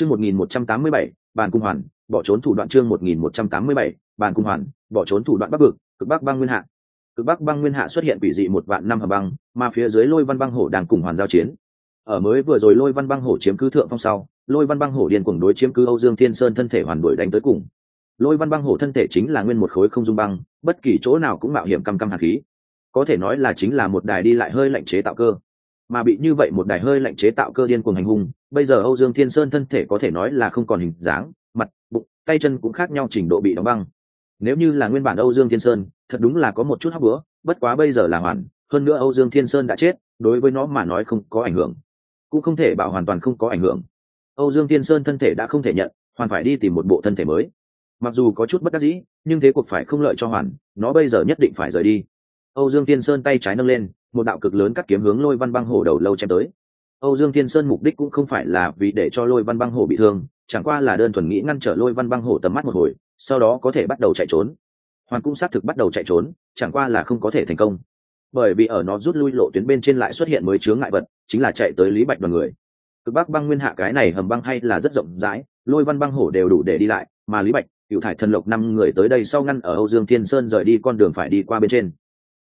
chương một nghìn một trăm tám mươi bảy, bàn cung hoàn, bỏ trốn thủ đoạn chương một nghìn một trăm tám mươi bảy, bàn cung hoàn, bỏ trốn thủ đoạn bắc vực, cực bắc băng nguyên hạ. Cực bắc băng nguyên hạ xuất hiện quỷ dị một vạn năm hầm băng, mà phía dưới lôi văn băng hổ đang cùng hoàn giao chiến. Ở mới vừa rồi lôi văn băng hổ chiếm cứ thượng phong sau, lôi văn băng hổ điên cuồng đối chiếm cứ âu dương thiên sơn thân thể hoàn đuổi đánh tới cùng. Lôi văn băng hổ thân thể chính là nguyên một khối không dung băng, bất kỳ chỗ nào cũng mạo hiểm căm căm hạt khí. Có thể nói là chính là một đài đi lại hơi lạnh chế tạo cơ mà bị như vậy một đài hơi lạnh chế tạo cơ điên cuồng hành hung, bây giờ âu dương thiên sơn thân thể có thể nói là không còn hình dáng, mặt, bụng, tay chân cũng khác nhau trình độ bị đóng băng. Nếu như là nguyên bản âu dương thiên sơn, thật đúng là có một chút hóc bữa bất quá bây giờ là hoàn, hơn nữa âu dương thiên sơn đã chết, đối với nó mà nói không có ảnh hưởng, cũng không thể bảo hoàn toàn không có ảnh hưởng. Âu dương thiên sơn thân thể đã không thể nhận, hoàn phải đi tìm một bộ thân thể mới. Mặc dù có chút bất đắc dĩ, nhưng thế cuộc phải không lợi cho hoàn, nó bây giờ nhất định phải rời đi. Âu dương thiên sơn tay trái nâng lên một đạo cực lớn cắt kiếm hướng lôi văn băng hổ đầu lâu chém tới. Âu dương thiên sơn mục đích cũng không phải là vì để cho lôi văn băng hổ bị thương, chẳng qua là đơn thuần nghĩ ngăn trở lôi văn băng hổ tầm mắt một hồi, sau đó có thể bắt đầu chạy trốn. Hoàn cũng xác thực bắt đầu chạy trốn, chẳng qua là không có thể thành công. Bởi vì ở nó rút lui lộ tuyến bên trên lại xuất hiện mới chướng ngại vật, chính là chạy tới lý bạch đoàn người. Cực bắc băng nguyên hạ cái này hầm băng hay là rất rộng rãi, lôi văn băng hổ đều đủ để đi lại, mà lý bạch, cựu thải thần lộc năm người tới đây sau ngăn ở âu dương thiên sơn rời đi con đường phải đi qua bên trên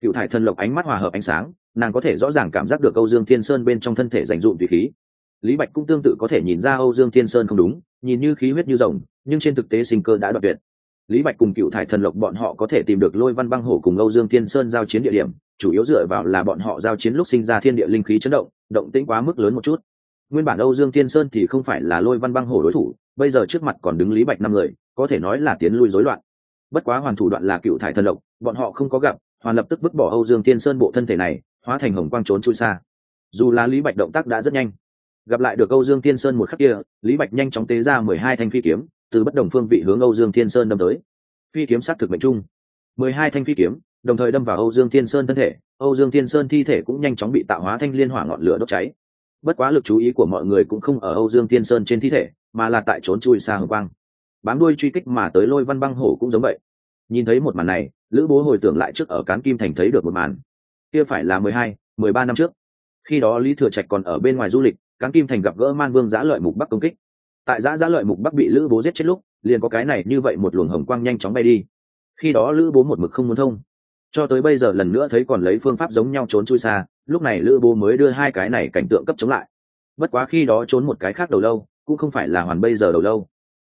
cựu thải thần lộc ánh mắt hòa hợp ánh sáng, nàng có thể rõ ràng cảm giác được âu dương thiên sơn bên trong thân thể dành dụm tùy khí. Lý bạch cũng tương tự có thể nhìn ra âu dương thiên sơn không đúng, nhìn như khí huyết như rồng, nhưng trên thực tế sinh cơ đã đoạt tuyệt. Lý bạch cùng cựu thải thần lộc bọn họ có thể tìm được lôi văn băng hổ cùng âu dương thiên sơn giao chiến địa điểm, chủ yếu dựa vào là bọn họ giao chiến lúc sinh ra thiên địa linh khí chấn động động tĩnh quá mức lớn một chút. Nguyên bản âu dương thiên sơn thì không phải là lôi văn băng hổ đối thủ, bây giờ trước mặt còn đứng lý bạch năm người, có thể nói là tiến lui rối loạn. Bất quá hoàn thủ đoạn là cựu thải thần lộc, bọn họ không có gặp hoàn lập tức vứt bỏ âu dương thiên sơn bộ thân thể này, hóa thành hồng quang trốn chui xa. Dù là lý bạch động tác đã rất nhanh, gặp lại được âu dương thiên sơn một khắc kia, lý bạch nhanh chóng tế ra mười hai thanh phi kiếm, từ bất đồng phương vị hướng âu dương thiên sơn đâm tới. Phi kiếm sát thực mệnh trung. mười hai thanh phi kiếm, đồng thời đâm vào âu dương thiên sơn thân thể, âu dương thiên sơn thi thể cũng nhanh chóng bị tạo hóa thanh liên hỏa ngọn lửa đốt cháy. Bất quá lực chú ý của mọi người cũng không ở âu dương thiên sơn trên thi thể, mà là tại trốn chui xa hồng quang. Bám đuôi truy kích mà tới lôi văn băng hổ cũng giống vậy nhìn thấy một màn này, lữ bố hồi tưởng lại trước ở cán kim thành thấy được một màn. Kia phải là mười hai, mười ba năm trước. Khi đó lý thừa trạch còn ở bên ngoài du lịch, cán kim thành gặp gỡ man vương giã lợi mục bắc công kích. Tại giã giã lợi mục bắc bị lữ bố giết chết lúc, liền có cái này như vậy một luồng hồng quang nhanh chóng bay đi. Khi đó lữ bố một mực không muốn thông. Cho tới bây giờ lần nữa thấy còn lấy phương pháp giống nhau trốn chui xa, lúc này lữ bố mới đưa hai cái này cảnh tượng cấp chống lại. Bất quá khi đó trốn một cái khác đầu lâu, cũng không phải là hoàn bây giờ đầu lâu.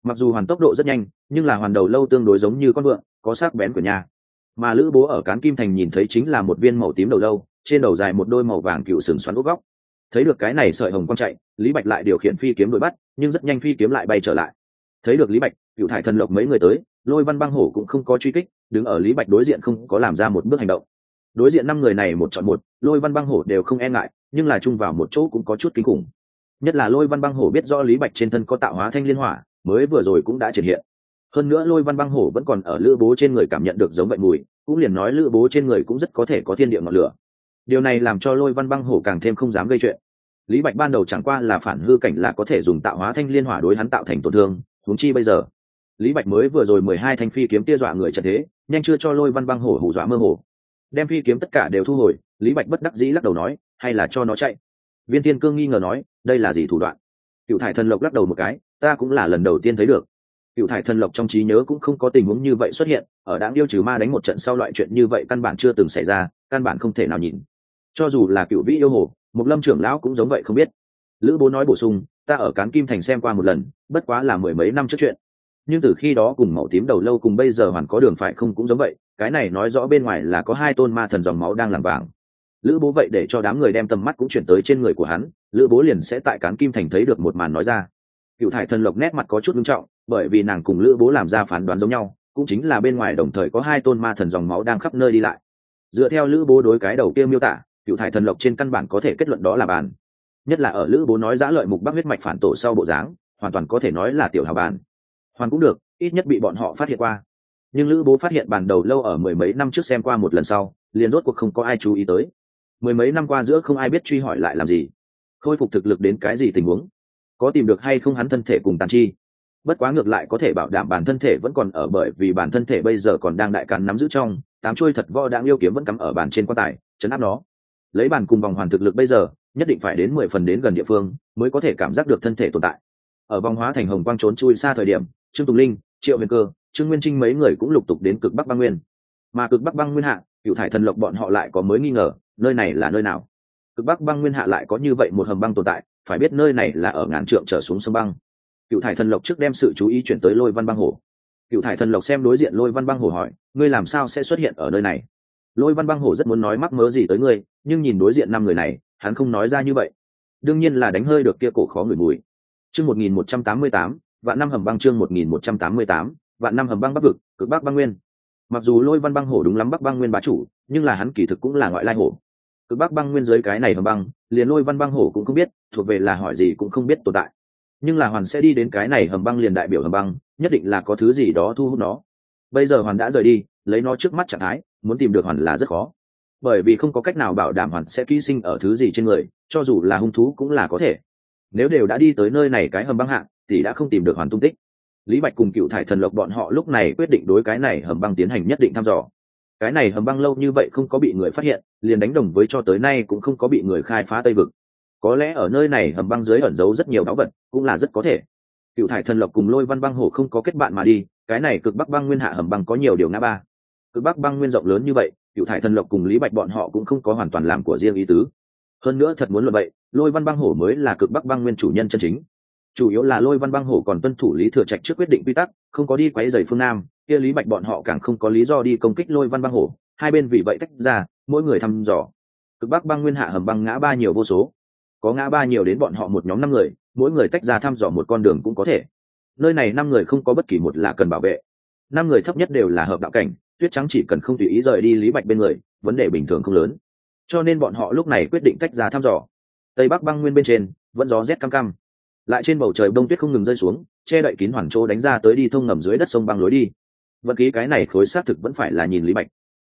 Mặc dù hoàn tốc độ rất nhanh, nhưng là hoàn đầu lâu tương đối giống như con vượn có sắc bén của nhà. Mà lữ bố ở cán kim thành nhìn thấy chính là một viên màu tím đầu lâu, trên đầu dài một đôi màu vàng cựu sừng xoắn úp góc. Thấy được cái này sợi hồng quang chạy, lý bạch lại điều khiển phi kiếm đuổi bắt, nhưng rất nhanh phi kiếm lại bay trở lại. Thấy được lý bạch, cựu thải thần lộc mấy người tới, lôi văn băng hổ cũng không có truy kích, đứng ở lý bạch đối diện không có làm ra một bước hành động. Đối diện năm người này một chọn một, lôi văn băng hổ đều không e ngại, nhưng là chung vào một chỗ cũng có chút kinh khủng. Nhất là lôi văn băng hổ biết do lý bạch trên thân có tạo hóa thanh liên hỏa, mới vừa rồi cũng đã triển hiện hơn nữa lôi văn băng hổ vẫn còn ở lữ bố trên người cảm nhận được giống vậy mùi, cũng liền nói lữ bố trên người cũng rất có thể có thiên địa ngọn lửa. Điều này làm cho lôi văn băng hổ càng thêm không dám gây chuyện. Lý bạch ban đầu chẳng qua là phản hư cảnh là có thể dùng tạo hóa thanh liên hỏa đối hắn tạo thành tổn thương, huống chi bây giờ. Lý bạch mới vừa rồi mười hai thanh phi kiếm tia dọa người trận thế, nhanh chưa cho lôi văn băng hổ hù dọa mơ hồ. Đem phi kiếm tất cả đều thu hồi, lý bạch bất đắc dĩ lắc đầu nói, hay là cho nó chạy. Viên thiên cương nghi ngờ nói, đây là gì thủ đoạn? Cựu thải thần lộc lắc đầu một cái, ta cũng là lần đầu tiên thấy được cựu thải thần lộc trong trí nhớ cũng không có tình huống như vậy xuất hiện, ở đáng yêu trừ ma đánh một trận sau loại chuyện như vậy căn bản chưa từng xảy ra, căn bản không thể nào nhìn. Cho dù là cựu vĩ yêu hồ một lâm trưởng lão cũng giống vậy không biết. Lữ bố nói bổ sung, ta ở cán kim thành xem qua một lần, bất quá là mười mấy năm trước chuyện. Nhưng từ khi đó cùng màu tím đầu lâu cùng bây giờ hoàn có đường phải không cũng giống vậy, cái này nói rõ bên ngoài là có hai tôn ma thần dòng máu đang làm vàng. Lữ bố vậy để cho đám người đem tầm mắt cũng chuyển tới trên người của hắn, lữ bố liền sẽ tại cán kim thành thấy được một màn nói ra. Cựu thải thần lộc nét mặt có chút nghiêm trọng bởi vì nàng cùng lữ bố làm ra phán đoán giống nhau, cũng chính là bên ngoài đồng thời có hai tôn ma thần dòng máu đang khắp nơi đi lại. Dựa theo lữ bố đối cái đầu kia miêu tả, cựu thải thần lộc trên căn bản có thể kết luận đó là bàn. Nhất là ở lữ bố nói giã lợi mục bắc huyết mạch phản tổ sau bộ dáng, hoàn toàn có thể nói là tiểu hào bàn. Hoàn cũng được, ít nhất bị bọn họ phát hiện qua. Nhưng lữ bố phát hiện bản đầu lâu ở mười mấy năm trước xem qua một lần sau, liền rốt cuộc không có ai chú ý tới. Mười mấy năm qua giữa không ai biết truy hỏi lại làm gì. Khôi phục thực lực đến cái gì tình huống? Có tìm được hay không hắn thân thể cùng tàn chi? Bất quá ngược lại có thể bảo đảm bản thân thể vẫn còn ở bởi vì bản thân thể bây giờ còn đang đại càn nắm giữ trong, tám chuôi thật võ đang yêu kiếm vẫn cắm ở bàn trên quan tài, chấn áp nó. Lấy bàn cùng vòng hoàn thực lực bây giờ, nhất định phải đến mười phần đến gần địa phương mới có thể cảm giác được thân thể tồn tại. Ở vòng hóa thành hồng quang trốn chui xa thời điểm, trương tùng linh, triệu huyền cơ, trương nguyên trinh mấy người cũng lục tục đến cực bắc băng nguyên. Mà cực bắc băng nguyên hạ, cựu thải thần lộc bọn họ lại có mới nghi ngờ, nơi này là nơi nào? Cực bắc băng nguyên hạ lại có như vậy một hầm băng tồn tại, phải biết nơi này là ở ngàn trượng trở xuống sông băng cựu thải thần lộc trước đem sự chú ý chuyển tới lôi văn băng hồ. Cựu thải thần lộc xem đối diện lôi văn băng hồ hỏi, ngươi làm sao sẽ xuất hiện ở nơi này? Lôi văn băng hồ rất muốn nói mắc mớ gì tới ngươi, nhưng nhìn đối diện năm người này, hắn không nói ra như vậy. Đương nhiên là đánh hơi được kia cổ khó người mùi. Chương một nghìn một trăm tám mươi tám, vạn năm hầm băng chương một nghìn một trăm tám mươi tám, vạn năm hầm băng bắc vực, cực bắc băng nguyên. Mặc dù lôi văn băng hổ đúng lắm bắc băng nguyên bá chủ, nhưng là hắn kỳ thực cũng là ngoại lai hổ cực bắc băng nguyên dưới cái này hầm băng, liền lôi văn băng hổ cũng không biết, thuộc về là hỏi gì cũng không biết tồn tại nhưng là hoàn sẽ đi đến cái này hầm băng liền đại biểu hầm băng, nhất định là có thứ gì đó thu hút nó. Bây giờ hoàn đã rời đi, lấy nó trước mắt trạng thái, muốn tìm được hoàn là rất khó. Bởi vì không có cách nào bảo đảm hoàn sẽ ký sinh ở thứ gì trên người, cho dù là hung thú cũng là có thể. Nếu đều đã đi tới nơi này cái hầm băng hạng thì đã không tìm được hoàn tung tích. Lý bạch cùng cựu thải thần lộc bọn họ lúc này quyết định đối cái này hầm băng tiến hành nhất định thăm dò. Cái này hầm băng lâu như vậy không có bị người phát hiện, liền đánh đồng với cho tới nay cũng không có bị người khai phá tây vực có lẽ ở nơi này hầm băng dưới ẩn giấu rất nhiều đáo vật, cũng là rất có thể. Cựu thải thần lộc cùng lôi văn băng hổ không có kết bạn mà đi, cái này cực bắc băng nguyên hạ hầm băng có nhiều điều ngã ba. Cực bắc băng nguyên rộng lớn như vậy, cựu thải thần lộc cùng lý bạch bọn họ cũng không có hoàn toàn làm của riêng ý tứ. Hơn nữa thật muốn luận vậy lôi văn băng hổ mới là cực bắc băng nguyên chủ nhân chân chính. Chủ yếu là lôi văn băng hổ còn tuân thủ lý thừa trạch trước quyết định quy tắc, không có đi quấy dày phương nam, kia lý bạch bọn họ càng không có lý do đi công kích lôi văn băng hổ. Hai bên vì vậy tách ra, mỗi người thăm dò. Cực bắc băng nguyên hạ hầm băng ngã ba nhiều vô số có ngã ba nhiều đến bọn họ một nhóm năm người, mỗi người tách ra thăm dò một con đường cũng có thể. Nơi này năm người không có bất kỳ một là cần bảo vệ. Năm người thấp nhất đều là hợp đạo cảnh, tuyết trắng chỉ cần không tùy ý rời đi lý bạch bên người, vấn đề bình thường không lớn. Cho nên bọn họ lúc này quyết định tách ra thăm dò. Tây bắc băng nguyên bên trên, vẫn gió rét cam cam lại trên bầu trời bông tuyết không ngừng rơi xuống, che đậy kín hoàn chỗ đánh ra tới đi thông ngầm dưới đất sông băng lối đi. Vật ký cái này khối xác thực vẫn phải là nhìn lý bạch.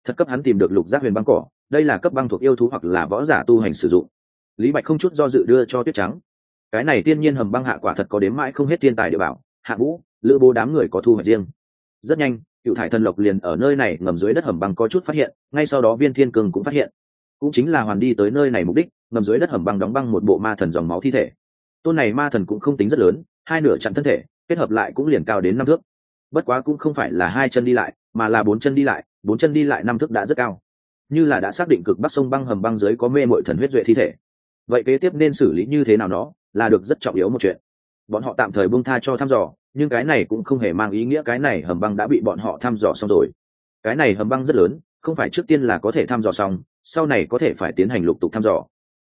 Thật cấp hắn tìm được lục giác huyền băng cỏ, đây là cấp băng thuộc yêu thú hoặc là võ giả tu hành sử dụng lý bạch không chút do dự đưa cho tuyết trắng. Cái này tiên nhiên hầm băng hạ quả thật có đếm mãi không hết thiên tài địa bảo, hạ vũ, lữ bố đám người có thu hoạch riêng. Rất nhanh, cựu thải thần lộc liền ở nơi này ngầm dưới đất hầm băng có chút phát hiện, ngay sau đó viên thiên cường cũng phát hiện. Cũng chính là hoàn đi tới nơi này mục đích, ngầm dưới đất hầm băng đóng băng một bộ ma thần dòng máu thi thể. Tôn này ma thần cũng không tính rất lớn, hai nửa chặn thân thể, kết hợp lại cũng liền cao đến năm thước. Bất quá cũng không phải là hai chân đi lại, mà là bốn chân đi lại, bốn chân đi lại năm thước đã rất cao. Như là đã xác định cực bắc sông băng hầm băng dưới có mê mội thần huyết duệ thi thể vậy kế tiếp nên xử lý như thế nào đó là được rất trọng yếu một chuyện. Bọn họ tạm thời buông tha cho thăm dò, nhưng cái này cũng không hề mang ý nghĩa cái này hầm băng đã bị bọn họ thăm dò xong rồi. Cái này hầm băng rất lớn, không phải trước tiên là có thể thăm dò xong, sau này có thể phải tiến hành lục tục thăm dò.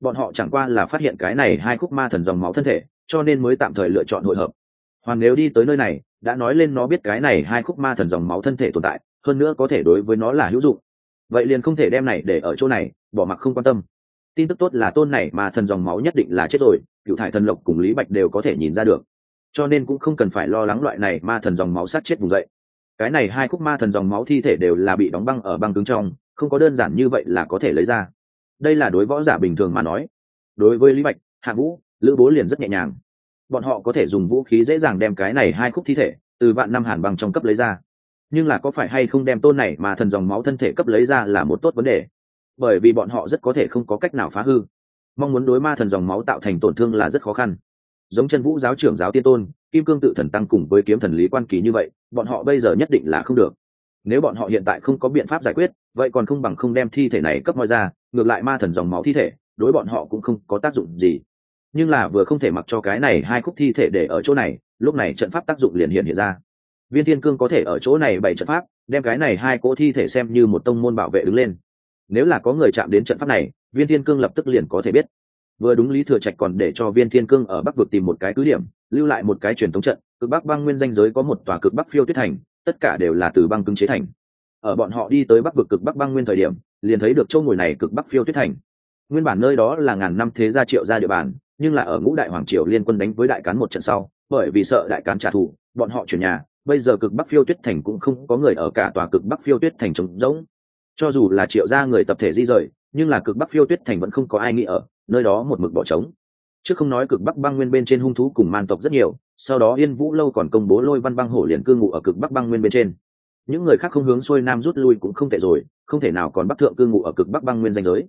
Bọn họ chẳng qua là phát hiện cái này hai khúc ma thần dòng máu thân thể, cho nên mới tạm thời lựa chọn hội hợp. Hoàn nếu đi tới nơi này, đã nói lên nó biết cái này hai khúc ma thần dòng máu thân thể tồn tại, hơn nữa có thể đối với nó là hữu dụng. Vậy liền không thể đem này để ở chỗ này, bỏ mặc không quan tâm tin tức tốt là tôn này mà thần dòng máu nhất định là chết rồi cựu thải thần lộc cùng lý bạch đều có thể nhìn ra được. Cho nên cũng không cần phải lo lắng loại này ma thần dòng máu sát chết vùng dậy. Cái này hai khúc ma thần dòng máu thi thể đều là bị đóng băng ở băng cứng trong, không có đơn giản như vậy là có thể lấy ra. Đây là đối võ giả bình thường mà nói. Đối với lý bạch, hạ vũ, lữ bố liền rất nhẹ nhàng. Bọn họ có thể dùng vũ khí dễ dàng đem cái này hai khúc thi thể từ vạn năm hàn băng trong cấp lấy ra. Nhưng là có phải hay không đem tôn này mà thần dòng máu thân thể cấp lấy ra là một tốt vấn đề bởi vì bọn họ rất có thể không có cách nào phá hư. Mong muốn đối ma thần dòng máu tạo thành tổn thương là rất khó khăn. Giống chân vũ giáo trưởng giáo tiên tôn, kim cương tự thần tăng cùng với kiếm thần lý quan kỳ như vậy, bọn họ bây giờ nhất định là không được. Nếu bọn họ hiện tại không có biện pháp giải quyết, vậy còn không bằng không đem thi thể này cấp moi ra, ngược lại ma thần dòng máu thi thể, đối bọn họ cũng không có tác dụng gì. Nhưng là vừa không thể mặc cho cái này hai khúc thi thể để ở chỗ này, lúc này trận pháp tác dụng liền hiện hiện ra. Viên thiên cương có thể ở chỗ này bày trận pháp, đem cái này hai cỗ thi thể xem như một tông môn bảo vệ đứng lên nếu là có người chạm đến trận pháp này, viên thiên cương lập tức liền có thể biết. Vừa đúng lý thừa trạch còn để cho viên thiên cương ở bắc vực tìm một cái cứ điểm, lưu lại một cái truyền thống trận, cực bắc băng nguyên danh giới có một tòa cực bắc phiêu tuyết thành, tất cả đều là từ băng cứng chế thành. Ở bọn họ đi tới bắc vực cực bắc băng nguyên thời điểm, liền thấy được châu ngồi này cực bắc phiêu tuyết thành. Nguyên bản nơi đó là ngàn năm thế gia triệu ra địa bàn, nhưng là ở ngũ đại hoàng triều liên quân đánh với đại cán một trận sau, bởi vì sợ đại cán trả thù, bọn họ chuyển nhà, bây giờ cực bắc phiêu tuyết thành cũng không có người ở cả tòa cực bắc phiêu tuyết thành trống rỗng cho dù là triệu gia người tập thể di rời, nhưng là cực bắc phiêu tuyết thành vẫn không có ai nghĩ ở, nơi đó một mực bỏ trống. Chứ không nói cực bắc băng nguyên bên trên hung thú cùng man tộc rất nhiều, sau đó yên vũ lâu còn công bố lôi văn băng hổ liền cư ngụ ở cực bắc băng nguyên bên trên. Những người khác không hướng xuôi nam rút lui cũng không tệ rồi, không thể nào còn bắc thượng cư ngụ ở cực bắc băng nguyên danh giới.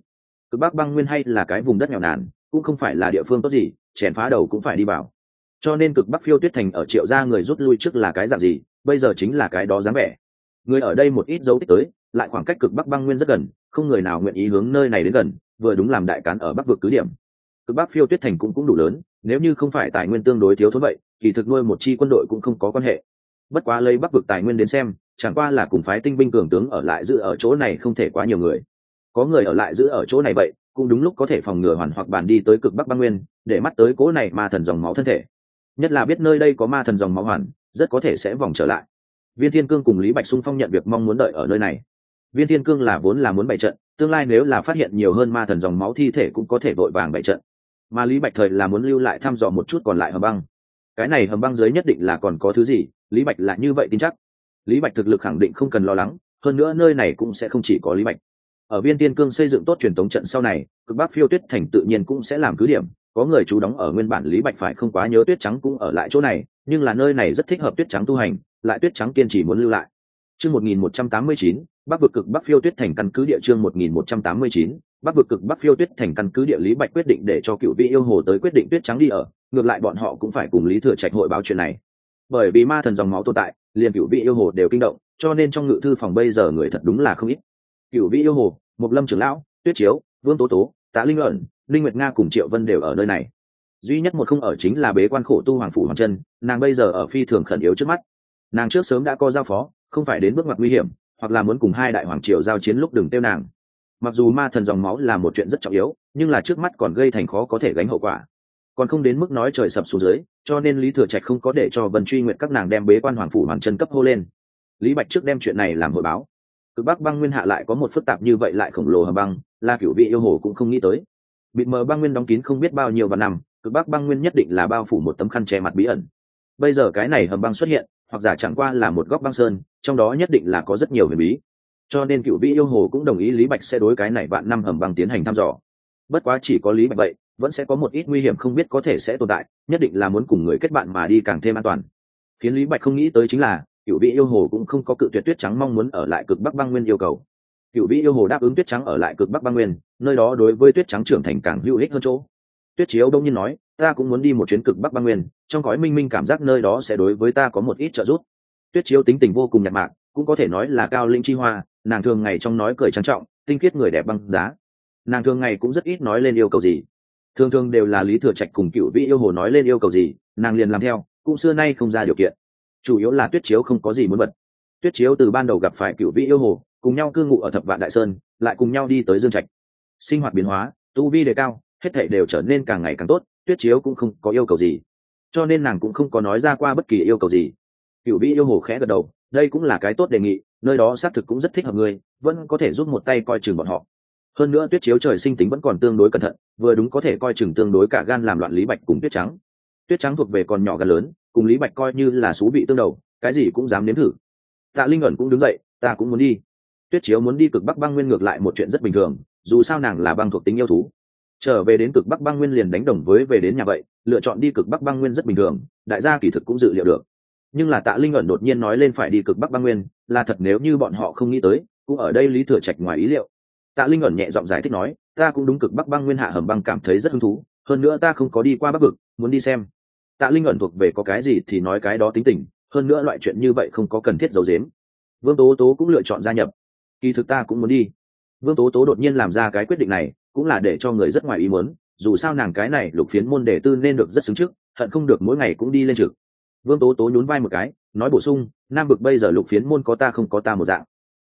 Cực bắc băng nguyên hay là cái vùng đất nghèo nàn, cũng không phải là địa phương tốt gì, chèn phá đầu cũng phải đi vào. Cho nên cực bắc phiêu tuyết thành ở triệu gia người rút lui trước là cái dạng gì, bây giờ chính là cái đó dáng vẻ. Người ở đây một ít dấu tích tới lại khoảng cách cực bắc băng nguyên rất gần, không người nào nguyện ý hướng nơi này đến gần, vừa đúng làm đại cán ở bắc vực cứ điểm. Cực bắc phiêu tuyết thành cũng cũng đủ lớn, nếu như không phải tài nguyên tương đối thiếu thốn vậy thì thực nuôi một chi quân đội cũng không có quan hệ. Bất quá lấy bắc vực tài nguyên đến xem, chẳng qua là cùng phái tinh binh cường tướng ở lại giữ ở chỗ này không thể quá nhiều người. Có người ở lại giữ ở chỗ này vậy, cũng đúng lúc có thể phòng ngừa hoàn hoặc bàn đi tới cực bắc băng nguyên, để mắt tới cố này ma thần dòng máu thân thể. Nhất là biết nơi đây có ma thần dòng máu hoàn, rất có thể sẽ vòng trở lại. Viên thiên cương cùng lý bạch sung phong nhận việc mong muốn đợi ở nơi này viên thiên cương là vốn là muốn bày trận, tương lai nếu là phát hiện nhiều hơn ma thần dòng máu thi thể cũng có thể vội vàng bày trận. Mà lý bạch thời là muốn lưu lại thăm dò một chút còn lại hầm băng. Cái này hầm băng dưới nhất định là còn có thứ gì, lý bạch là như vậy tin chắc. Lý bạch thực lực khẳng định không cần lo lắng, hơn nữa nơi này cũng sẽ không chỉ có lý bạch. Ở viên tiên cương xây dựng tốt truyền thống trận sau này, cực bắc phiêu tuyết thành tự nhiên cũng sẽ làm cứ điểm, có người chú đóng ở nguyên bản lý bạch phải không quá nhớ tuyết trắng cũng ở lại chỗ này, nhưng là nơi này rất thích hợp tuyết trắng tu hành, lại tuyết trắng kiên trì muốn lưu lại chương một nghìn một trăm tám mươi chín, bắc vực cực bắc phiêu tuyết thành căn cứ địa chương một nghìn một trăm tám mươi chín, bắc vực cực bắc phiêu tuyết thành căn cứ địa lý bạch quyết định để cho cựu vị yêu hồ tới quyết định tuyết trắng đi ở. Ngược lại bọn họ cũng phải cùng lý thừa trạch hội báo chuyện này. Bởi vì ma thần dòng máu tồn tại, liền cựu vị yêu hồ đều kinh động, cho nên trong ngự thư phòng bây giờ người thật đúng là không ít. Cựu vị yêu hồ mục lâm trưởng lão, tuyết chiếu, vương tố tố, tạ linh luận, linh nguyệt nga cùng triệu vân đều ở nơi này. Duy nhất một không ở chính là bế quan khổ tu hoàng phủ hoàng chân, nàng bây giờ ở phi thường khẩn yếu trước mắt. Nàng trước sớm đã có giao phó không phải đến bước ngoặt nguy hiểm, hoặc là muốn cùng hai đại hoàng triều giao chiến lúc đừng tiêu nàng. Mặc dù ma thần dòng máu là một chuyện rất trọng yếu, nhưng là trước mắt còn gây thành khó có thể gánh hậu quả. Còn không đến mức nói trời sập xuống dưới, cho nên lý thừa trạch không có để cho vân truy nguyện các nàng đem bế quan hoàng phủ hoàng chân cấp hô lên. Lý bạch trước đem chuyện này làm hồi báo. Cực bắc băng nguyên hạ lại có một phức tạp như vậy lại khổng lồ hầm băng là cựu vị yêu hồ cũng không nghĩ tới. Bị mờ băng nguyên đóng kín không biết bao nhiêu và năm, cực bắc băng nguyên nhất định là bao phủ một tấm khăn che mặt bí ẩn. Bây giờ cái này hầm băng xuất hiện, hoặc giả chẳng qua là một góc băng sơn trong đó nhất định là có rất nhiều huyền bí. Cho nên cựu vị yêu hồ cũng đồng ý lý bạch sẽ đối cái này vạn năm hầm băng tiến hành thăm dò. Bất quá chỉ có lý bạch vậy, vẫn sẽ có một ít nguy hiểm không biết có thể sẽ tồn tại, nhất định là muốn cùng người kết bạn mà đi càng thêm an toàn. Khiến lý bạch không nghĩ tới chính là, cựu vị yêu hồ cũng không có cự tuyệt tuyết trắng mong muốn ở lại cực bắc băng nguyên yêu cầu. Cựu vị yêu hồ đáp ứng tuyết trắng ở lại cực bắc băng nguyên, nơi đó đối với tuyết trắng trưởng thành càng hữu ích hơn chỗ. Tuyết chiếu đông nhiên nói, ta cũng muốn đi một chuyến cực bắc băng nguyên, trong gói minh minh cảm giác nơi đó sẽ đối với ta có một ít trợ giúp tuyết chiếu tính tình vô cùng nhạt mạc cũng có thể nói là cao linh chi hoa, nàng thường ngày trong nói cười trang trọng, tinh khiết người đẹp băng giá. Nàng thường ngày cũng rất ít nói lên yêu cầu gì. Thường thường đều là lý thừa trạch cùng cựu vị yêu hồ nói lên yêu cầu gì, nàng liền làm theo, cũng xưa nay không ra điều kiện. Chủ yếu là tuyết chiếu không có gì muốn bật tuyết chiếu từ ban đầu gặp phải cựu vị yêu hồ, cùng nhau cư ngụ ở thập vạn đại sơn, lại cùng nhau đi tới dương trạch. Sinh hoạt biến hóa, tu vi đề cao, hết thảy đều trở nên càng ngày càng tốt, tuyết chiếu cũng không có yêu cầu gì. Cho nên nàng cũng không có nói ra qua bất kỳ yêu cầu gì cựu vị yêu hồ khẽ gật đầu, đây cũng là cái tốt đề nghị, nơi đó xác thực cũng rất thích hợp người vẫn có thể giúp một tay coi chừng bọn họ. Hơn nữa tuyết chiếu trời sinh tính vẫn còn tương đối cẩn thận, vừa đúng có thể coi chừng tương đối cả gan làm loạn lý bạch cùng tuyết trắng. Tuyết trắng thuộc về còn nhỏ gần lớn, cùng lý bạch coi như là xú bị tương đầu, cái gì cũng dám nếm thử. Tạ linh ẩn cũng đứng dậy, ta cũng muốn đi. Tuyết chiếu muốn đi cực bắc băng nguyên ngược lại một chuyện rất bình thường, dù sao nàng là băng thuộc tính yêu thú. Trở về đến cực bắc băng nguyên liền đánh đồng với về đến nhà vậy, lựa chọn đi cực bắc băng nguyên rất bình thường, đại gia kỳ thực cũng dự liệu được nhưng là tạ linh ẩn đột nhiên nói lên phải đi cực bắc băng nguyên, là thật nếu như bọn họ không nghĩ tới, cũng ở đây lý thừa trạch ngoài ý liệu. Tạ linh ẩn nhẹ giọng giải thích nói, ta cũng đúng cực bắc băng nguyên hạ hầm băng cảm thấy rất hứng thú, hơn nữa ta không có đi qua bắc vực, muốn đi xem. Tạ linh ẩn thuộc về có cái gì thì nói cái đó tính tình, hơn nữa loại chuyện như vậy không có cần thiết giấu dếm vương tố tố cũng lựa chọn gia nhập. Kỳ thực ta cũng muốn đi. Vương tố tố đột nhiên làm ra cái quyết định này, cũng là để cho người rất ngoài ý muốn, dù sao nàng cái này lục phiến môn đề tư nên được rất xứng trước, hận không được mỗi ngày cũng đi lên trực vương tố tố nhún vai một cái, nói bổ sung, nam vực bây giờ lục phiến môn có ta không có ta một dạng.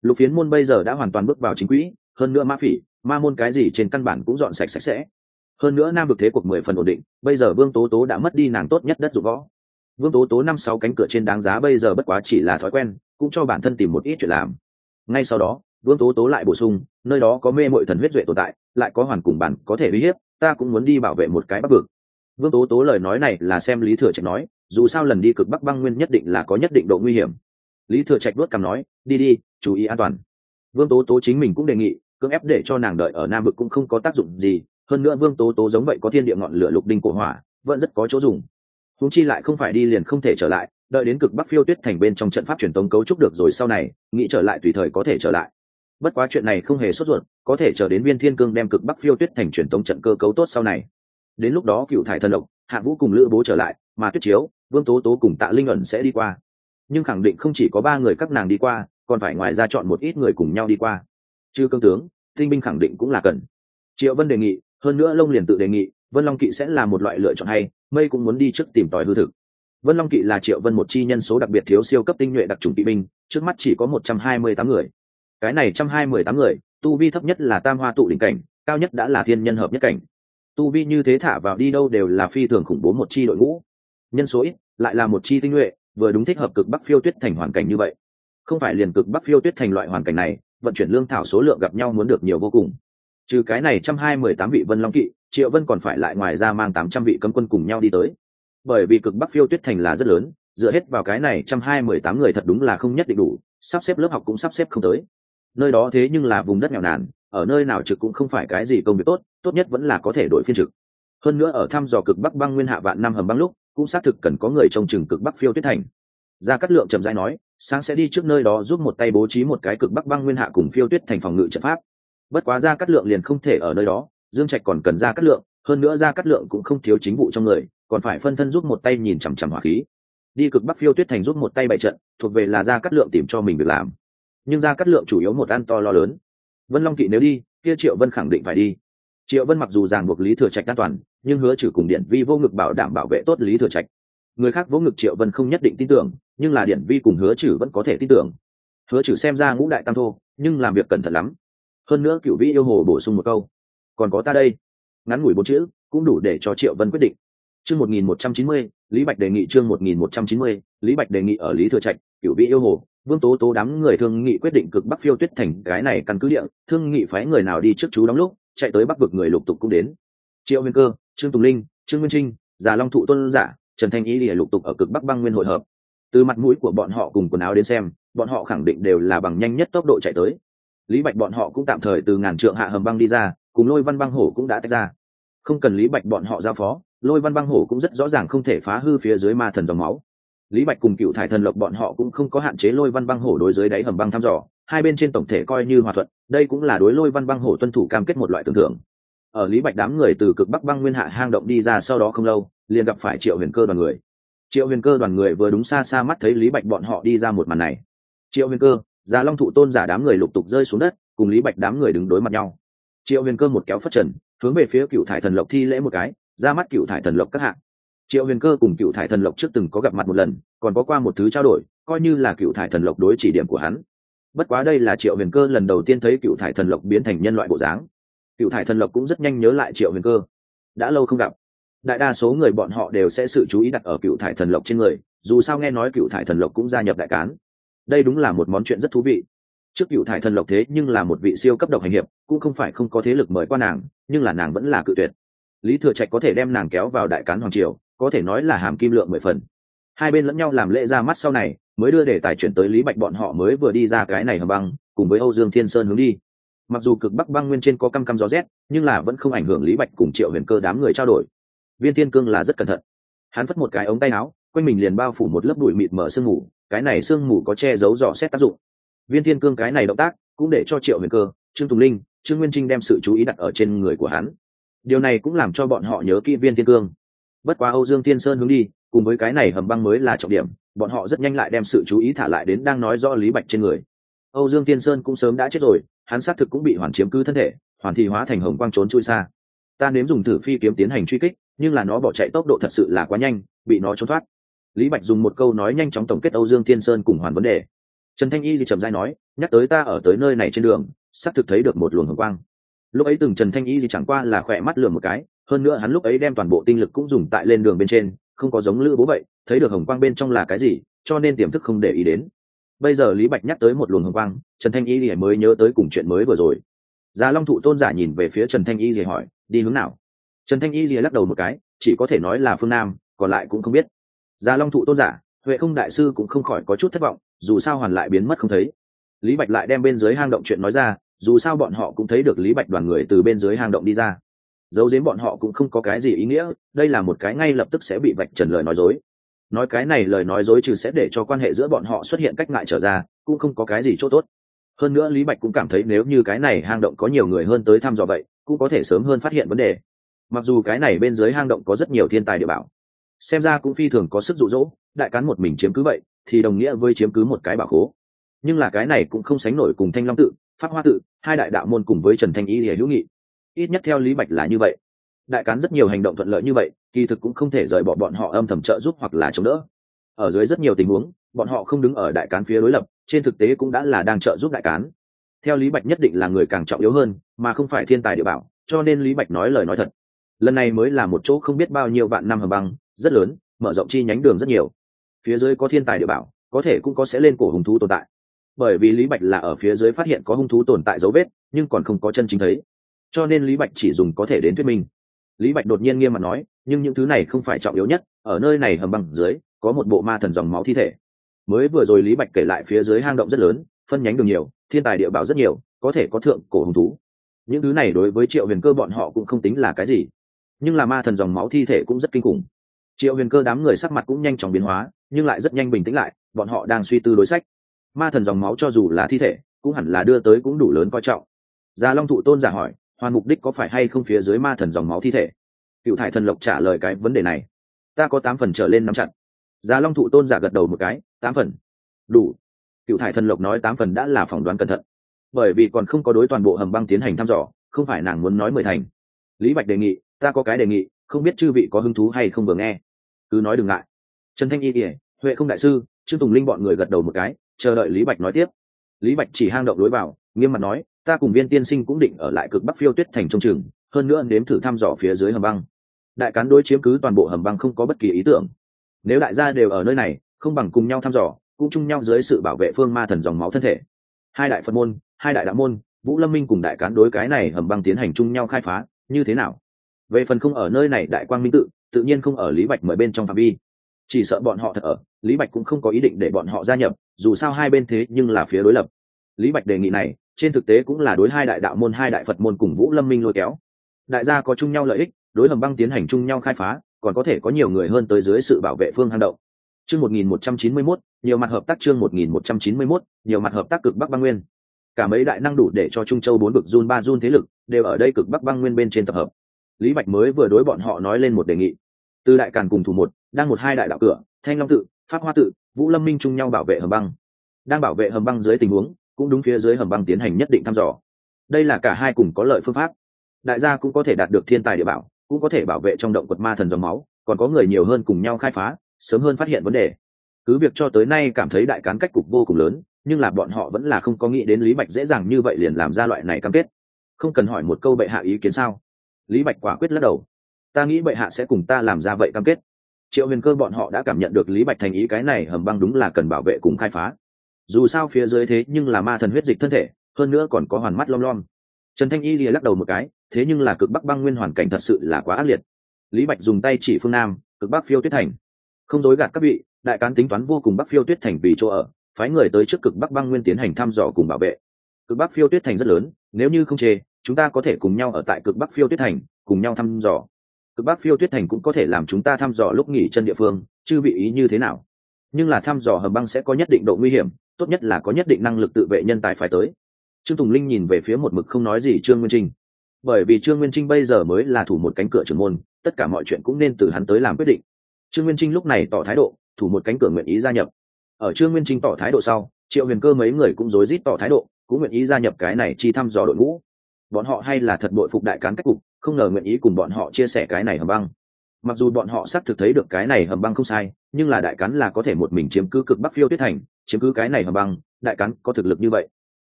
Lục phiến môn bây giờ đã hoàn toàn bước vào chính quỹ, hơn nữa ma phỉ, ma môn cái gì trên căn bản cũng dọn sạch sạch sẽ. Hơn nữa nam vực thế cuộc mười phần ổn định, bây giờ vương tố tố đã mất đi nàng tốt nhất đất dụng võ. Vương tố tố năm sáu cánh cửa trên đáng giá bây giờ bất quá chỉ là thói quen, cũng cho bản thân tìm một ít chuyện làm. Ngay sau đó, vương tố tố lại bổ sung, nơi đó có mê mội thần huyết duệ tồn tại, lại có hoàn cùng bản, có thể uy hiếp, ta cũng muốn đi bảo vệ một cái bắc vực. Vương tố tố lời nói này là xem lý thừa trạch nói dù sao lần đi cực bắc băng nguyên nhất định là có nhất định độ nguy hiểm. Lý thừa trạch đốt cằm nói, đi đi, chú ý an toàn. Vương tố tố chính mình cũng đề nghị, cưỡng ép để cho nàng đợi ở nam vực cũng không có tác dụng gì, hơn nữa vương tố tố giống vậy có thiên địa ngọn lửa lục đinh cổ hỏa, vẫn rất có chỗ dùng. Húng chi lại không phải đi liền không thể trở lại, đợi đến cực bắc phiêu tuyết thành bên trong trận pháp truyền tống cấu trúc được rồi sau này, nghĩ trở lại tùy thời có thể trở lại. Bất quá chuyện này không hề sốt ruột, có thể chờ đến viên thiên cương đem cực bắc phiêu tuyết thành truyền tống trận cơ cấu tốt sau này. Đến lúc đó cựu thải thần độc hạ vũ cùng lữ bố trở lại, mà tuyết chiếu vương tố tố cùng tạ linh ẩn sẽ đi qua. Nhưng khẳng định không chỉ có ba người các nàng đi qua, còn phải ngoài ra chọn một ít người cùng nhau đi qua. Chứ cương tướng, tinh binh khẳng định cũng là cần. Triệu vân đề nghị, hơn nữa lông liền tự đề nghị, vân long kỵ sẽ là một loại lựa chọn hay, mây cũng muốn đi trước tìm tòi hư thực. Vân long kỵ là triệu vân một chi nhân số đặc biệt thiếu siêu cấp tinh nhuệ đặc trùng kỵ binh, trước mắt chỉ có một trăm hai mươi tám người. Cái này trăm hai mươi tám người, tu vi thấp nhất là tam hoa tụ đỉnh cảnh, cao nhất đã là thiên nhân hợp nhất cảnh. Tu vi như thế thả vào đi đâu đều là phi thường khủng bố một chi đội ngũ nhân số ít, lại là một chi tinh nhuệ, vừa đúng thích hợp cực bắc phiêu tuyết thành hoàn cảnh như vậy. Không phải liền cực bắc phiêu tuyết thành loại hoàn cảnh này, vận chuyển lương thảo số lượng gặp nhau muốn được nhiều vô cùng. Trừ cái này trăm hai mười tám vị vân long kỵ, triệu vân còn phải lại ngoài ra mang tám trăm vị cấm quân cùng nhau đi tới. Bởi vì cực bắc phiêu tuyết thành là rất lớn, dựa hết vào cái này trăm hai mười tám người thật đúng là không nhất định đủ, sắp xếp lớp học cũng sắp xếp không tới. Nơi đó thế nhưng là vùng đất nghèo nàn, ở nơi nào trực cũng không phải cái gì công việc tốt tốt nhất vẫn là có thể đổi phiên trực. Hơn nữa ở thăm dò cực bắc băng nguyên hạ vạn năm hầm băng lúc cũng xác thực cần có người trông chừng cực bắc phiêu tuyết thành. Gia cát lượng trầm rãi nói, sáng sẽ đi trước nơi đó giúp một tay bố trí một cái cực bắc băng nguyên hạ cùng phiêu tuyết thành phòng ngự trận pháp. Bất quá gia cát lượng liền không thể ở nơi đó, dương trạch còn cần gia cát lượng, hơn nữa gia cát lượng cũng không thiếu chính vụ trong người, còn phải phân thân giúp một tay nhìn chằm chằm hỏa khí. Đi cực bắc phiêu tuyết thành giúp một tay bày trận, thuộc về là gia cát lượng tìm cho mình việc làm. Nhưng gia cát lượng chủ yếu một ăn to lo lớn. Vân long kỵ nếu đi, kia triệu vân khẳng định phải đi triệu vân mặc dù ràng buộc lý thừa trạch an toàn, nhưng hứa trừ cùng điện vi vô ngực bảo đảm bảo vệ tốt lý thừa trạch. Người khác vô ngực triệu vân không nhất định tin tưởng, nhưng là điện vi cùng hứa trừ vẫn có thể tin tưởng. Hứa trừ xem ra ngũ đại tam thô, nhưng làm việc cẩn thận lắm. Hơn nữa cựu vĩ yêu hồ bổ sung một câu, còn có ta đây. Ngắn ngủi bốn chữ, cũng đủ để cho triệu vân quyết định. Chương một nghìn một trăm chín mươi, lý bạch đề nghị chương một nghìn một trăm chín mươi, lý bạch đề nghị ở lý thừa trạch, cựu vĩ yêu hồ, vương tố tố đám người thương nghị quyết định cực bắc phiêu tuyết thành cái này căn cứ địa, thương nghị phái người nào đi trước chú đóng lúc chạy tới bắc vực người lục tục cũng đến. Triệu nguyên cơ, trương tùng linh, trương nguyên trinh, già long thụ tôn giả, trần thanh ý lìa lục tục ở cực bắc băng nguyên hội hợp. Từ mặt mũi của bọn họ cùng quần áo đến xem, bọn họ khẳng định đều là bằng nhanh nhất tốc độ chạy tới. Lý bạch bọn họ cũng tạm thời từ ngàn trượng hạ hầm băng đi ra, cùng lôi văn băng hổ cũng đã tách ra. Không cần lý bạch bọn họ giao phó, lôi văn băng hổ cũng rất rõ ràng không thể phá hư phía dưới ma thần dòng máu. Lý bạch cùng cựu thải thần lộc bọn họ cũng không có hạn chế lôi văn băng hổ đối dưới đáy hầm băng thăm dò, hai bên trên tổng thể coi như hòa thuận đây cũng là đối lôi văn băng hổ tuân thủ cam kết một loại tưởng thưởng ở lý bạch đám người từ cực bắc băng nguyên hạ hang động đi ra sau đó không lâu, liền gặp phải triệu huyền cơ đoàn người. Triệu huyền cơ đoàn người vừa đúng xa xa mắt thấy lý bạch bọn họ đi ra một màn này. Triệu huyền cơ, già long thụ tôn giả đám người lục tục rơi xuống đất, cùng lý bạch đám người đứng đối mặt nhau. Triệu huyền cơ một kéo phất trần, hướng về phía cựu thải thần lộc thi lễ một cái, ra mắt cựu thải thần lộc các hạng triệu huyền cơ cùng cựu thải thần lộc trước từng có gặp mặt một lần, còn có qua một thứ trao đổi, coi như là cựu thải thần lộc đối chỉ điểm của hắn bất quá đây là triệu huyền cơ lần đầu tiên thấy cựu thải thần lộc biến thành nhân loại bộ dáng. Cựu thải thần lộc cũng rất nhanh nhớ lại triệu huyền cơ. Đã lâu không gặp. Đại đa số người bọn họ đều sẽ sự chú ý đặt ở cựu thải thần lộc trên người, dù sao nghe nói cựu thải thần lộc cũng gia nhập đại cán. Đây đúng là một món chuyện rất thú vị. Trước cựu thải thần lộc thế nhưng là một vị siêu cấp độc hành hiệp, cũng không phải không có thế lực mời qua nàng, nhưng là nàng vẫn là cự tuyệt. Lý thừa trạch có thể đem nàng kéo vào đại cán hoàng triều, có thể nói là hàm kim lượng mười phần hai bên lẫn nhau làm lễ ra mắt sau này, mới đưa để tài chuyển tới lý bạch bọn họ mới vừa đi ra cái này hầm băng, cùng với âu dương thiên sơn hướng đi. Mặc dù cực bắc băng nguyên trên có căm căm gió rét, nhưng là vẫn không ảnh hưởng lý bạch cùng triệu huyền cơ đám người trao đổi. Viên thiên cương là rất cẩn thận. Hắn phất một cái ống tay áo, quanh mình liền bao phủ một lớp bụi mịt mở sương mù, cái này sương mù có che giấu dò xét tác dụng. Viên thiên cương cái này động tác, cũng để cho triệu huyền cơ, trương tùng linh, trương nguyên trinh đem sự chú ý đặt ở trên người của hắn. Điều này cũng làm cho bọn họ nhớ kỹ viên thiên cương. Bất quá âu dương thiên sơn hướng đi cùng với cái này hầm băng mới là trọng điểm, bọn họ rất nhanh lại đem sự chú ý thả lại đến đang nói rõ lý bạch trên người. Âu dương thiên sơn cũng sớm đã chết rồi, hắn xác thực cũng bị hoàn chiếm cứ thân thể, hoàn thị hóa thành hồng quang trốn chui xa. Ta nếm dùng thử phi kiếm tiến hành truy kích, nhưng là nó bỏ chạy tốc độ thật sự là quá nhanh, bị nó trốn thoát. Lý bạch dùng một câu nói nhanh chóng tổng kết âu dương thiên sơn cùng hoàn vấn đề. Trần thanh y thì trầm dai nói, nhắc tới ta ở tới nơi này trên đường, xác thực thấy được một luồng hồng quang. Lúc ấy từng trần thanh y thì chẳng qua là khỏe mắt lừa một cái, hơn nữa hắn lúc ấy đem toàn bộ tinh lực cũng dùng tại lên đường bên trên không có giống lữ bố vậy, thấy được hồng quang bên trong là cái gì, cho nên tiềm thức không để ý đến. Bây giờ lý bạch nhắc tới một luồng hồng quang, trần thanh y thì mới nhớ tới cùng chuyện mới vừa rồi. Già long thụ tôn giả nhìn về phía trần thanh y thì hỏi, đi hướng nào? Trần thanh y thì lắc đầu một cái, chỉ có thể nói là phương nam, còn lại cũng không biết. Già long thụ tôn giả, huệ không đại sư cũng không khỏi có chút thất vọng, dù sao hoàn lại biến mất không thấy. Lý bạch lại đem bên dưới hang động chuyện nói ra, dù sao bọn họ cũng thấy được lý bạch đoàn người từ bên dưới hang động đi ra giấu giếm bọn họ cũng không có cái gì ý nghĩa, đây là một cái ngay lập tức sẽ bị vạch trần lời nói dối. Nói cái này lời nói dối trừ sẽ để cho quan hệ giữa bọn họ xuất hiện cách ngại trở ra, cũng không có cái gì chỗ tốt. Hơn nữa lý bạch cũng cảm thấy nếu như cái này hang động có nhiều người hơn tới thăm dò vậy, cũng có thể sớm hơn phát hiện vấn đề. Mặc dù cái này bên dưới hang động có rất nhiều thiên tài địa bảo, xem ra cũng phi thường có sức dụ dỗ, đại cán một mình chiếm cứ vậy, thì đồng nghĩa với chiếm cứ một cái bảo khố. Nhưng là cái này cũng không sánh nổi cùng thanh long tự, pháp hoa tự, hai đại đạo môn cùng với trần thanh y để hữu nghị ít nhất theo lý bạch là như vậy. Đại cán rất nhiều hành động thuận lợi như vậy, kỳ thực cũng không thể rời bỏ bọn họ âm thầm trợ giúp hoặc là chống đỡ. Ở dưới rất nhiều tình huống, bọn họ không đứng ở đại cán phía đối lập, trên thực tế cũng đã là đang trợ giúp đại cán. Theo lý bạch nhất định là người càng trọng yếu hơn, mà không phải thiên tài địa bảo, cho nên lý bạch nói lời nói thật. Lần này mới là một chỗ không biết bao nhiêu vạn năm hầm băng, rất lớn, mở rộng chi nhánh đường rất nhiều. Phía dưới có thiên tài địa bảo, có thể cũng có sẽ lên cổ hùng thú tồn tại. Bởi vì lý bạch là ở phía dưới phát hiện có hung thú tồn tại dấu vết, nhưng còn không có chân chính thấy cho nên lý bạch chỉ dùng có thể đến thuyết minh. Lý bạch đột nhiên nghiêm mặt nói, nhưng những thứ này không phải trọng yếu nhất, ở nơi này hầm băng dưới, có một bộ ma thần dòng máu thi thể. Mới vừa rồi lý bạch kể lại phía dưới hang động rất lớn, phân nhánh đường nhiều, thiên tài địa bảo rất nhiều, có thể có thượng cổ hùng thú. Những thứ này đối với triệu huyền cơ bọn họ cũng không tính là cái gì. Nhưng là ma thần dòng máu thi thể cũng rất kinh khủng. Triệu huyền cơ đám người sắc mặt cũng nhanh chóng biến hóa, nhưng lại rất nhanh bình tĩnh lại, bọn họ đang suy tư đối sách. Ma thần dòng máu cho dù là thi thể, cũng hẳn là đưa tới cũng đủ lớn coi trọng. Già long thụ tôn giả hỏi hoàn mục đích có phải hay không phía dưới ma thần dòng máu thi thể? Cựu thải thần lộc trả lời cái vấn đề này. Ta có tám phần trở lên nắm chặt. Già long thụ tôn giả gật đầu một cái, tám phần. Đủ. Cựu thải thần lộc nói tám phần đã là phỏng đoán cẩn thận. Bởi vì còn không có đối toàn bộ hầm băng tiến hành thăm dò, không phải nàng muốn nói mười thành. Lý bạch đề nghị, ta có cái đề nghị, không biết chư vị có hứng thú hay không vừa nghe. Cứ nói đừng ngại. Trần thanh y kỉa huệ không đại sư, trương tùng linh bọn người gật đầu một cái, chờ đợi lý bạch nói tiếp. Lý bạch chỉ hang động lối vào, nghiêm mặt nói ta cùng viên tiên sinh cũng định ở lại cực bắc phiêu tuyết thành trong trường, hơn nữa nếm thử thăm dò phía dưới hầm băng. Đại cán đối chiếm cứ toàn bộ hầm băng không có bất kỳ ý tưởng. Nếu đại gia đều ở nơi này, không bằng cùng nhau thăm dò, cũng chung nhau dưới sự bảo vệ phương ma thần dòng máu thân thể. Hai đại phật môn, hai đại đạo môn, vũ lâm minh cùng đại cán đối cái này hầm băng tiến hành chung nhau khai phá, như thế nào? Về phần không ở nơi này đại quang minh tự tự nhiên không ở lý bạch mời bên trong phạm vi. Chỉ sợ bọn họ thật ở, lý bạch cũng không có ý định để bọn họ gia nhập, dù sao hai bên thế nhưng là phía đối lập. Lý bạch đề nghị này trên thực tế cũng là đối hai đại đạo môn, hai đại phật môn cùng vũ lâm minh lôi kéo. Đại gia có chung nhau lợi ích, đối hầm băng tiến hành chung nhau khai phá, còn có thể có nhiều người hơn tới dưới sự bảo vệ phương hang động. Chương một nghìn một trăm chín mươi mốt, nhiều mặt hợp tác chương một nghìn một trăm chín mươi mốt, nhiều mặt hợp tác cực bắc băng nguyên. Cả mấy đại năng đủ để cho trung châu bốn vực run ba run thế lực, đều ở đây cực bắc băng nguyên bên trên tập hợp. Lý bạch mới vừa đối bọn họ nói lên một đề nghị. Từ đại càn cùng thủ một, đang một hai đại đạo cửa, thanh long tự, pháp hoa tự, vũ lâm minh chung nhau bảo vệ hầm băng. Đang bảo vệ hầm băng dưới tình huống cũng đúng phía dưới hầm băng tiến hành nhất định thăm dò. Đây là cả hai cùng có lợi phương pháp. Đại gia cũng có thể đạt được thiên tài địa bảo, cũng có thể bảo vệ trong động quật ma thần dòng máu, còn có người nhiều hơn cùng nhau khai phá, sớm hơn phát hiện vấn đề. Cứ việc cho tới nay cảm thấy đại cán cách cục vô cùng lớn, nhưng là bọn họ vẫn là không có nghĩ đến lý bạch dễ dàng như vậy liền làm ra loại này cam kết. Không cần hỏi một câu bệ hạ ý kiến sao? Lý bạch quả quyết lắc đầu. Ta nghĩ bệ hạ sẽ cùng ta làm ra vậy cam kết. Triệu huyền cơ bọn họ đã cảm nhận được lý bạch thành ý cái này hầm băng đúng là cần bảo vệ cùng khai phá dù sao phía dưới thế nhưng là ma thần huyết dịch thân thể, hơn nữa còn có hoàn mắt lom lom. Trần thanh y lìa lắc đầu một cái, thế nhưng là cực bắc băng nguyên hoàn cảnh thật sự là quá ác liệt. Lý bạch dùng tay chỉ phương nam, cực bắc phiêu tuyết thành. Không dối gạt các vị, đại cán tính toán vô cùng bắc phiêu tuyết thành vì chỗ ở, phái người tới trước cực bắc băng nguyên tiến hành thăm dò cùng bảo vệ. Cực bắc phiêu tuyết thành rất lớn, nếu như không chê, chúng ta có thể cùng nhau ở tại cực bắc phiêu tuyết thành, cùng nhau thăm dò. Cực bắc phiêu tuyết thành cũng có thể làm chúng ta thăm dò lúc nghỉ chân địa phương, chứ bị ý như thế nào? Nhưng là thăm dò hầm băng sẽ có nhất định độ nguy hiểm tốt nhất là có nhất định năng lực tự vệ nhân tài phải tới. Trương tùng linh nhìn về phía một mực không nói gì trương nguyên trinh. Bởi vì trương nguyên trinh bây giờ mới là thủ một cánh cửa trưởng môn, tất cả mọi chuyện cũng nên từ hắn tới làm quyết định. Trương nguyên trinh lúc này tỏ thái độ, thủ một cánh cửa nguyện ý gia nhập. Ở trương nguyên trinh tỏ thái độ sau, triệu huyền cơ mấy người cũng rối rít tỏ thái độ, cũng nguyện ý gia nhập cái này chi thăm dò đội ngũ. Bọn họ hay là thật bội phục đại cán cách cục, không ngờ nguyện ý cùng bọn họ chia sẻ cái này hầm băng. Mặc dù bọn họ xác thực thấy được cái này hầm băng không sai, nhưng là đại cán là có thể một mình chiếm cứ cực bắc phiêu tuyết thành chiếm cứ cái này hầm băng, đại cắn có thực lực như vậy,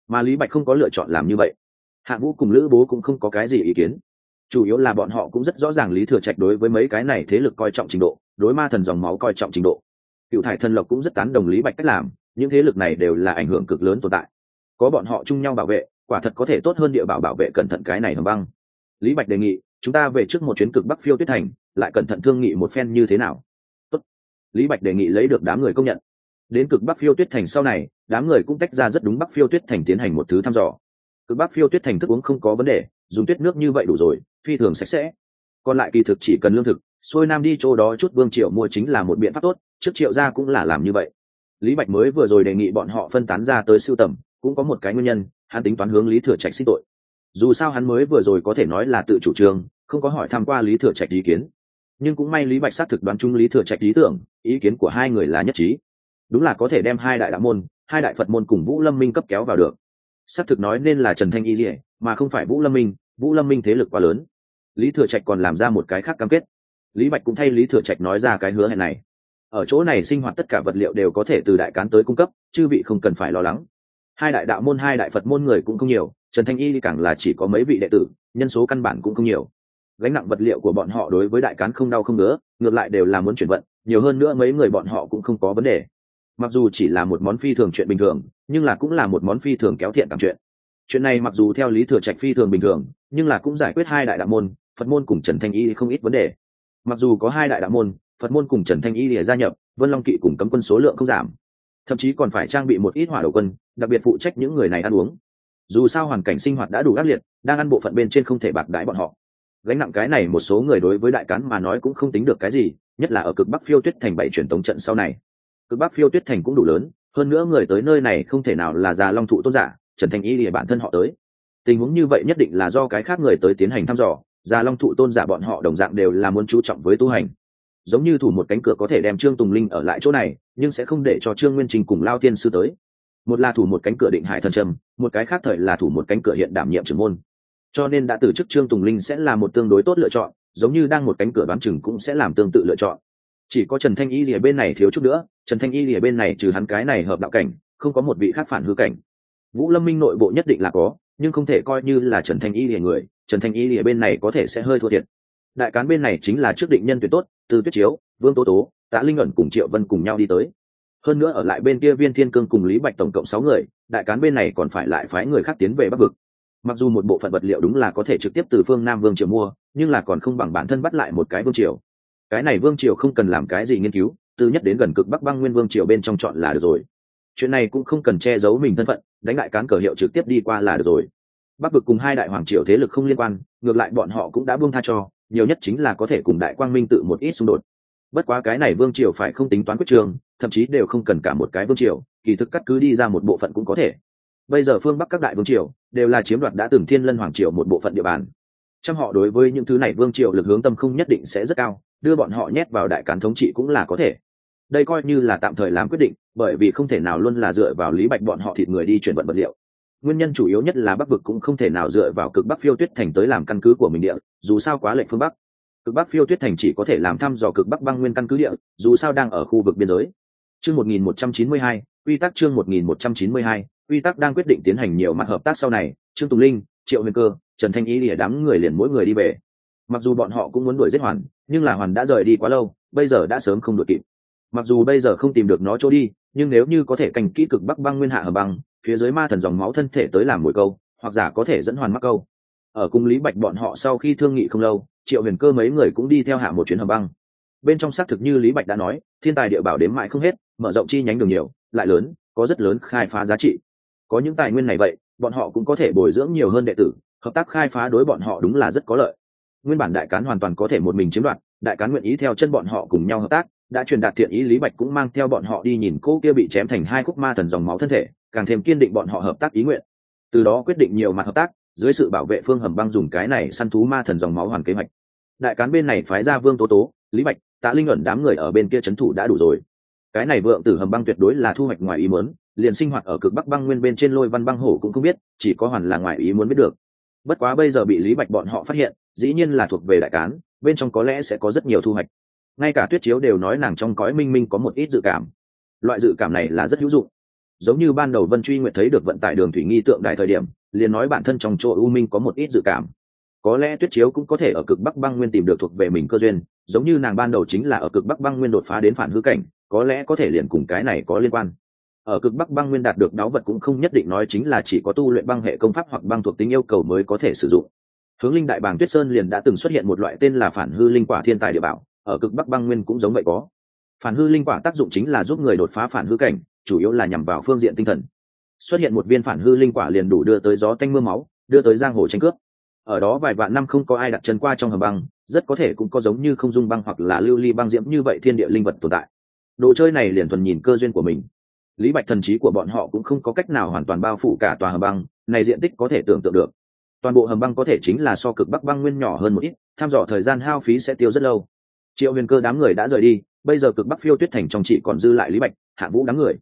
mà lý bạch không có lựa chọn làm như vậy. Hạ vũ cùng lữ bố cũng không có cái gì ý kiến. Chủ yếu là bọn họ cũng rất rõ ràng lý thừa trạch đối với mấy cái này thế lực coi trọng trình độ, đối ma thần dòng máu coi trọng trình độ. Cựu thải thần lộc cũng rất tán đồng lý bạch cách làm, những thế lực này đều là ảnh hưởng cực lớn tồn tại. Có bọn họ chung nhau bảo vệ, quả thật có thể tốt hơn địa bảo bảo vệ cẩn thận cái này hầm băng. Lý bạch đề nghị, chúng ta về trước một chuyến cực bắc phiêu tuyết thành, lại cẩn thận thương nghị một phen như thế nào? Tốt. lý bạch đề nghị lấy được đám người công nhận đến cực bắc phiêu tuyết thành sau này, đám người cũng tách ra rất đúng bắc phiêu tuyết thành tiến hành một thứ thăm dò. Cực bắc phiêu tuyết thành thức uống không có vấn đề, dùng tuyết nước như vậy đủ rồi, phi thường sạch sẽ. Còn lại kỳ thực chỉ cần lương thực, xuôi nam đi chỗ đó chút vương triệu mua chính là một biện pháp tốt, trước triệu gia cũng là làm như vậy. Lý bạch mới vừa rồi đề nghị bọn họ phân tán ra tới siêu tầm, cũng có một cái nguyên nhân, hắn tính toán hướng lý thừa trạch xin tội. Dù sao hắn mới vừa rồi có thể nói là tự chủ trương, không có hỏi tham q u a lý thừa trạch ý kiến. Nhưng cũng may lý bạch xác thực đoán chung lý thừa trạch ý tưởng, ý kiến của hai người là nhất trí đúng là có thể đem hai đại đạo môn, hai đại phật môn cùng vũ lâm minh cấp kéo vào được. Xác thực nói nên là trần thanh y dỉa mà không phải vũ lâm minh, vũ lâm minh thế lực quá lớn. Lý thừa trạch còn làm ra một cái khác cam kết. Lý bạch cũng thay lý thừa trạch nói ra cái hứa hẹn này. Ở chỗ này sinh hoạt tất cả vật liệu đều có thể từ đại cán tới cung cấp, chư vị không cần phải lo lắng. Hai đại đạo môn, hai đại phật môn người cũng không nhiều, trần thanh y càng là chỉ có mấy vị đệ tử, nhân số căn bản cũng không nhiều. Gánh nặng vật liệu của bọn họ đối với đại cán không đau không ngứa, ngược lại đều là muốn chuyển vận, nhiều hơn nữa mấy người bọn họ cũng không có vấn đề mặc dù chỉ là một món phi thường chuyện bình thường, nhưng là cũng là một món phi thường kéo thiện cảm chuyện. Chuyện này mặc dù theo lý thừa trạch phi thường bình thường, nhưng là cũng giải quyết hai đại đạo môn, phật môn cùng trần thanh y không ít vấn đề. Mặc dù có hai đại đạo môn, phật môn cùng trần thanh y để gia nhập, vân long kỵ cùng cấm quân số lượng không giảm. Thậm chí còn phải trang bị một ít hỏa đầu quân, đặc biệt phụ trách những người này ăn uống. Dù sao hoàn cảnh sinh hoạt đã đủ ác liệt, đang ăn bộ phận bên trên không thể bạc đãi bọn họ. Gánh nặng cái này một số người đối với đại cán mà nói cũng không tính được cái gì, nhất là ở cực bắc phiêu tuyết thành bảy truyền tống trận sau này cực bắc phiêu tuyết thành cũng đủ lớn, hơn nữa người tới nơi này không thể nào là già long thụ tôn giả, trần thành y lìa bản thân họ tới. Tình huống như vậy nhất định là do cái khác người tới tiến hành thăm dò, già long thụ tôn giả bọn họ đồng dạng đều là muốn chú trọng với tu hành. Giống như thủ một cánh cửa có thể đem trương tùng linh ở lại chỗ này, nhưng sẽ không để cho trương nguyên trình cùng lao tiên sư tới. Một là thủ một cánh cửa định hải thần trầm, một cái khác thời là thủ một cánh cửa hiện đảm nhiệm trưởng môn. Cho nên đã từ chức trương tùng linh sẽ là một tương đối tốt lựa chọn, giống như đang một cánh cửa đoán chừng cũng sẽ làm tương tự lựa chọn chỉ có trần thanh y lìa bên này thiếu chút nữa, trần thanh y lìa bên này trừ hắn cái này hợp đạo cảnh, không có một vị khác phản hư cảnh. Vũ lâm minh nội bộ nhất định là có, nhưng không thể coi như là trần thanh y lìa người, trần thanh y lìa bên này có thể sẽ hơi thua thiệt. Đại cán bên này chính là trước định nhân tuyệt tốt, từ tuyết chiếu, vương tố tố, tạ linh ẩn cùng triệu vân cùng nhau đi tới. Hơn nữa ở lại bên kia viên thiên cương cùng lý bạch tổng cộng sáu người, đại cán bên này còn phải lại phái người khác tiến về bắc vực. Mặc dù một bộ phận vật liệu đúng là có thể trực tiếp từ phương nam vương triều mua, nhưng là còn không bằng bản thân bắt lại một cái vương triều cái này vương triều không cần làm cái gì nghiên cứu, từ nhất đến gần cực bắc băng nguyên vương triều bên trong chọn là được rồi. Chuyện này cũng không cần che giấu mình thân phận, đánh lại cán cờ hiệu trực tiếp đi qua là được rồi. Bắc vực cùng hai đại hoàng triều thế lực không liên quan, ngược lại bọn họ cũng đã buông tha cho, nhiều nhất chính là có thể cùng đại quang minh tự một ít xung đột. Bất quá cái này vương triều phải không tính toán quyết trường, thậm chí đều không cần cả một cái vương triều, kỳ thực cắt cứ đi ra một bộ phận cũng có thể. Bây giờ phương bắc các đại vương triều đều là chiếm đoạt đã từng thiên lân hoàng triều một bộ phận địa bàn. Trăm họ đối với những thứ này vương triều lực hướng tâm không nhất định sẽ rất cao đưa bọn họ nhét vào đại cán thống trị cũng là có thể. Đây coi như là tạm thời làm quyết định, bởi vì không thể nào luôn là dựa vào lý bạch bọn họ thịt người đi chuyển vận vật liệu. Nguyên nhân chủ yếu nhất là bắc vực cũng không thể nào dựa vào cực bắc phiêu tuyết thành tới làm căn cứ của mình địa, dù sao quá lệnh phương bắc. Cực bắc phiêu tuyết thành chỉ có thể làm thăm dò cực bắc băng nguyên căn cứ địa, dù sao đang ở khu vực biên giới. Chương một nghìn một trăm chín mươi hai, quy tắc chương một nghìn một trăm chín mươi hai, quy tắc đang quyết định tiến hành nhiều mặt hợp tác sau này, trương tùng linh, triệu huyền cơ, trần thanh ý lìa đám người liền mỗi người đi về. Mặc dù bọn họ cũng muốn đuổi giết hoàn nhưng là hoàn đã rời đi quá lâu, bây giờ đã sớm không đuổi kịp. Mặc dù bây giờ không tìm được nó chỗ đi, nhưng nếu như có thể cành kỹ cực bắc băng nguyên hạ hầm băng, phía dưới ma thần dòng máu thân thể tới làm mồi câu, hoặc giả có thể dẫn hoàn mắc câu. Ở cung lý bạch bọn họ sau khi thương nghị không lâu, triệu huyền cơ mấy người cũng đi theo hạ một chuyến hầm băng. Bên trong xác thực như lý bạch đã nói, thiên tài địa bảo đếm mãi không hết, mở rộng chi nhánh đường nhiều, lại lớn, có rất lớn khai phá giá trị. Có những tài nguyên này vậy, bọn họ cũng có thể bồi dưỡng nhiều hơn đệ tử, hợp tác khai phá đối bọn họ đúng là rất có lợi nguyên bản đại cán hoàn toàn có thể một mình chiếm đoạt, đại cán nguyện ý theo chân bọn họ cùng nhau hợp tác, đã truyền đạt thiện ý lý bạch cũng mang theo bọn họ đi nhìn cô kia bị chém thành hai khúc ma thần dòng máu thân thể, càng thêm kiên định bọn họ hợp tác ý nguyện. Từ đó quyết định nhiều mặt hợp tác, dưới sự bảo vệ phương hầm băng dùng cái này săn thú ma thần dòng máu hoàn kế hoạch. Đại cán bên này phái ra vương tố tố, lý bạch, tạ linh ẩn đám người ở bên kia trấn thủ đã đủ rồi. Cái này vượng tử hầm băng tuyệt đối là thu hoạch ngoài ý muốn, liền sinh hoạt ở cực bắc băng nguyên bên trên lôi văn băng hổ cũng không biết, chỉ có hoàn là ngoài ý muốn biết được. Bất quá bây giờ bị lý bạch bọn họ phát hiện dĩ nhiên là thuộc về đại cán, bên trong có lẽ sẽ có rất nhiều thu hoạch. Ngay cả tuyết chiếu đều nói nàng trong cõi minh minh có một ít dự cảm. Loại dự cảm này là rất hữu dụng. Giống như ban đầu vân truy nguyện thấy được vận tải đường thủy nghi tượng đại thời điểm, liền nói bản thân trong chỗ u minh có một ít dự cảm. Có lẽ tuyết chiếu cũng có thể ở cực bắc băng nguyên tìm được thuộc về mình cơ duyên, giống như nàng ban đầu chính là ở cực bắc băng nguyên đột phá đến phản hư cảnh, có lẽ có thể liền cùng cái này có liên quan. Ở cực bắc băng nguyên đạt được đáo vật cũng không nhất định nói chính là chỉ có tu luyện băng hệ công pháp hoặc băng thuộc tính yêu cầu mới có thể sử dụng hướng linh đại bàng tuyết sơn liền đã từng xuất hiện một loại tên là phản hư linh quả thiên tài địa bảo, ở cực bắc băng nguyên cũng giống vậy có. Phản hư linh quả tác dụng chính là giúp người đột phá phản hư cảnh, chủ yếu là nhằm vào phương diện tinh thần. Xuất hiện một viên phản hư linh quả liền đủ đưa tới gió tanh mưa máu, đưa tới giang hồ tranh cướp. Ở đó vài vạn năm không có ai đặt chân qua trong hầm băng, rất có thể cũng có giống như không dung băng hoặc là lưu ly băng diễm như vậy thiên địa linh vật tồn tại. Đồ chơi này liền thuần nhìn cơ duyên của mình. Lý bạch thần trí của bọn họ cũng không có cách nào hoàn toàn bao phủ cả tòa hầm băng, này diện tích có thể tưởng tượng được toàn bộ hầm băng có thể chính là so cực bắc băng nguyên nhỏ hơn một ít, tham dò thời gian hao phí sẽ tiêu rất lâu. Triệu huyền cơ đám người đã rời đi, bây giờ cực bắc phiêu tuyết thành trong chị còn dư lại lý bạch, hạ vũ đám người.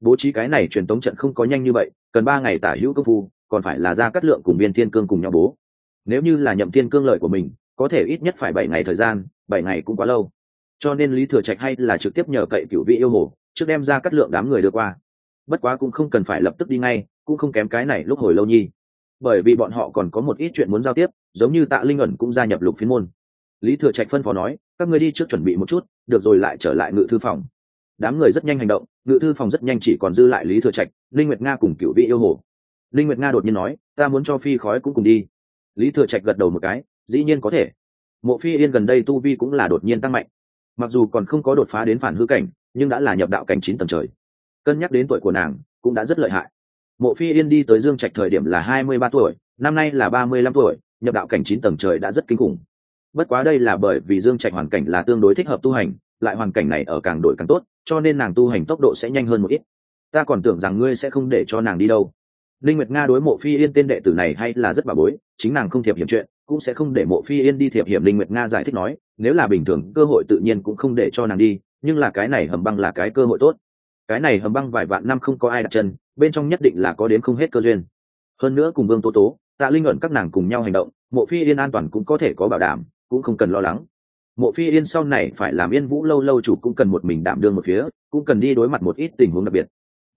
Bố trí cái này truyền tống trận không có nhanh như vậy, cần ba ngày tả hữu công phu, còn phải là ra cắt lượng cùng viên thiên cương cùng nhau bố. Nếu như là nhậm thiên cương lợi của mình, có thể ít nhất phải bảy ngày thời gian, bảy ngày cũng quá lâu. Cho nên lý thừa trạch hay là trực tiếp nhờ cậy cựu vị yêu hồ, trước đem ra cắt lượng đám người đưa qua. Bất quá cũng không cần phải lập tức đi ngay, cũng không kém cái này lúc hồi lâu nhi bởi vì bọn họ còn có một ít chuyện muốn giao tiếp, giống như tạ linh ẩn cũng gia nhập lục phiên môn. Lý thừa trạch phân phó nói, các người đi trước chuẩn bị một chút, được rồi lại trở lại ngự thư phòng. Đám người rất nhanh hành động, ngự thư phòng rất nhanh chỉ còn dư lại lý thừa trạch, linh nguyệt nga cùng cựu vị yêu hồ. Linh nguyệt nga đột nhiên nói, ta muốn cho phi khói cũng cùng đi. Lý thừa trạch gật đầu một cái, dĩ nhiên có thể. Mộ phi yên gần đây tu vi cũng là đột nhiên tăng mạnh. Mặc dù còn không có đột phá đến phản hư cảnh, nhưng đã là nhập đạo cảnh chín tầng trời. Cân nhắc đến tuổi của nàng, cũng đã rất lợi hại mộ phi yên đi tới dương trạch thời điểm là hai mươi ba tuổi, năm nay là ba mươi lăm tuổi, nhập đạo cảnh chín tầng trời đã rất kinh khủng. Bất quá đây là bởi vì dương trạch hoàn cảnh là tương đối thích hợp tu hành, lại hoàn cảnh này ở càng đổi càng tốt, cho nên nàng tu hành tốc độ sẽ nhanh hơn một ít. Ta còn tưởng rằng ngươi sẽ không để cho nàng đi đâu. Linh nguyệt nga đối mộ phi yên tên đệ tử này hay là rất bà bối, chính nàng không thiệp hiểm chuyện, cũng sẽ không để mộ phi yên đi thiệp hiểm linh nguyệt nga giải thích nói, nếu là bình thường, cơ hội tự nhiên cũng không để cho nàng đi, nhưng là cái này hầm băng là cái cơ hội tốt. Cái này hầm băng vài vạn năm không có ai đặt chân bên trong nhất định là có đến không hết cơ duyên. Hơn nữa cùng vương tố tố, tạ linh ẩn các nàng cùng nhau hành động, mộ phi yên an toàn cũng có thể có bảo đảm, cũng không cần lo lắng. Mộ phi yên sau này phải làm yên vũ lâu lâu chủ cũng cần một mình đảm đương một phía, cũng cần đi đối mặt một ít tình huống đặc biệt.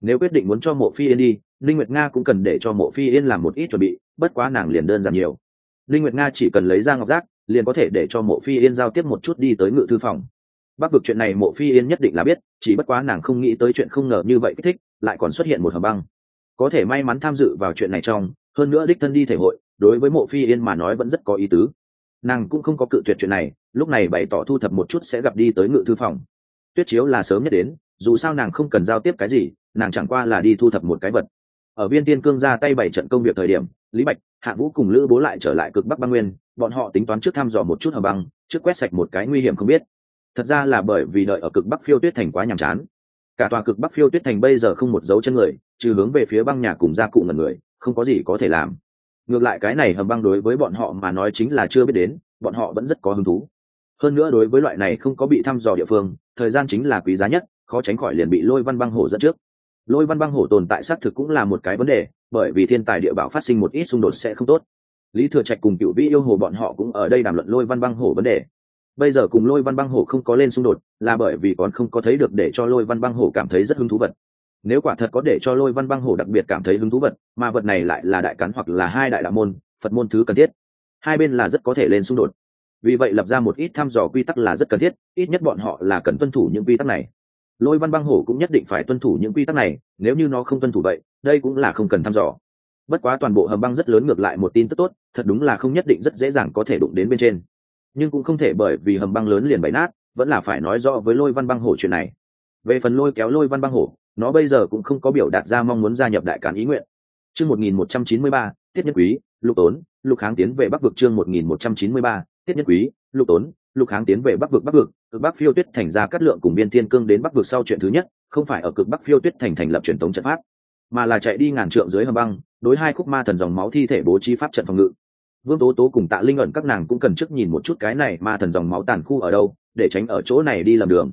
Nếu quyết định muốn cho mộ phi yên đi, linh nguyệt nga cũng cần để cho mộ phi yên làm một ít chuẩn bị, bất quá nàng liền đơn giản nhiều. Linh nguyệt nga chỉ cần lấy ra ngọc giác, liền có thể để cho mộ phi yên giao tiếp một chút đi tới ngự thư phòng bắc vực chuyện này mộ phi yên nhất định là biết, chỉ bất quá nàng không nghĩ tới chuyện không ngờ như vậy kích thích, lại còn xuất hiện một hầm băng. Có thể may mắn tham dự vào chuyện này trong, hơn nữa đích thân đi thể hội, đối với mộ phi yên mà nói vẫn rất có ý tứ. Nàng cũng không có cự tuyệt chuyện này, lúc này bày tỏ thu thập một chút sẽ gặp đi tới ngự thư phòng. Tuyết chiếu là sớm nhất đến, dù sao nàng không cần giao tiếp cái gì, nàng chẳng qua là đi thu thập một cái vật. Ở viên tiên cương ra tay bảy trận công việc thời điểm, lý bạch, hạ vũ cùng lữ bố lại trở lại cực bắc băng nguyên, bọn họ tính toán trước thăm dò một chút hầm băng, trước quét sạch một cái nguy hiểm không biết thật ra là bởi vì đợi ở cực bắc phiêu tuyết thành quá nhàm chán. Cả tòa cực bắc phiêu tuyết thành bây giờ không một dấu chân người, trừ hướng về phía băng nhà cùng gia cụ ngần người, không có gì có thể làm. Ngược lại cái này hầm băng đối với bọn họ mà nói chính là chưa biết đến, bọn họ vẫn rất có hứng thú. Hơn nữa đối với loại này không có bị thăm dò địa phương, thời gian chính là quý giá nhất, khó tránh khỏi liền bị lôi văn băng hổ dẫn trước. Lôi văn băng hổ tồn tại xác thực cũng là một cái vấn đề, bởi vì thiên tài địa bảo phát sinh một ít xung đột sẽ không tốt. Lý thừa trạch cùng cựu vĩ yêu hồ bọn họ cũng ở đây đàm luận lôi văn băng hổ vấn đề bây giờ cùng lôi văn băng hổ không có lên xung đột, là bởi vì còn không có thấy được để cho lôi văn băng hổ cảm thấy rất hứng thú vật. Nếu quả thật có để cho lôi văn băng hổ đặc biệt cảm thấy hứng thú vật, mà vật này lại là đại cắn hoặc là hai đại đạo môn, phật môn thứ cần thiết, hai bên là rất có thể lên xung đột. Vì vậy lập ra một ít thăm dò quy tắc là rất cần thiết, ít nhất bọn họ là cần tuân thủ những quy tắc này. Lôi văn băng hổ cũng nhất định phải tuân thủ những quy tắc này, nếu như nó không tuân thủ vậy, đây cũng là không cần thăm dò. Bất quá toàn bộ hầm băng rất lớn ngược lại một tin tức tốt, thật đúng là không nhất định rất dễ dàng có thể đụng đến bên trên nhưng cũng không thể bởi vì hầm băng lớn liền bày nát, vẫn là phải nói rõ với lôi văn băng hổ chuyện này. Về phần lôi kéo lôi văn băng hổ, nó bây giờ cũng không có biểu đạt ra mong muốn gia nhập đại cản ý nguyện. Chương một nghìn một trăm chín mươi ba, tiết nhất quý, lục tốn, lục kháng tiến về bắc vực chương một nghìn một trăm chín mươi ba, tiết nhất quý, lục tốn, lục kháng tiến về bắc vực bắc vực, cực bắc phiêu tuyết thành ra cắt lượng cùng biên thiên cương đến bắc vực sau chuyện thứ nhất, không phải ở cực bắc phiêu tuyết thành thành lập truyền thống trận pháp, mà là chạy đi ngàn trượng dưới hầm băng, đối hai khúc ma thần dòng máu thi thể bố trí pháp trận phòng ngự vương tố tố cùng tạ linh ẩn các nàng cũng cần trước nhìn một chút cái này ma thần dòng máu tàn khu ở đâu, để tránh ở chỗ này đi lầm đường.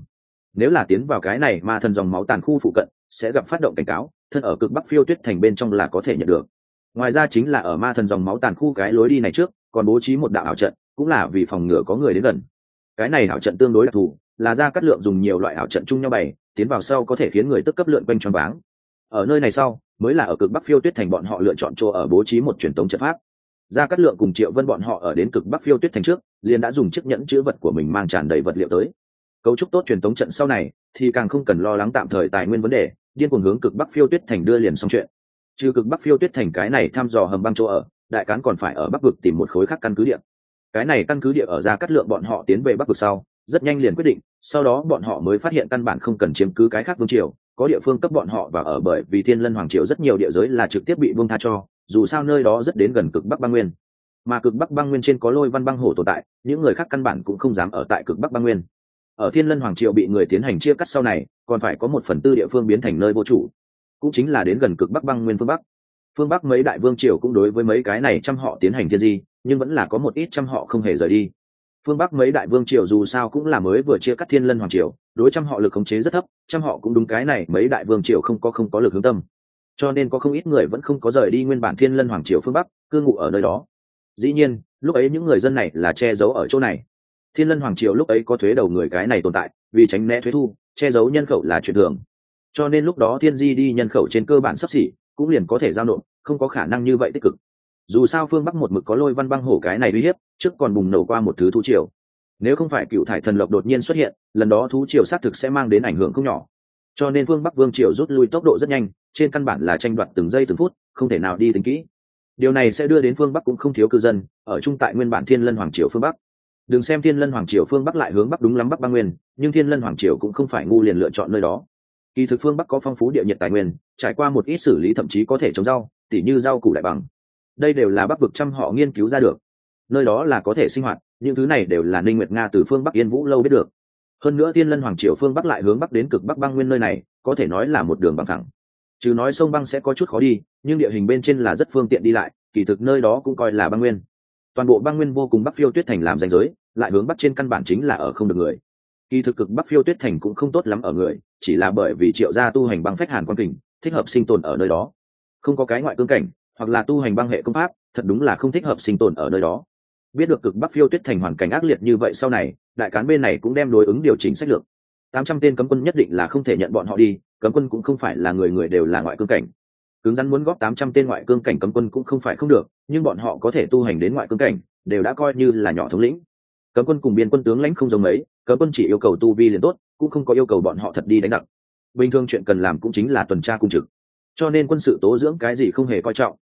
Nếu là tiến vào cái này ma thần dòng máu tàn khu phụ cận, sẽ gặp phát động cảnh cáo, thân ở cực bắc phiêu tuyết thành bên trong là có thể nhận được. Ngoài ra chính là ở ma thần dòng máu tàn khu cái lối đi này trước, còn bố trí một đạo ảo trận, cũng là vì phòng ngừa có người đến gần. Cái này ảo trận tương đối đặc thù, là ra cắt lượng dùng nhiều loại ảo trận chung nhau bày, tiến vào sau có thể khiến người tức cấp lượn quanh tròn váng. Ở nơi này sau, mới là ở cực bắc phiêu tuyết thành bọn họ lựa chọn chỗ ở bố trí một truyền thống trận pháp ra cắt lượng cùng triệu vân bọn họ ở đến cực bắc phiêu tuyết thành trước, liền đã dùng chiếc nhẫn chữ vật của mình mang tràn đầy vật liệu tới. Cấu trúc tốt truyền thống trận sau này, thì càng không cần lo lắng tạm thời tài nguyên vấn đề, điên cuồng hướng cực bắc phiêu tuyết thành đưa liền xong chuyện. Trừ cực bắc phiêu tuyết thành cái này thăm dò hầm băng chỗ ở, đại cán còn phải ở bắc vực tìm một khối khác căn cứ địa. Cái này căn cứ địa ở ra cắt lượng bọn họ tiến về bắc vực sau, rất nhanh liền quyết định, sau đó bọn họ mới phát hiện căn bản không cần chiếm cứ cái khác vương triều, có địa phương cấp bọn họ và ở bởi vì thiên lân hoàng triều rất nhiều địa giới là trực tiếp bị vương tha cho dù sao nơi đó rất đến gần cực bắc băng nguyên. Mà cực bắc băng nguyên trên có lôi văn băng hổ tồn tại, những người khác căn bản cũng không dám ở tại cực bắc băng nguyên. Ở thiên lân hoàng triều bị người tiến hành chia cắt sau này, còn phải có một phần tư địa phương biến thành nơi vô chủ. Cũng chính là đến gần cực bắc băng nguyên phương bắc. Phương bắc mấy đại vương triều cũng đối với mấy cái này trăm họ tiến hành thiên di, nhưng vẫn là có một ít trăm họ không hề rời đi. Phương bắc mấy đại vương triều dù sao cũng là mới vừa chia cắt thiên lân hoàng triều, đối trăm họ lực khống chế rất thấp, trăm họ cũng đúng cái này, mấy đại vương triều không có không có lực hướng tâm cho nên có không ít người vẫn không có rời đi nguyên bản thiên lân hoàng triều phương bắc, cư ngụ ở nơi đó. Dĩ nhiên, lúc ấy những người dân này là che giấu ở chỗ này. Thiên lân hoàng triều lúc ấy có thuế đầu người cái này tồn tại, vì tránh né thuế thu, che giấu nhân khẩu là chuyện thường. Cho nên lúc đó thiên di đi nhân khẩu trên cơ bản sắp xỉ, cũng liền có thể giao nộp, không có khả năng như vậy tích cực. Dù sao phương bắc một mực có lôi văn băng hổ cái này uy hiếp, trước còn bùng nổ qua một thứ thú triều. Nếu không phải cựu thải thần lộc đột nhiên xuất hiện, lần đó thú triều xác thực sẽ mang đến ảnh hưởng không nhỏ. Cho nên phương bắc vương triều rút lui tốc độ rất nhanh trên căn bản là tranh đoạt từng giây từng phút, không thể nào đi tính kỹ. Điều này sẽ đưa đến phương bắc cũng không thiếu cư dân, ở trung tại nguyên bản thiên lân hoàng triều phương bắc. Đừng xem thiên lân hoàng triều phương bắc lại hướng bắc đúng lắm bắc Ba nguyên, nhưng thiên lân hoàng triều cũng không phải ngu liền lựa chọn nơi đó. Kỳ thực phương bắc có phong phú địa nhiệt tài nguyên, trải qua một ít xử lý thậm chí có thể trồng rau, tỉ như rau củ đại bằng. Đây đều là bắc vực trăm họ nghiên cứu ra được. Nơi đó là có thể sinh hoạt, những thứ này đều là ninh nguyệt nga từ phương bắc yên vũ lâu biết được. Hơn nữa thiên lân hoàng triều phương bắc lại hướng bắc đến cực bắc băng nguyên nơi này, có thể nói là một đường bằng thẳng trừ nói sông băng sẽ có chút khó đi, nhưng địa hình bên trên là rất phương tiện đi lại, kỳ thực nơi đó cũng coi là băng nguyên. Toàn bộ băng nguyên vô cùng bắc phiêu tuyết thành làm danh giới, lại hướng bắc trên căn bản chính là ở không được người. Kỳ thực cực bắc phiêu tuyết thành cũng không tốt lắm ở người, chỉ là bởi vì triệu gia tu hành băng phách hàn quan kình, thích hợp sinh tồn ở nơi đó. Không có cái ngoại cương cảnh, hoặc là tu hành băng hệ công pháp, thật đúng là không thích hợp sinh tồn ở nơi đó. Biết được cực bắc phiêu tuyết thành hoàn cảnh ác liệt như vậy sau này, đại cán bên này cũng đem đối ứng điều chỉnh sách lược. Tám trăm tên cấm quân nhất định là không thể nhận bọn họ đi cấm quân cũng không phải là người người đều là ngoại cương cảnh. Cứng rắn muốn góp tám trăm tên ngoại cương cảnh cấm quân cũng không phải không được, nhưng bọn họ có thể tu hành đến ngoại cương cảnh, đều đã coi như là nhỏ thống lĩnh. Cấm quân cùng biên quân tướng lãnh không giống mấy, cấm quân chỉ yêu cầu tu vi liền tốt, cũng không có yêu cầu bọn họ thật đi đánh giặc. Bình thường chuyện cần làm cũng chính là tuần tra cung trực. Cho nên quân sự tố dưỡng cái gì không hề coi trọng.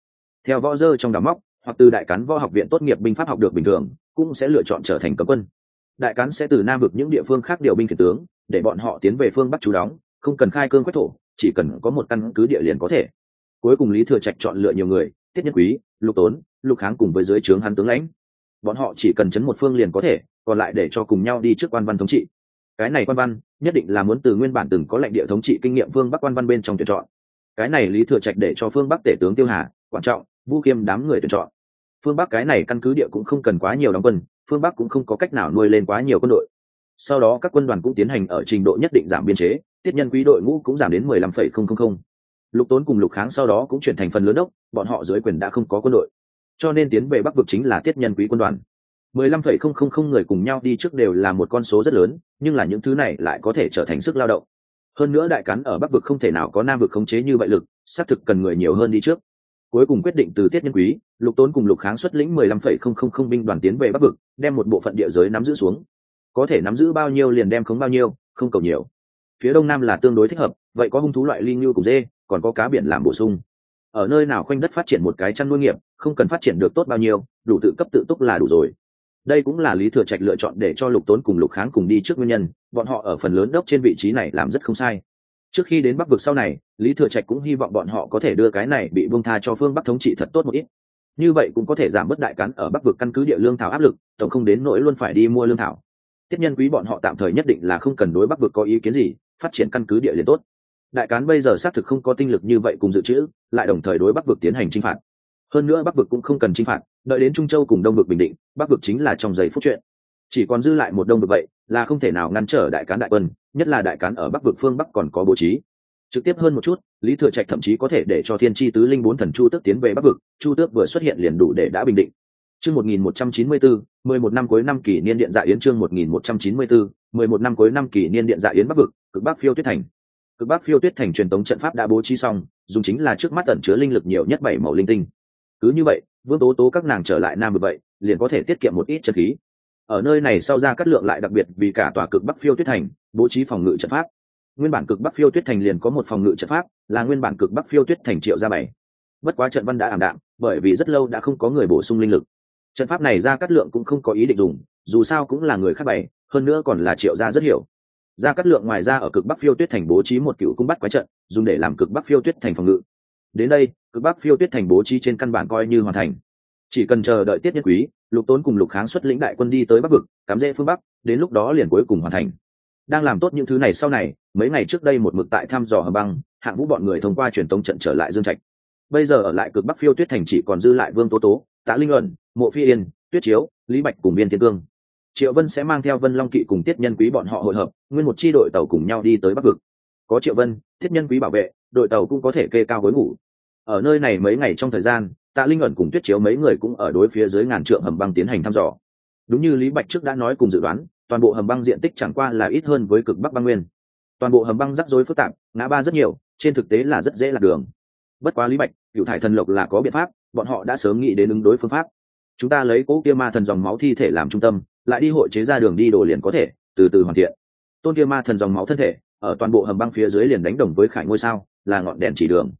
Theo võ dơ trong đám móc, hoặc từ đại cán võ học viện tốt nghiệp binh pháp học được bình thường, cũng sẽ lựa chọn trở thành cấm quân. Đại cán sẽ từ nam vực những địa phương khác điều binh khiển tướng, để bọn họ tiến về phương bắc chú đóng không cần khai cương quách thổ, chỉ cần có một căn cứ địa liền có thể. Cuối cùng lý thừa trạch chọn lựa nhiều người, tiết nhân quý, lục tốn, lục kháng cùng với dưới trướng hắn tướng lãnh. Bọn họ chỉ cần chấn một phương liền có thể, còn lại để cho cùng nhau đi trước quan văn thống trị. Cái này quan văn, nhất định là muốn từ nguyên bản từng có lệnh địa thống trị kinh nghiệm phương bắc quan văn bên trong tuyển chọn. Cái này lý thừa trạch để cho phương bắc tể tướng tiêu hà quan trọng, vũ khiêm đám người tuyển chọn. Phương bắc cái này căn cứ địa cũng không cần quá nhiều đóng quân, phương bắc cũng không có cách nào nuôi lên quá nhiều quân đội. Sau đó các quân đoàn cũng tiến hành ở trình độ nhất định giảm biên chế tiết nhân quý đội ngũ cũng giảm đến mười lăm phẩy không không không. Lục tốn cùng lục kháng sau đó cũng chuyển thành phần lớn đốc, bọn họ dưới quyền đã không có quân đội. Cho nên tiến về bắc vực chính là tiết nhân quý quân đoàn. mười lăm phẩy không không không người cùng nhau đi trước đều là một con số rất lớn, nhưng là những thứ này lại có thể trở thành sức lao động. Hơn nữa đại cắn ở bắc vực không thể nào có nam vực khống chế như vậy lực, xác thực cần người nhiều hơn đi trước. Cuối cùng quyết định từ tiết nhân quý, lục tốn cùng lục kháng xuất lĩnh mười lăm phẩy không không không binh đoàn tiến về bắc vực, đem một bộ phận địa giới nắm giữ xuống. Có thể nắm giữ bao nhiêu liền đem khống bao nhiêu, không cầu nhiều phía đông nam là tương đối thích hợp, vậy có hung thú loại ly như cùng dê, còn có cá biển làm bổ sung. Ở nơi nào khoanh đất phát triển một cái chăn nuôi nghiệp, không cần phát triển được tốt bao nhiêu, đủ tự cấp tự túc là đủ rồi. Đây cũng là lý thừa trạch lựa chọn để cho lục tốn cùng lục kháng cùng đi trước nguyên nhân, bọn họ ở phần lớn đốc trên vị trí này làm rất không sai. Trước khi đến bắc vực sau này, lý thừa trạch cũng hy vọng bọn họ có thể đưa cái này bị bông tha cho phương bắc thống trị thật tốt một ít. Như vậy cũng có thể giảm bớt đại cắn ở bắc vực căn cứ địa lương thảo áp lực, tổng không đến nỗi luôn phải đi mua lương thảo. Tiếp nhân quý bọn họ tạm thời nhất định là không cần đối bắc vực có ý kiến gì phát triển căn cứ địa liền tốt. Đại cán bây giờ xác thực không có tinh lực như vậy cùng dự trữ, lại đồng thời đối bắc vực tiến hành chinh phạt. Hơn nữa bắc vực cũng không cần chinh phạt, đợi đến trung châu cùng đông vực bình định, bắc vực chính là trong giây phút chuyện. Chỉ còn dư lại một đông vực vậy, là không thể nào ngăn trở đại cán đại quân, nhất là đại cán ở bắc vực phương bắc còn có bố trí. Trực tiếp hơn một chút, lý thừa trạch thậm chí có thể để cho thiên tri tứ linh bốn thần chu tước tiến về bắc vực, chu tước vừa xuất hiện liền đủ để đã bình định chương một nghìn một trăm chín mươi bốn mười một năm cuối năm kỷ niên điện dạ yến chương một nghìn một trăm chín mươi bốn mười một năm cuối năm kỷ niên điện dạ yến bắc vực, cực bắc phiêu tuyết thành. Cực bắc phiêu tuyết thành truyền tống trận pháp đã bố trí xong, dùng chính là trước mắt ẩn chứa linh lực nhiều nhất bảy màu linh tinh. Cứ như vậy, vương tố tố các nàng trở lại nam vực vậy, liền có thể tiết kiệm một ít chân khí. Ở nơi này sau ra cắt lượng lại đặc biệt vì cả tòa cực bắc phiêu tuyết thành bố trí phòng ngự trận pháp. Nguyên bản cực bắc phiêu tuyết thành liền có một phòng ngự trận pháp, là nguyên bản cực bắc phiêu tuyết thành triệu ra bảy. Bất quá trận văn đã ảm đạm, bởi vì rất lâu đã không có người bổ sung linh lực trận pháp này ra cát lượng cũng không có ý định dùng, dù sao cũng là người khác bày, hơn nữa còn là triệu gia rất hiểu. Ra cát lượng ngoài ra ở cực bắc phiêu tuyết thành bố trí một cựu cung bắt quái trận, dùng để làm cực bắc phiêu tuyết thành phòng ngự. Đến đây, cực bắc phiêu tuyết thành bố trí trên căn bản coi như hoàn thành. Chỉ cần chờ đợi tiết nhất quý, lục tốn cùng lục kháng xuất lĩnh đại quân đi tới bắc vực, cắm rễ phương bắc, đến lúc đó liền cuối cùng hoàn thành. Đang làm tốt những thứ này sau này, mấy ngày trước đây một mực tại thăm dò hầm băng, hạng vũ bọn người thông qua truyền tống trận trở lại dương trạch. Bây giờ ở lại cực bắc phiêu tuyết thành chỉ còn dư lại vương tố tố tạ linh luận mộ phi yên, tuyết chiếu, lý bạch cùng Viên thiên cương. Triệu vân sẽ mang theo vân long kỵ cùng tiết nhân quý bọn họ hội hợp, nguyên một chi đội tàu cùng nhau đi tới bắc vực. Có triệu vân, tiết nhân quý bảo vệ, đội tàu cũng có thể kê cao gối ngủ. Ở nơi này mấy ngày trong thời gian, tạ linh ẩn cùng tuyết chiếu mấy người cũng ở đối phía dưới ngàn trượng hầm băng tiến hành thăm dò. Đúng như lý bạch trước đã nói cùng dự đoán, toàn bộ hầm băng diện tích chẳng qua là ít hơn với cực bắc băng nguyên. Toàn bộ hầm băng rắc rối phức tạp, ngã ba rất nhiều, trên thực tế là rất dễ lạc đường. Bất quá lý bạch, cựu thải thần lộc là có biện pháp bọn họ đã sớm nghĩ đến ứng đối phương pháp. Chúng ta lấy cỗ kia ma thần dòng máu thi thể làm trung tâm, lại đi hội chế ra đường đi đồ liền có thể, từ từ hoàn thiện. Tôn kia ma thần dòng máu thân thể, ở toàn bộ hầm băng phía dưới liền đánh đồng với khải ngôi sao, là ngọn đèn chỉ đường.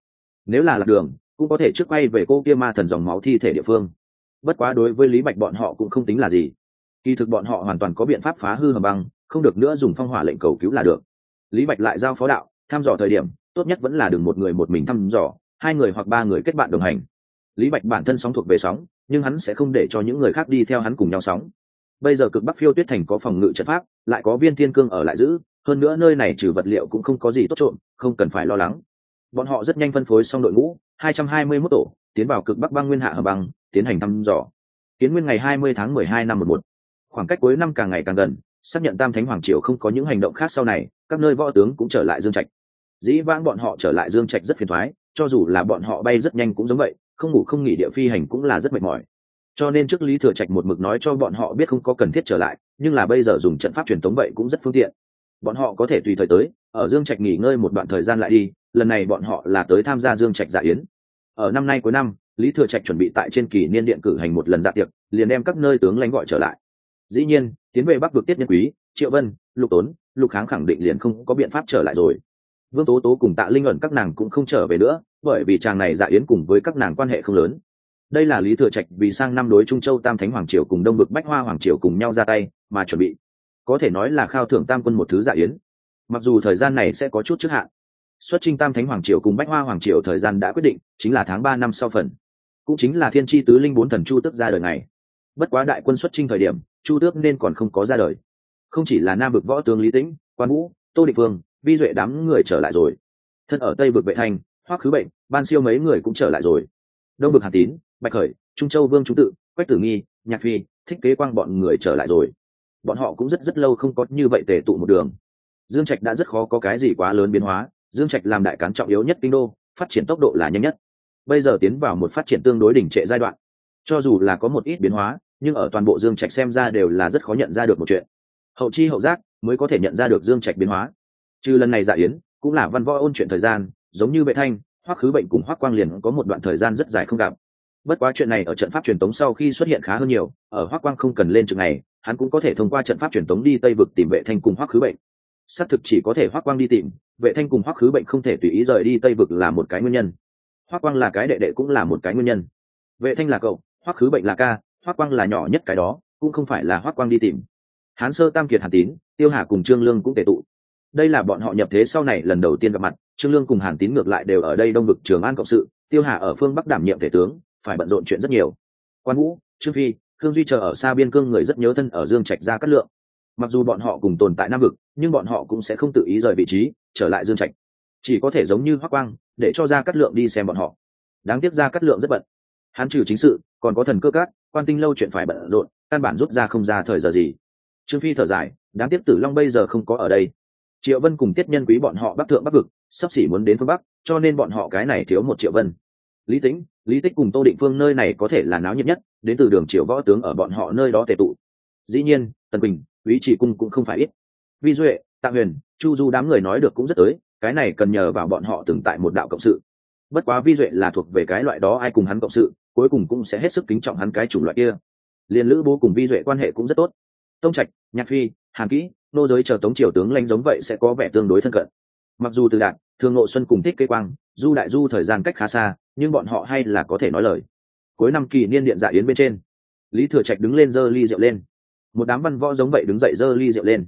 Nếu là lạc đường, cũng có thể trước quay về cô kia ma thần dòng máu thi thể địa phương. Bất quá đối với lý bạch bọn họ cũng không tính là gì. Kỳ thực bọn họ hoàn toàn có biện pháp phá hư hầm băng, không được nữa dùng phong hỏa lệnh cầu cứu là được. Lý bạch lại giao phó đạo, thăm dò thời điểm, tốt nhất vẫn là đừng một người một mình thăm dò, hai người hoặc ba người kết bạn đồng hành lý bạch bản thân sóng thuộc về sóng, nhưng hắn sẽ không để cho những người khác đi theo hắn cùng nhau sóng. Bây giờ cực bắc phiêu tuyết thành có phòng ngự trận pháp, lại có viên thiên cương ở lại giữ, hơn nữa nơi này trừ vật liệu cũng không có gì tốt trộm, không cần phải lo lắng. Bọn họ rất nhanh phân phối xong đội ngũ 221 tổ, tiến vào cực bắc băng nguyên hạ hầm băng, tiến hành thăm dò. Kiến nguyên ngày 20 tháng 12 năm 11. khoảng cách cuối năm càng ngày càng gần, xác nhận tam thánh hoàng triều không có những hành động khác sau này, các nơi võ tướng cũng trở lại dương trạch. Dĩ vãng bọn họ trở lại dương trạch rất phiền thoái, cho dù là bọn họ bay rất nhanh cũng giống vậy không ngủ không nghỉ địa phi hành cũng là rất mệt mỏi. Cho nên trước lý thừa trạch một mực nói cho bọn họ biết không có cần thiết trở lại, nhưng là bây giờ dùng trận pháp truyền thống vậy cũng rất phương tiện. Bọn họ có thể tùy thời tới, ở dương trạch nghỉ ngơi một đoạn thời gian lại đi, lần này bọn họ là tới tham gia dương trạch dạ yến. Ở năm nay cuối năm, lý thừa trạch chuẩn bị tại trên kỳ niên điện cử hành một lần dạ tiệc, liền đem các nơi tướng lãnh gọi trở lại. Dĩ nhiên, tiến về bắc vực tiết nhân quý, triệu vân, lục tốn, lục kháng khẳng định liền không có biện pháp trở lại rồi. Vương tố tố cùng tạ linh ẩn các nàng cũng không trở về nữa bởi vì chàng này dạ yến cùng với các nàng quan hệ không lớn. Đây là lý thừa trạch vì sang năm đối trung châu tam thánh hoàng triều cùng đông bực bách hoa hoàng triều cùng nhau ra tay mà chuẩn bị. Có thể nói là khao thưởng tam quân một thứ dạ yến. Mặc dù thời gian này sẽ có chút trước hạn, xuất trình tam thánh hoàng triều cùng bách hoa hoàng triều thời gian đã quyết định, chính là tháng ba năm sau phần. Cũng chính là thiên tri tứ linh bốn thần chu tước ra đời này bất quá đại quân xuất trinh thời điểm, chu tước nên còn không có ra đời. Không chỉ là nam vực võ tướng lý tĩnh, quan vũ, tô địch vương vi duệ đám người trở lại rồi. Thân ở tây vực vệ thành, hoắc khứ bệnh ban siêu mấy người cũng trở lại rồi. Đông bực hà tín, bạch khởi, trung châu vương trung tự, quách tử nghi, nhạc phi, thích kế quang bọn người trở lại rồi. Bọn họ cũng rất rất lâu không có như vậy tề tụ một đường. Dương trạch đã rất khó có cái gì quá lớn biến hóa, dương trạch làm đại cán trọng yếu nhất kinh đô, phát triển tốc độ là nhanh nhất. Bây giờ tiến vào một phát triển tương đối đỉnh trệ giai đoạn. Cho dù là có một ít biến hóa, nhưng ở toàn bộ dương trạch xem ra đều là rất khó nhận ra được một chuyện. Hậu chi hậu giác mới có thể nhận ra được dương trạch biến hóa. Trừ lần này dạ yến, cũng là văn võ ôn chuyện thời gian, giống như vệ thanh hoắc khứ bệnh cùng hoắc quang liền có một đoạn thời gian rất dài không gặp. Bất quá chuyện này ở trận pháp truyền tống sau khi xuất hiện khá hơn nhiều, ở hoắc quang không cần lên trường này, hắn cũng có thể thông qua trận pháp truyền tống đi tây vực tìm vệ thanh cùng hoắc khứ bệnh. Xác thực chỉ có thể hoắc quang đi tìm, vệ thanh cùng hoắc khứ bệnh không thể tùy ý rời đi tây vực là một cái nguyên nhân. Hoắc quang là cái đệ đệ cũng là một cái nguyên nhân. Vệ thanh là cậu, hoắc khứ bệnh là ca, hoắc quang là nhỏ nhất cái đó, cũng không phải là hoắc quang đi tìm. Hán sơ tam kiệt hàn tín, tiêu hà cùng trương lương cũng tề tụ đây là bọn họ nhập thế sau này lần đầu tiên gặp mặt, trương lương cùng hàn tín ngược lại đều ở đây đông vực trường an cộng sự, tiêu hà ở phương bắc đảm nhiệm thể tướng, phải bận rộn chuyện rất nhiều. Quan vũ, trương phi, khương duy chờ ở xa biên cương người rất nhớ thân ở dương trạch ra cát lượng. Mặc dù bọn họ cùng tồn tại nam vực, nhưng bọn họ cũng sẽ không tự ý rời vị trí, trở lại dương trạch. Chỉ có thể giống như hoắc quang, để cho ra cát lượng đi xem bọn họ. Đáng tiếc ra cát lượng rất bận. Hắn trừ chính sự, còn có thần cơ cát quan tinh lâu chuyện phải bận rộn, căn bản rút ra không ra thời giờ gì. Trương phi thở dài, đáng tiếc tử long bây giờ không có ở đây triệu vân cùng tiết nhân quý bọn họ bắc thượng bắc vực, sắp xỉ muốn đến phương bắc, cho nên bọn họ cái này thiếu một triệu vân. Lý tĩnh, lý tích cùng tô định phương nơi này có thể là náo nhiệt nhất, đến từ đường triệu võ tướng ở bọn họ nơi đó tệ tụ. Dĩ nhiên, tần bình ý chỉ cung cũng không phải ít. Vi duệ, tạ huyền, chu du đám người nói được cũng rất tới, cái này cần nhờ vào bọn họ từng tại một đạo cộng sự. Bất quá vi duệ là thuộc về cái loại đó ai cùng hắn cộng sự, cuối cùng cũng sẽ hết sức kính trọng hắn cái chủng loại kia. Liền lữ bố cùng vi duệ quan hệ cũng rất tốt. Tông trạch, nhạc phi, hàn kỹ nô giới chờ tống triều tướng lãnh giống vậy sẽ có vẻ tương đối thân cận. Mặc dù từ đạt thường nội xuân cùng thích cây quang, du đại du thời gian cách khá xa, nhưng bọn họ hay là có thể nói lời. Cuối năm kỳ niên điện dạ yến bên trên, lý thừa trạch đứng lên giơ ly rượu lên. Một đám văn võ giống vậy đứng dậy giơ ly rượu lên.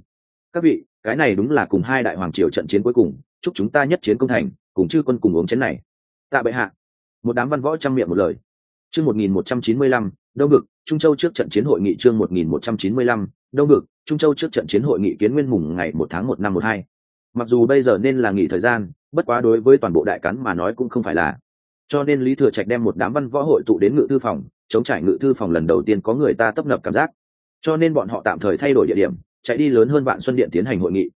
Các vị, cái này đúng là cùng hai đại hoàng triều trận chiến cuối cùng, chúc chúng ta nhất chiến công thành, cùng chư quân cùng uống chén này. Tạ bệ hạ. Một đám văn võ chăm miệng một lời. Chương một nghìn một trăm chín mươi lăm đông ngực trung châu trước trận chiến hội nghị chương một nghìn một trăm chín mươi lăm, đông ngực trung châu trước trận chiến hội nghị kiến nguyên mùng ngày một tháng một năm một hai. Mặc dù bây giờ nên là nghỉ thời gian, bất quá đối với toàn bộ đại cán mà nói cũng không phải là. Cho nên lý thừa trạch đem một đám văn võ hội tụ đến ngự thư phòng, chống trải ngự thư phòng lần đầu tiên có người ta tấp nập cảm giác. Cho nên bọn họ tạm thời thay đổi địa điểm, chạy đi lớn hơn vạn xuân điện tiến hành hội nghị.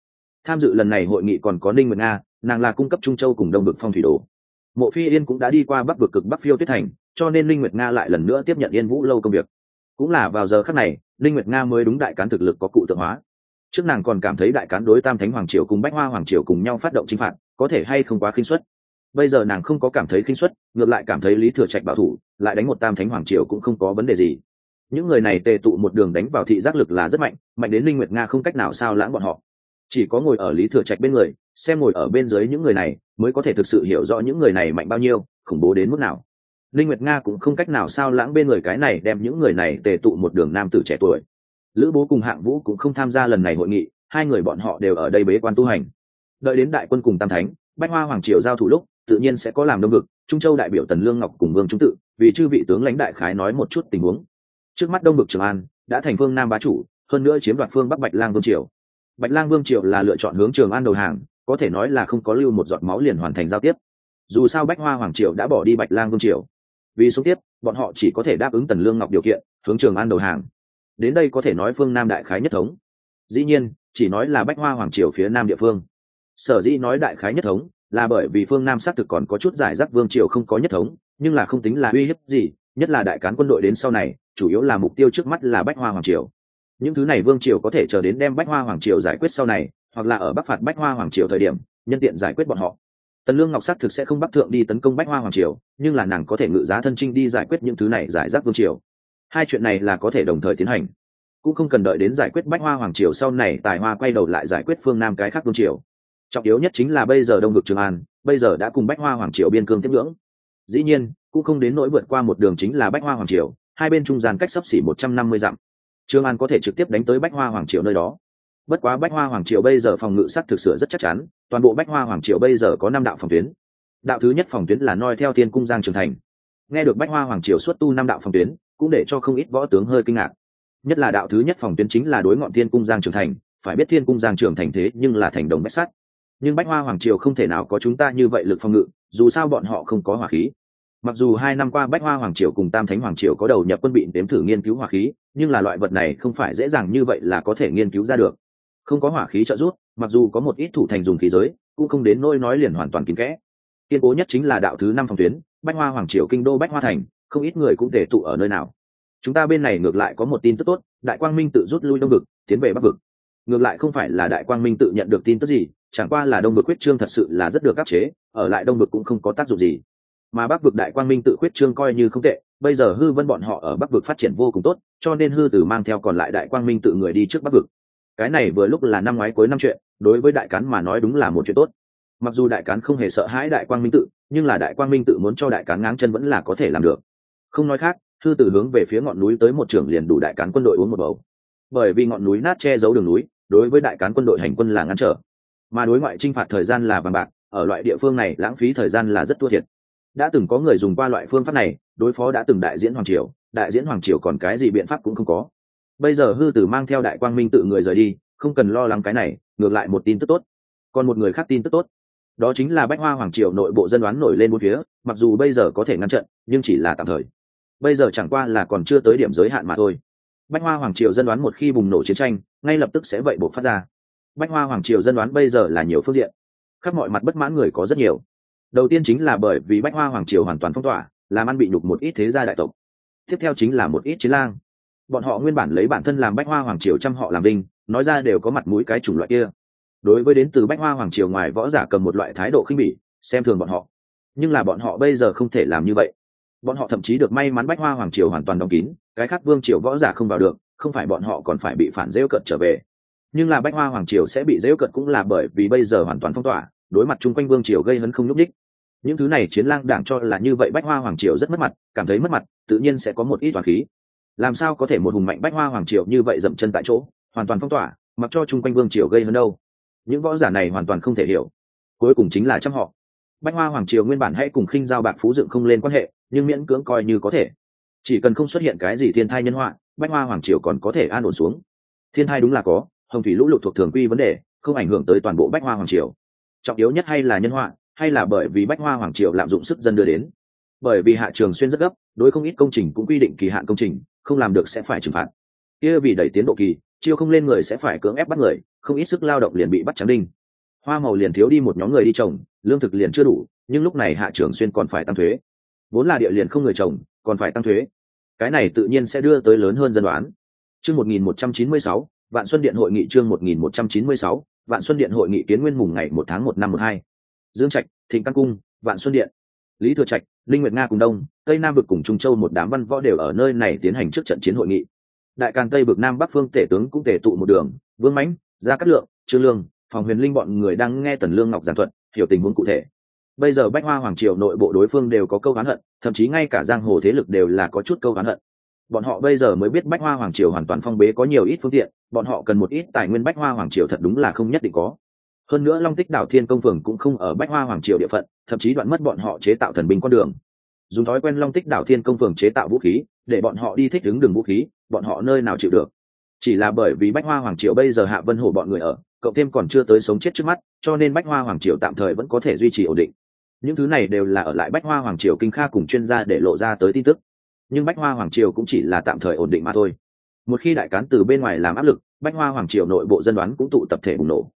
Tham dự lần này hội nghị còn có ninh nguyệt nga, nàng là cung cấp trung châu cùng đông vực phong thủy đồ. Mộ phi yên cũng đã đi qua bắc vực cực bắc phiêu tuyết thành cho nên linh nguyệt nga lại lần nữa tiếp nhận yên vũ lâu công việc. Cũng là vào giờ khắc này, linh nguyệt nga mới đúng đại cán thực lực có cụ tượng hóa. Trước nàng còn cảm thấy đại cán đối tam thánh hoàng triều cùng bách hoa hoàng triều cùng nhau phát động chinh phạt, có thể hay không quá khinh suất. Bây giờ nàng không có cảm thấy khinh suất, ngược lại cảm thấy lý thừa trạch bảo thủ, lại đánh một tam thánh hoàng triều cũng không có vấn đề gì. Những người này tề tụ một đường đánh vào thị giác lực là rất mạnh mạnh đến linh nguyệt nga không cách nào sao lãng bọn họ. Chỉ có ngồi ở lý thừa trạch bên người, xem ngồi ở bên dưới những người này, mới có thể thực sự hiểu rõ những người này mạnh bao nhiêu, khủng bố đến mức nào linh nguyệt nga cũng không cách nào sao lãng bên người cái này đem những người này tề tụ một đường nam tử trẻ tuổi. Lữ bố cùng hạng vũ cũng không tham gia lần này hội nghị, hai người bọn họ đều ở đây bế quan tu hành. Đợi đến đại quân cùng tam thánh, bách hoa hoàng triều giao thủ lúc, tự nhiên sẽ có làm đông vực, trung châu đại biểu tần lương ngọc cùng vương trung tự, vì chư vị tướng lãnh đại khái nói một chút tình huống. Trước mắt đông vực trường an, đã thành phương nam bá chủ, hơn nữa chiếm đoạt phương bắc bạch lang vương triều. Bạch lang vương triều là lựa chọn hướng trường an đầu hàng, có thể nói là không có lưu một giọt máu liền hoàn thành giao tiếp. Dù sao bách hoa hoàng triều đã bỏ đi bạch lang vương triều vì sống tiếp, bọn họ chỉ có thể đáp ứng tần lương ngọc điều kiện, hướng trường an đầu hàng. Đến đây có thể nói phương nam đại khái nhất thống. Dĩ nhiên, chỉ nói là bách hoa hoàng triều phía nam địa phương. Sở dĩ nói đại khái nhất thống, là bởi vì phương nam xác thực còn có chút giải rác vương triều không có nhất thống, nhưng là không tính là uy hiếp gì, nhất là đại cán quân đội đến sau này, chủ yếu là mục tiêu trước mắt là bách hoa hoàng triều. Những thứ này vương triều có thể chờ đến đem bách hoa hoàng triều giải quyết sau này, hoặc là ở bắc phạt bách hoa hoàng triều thời điểm, nhân tiện giải quyết bọn họ tần lương ngọc sắc thực sẽ không bắc thượng đi tấn công bách hoa hoàng triều, nhưng là nàng có thể ngự giá thân trinh đi giải quyết những thứ này giải rác vương triều. Hai chuyện này là có thể đồng thời tiến hành. Cũng không cần đợi đến giải quyết bách hoa hoàng triều sau này tài hoa quay đầu lại giải quyết phương nam cái khác vương triều. Trọng yếu nhất chính là bây giờ đông vực trường an, bây giờ đã cùng bách hoa hoàng triều biên cương tiếp ngưỡng. Dĩ nhiên, cũng không đến nỗi vượt qua một đường chính là bách hoa hoàng triều, hai bên trung gian cách sấp xỉ một trăm năm mươi dặm. Trường an có thể trực tiếp đánh tới bách hoa hoàng triều nơi đó bất quá bách hoa hoàng triều bây giờ phòng ngự sắc thực sự rất chắc chắn, toàn bộ bách hoa hoàng triều bây giờ có năm đạo phòng tuyến. Đạo thứ nhất phòng tuyến là noi theo thiên cung giang trường thành. Nghe được bách hoa hoàng triều xuất tu năm đạo phòng tuyến, cũng để cho không ít võ tướng hơi kinh ngạc. Nhất là đạo thứ nhất phòng tuyến chính là đối ngọn thiên cung giang trường thành, phải biết thiên cung giang trường thành thế nhưng là thành đồng bách sắt nhưng bách hoa hoàng triều không thể nào có chúng ta như vậy lực phòng ngự, dù sao bọn họ không có hỏa khí. Mặc dù hai năm qua bách hoa hoàng triều cùng tam thánh hoàng triều có đầu nhập quân bị đếm thử nghiên cứu hỏa khí, nhưng là loại vật này không phải dễ dàng như vậy là có thể nghiên cứu ra được không có hỏa khí trợ giúp, mặc dù có một ít thủ thành dùng khí giới, cũng không đến nỗi nói liền hoàn toàn kín kẽ. Kiên cố nhất chính là đạo thứ năm phòng tuyến, bách hoa hoàng triều kinh đô bách hoa thành, không ít người cũng tề tụ ở nơi nào. Chúng ta bên này ngược lại có một tin tức tốt, đại quang minh tự rút lui đông vực, tiến về bắc vực. Ngược lại không phải là đại quang minh tự nhận được tin tức gì, chẳng qua là đông vực quyết trương thật sự là rất được áp chế, ở lại đông vực cũng không có tác dụng gì. Mà bắc vực đại quang minh tự quyết trương coi như không tệ, bây giờ hư vân bọn họ ở bắc vực phát triển vô cùng tốt, cho nên hư tử mang theo còn lại đại quang minh tự người đi trước bắc vực cái này vừa lúc là năm ngoái cuối năm chuyện, đối với đại cán mà nói đúng là một chuyện tốt. Mặc dù đại cán không hề sợ hãi đại quang minh tự, nhưng là đại quang minh tự muốn cho đại cán ngáng chân vẫn là có thể làm được. Không nói khác, thư tử hướng về phía ngọn núi tới một trường liền đủ đại cán quân đội uống một bầu. Bởi vì ngọn núi nát che giấu đường núi, đối với đại cán quân đội hành quân là ngăn trở. Mà đối ngoại t r i n h phạt thời gian là vàng bạc, ở loại địa phương này lãng phí thời gian là rất thua thiệt. Đã từng có người dùng qua loại phương pháp này, đối phó đã từng đại diễn hoàng triều, đại diễn hoàng triều còn cái gì biện pháp cũng không có bây giờ hư tử mang theo đại quang minh tự người rời đi, không cần lo lắng cái này, ngược lại một tin tức tốt. Còn một người khác tin tức tốt. Đó chính là bách hoa hoàng triều nội bộ dân đoán nổi lên một phía, mặc dù bây giờ có thể ngăn trận, nhưng chỉ là tạm thời. Bây giờ chẳng qua là còn chưa tới điểm giới hạn mà thôi. Bách hoa hoàng triều dân đoán một khi bùng nổ chiến tranh, ngay lập tức sẽ vậy buộc phát ra. Bách hoa hoàng triều dân đoán bây giờ là nhiều phương diện. Khắp mọi mặt bất mãn người có rất nhiều. Đầu tiên chính là bởi vì bách hoa hoàng triều hoàn toàn phong tỏa, làm ăn bị nhục một ít thế gia đại tộc. Tiếp theo chính là một ít chiến lang bọn họ nguyên bản lấy bản thân làm bách hoa hoàng triều chăm họ làm đinh, nói ra đều có mặt mũi cái chủng loại kia. Đối với đến từ bách hoa hoàng triều ngoài võ giả cầm một loại thái độ khinh bỉ, xem thường bọn họ. Nhưng là bọn họ bây giờ không thể làm như vậy. Bọn họ thậm chí được may mắn bách hoa hoàng triều hoàn toàn đóng kín, cái khác vương triều võ giả không vào được, không phải bọn họ còn phải bị phản rêu cận trở về. Nhưng là bách hoa hoàng triều sẽ bị rêu cận cũng là bởi vì bây giờ hoàn toàn phong tỏa, đối mặt chung quanh vương triều gây hấn không nhúc ních những thứ này chiến lang đảng cho là như vậy bách hoa hoàng triều rất mất mặt, cảm thấy mất mặt, tự nhiên sẽ có một ít toàn khí làm sao có thể một hùng mạnh bách hoa hoàng triều như vậy dậm chân tại chỗ, hoàn toàn phong tỏa, mặc cho chung quanh vương triều gây hơn đâu? Những võ giả này hoàn toàn không thể hiểu. Cuối cùng chính là trăm họ. Bách hoa hoàng triều nguyên bản hãy cùng khinh giao bạc phú dựng không lên quan hệ, nhưng miễn cưỡng coi như có thể. Chỉ cần không xuất hiện cái gì thiên thai nhân họa, bách hoa hoàng triều còn có thể an ổn xuống. Thiên thai đúng là có, hồng thủy lũ lụt thuộc thường quy vấn đề, không ảnh hưởng tới toàn bộ bách hoa hoàng triều. Trọng yếu nhất hay là nhân họa, hay là bởi vì bách hoa hoàng triều lạm dụng sức dân đưa đến. Bởi vì hạ trường xuyên rất gấp, đối không ít công trình cũng quy định kỳ hạn công trình không làm được sẽ phải trừng phạt. Kia vì đẩy tiến độ kỳ, chiêu không lên người sẽ phải cưỡng ép bắt người, không ít sức lao động liền bị bắt trắng đinh. Hoa màu liền thiếu đi một nhóm người đi trồng, lương thực liền chưa đủ, nhưng lúc này hạ trưởng xuyên còn phải tăng thuế. Vốn là địa liền không người trồng, còn phải tăng thuế. Cái này tự nhiên sẽ đưa tới lớn hơn dân đoán. Chương một nghìn một trăm chín mươi sáu, vạn xuân điện hội nghị chương một nghìn một trăm chín mươi sáu, vạn xuân điện hội nghị kiến nguyên mùng ngày một tháng một năm một hai. Dương trạch, thịnh căn cung, vạn xuân điện lý thừa trạch linh nguyệt nga cùng đông, tây nam vực cùng trung châu một đám văn võ đều ở nơi này tiến hành trước trận chiến hội nghị. Đại càng tây vực nam bắc phương tể tướng cũng tể tụ một đường, vương mãnh, gia cát lượng, trương lương, phòng huyền linh bọn người đang nghe tần lương ngọc giảng thuật, hiểu tình huống cụ thể. Bây giờ bách hoa hoàng triều nội bộ đối phương đều có câu oán hận, thậm chí ngay cả giang hồ thế lực đều là có chút câu oán hận. Bọn họ bây giờ mới biết bách hoa hoàng triều hoàn toàn phong bế có nhiều ít phương tiện, bọn họ cần một ít tài nguyên bách hoa hoàng triều thật đúng là không nhất định có hơn nữa long tích đảo thiên công phường cũng không ở bách hoa hoàng triều địa phận, thậm chí đoạn mất bọn họ chế tạo thần binh con đường. Dùng thói quen long tích đảo thiên công phường chế tạo vũ khí, để bọn họ đi thích ứng đường vũ khí, bọn họ nơi nào chịu được. Chỉ là bởi vì bách hoa hoàng triều bây giờ hạ vân hổ bọn người ở, cộng thêm còn chưa tới sống chết trước mắt, cho nên bách hoa hoàng triều tạm thời vẫn có thể duy trì ổn định. Những thứ này đều là ở lại bách hoa hoàng triều kinh kha cùng chuyên gia để lộ ra tới tin tức. Nhưng bách hoa hoàng triều cũng chỉ là tạm thời ổn định mà thôi. Một khi đại cán từ bên ngoài làm áp lực, bách hoa hoàng triều nội bộ dân đoán cũng tụ tập thể bùng nổ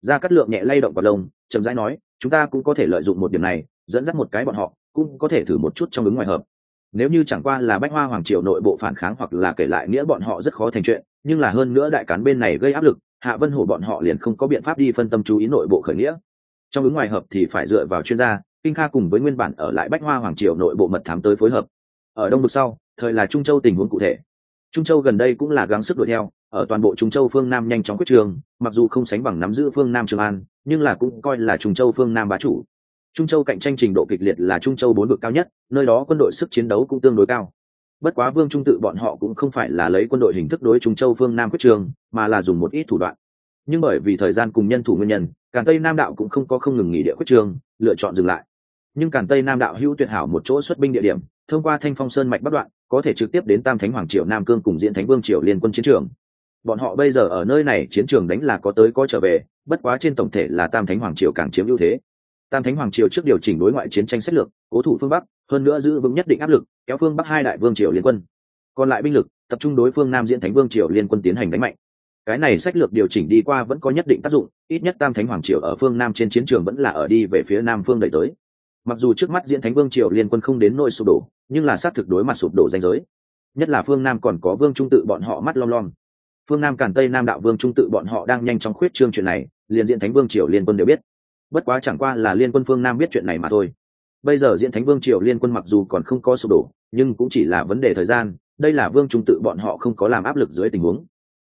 ra cắt lượng nhẹ lay động vào lông, chậm rãi nói, chúng ta cũng có thể lợi dụng một điểm này, dẫn dắt một cái bọn họ, cũng có thể thử một chút trong ứng ngoài hợp. Nếu như chẳng qua là bách hoa hoàng triều nội bộ phản kháng hoặc là kể lại nghĩa bọn họ rất khó thành chuyện, nhưng là hơn nữa đại cán bên này gây áp lực, hạ vân hổ bọn họ liền không có biện pháp đi phân tâm chú ý nội bộ khởi nghĩa. Trong ứng ngoài hợp thì phải dựa vào chuyên gia, kinh kha cùng với nguyên bản ở lại bách hoa hoàng triều nội bộ mật thám tới phối hợp. Ở đông vực sau, thời là trung châu tình huống cụ thể trung châu gần đây cũng là gắng sức đuổi theo, ở toàn bộ trung châu phương nam nhanh chóng quyết trường, mặc dù không sánh bằng nắm giữ phương nam trường an, nhưng là cũng coi là trung châu phương nam bá chủ. Trung châu cạnh tranh trình độ kịch liệt là trung châu bốn vực cao nhất, nơi đó quân đội sức chiến đấu cũng tương đối cao. Bất quá vương trung tự bọn họ cũng không phải là lấy quân đội hình thức đối trung châu phương nam quyết trường, mà là dùng một ít thủ đoạn. Nhưng bởi vì thời gian cùng nhân thủ nguyên nhân, càn tây nam đạo cũng không có không ngừng nghỉ địa quyết trường, lựa chọn dừng lại. Nhưng càn tây nam đạo hữu tuyệt hảo một chỗ xuất binh địa điểm, thông qua thanh phong sơn mạch bắc đoạn có thể trực tiếp đến tam thánh hoàng triều nam cương cùng diễn thánh vương triều liên quân chiến trường. Bọn họ bây giờ ở nơi này chiến trường đánh là có tới có trở về, bất quá trên tổng thể là tam thánh hoàng triều càng chiếm ưu thế. Tam thánh hoàng triều trước điều chỉnh đối ngoại chiến tranh sách lược, cố thủ phương bắc, hơn nữa giữ vững nhất định áp lực, kéo phương bắc hai đại vương triều liên quân. Còn lại binh lực, tập trung đối phương nam diễn thánh vương triều liên quân tiến hành đánh mạnh. Cái này sách lược điều chỉnh đi qua vẫn có nhất định tác dụng, ít nhất tam thánh hoàng triều ở phương nam trên chiến trường vẫn là ở đi về phía nam phương đẩy tới mặc dù trước mắt diễn thánh vương triều liên quân không đến nỗi sụp đổ, nhưng là xác thực đối mặt sụp đổ danh giới. Nhất là phương nam còn có vương trung tự bọn họ mắt lom lom. Phương nam cản tây nam đạo vương trung tự bọn họ đang nhanh chóng khuyết trương chuyện này, liền diễn thánh vương triều liên quân đều biết. Bất quá chẳng qua là liên quân phương nam biết chuyện này mà thôi. Bây giờ diễn thánh vương triều liên quân mặc dù còn không có sụp đổ, nhưng cũng chỉ là vấn đề thời gian, đây là vương trung tự bọn họ không có làm áp lực dưới tình huống.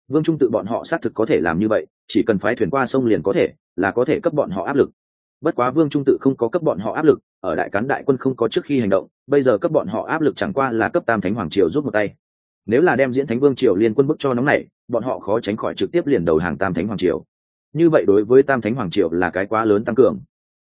Vương trung tự bọn họ xác thực có thể làm như vậy, chỉ cần phái thuyền qua sông liền có thể, là có thể cấp bọn họ áp lực bất quá vương trung tự không có cấp bọn họ áp lực, ở đại cán đại quân không có trước khi hành động, bây giờ cấp bọn họ áp lực chẳng qua là cấp tam thánh hoàng triều rút một tay. Nếu là đem diễn thánh vương triều liên quân bức cho nóng này bọn họ khó tránh khỏi trực tiếp liền đầu hàng tam thánh hoàng triều. Như vậy đối với tam thánh hoàng triều là cái quá lớn tăng cường.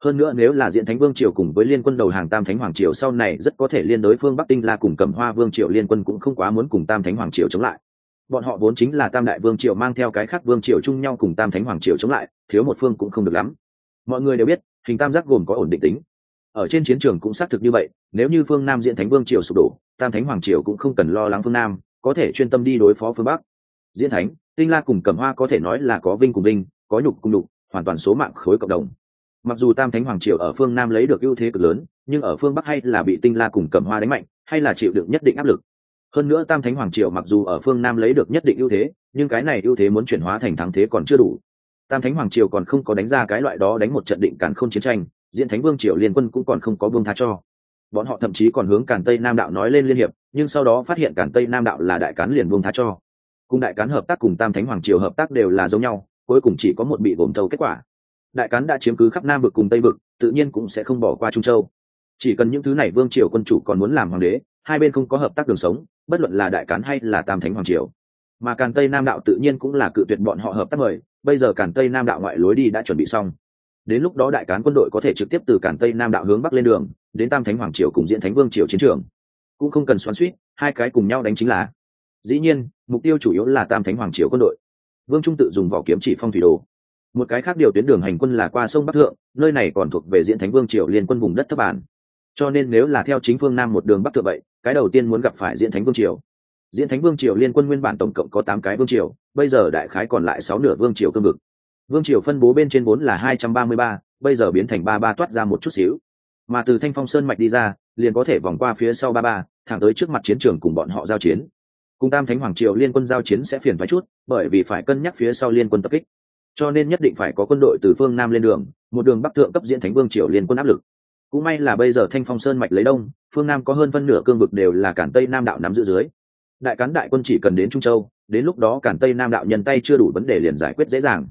Hơn nữa nếu là diễn thánh vương triều cùng với liên quân đầu hàng tam thánh hoàng triều sau này rất có thể liên đối phương bắc tinh la cùng cầm hoa vương triều liên quân cũng không quá muốn cùng tam thánh hoàng triều chống lại. Bọn họ vốn chính là tam đại vương triều mang theo cái khác vương triều chung nhau cùng tam thánh hoàng triều chống lại, thiếu một phương cũng không được lắm mọi người đều biết, hình tam giác gồm có ổn định tính. Ở trên chiến trường cũng xác thực như vậy, nếu như phương nam diễn thánh vương triều sụp đổ, tam thánh hoàng triều cũng không cần lo lắng phương nam, có thể chuyên tâm đi đối phó phương bắc. Diễn thánh, tinh la cùng cẩm hoa có thể nói là có vinh cùng vinh, có nhục cùng đục hoàn toàn số mạng khối cộng đồng. Mặc dù tam thánh hoàng triều ở phương nam lấy được ưu thế cực lớn, nhưng ở phương bắc hay là bị tinh la cùng cẩm hoa đánh mạnh, hay là chịu được nhất định áp lực. Hơn nữa tam thánh hoàng triều mặc dù ở phương nam lấy được nhất định ưu thế, nhưng cái này ưu thế muốn chuyển hóa thành thắng thế còn chưa đủ tam thánh hoàng triều còn không có đánh ra cái loại đó đánh một trận định cản không chiến tranh, diễn thánh vương triều liên quân cũng còn không có vương tha cho. Bọn họ thậm chí còn hướng cản tây nam đạo nói lên liên hiệp, nhưng sau đó phát hiện cản tây nam đạo là đại cán liền vương tha cho. Cùng đại cán hợp tác cùng tam thánh hoàng triều hợp tác đều là giống nhau, cuối cùng chỉ có một bị gồm thâu kết quả. Đại cán đã chiếm cứ khắp nam vực cùng tây vực, tự nhiên cũng sẽ không bỏ qua trung châu. Chỉ cần những thứ này vương triều quân chủ còn muốn làm hoàng đế, hai bên không có hợp tác đường sống, bất luận là đại cán hay là tam thánh hoàng triều. Mà càn tây nam đạo tự nhiên cũng là cự tuyệt bọn họ hợp tác mời bây giờ cản tây nam đạo ngoại lối đi đã chuẩn bị xong. Đến lúc đó đại cán quân đội có thể trực tiếp từ cản tây nam đạo hướng bắc lên đường, đến tam thánh hoàng triều cùng diễn thánh vương triều chiến trường. Cũng không cần xoắn suýt hai cái cùng nhau đánh chính là. Dĩ nhiên, mục tiêu chủ yếu là tam thánh hoàng triều quân đội. Vương trung tự dùng vỏ kiếm chỉ phong thủy đồ. Một cái khác điều tuyến đường hành quân là qua sông bắc thượng, nơi này còn thuộc về diễn thánh vương triều liên quân vùng đất thấp bản. Cho nên nếu là theo chính phương nam một đường bắc thượng vậy, cái đầu tiên muốn gặp phải diễn thánh vương triều diễn thánh vương triều liên quân nguyên bản tổng cộng có tám cái vương triều, bây giờ đại khái còn lại sáu nửa vương triều cương vực. Vương triều phân bố bên trên vốn là hai trăm ba mươi ba, bây giờ biến thành ba ba toát ra một chút xíu. Mà từ thanh phong sơn mạch đi ra, liền có thể vòng qua phía sau ba ba, thẳng tới trước mặt chiến trường cùng bọn họ giao chiến. Cùng tam thánh hoàng triều liên quân giao chiến sẽ phiền thoái chút, bởi vì phải cân nhắc phía sau liên quân tập kích. Cho nên nhất định phải có quân đội từ phương nam lên đường, một đường bắc thượng cấp diễn thánh vương triều liên quân áp lực. Cũng may là bây giờ thanh phong sơn mạch lấy đông, phương nam có hơn phân nửa cương vực đều là cản tây nam đạo nắm giữ dưới đại cán đại quân chỉ cần đến trung châu đến lúc đó cản tây nam đạo nhân tay chưa đủ vấn đề liền giải quyết dễ dàng.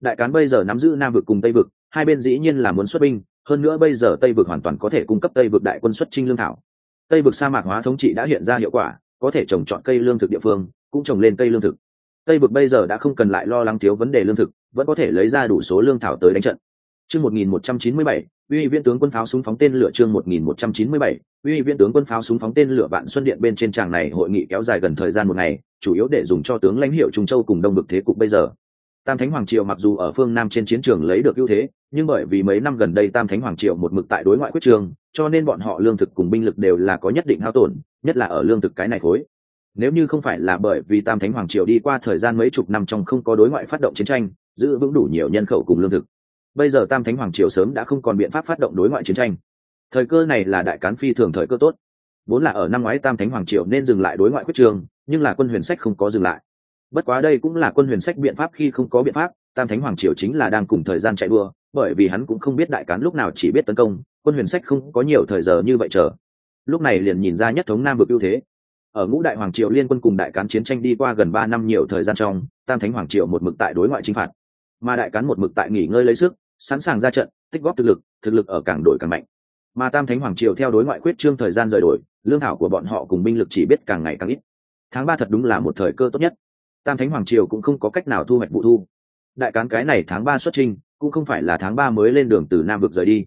Đại cán bây giờ nắm giữ nam vực cùng tây vực hai bên dĩ nhiên là muốn xuất binh hơn nữa bây giờ tây vực hoàn toàn có thể cung cấp tây vực đại quân xuất trinh lương thảo. Tây vực sa mạc hóa thống trị đã hiện ra hiệu quả có thể trồng trọt cây lương thực địa phương cũng trồng lên cây lương thực. Tây vực bây giờ đã không cần lại lo lắng thiếu vấn đề lương thực vẫn có thể lấy ra đủ số lương thảo tới đánh trận. Chương 1197, uy viên tướng quân pháo súng phóng tên lửa chương 1197, uy viên tướng quân pháo súng phóng tên lửa vạn xuân điện bên trên tràng này hội nghị kéo dài gần thời gian một ngày chủ yếu để dùng cho tướng lãnh hiệu trung châu cùng đông vực thế cục bây giờ. Tam thánh hoàng triều mặc dù ở phương nam trên chiến trường lấy được ưu thế nhưng bởi vì mấy năm gần đây tam thánh hoàng triều một mực tại đối ngoại quyết trường cho nên bọn họ lương thực cùng binh lực đều là có nhất định hao tổn nhất là ở lương thực cái này khối. Nếu như không phải là bởi vì tam thánh hoàng triều đi qua thời gian mấy chục năm trong không có đối ngoại phát động chiến tranh giữ vững đủ nhiều nhân khẩu cùng lương thực bây giờ tam thánh hoàng triều sớm đã không còn biện pháp phát động đối ngoại chiến tranh. Thời cơ này là đại cán phi thường thời cơ tốt. Vốn là ở năm ngoái tam thánh hoàng triều nên dừng lại đối ngoại quyết trường, nhưng là quân huyền sách không có dừng lại. Bất quá đây cũng là quân huyền sách biện pháp khi không có biện pháp, tam thánh hoàng triều chính là đang cùng thời gian chạy đua, bởi vì hắn cũng không biết đại cán lúc nào chỉ biết tấn công, quân huyền sách không có nhiều thời giờ như vậy chờ. Lúc này liền nhìn ra nhất thống nam vực ưu thế. Ở ngũ đại hoàng triều liên quân cùng đại cán chiến tranh đi qua gần ba năm nhiều thời gian trong, tam thánh hoàng triều một mực tại đối ngoại chinh phạt. Mà đại cán một mực tại nghỉ ngơi lấy sức sẵn sàng ra trận, tích góp thực lực thực lực ở càng đổi càng mạnh. Mà tam thánh hoàng triều theo đối ngoại quyết trương thời gian rời đổi, lương thảo của bọn họ cùng binh lực chỉ biết càng ngày càng ít. Tháng ba thật đúng là một thời cơ tốt nhất. Tam thánh hoàng triều cũng không có cách nào thu hoạch vụ thu. Đại cán cái này tháng ba xuất trình cũng không phải là tháng ba mới lên đường từ nam vực rời đi,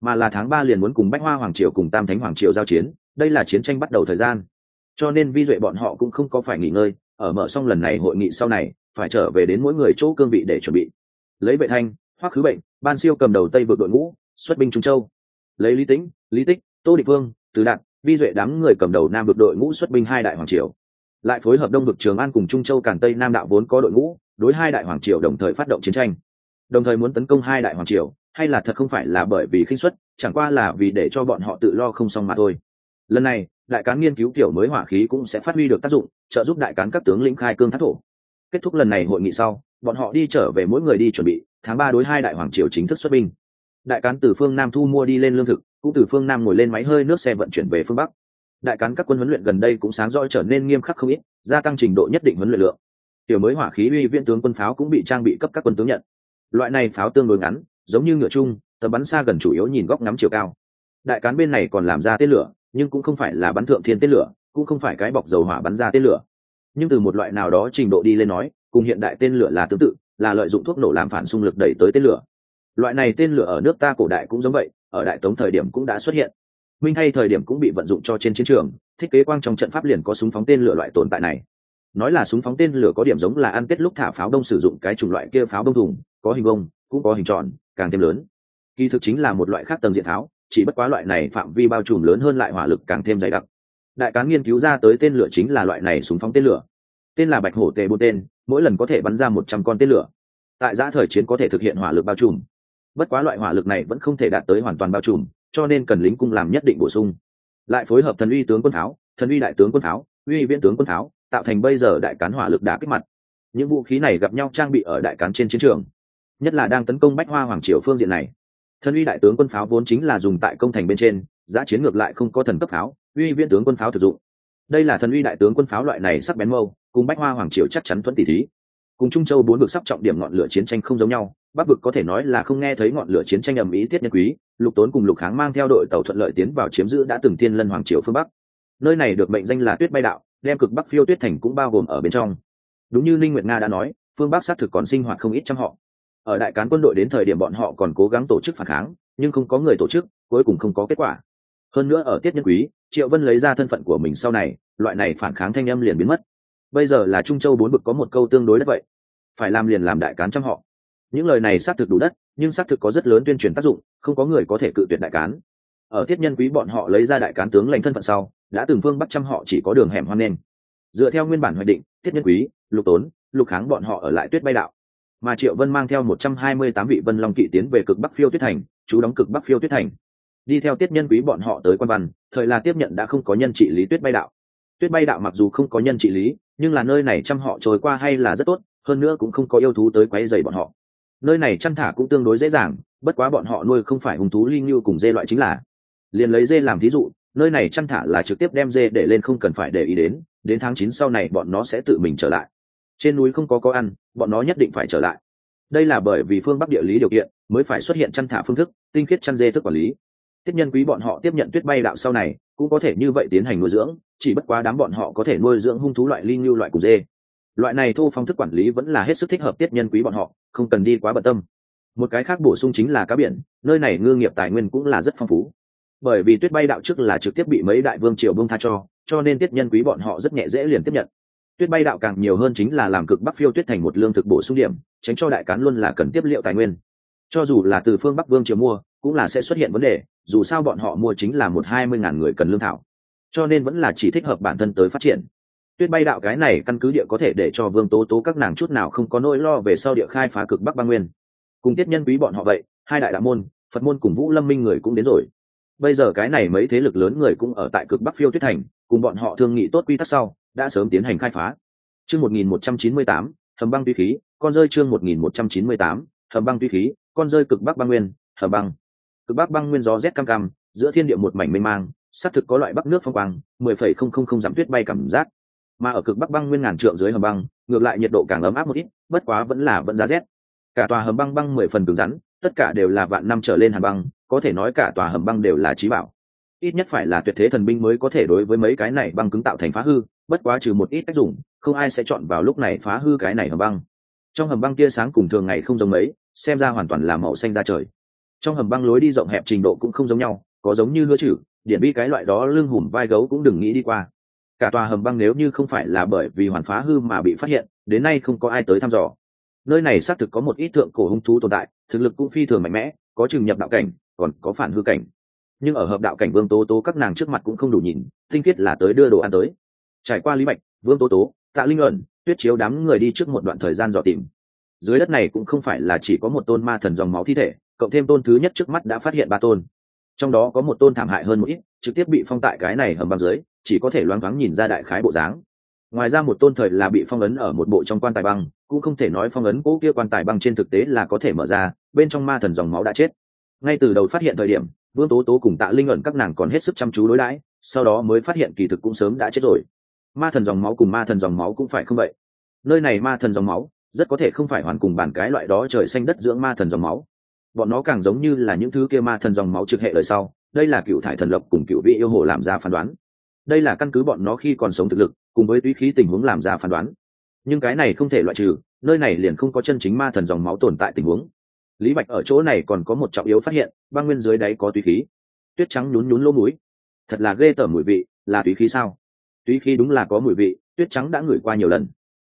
mà là tháng ba liền muốn cùng bách hoa hoàng triều cùng tam thánh hoàng triều giao chiến, đây là chiến tranh bắt đầu thời gian. Cho nên vi duệ bọn họ cũng không có phải nghỉ ngơi, ở mở xong lần này hội nghị sau này, phải trở về đến mỗi người chỗ cương vị để chuẩn bị. Lấy vệ thanh, hoắc khứ bệnh ban siêu cầm đầu tây vượt đội ngũ, xuất binh trung châu. Lấy lý tĩnh, lý tích, tô địch vương, từ đạt, vi duệ đám người cầm đầu nam vượt đội ngũ xuất binh hai đại hoàng triều. Lại phối hợp đông vực trường an cùng trung châu cản tây nam đạo vốn có đội ngũ, đối hai đại hoàng triều đồng thời phát động chiến tranh. Đồng thời muốn tấn công hai đại hoàng triều, hay là thật không phải là bởi vì khinh suất, chẳng qua là vì để cho bọn họ tự lo không xong mà thôi. Lần này, đại cán nghiên cứu kiểu mới hỏa khí cũng sẽ phát huy được tác dụng, trợ giúp đại cán các tướng lĩnh khai cương thác thổ kết thúc lần này hội nghị sau, bọn họ đi trở về mỗi người đi chuẩn bị, tháng ba đối hai đại hoàng triều chính thức xuất binh. Đại cán từ phương nam thu mua đi lên lương thực, cũng từ phương nam ngồi lên máy hơi nước xe vận chuyển về phương bắc. Đại cán các quân huấn luyện gần đây cũng sáng rõ trở nên nghiêm khắc không ít, gia tăng trình độ nhất định huấn luyện lượng. Tiểu mới hỏa khí uy viện tướng quân pháo cũng bị trang bị cấp các quân tướng nhận. Loại này pháo tương đối ngắn, giống như ngựa chung, tầm bắn xa gần chủ yếu nhìn góc ngắm chiều cao. Đại cán bên này còn làm ra tên lửa, nhưng cũng không phải là bắn thượng thiên tên lửa, cũng không phải cái bọc dầu hỏa bắn ra tên lửa nhưng từ một loại nào đó trình độ đi lên nói, cùng hiện đại tên lửa là tương tự, là lợi dụng thuốc nổ làm phản xung lực đẩy tới tên lửa. Loại này tên lửa ở nước ta cổ đại cũng giống vậy, ở đại tống thời điểm cũng đã xuất hiện. Minh hay thời điểm cũng bị vận dụng cho trên chiến trường, thiết kế quang trong trận pháp liền có súng phóng tên lửa loại tồn tại này. Nói là súng phóng tên lửa có điểm giống là ăn kết lúc thả pháo đông sử dụng cái chủng loại kia pháo đông thùng, có hình bông cũng có hình tròn, càng thêm lớn. Kỳ thực chính là một loại khác tầng diện tháo, chỉ bất quá loại này phạm vi bao trùm lớn hơn lại hỏa lực càng thêm dày đặc đại cán nghiên cứu ra tới tên lửa chính là loại này súng phóng tên lửa. Tên là bạch hổ tề bôn tên, mỗi lần có thể bắn ra một trăm con tên lửa. Tại giã thời chiến có thể thực hiện hỏa lực bao trùm. Bất quá loại hỏa lực này vẫn không thể đạt tới hoàn toàn bao trùm, cho nên cần lính cung làm nhất định bổ sung. Lại phối hợp thần uy tướng quân pháo, thần uy đại tướng quân pháo, uy viễn tướng quân pháo, tạo thành bây giờ đại cán hỏa lực đã kích mặt. Những vũ khí này gặp nhau trang bị ở đại cán trên chiến trường, nhất là đang tấn công bách hoa hoàng triều phương diện này. Thần uy đại tướng quân pháo vốn chính là dùng tại công thành bên trên giã chiến ngược lại không có thần cấp pháo, uy viên tướng quân pháo thực dụng. Đây là thần uy đại tướng quân pháo loại này sắc bén mâu, cùng bách hoa hoàng triều chắc chắn thuận tỷ thí. Cùng trung châu bốn vực sắp trọng điểm ngọn lửa chiến tranh không giống nhau, bắc vực có thể nói là không nghe thấy ngọn lửa chiến tranh ầm ĩ tiết nhân quý, lục tốn cùng lục kháng mang theo đội tàu thuận lợi tiến vào chiếm giữ đã từng thiên lân hoàng triều phương bắc. Nơi này được mệnh danh là tuyết bay đạo, đem cực bắc phiêu tuyết thành cũng bao gồm ở bên trong. Đúng như ninh nguyệt nga đã nói, phương bắc xác thực còn sinh hoạt không ít trăm họ. Ở đại cán quân đội đến thời điểm bọn họ còn cố gắng tổ chức phản kháng, nhưng không có người tổ chức, cuối cùng không có kết quả hơn nữa ở tiết nhân quý, triệu vân lấy ra thân phận của mình sau này, loại này phản kháng thanh âm liền biến mất. Bây giờ là trung châu bốn bực có một câu tương đối đất vậy. Phải làm liền làm đại cán trong họ. Những lời này xác thực đủ đất, nhưng xác thực có rất lớn tuyên truyền tác dụng, không có người có thể cự tuyệt đại cán. Ở thiết nhân quý bọn họ lấy ra đại cán tướng lãnh thân phận sau, đã từng phương bắt trăm họ chỉ có đường hẻm hoan nên. Dựa theo nguyên bản hoạch định, tiết nhân quý, lục tốn, lục kháng bọn họ ở lại tuyết bay đạo. Mà triệu vân mang theo một trăm hai mươi tám vị vân long kỵ tiến về cực bắc phiêu tuyết thành, chú đóng cực bắc phiêu tuyết thành đi theo tiết nhân quý bọn họ tới quan văn, thời là tiếp nhận đã không có nhân trị lý tuyết bay đạo. Tuyết bay đạo mặc dù không có nhân trị lý, nhưng là nơi này chăm họ trôi qua hay là rất tốt, hơn nữa cũng không có yêu thú tới quấy dày bọn họ. Nơi này chăn thả cũng tương đối dễ dàng, bất quá bọn họ nuôi không phải hung thú ly như cùng dê loại chính là. Liền lấy dê làm thí dụ, nơi này chăn thả là trực tiếp đem dê để lên không cần phải để ý đến đến tháng chín sau này bọn nó sẽ tự mình trở lại. Trên núi không có có ăn, bọn nó nhất định phải trở lại. Đây là bởi vì phương bắc địa lý điều kiện, mới phải xuất hiện chăn thả phương thức, tinh khiết chăn dê thức quản lý tiếp nhân quý bọn họ tiếp nhận tuyết bay đạo sau này, cũng có thể như vậy tiến hành nuôi dưỡng, chỉ bất quá đám bọn họ có thể nuôi dưỡng hung thú loại linh như loại củ dê. Loại này thu phong thức quản lý vẫn là hết sức thích hợp tiết nhân quý bọn họ, không cần đi quá bận tâm. Một cái khác bổ sung chính là cá biển, nơi này ngư nghiệp tài nguyên cũng là rất phong phú. Bởi vì tuyết bay đạo trước là trực tiếp bị mấy đại vương triều bông tha cho cho nên tiết nhân quý bọn họ rất nhẹ dễ liền tiếp nhận. Tuyết bay đạo càng nhiều hơn chính là làm cực bắc phiêu tuyết thành một lương thực bổ sung điểm, tránh cho đại cán luôn là cần tiếp liệu tài nguyên. Cho dù là từ phương bắc vương triều mua cũng là sẽ xuất hiện vấn đề, dù sao bọn họ mua chính là một hai mươi ngàn người cần lương thảo. Cho nên vẫn là chỉ thích hợp bản thân tới phát triển. Tuyết bay đạo cái này căn cứ địa có thể để cho vương tố tố các nàng chút nào không có nỗi lo về sau địa khai phá cực bắc ba nguyên. Cùng tiết nhân quý bọn họ vậy, hai đại đạo môn, phật môn cùng vũ lâm minh người cũng đến rồi. Bây giờ cái này mấy thế lực lớn người cũng ở tại cực bắc phiêu tuyết thành, cùng bọn họ thương nghị tốt quy tắc sau, đã sớm tiến hành khai phá. Chương một nghìn một trăm chín mươi tám, hầm băng tuy khí, con rơi chương một nghìn một trăm chín mươi tám, hầm băng tuy khí, con rơi cực bắc ba nguyên, hầm băng cực bắc băng nguyên gió rét cam cam, giữa thiên địa một mảnh mênh mang, xác thực có loại bắc nước phong quang, mười phẩy không không không giảm tuyết bay cảm giác. Mà ở cực bắc băng nguyên ngàn trượng dưới hầm băng, ngược lại nhiệt độ càng ấm áp một ít, bất quá vẫn là vẫn giá rét. Cả tòa hầm băng băng mười phần cứng rắn, tất cả đều là vạn năm trở lên hầm băng, có thể nói cả tòa hầm băng đều là trí bảo. Ít nhất phải là tuyệt thế thần binh mới có thể đối với mấy cái này băng cứng tạo thành phá hư, bất quá trừ một ít cách dùng, không ai sẽ chọn vào lúc này phá hư cái này hầm băng. Trong hầm băng tia sáng cùng thường ngày không giống mấy, xem ra hoàn toàn là màu xanh ra trời trong hầm băng lối đi rộng hẹp trình độ cũng không giống nhau, có giống như hứa chử điện bi cái loại đó lưng hùm vai gấu cũng đừng nghĩ đi qua. Cả tòa hầm băng nếu như không phải là bởi vì hoàn phá hư mà bị phát hiện, đến nay không có ai tới thăm dò. Nơi này xác thực có một ít thượng cổ hung thú tồn tại, thực lực cũng phi thường mạnh mẽ, có chừng nhập đạo cảnh, còn có phản hư cảnh. Nhưng ở hợp đạo cảnh vương tố tố các nàng trước mặt cũng không đủ nhìn, tinh khiết là tới đưa đồ ăn tới. Trải qua lý bạch, vương tố tố, tạ linh ẩn, tuyết chiếu đám người đi trước một đoạn thời gian dò tìm. Dưới đất này cũng không phải là chỉ có một tôn ma thần dòng máu thi thể cộng thêm tôn thứ nhất trước mắt đã phát hiện ba tôn. Trong đó có một tôn thảm hại hơn một ít, trực tiếp bị phong tại cái này hầm băng dưới, chỉ có thể loáng thoáng nhìn ra đại khái bộ dáng. Ngoài ra một tôn thời là bị phong ấn ở một bộ trong quan tài băng, cũng không thể nói phong ấn cũ kia quan tài băng trên thực tế là có thể mở ra, bên trong ma thần dòng máu đã chết. Ngay từ đầu phát hiện thời điểm, vương tố tố cùng tạ linh ẩn các nàng còn hết sức chăm chú đối đãi, sau đó mới phát hiện kỳ thực cũng sớm đã chết rồi. Ma thần dòng máu cùng ma thần dòng máu cũng phải không vậy? Nơi này ma thần dòng máu, rất có thể không phải hoàn cùng bản cái loại đó trời xanh đất dưỡng ma thần dòng máu bọn nó càng giống như là những thứ kia ma thần dòng máu trực hệ lời sau, đây là cựu thải thần lộc cùng cựu vị yêu hồ làm ra phán đoán. Đây là căn cứ bọn nó khi còn sống thực lực, cùng với túy khí tình huống làm ra phán đoán. Nhưng cái này không thể loại trừ, nơi này liền không có chân chính ma thần dòng máu tồn tại tình huống. Lý bạch ở chỗ này còn có một trọng yếu phát hiện, băng nguyên dưới đáy có túy khí. Tuyết trắng nhún nhún lỗ mũi. Thật là ghê tởm mùi vị, là túy khí sao? Túy khí đúng là có mùi vị, tuyết trắng đã ngửi qua nhiều lần.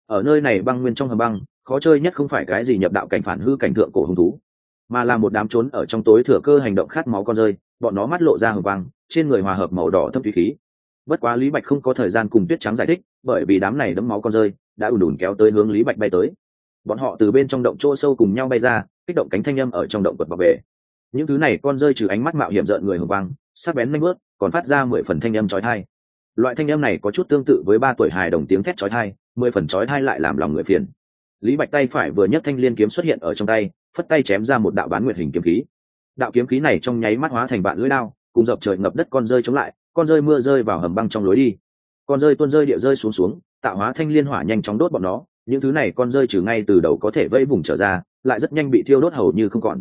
Ở nơi này băng nguyên trong hầm băng, khó chơi nhất không phải cái gì nhập đạo cảnh phản hư cảnh thượng cổ hứng thú mà là một đám trốn ở trong tối thừa cơ hành động khát máu con rơi, bọn nó mắt lộ ra hờ vang, trên người hòa hợp màu đỏ thâm thủy khí. Bất quá lý bạch không có thời gian cùng tuyết trắng giải thích, bởi vì đám này đấm máu con rơi đã ùn ùn kéo tới hướng lý bạch bay tới. Bọn họ từ bên trong động chỗ sâu cùng nhau bay ra, kích động cánh thanh â m ở trong động quật bảo vệ những thứ này con rơi trừ ánh mắt mạo hiểm rợn người hồng vang, sắc bén nanh bớt còn phát ra mười phần thanh âm trói thai loại thanh âm này có chút tương tự với ba tuổi hài đồng tiếng thét trói thai mười phần trói thai lại làm lòng người phiền lý bạch tay phải vừa nhấc thanh liên kiếm xuất hiện ở trong tay, phất tay chém ra một đạo bán nguyệt hình kiếm khí. Đạo kiếm khí này trong nháy mắt hóa thành bạn lưỡi đao, cùng dập trời ngập đất con rơi chống lại, con rơi mưa rơi vào hầm băng trong lối đi. Con rơi tuôn rơi địa rơi xuống xuống, tạo hóa thanh liên hỏa nhanh chóng đốt bọn nó, những thứ này con rơi trừ ngay từ đầu có thể vẫy vùng trở ra, lại rất nhanh bị thiêu đốt hầu như không còn.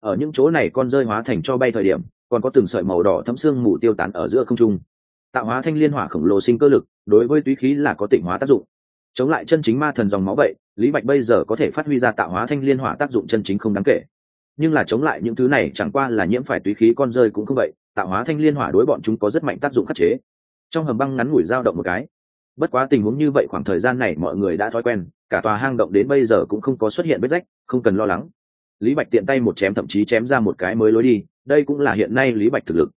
Ở những chỗ này con rơi hóa thành cho bay thời điểm, còn có từng sợi màu đỏ thấm xương mù tiêu tán ở giữa không trung. Tạo hóa thanh liên hỏa khổng lồ sinh cơ lực, đối với túy khí là có tỉnh hóa tác dụng. Chống lại chân chính ma thần dòng máu vậy lý bạch bây giờ có thể phát huy ra tạo hóa thanh liên hỏa tác dụng chân chính không đáng kể. Nhưng là chống lại những thứ này chẳng qua là nhiễm phải túy khí con rơi cũng không vậy, tạo hóa thanh liên hỏa đối bọn chúng có rất mạnh tác dụng khắc chế. Trong hầm băng ngắn ngủi dao động một cái. Bất quá tình huống như vậy khoảng thời gian này mọi người đã thói quen, cả tòa hang động đến bây giờ cũng không có xuất hiện vết rách, không cần lo lắng. Lý bạch tiện tay một chém thậm chí chém ra một cái mới lối đi, đây cũng là hiện nay lý bạch thực lực.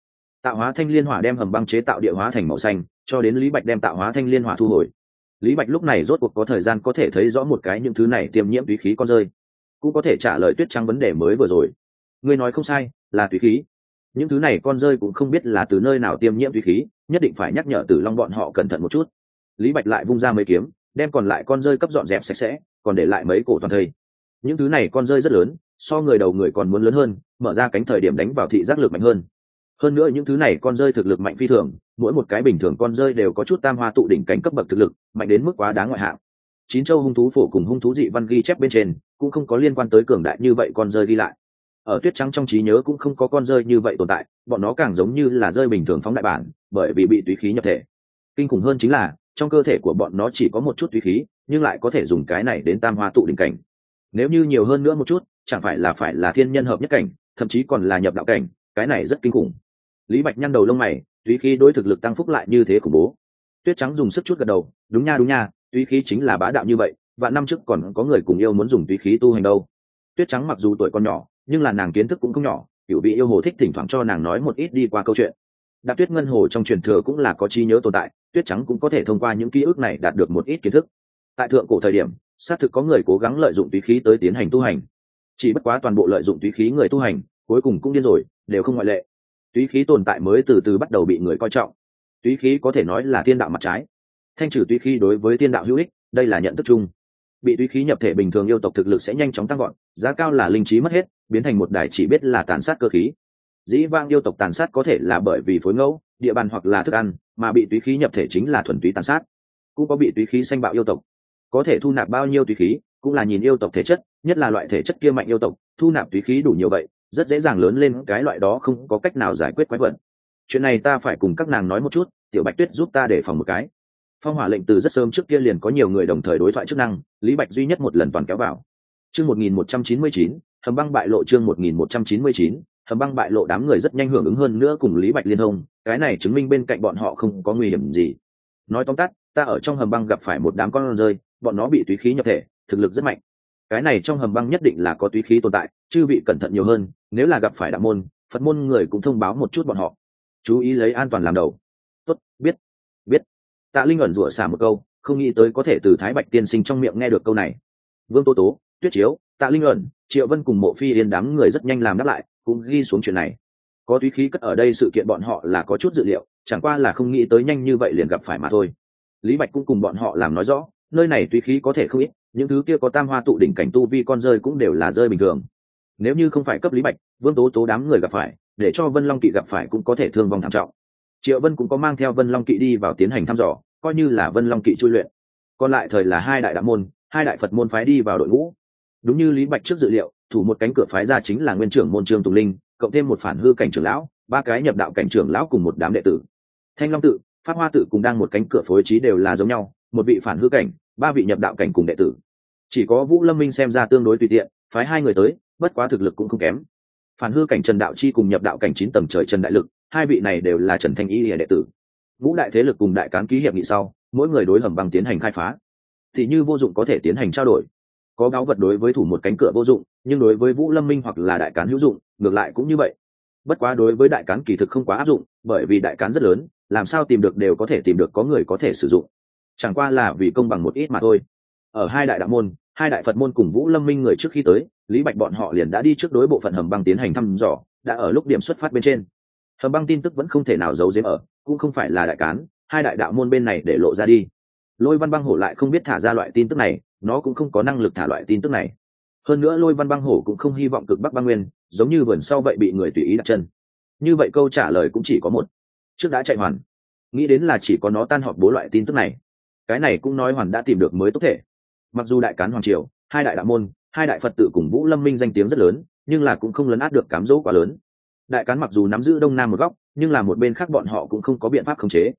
Tạo hóa thanh liên hỏa đem hầm băng chế tạo địa hóa thành màu xanh, cho đến lý bạch đem tạo hóa thanh liên hỏa thu hồi lý bạch lúc này rốt cuộc có thời gian có thể thấy rõ một cái những thứ này tiêm nhiễm túy khí con rơi, cũng có thể trả lời tuyết trắng vấn đề mới vừa rồi. Ngươi nói không sai, là túy khí. Những thứ này con rơi cũng không biết là từ nơi nào tiêm nhiễm túy khí, nhất định phải nhắc nhở tử long bọn họ cẩn thận một chút. Lý bạch lại vung ra mấy kiếm, đem còn lại con rơi cấp dọn dẹp sạch sẽ, còn để lại mấy cổ toàn thây. Những thứ này con rơi rất lớn, so người đầu người còn muốn lớn hơn, mở ra cánh thời điểm đánh vào thị giác lực mạnh hơn hơn nữa những thứ này con rơi thực lực mạnh phi thường, mỗi một cái bình thường con rơi đều có chút tam hoa tụ đỉnh cánh cấp bậc thực lực, mạnh đến mức quá đáng ngoại hạng. Chín châu hung thú phổ cùng hung thú dị văn ghi chép bên trên, cũng không có liên quan tới cường đại như vậy con rơi đi lại. Ở tuyết trắng trong trí nhớ cũng không có con rơi như vậy tồn tại, bọn nó càng giống như là rơi bình thường phóng đại bản, bởi vì bị túy khí nhập thể. Kinh khủng hơn chính là, trong cơ thể của bọn nó chỉ có một chút túy khí, nhưng lại có thể dùng cái này đến tam hoa tụ đỉnh cảnh. Nếu như nhiều hơn nữa một chút, chẳng phải là phải là thiên nhân hợp nhất cảnh, thậm chí còn là nhập đạo cảnh, cái này rất kinh khủng lý bạch nhăn đầu lông mày, túy khí đối thực lực tăng phúc lại như thế khủng bố. Tuyết trắng dùng sức chút gật đầu, đúng nha đúng nha, túy khí chính là bá đạo như vậy và năm trước còn có người cùng yêu muốn dùng túy khí tu hành đâu. Tuyết trắng mặc dù tuổi còn nhỏ, nhưng là nàng kiến thức cũng không nhỏ cựu vị yêu hồ thích thỉnh thoảng cho nàng nói một ít đi qua câu chuyện. Đạp tuyết ngân hồ trong truyền thừa cũng là có trí nhớ tồn tại, tuyết trắng cũng có thể thông qua những ký ức này đạt được một ít kiến thức. Tại thượng cổ thời điểm, xác thực có người cố gắng lợi dụng túy khí tới tiến hành tu hành. Chỉ bất quá toàn bộ lợi dụng túy khí người tu hành, cuối cùng cũng điên rồi, đều không ngoại lệ túy khí tồn tại mới từ từ bắt đầu bị người coi trọng. Túy khí có thể nói là thiên đạo mặt trái. Thanh trừ túy khí đối với thiên đạo hữu ích, đây là nhận thức chung. Bị túy khí nhập thể bình thường yêu tộc thực lực sẽ nhanh chóng tăng gọn giá cao là linh trí mất hết, biến thành một đài chỉ biết là tàn sát cơ khí. Dĩ vang yêu tộc tàn sát có thể là bởi vì phối ngẫu, địa bàn hoặc là thức ăn, mà bị túy khí nhập thể chính là thuần túy tàn sát. Cũng có bị túy khí xanh bạo yêu tộc. Có thể thu nạp bao nhiêu túy khí, cũng là nhìn yêu tộc thể chất, nhất là loại thể chất kia mạnh yêu tộc, thu nạp túy khí đủ nhiều vậy rất dễ dàng lớn lên, cái loại đó không có cách nào giải quyết quái vật. Chuyện này ta phải cùng các nàng nói một chút, tiểu bạch tuyết giúp ta để phòng một cái. Phong hỏa lệnh từ rất sớm trước kia liền có nhiều người đồng thời đối thoại chức năng, lý bạch duy nhất một lần toàn kéo vào. Chương một nghìn một trăm chín mươi chín, hầm băng bại lộ chương một nghìn một trăm chín mươi chín, hầm băng bại lộ đám người rất nhanh hưởng ứng hơn nữa cùng lý bạch liên thông, cái này chứng minh bên cạnh bọn họ không có nguy hiểm gì. Nói tóm tắt, ta ở trong hầm băng gặp phải một đám con rơi, bọn nó bị túy khí nhập thể, thực lực rất mạnh. Cái này trong hầm băng nhất định là có túy khí tồn tại, chư bị cẩn thận nhiều hơn nếu là gặp phải đạo môn, phật môn người cũng thông báo một chút bọn họ. Chú ý lấy an toàn làm đầu. Tốt, biết biết. Tạ linh ẩn rủa xả một câu, không nghĩ tới có thể từ thái bạch tiên sinh trong miệng nghe được câu này. Vương tô tố, tuyết chiếu, tạ linh ẩn, triệu vân cùng mộ phi yên đám người rất nhanh làm đáp lại, cũng ghi xuống chuyện này. Có túy khí cất ở đây sự kiện bọn họ là có chút dự liệu, chẳng qua là không nghĩ tới nhanh như vậy liền gặp phải mà thôi. Lý bạch cũng cùng bọn họ làm nói rõ, nơi này túy khí có thể không ít, những thứ kia có tam hoa tụ đỉnh cảnh tu vi con rơi cũng đều là rơi bình thường nếu như không phải cấp lý bạch, vương tố tố đám người gặp phải, để cho vân long kỵ gặp phải cũng có thể thương vong thảm trọng. Triệu vân cũng có mang theo vân long kỵ đi vào tiến hành thăm dò, coi như là vân long kỵ chui luyện. Còn lại thời là hai đại đạo môn, hai đại phật môn phái đi vào đội ngũ. Đúng như lý bạch trước dự liệu, thủ một cánh cửa phái ra chính là nguyên trưởng môn trương tùng linh, cộng thêm một phản hư cảnh trưởng lão, ba cái nhập đạo cảnh trưởng lão cùng một đám đệ tử. Thanh long tự, pháp hoa tự cùng đang một cánh cửa phối trí đều là giống nhau, một vị phản hư cảnh, ba vị nhập đạo cảnh cùng đệ tử. Chỉ có vũ lâm minh xem ra tương đối tùy tiện, phái hai người tới bất quá thực lực cũng không kém. Phản hư cảnh trần đạo chi cùng nhập đạo cảnh chín tầng trời trần đại lực, hai vị này đều là trần thanh y đệ tử. Vũ đại thế lực cùng đại cán ký hiệp nghị sau, mỗi người đối hầm bằng tiến hành khai phá. Thì như vô dụng có thể tiến hành trao đổi. Có báu vật đối với thủ một cánh cửa vô dụng, nhưng đối với vũ lâm minh hoặc là đại cán hữu dụng, ngược lại cũng như vậy. Bất quá đối với đại cán kỳ thực không quá áp dụng, bởi vì đại cán rất lớn, làm sao tìm được đều có thể tìm được có người có thể sử dụng. Chẳng qua là vì công bằng một ít mà thôi. Ở hai đại đạo môn, hai đại phật môn cùng vũ lâm minh người trước khi tới lý bạch bọn họ liền đã đi trước đối bộ phận hầm băng tiến hành thăm dò, đã ở lúc điểm xuất phát bên trên. Hầm băng tin tức vẫn không thể nào giấu giếm ở, cũng không phải là đại cán, hai đại đạo môn bên này để lộ ra đi. Lôi văn băng hổ lại không biết thả ra loại tin tức này, nó cũng không có năng lực thả loại tin tức này. Hơn nữa lôi văn băng hổ cũng không hy vọng cực bắc băng nguyên, giống như vườn sau vậy bị người tùy ý đặt chân. Như vậy câu trả lời cũng chỉ có một. Trước đã chạy hoàn. Nghĩ đến là chỉ có nó tan họp bố loại tin tức này. Cái này cũng nói hoàn đã tìm được mới tốt thể. Mặc dù đại cán hoàng triều, hai đại đạo môn hai đại phật tự cùng vũ lâm minh danh tiếng rất lớn nhưng là cũng không lấn át được cám dỗ quá lớn đại cán mặc dù nắm giữ đông nam một góc nhưng là một bên khác bọn họ cũng không có biện pháp khống chế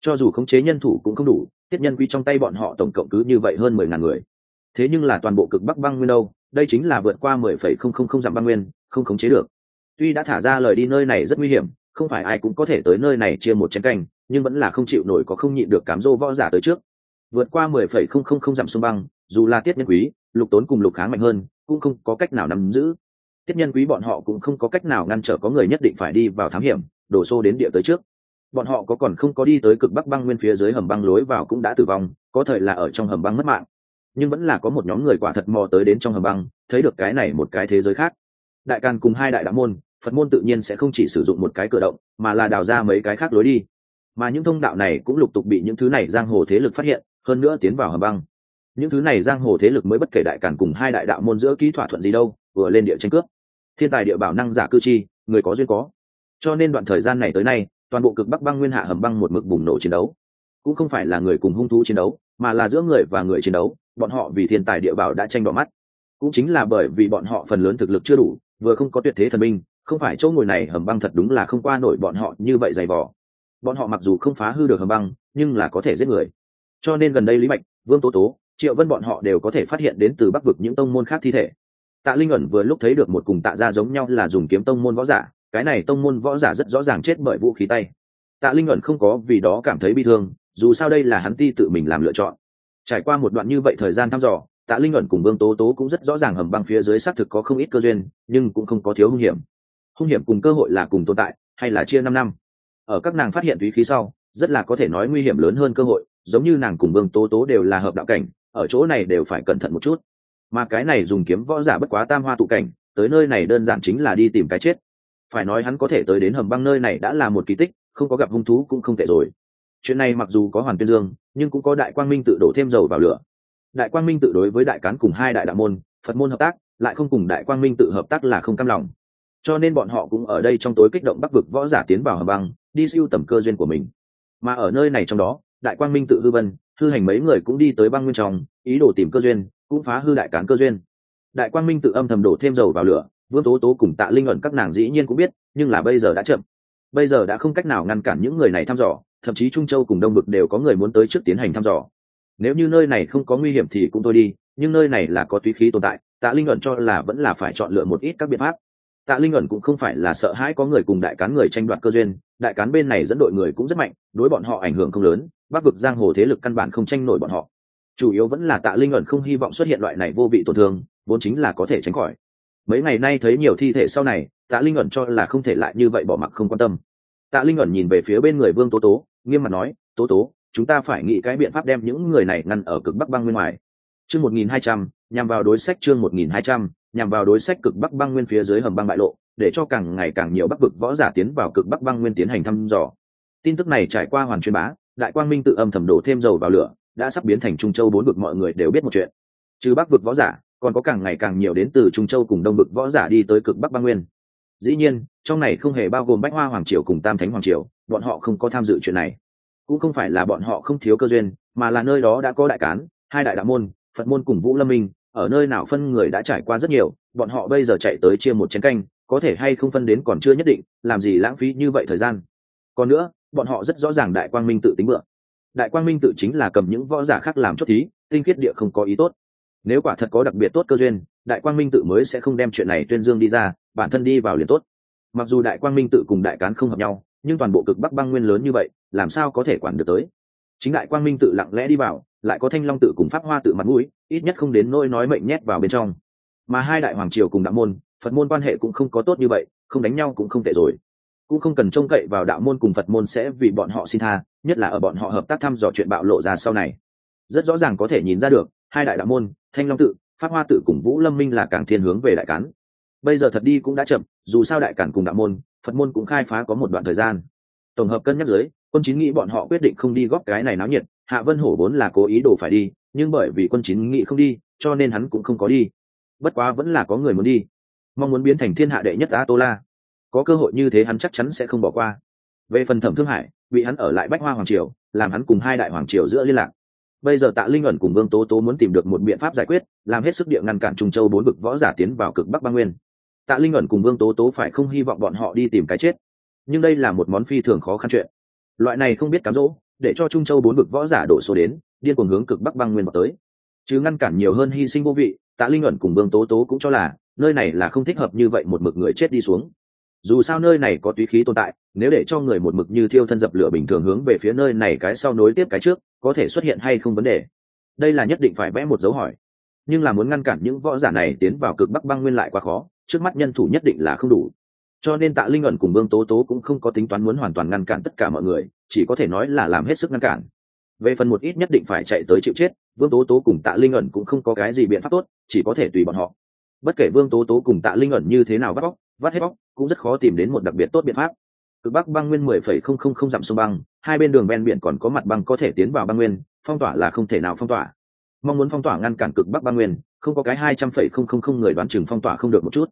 cho dù khống chế nhân thủ cũng không đủ tiết nhân quy trong tay bọn họ tổng cộng cứ như vậy hơn mười ngàn người thế nhưng là toàn bộ cực bắc băng nguyên đâu đây chính là vượt qua mười phẩy không không không dặm băng nguyên không khống chế được tuy đã thả ra lời đi nơi này rất nguy hiểm không phải ai cũng có thể tới nơi này chia một chén canh nhưng vẫn là không chịu nổi có không nhịn được cám dỗ võ giả tới trước vượt qua mười phẩy không không không dặm sông băng dù là tiết nhân quý lục tốn cùng lục kháng mạnh hơn, cũng không có cách nào nắm giữ. Tiết nhân quý bọn họ cũng không có cách nào ngăn trở có người nhất định phải đi vào thám hiểm, đổ xô đến địa tới trước. Bọn họ có còn không có đi tới cực bắc băng nguyên phía dưới hầm băng lối vào cũng đã tử vong, có thời là ở trong hầm băng mất mạng. Nhưng vẫn là có một nhóm người quả thật mò tới đến trong hầm băng, thấy được cái này một cái thế giới khác. Đại càn cùng hai đại đạo môn, phật môn tự nhiên sẽ không chỉ sử dụng một cái cửa động, mà là đào ra mấy cái khác lối đi. Mà những thông đạo này cũng lục tục bị những thứ này giang hồ thế lực phát hiện, hơn nữa tiến vào hầm băng những thứ này giang hồ thế lực mới bất kể đại càn cùng hai đại đạo môn giữa ký thỏa thuận gì đâu, vừa lên địa tranh cướp. Thiên tài địa bảo năng giả cư chi, người có duyên có. Cho nên đoạn thời gian này tới nay, toàn bộ cực bắc băng nguyên hạ hầm băng một mực bùng nổ chiến đấu. Cũng không phải là người cùng hung thú chiến đấu, mà là giữa người và người chiến đấu, bọn họ vì thiên tài địa bảo đã tranh đỏ mắt. Cũng chính là bởi vì bọn họ phần lớn thực lực chưa đủ, vừa không có tuyệt thế thần minh, không phải chỗ ngồi này hầm băng thật đúng là không qua nổi bọn họ như vậy dày vỏ bọn họ mặc dù không phá hư được hầm băng, nhưng là có thể giết người. Cho nên gần đây lý mạch vương tố tố triệu vân bọn họ đều có thể phát hiện đến từ bắc vực những tông môn khác thi thể. Tạ linh ẩn vừa lúc thấy được một cùng tạ ra giống nhau là dùng kiếm tông môn võ giả, cái này tông môn võ giả rất rõ ràng chết bởi vũ khí tay. Tạ linh ẩn không có vì đó cảm thấy bi thương, dù sao đây là hắn ti tự mình làm lựa chọn. Trải qua một đoạn như vậy thời gian thăm dò, tạ linh ẩn cùng vương tố tố cũng rất rõ ràng hầm băng phía dưới xác thực có không ít cơ duyên, nhưng cũng không có thiếu hung hiểm. Hung hiểm cùng cơ hội là cùng tồn tại, hay là chia năm năm. Ở các nàng phát hiện túy khí sau, rất là có thể nói nguy hiểm lớn hơn cơ hội, giống như nàng cùng vương tố tố đều là hợp đạo cảnh ở chỗ này đều phải cẩn thận một chút. Mà cái này dùng kiếm võ giả bất quá tam hoa tụ cảnh, tới nơi này đơn giản chính là đi tìm cái chết. Phải nói hắn có thể tới đến hầm băng nơi này đã là một kỳ tích, không có gặp hung thú cũng không tệ rồi. Chuyện này mặc dù có hoàn tuyên dương, nhưng cũng có đại quang minh tự đổ thêm dầu vào lửa. Đại quang minh tự đối với đại cán cùng hai đại đạo môn, phật môn hợp tác, lại không cùng đại quang minh tự hợp tác là không cam lòng. Cho nên bọn họ cũng ở đây trong tối kích động bắc vực võ giả tiến vào hầm băng, đi siêu tầm cơ duyên của mình. Mà ở nơi này trong đó, đại quang minh tự hư vân hư hành mấy người cũng đi tới băng nguyên trong, ý đồ tìm cơ duyên, cũng phá hư đại cán cơ duyên. Đại quang minh tự âm thầm đổ thêm dầu vào lửa, vương tố tố cùng tạ linh ẩn các nàng dĩ nhiên cũng biết, nhưng là bây giờ đã chậm. Bây giờ đã không cách nào ngăn cản những người này thăm dò, thậm chí trung châu cùng đông bực đều có người muốn tới trước tiến hành thăm dò. Nếu như nơi này không có nguy hiểm thì cũng thôi đi, nhưng nơi này là có túy khí tồn tại, tạ linh ẩn cho là vẫn là phải chọn lựa một ít các biện pháp tạ linh ẩn cũng không phải là sợ hãi có người cùng đại cán người tranh đoạt cơ duyên, đại cán bên này dẫn đội người cũng rất mạnh, đối bọn họ ảnh hưởng không lớn, bắc vực giang hồ thế lực căn bản không tranh nổi bọn họ. Chủ yếu vẫn là tạ linh ẩn không hy vọng xuất hiện loại này vô vị tổn thương, vốn chính là có thể tránh khỏi. Mấy ngày nay thấy nhiều thi thể sau này, tạ linh ẩn cho là không thể lại như vậy bỏ mặc không quan tâm. Tạ linh ẩn nhìn về phía bên người vương tố tố, nghiêm mặt nói, tố tố, chúng ta phải nghĩ cái biện pháp đem những người này ngăn ở cực bắc băng bên ngoài. Chương một nghìn hai trăm, nhằm vào đối sách chương một nghìn hai trăm nhằm vào đối sách cực bắc băng nguyên phía dưới hầm băng bại lộ, để cho càng ngày càng nhiều bắc vực võ giả tiến vào cực bắc băng nguyên tiến hành thăm dò. Tin tức này trải qua hoàn truyền bá, đại quang minh tự âm thầm đổ thêm dầu vào lửa, đã sắp biến thành trung châu bốn vực mọi người đều biết một chuyện. Trừ bắc vực võ giả, còn có càng ngày càng nhiều đến từ trung châu cùng đông vực võ giả đi tới cực bắc băng nguyên. Dĩ nhiên, trong này không hề bao gồm bách hoa hoàng triều cùng tam thánh hoàng triều, bọn họ không có tham dự chuyện này. Cũng không phải là bọn họ không thiếu cơ duyên, mà là nơi đó đã có đại cán, hai đại đạo môn, phật môn cùng vũ lâm minh ở nơi nào phân người đã trải qua rất nhiều, bọn họ bây giờ chạy tới chia một chén canh, có thể hay không phân đến còn chưa nhất định, làm gì lãng phí như vậy thời gian. Còn nữa, bọn họ rất rõ ràng đại quang minh tự tính mượn đại quang minh tự chính là cầm những võ giả khác làm chốt thí, tinh khiết địa không có ý tốt. Nếu quả thật có đặc biệt tốt cơ duyên, đại quang minh tự mới sẽ không đem chuyện này tuyên dương đi ra, bản thân đi vào liền tốt. Mặc dù đại quang minh tự cùng đại cán không hợp nhau, nhưng toàn bộ cực bắc băng nguyên lớn như vậy, làm sao có thể quản được tới? Chính đại quang minh tự lặng lẽ đi vào lại có thanh long tự cùng pháp hoa tự mặt mũi, ít nhất không đến nỗi nói mệnh nhét vào bên trong. Mà hai đại hoàng triều cùng đạo môn, phật môn quan hệ cũng không có tốt như vậy, không đánh nhau cũng không tệ rồi. Cũng không cần trông cậy vào đạo môn cùng phật môn sẽ vì bọn họ xin tha, nhất là ở bọn họ hợp tác thăm dò chuyện bạo lộ ra sau này. Rất rõ ràng có thể nhìn ra được, hai đại đạo môn, thanh long tự, pháp hoa tự cùng vũ lâm minh là càng thiên hướng về đại cán. Bây giờ thật đi cũng đã chậm, dù sao đại cản cùng đạo môn, phật môn cũng khai phá có một đoạn thời gian. Tổng hợp cân nhắc dưới quân chín nghĩ bọn họ quyết định không đi góp cái này náo nhiệt, hạ vân hổ vốn là cố ý đồ phải đi, nhưng bởi vì quân chín nghĩ không đi, cho nên hắn cũng không có đi. Bất quá vẫn là có người muốn đi. Mong muốn biến thành thiên hạ đệ nhất a tô la có cơ hội như thế hắn chắc chắn sẽ không bỏ qua. Về phần thẩm thương hải, bị hắn ở lại bách hoa hoàng triều, làm hắn cùng hai đại hoàng triều giữa liên lạc. Bây giờ tạ linh ẩn cùng vương tố tố muốn tìm được một biện pháp giải quyết, làm hết sức địa ngăn cản trung châu bốn bực võ giả tiến vào cực bắc băng nguyên. Tạ linh ẩn cùng vương tố tố phải không hy vọng bọn họ đi tìm cái chết. Nhưng đây là một món phi thường khó khăn chuyện loại này không biết cám dỗ, để cho trung châu bốn vực võ giả đổ số đến, điên cuồng hướng cực bắc băng nguyên vào tới. Chứ ngăn cản nhiều hơn hy sinh vô vị, tạ linh ẩn cùng vương tố tố cũng cho là, nơi này là không thích hợp như vậy một mực người chết đi xuống. Dù sao nơi này có túy khí tồn tại, nếu để cho người một mực như thiêu thân dập lửa bình thường hướng về phía nơi này cái sau nối tiếp cái trước, có thể xuất hiện hay không vấn đề? Đây là nhất định phải vẽ một dấu hỏi. Nhưng là muốn ngăn cản những võ giả này tiến vào cực bắc băng nguyên lại quá khó, trước mắt nhân thủ nhất định là không đủ cho nên tạ linh ẩn cùng vương tố tố cũng không có tính toán muốn hoàn toàn ngăn cản tất cả mọi người, chỉ có thể nói là làm hết sức ngăn cản. Về phần một ít nhất định phải chạy tới chịu chết, vương tố tố cùng tạ linh ẩn cũng không có cái gì biện pháp tốt, chỉ có thể tùy bọn họ. Bất kể vương tố tố cùng tạ linh ẩn như thế nào vắt bóc, vắt hết bóc, cũng rất khó tìm đến một đặc biệt tốt biện pháp. Cực bắc băng nguyên mười phẩy không không không dặm sông băng, hai bên đường ven biển còn có mặt băng có thể tiến vào băng nguyên, phong tỏa là không thể nào phong tỏa. Mong muốn phong tỏa ngăn cản cực bắc băng nguyên, không có cái hai trăm phẩy không không không người đoán chừng phong tỏa không được một chút.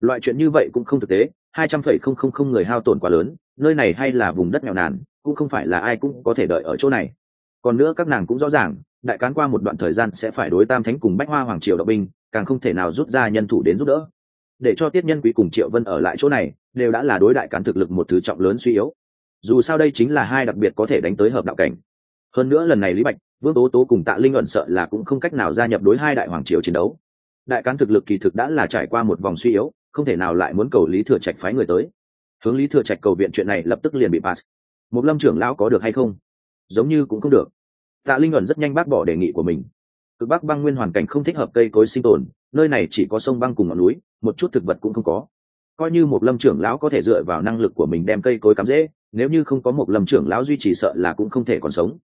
Loại chuyện như vậy cũng không thực tế hai trăm phẩy không không không người hao tổn quá lớn, nơi này hay là vùng đất nghèo nàn, cũng không phải là ai cũng có thể đợi ở chỗ này. Còn nữa các nàng cũng rõ ràng, đại cán qua một đoạn thời gian sẽ phải đối tam thánh cùng bách hoa hoàng triều động binh, càng không thể nào rút ra nhân thủ đến giúp đỡ. Để cho tiết nhân quý cùng triệu vân ở lại chỗ này, đều đã là đối đại cán thực lực một thứ trọng lớn suy yếu. Dù sao đây chính là hai đặc biệt có thể đánh tới hợp đạo cảnh. Hơn nữa lần này lý bạch, vương tố tố cùng tạ linh luận sợ là cũng không cách nào gia nhập đối hai đại hoàng triều chiến đấu. Đại cán thực lực kỳ thực đã là trải qua một vòng suy yếu không thể nào lại muốn cầu lý thừa trạch phái người tới. Hướng lý thừa trạch cầu viện chuyện này lập tức liền bị pass. Một lâm trưởng lão có được hay không? Giống như cũng không được. Tạ linh luận rất nhanh bác bỏ đề nghị của mình. Cực bắc băng nguyên hoàn cảnh không thích hợp cây cối sinh tồn, nơi này chỉ có sông băng cùng ngọn núi, một chút thực vật cũng không có. Coi như một lâm trưởng lão có thể dựa vào năng lực của mình đem cây cối cắm dễ nếu như không có một lâm trưởng lão duy trì sợ là cũng không thể còn sống.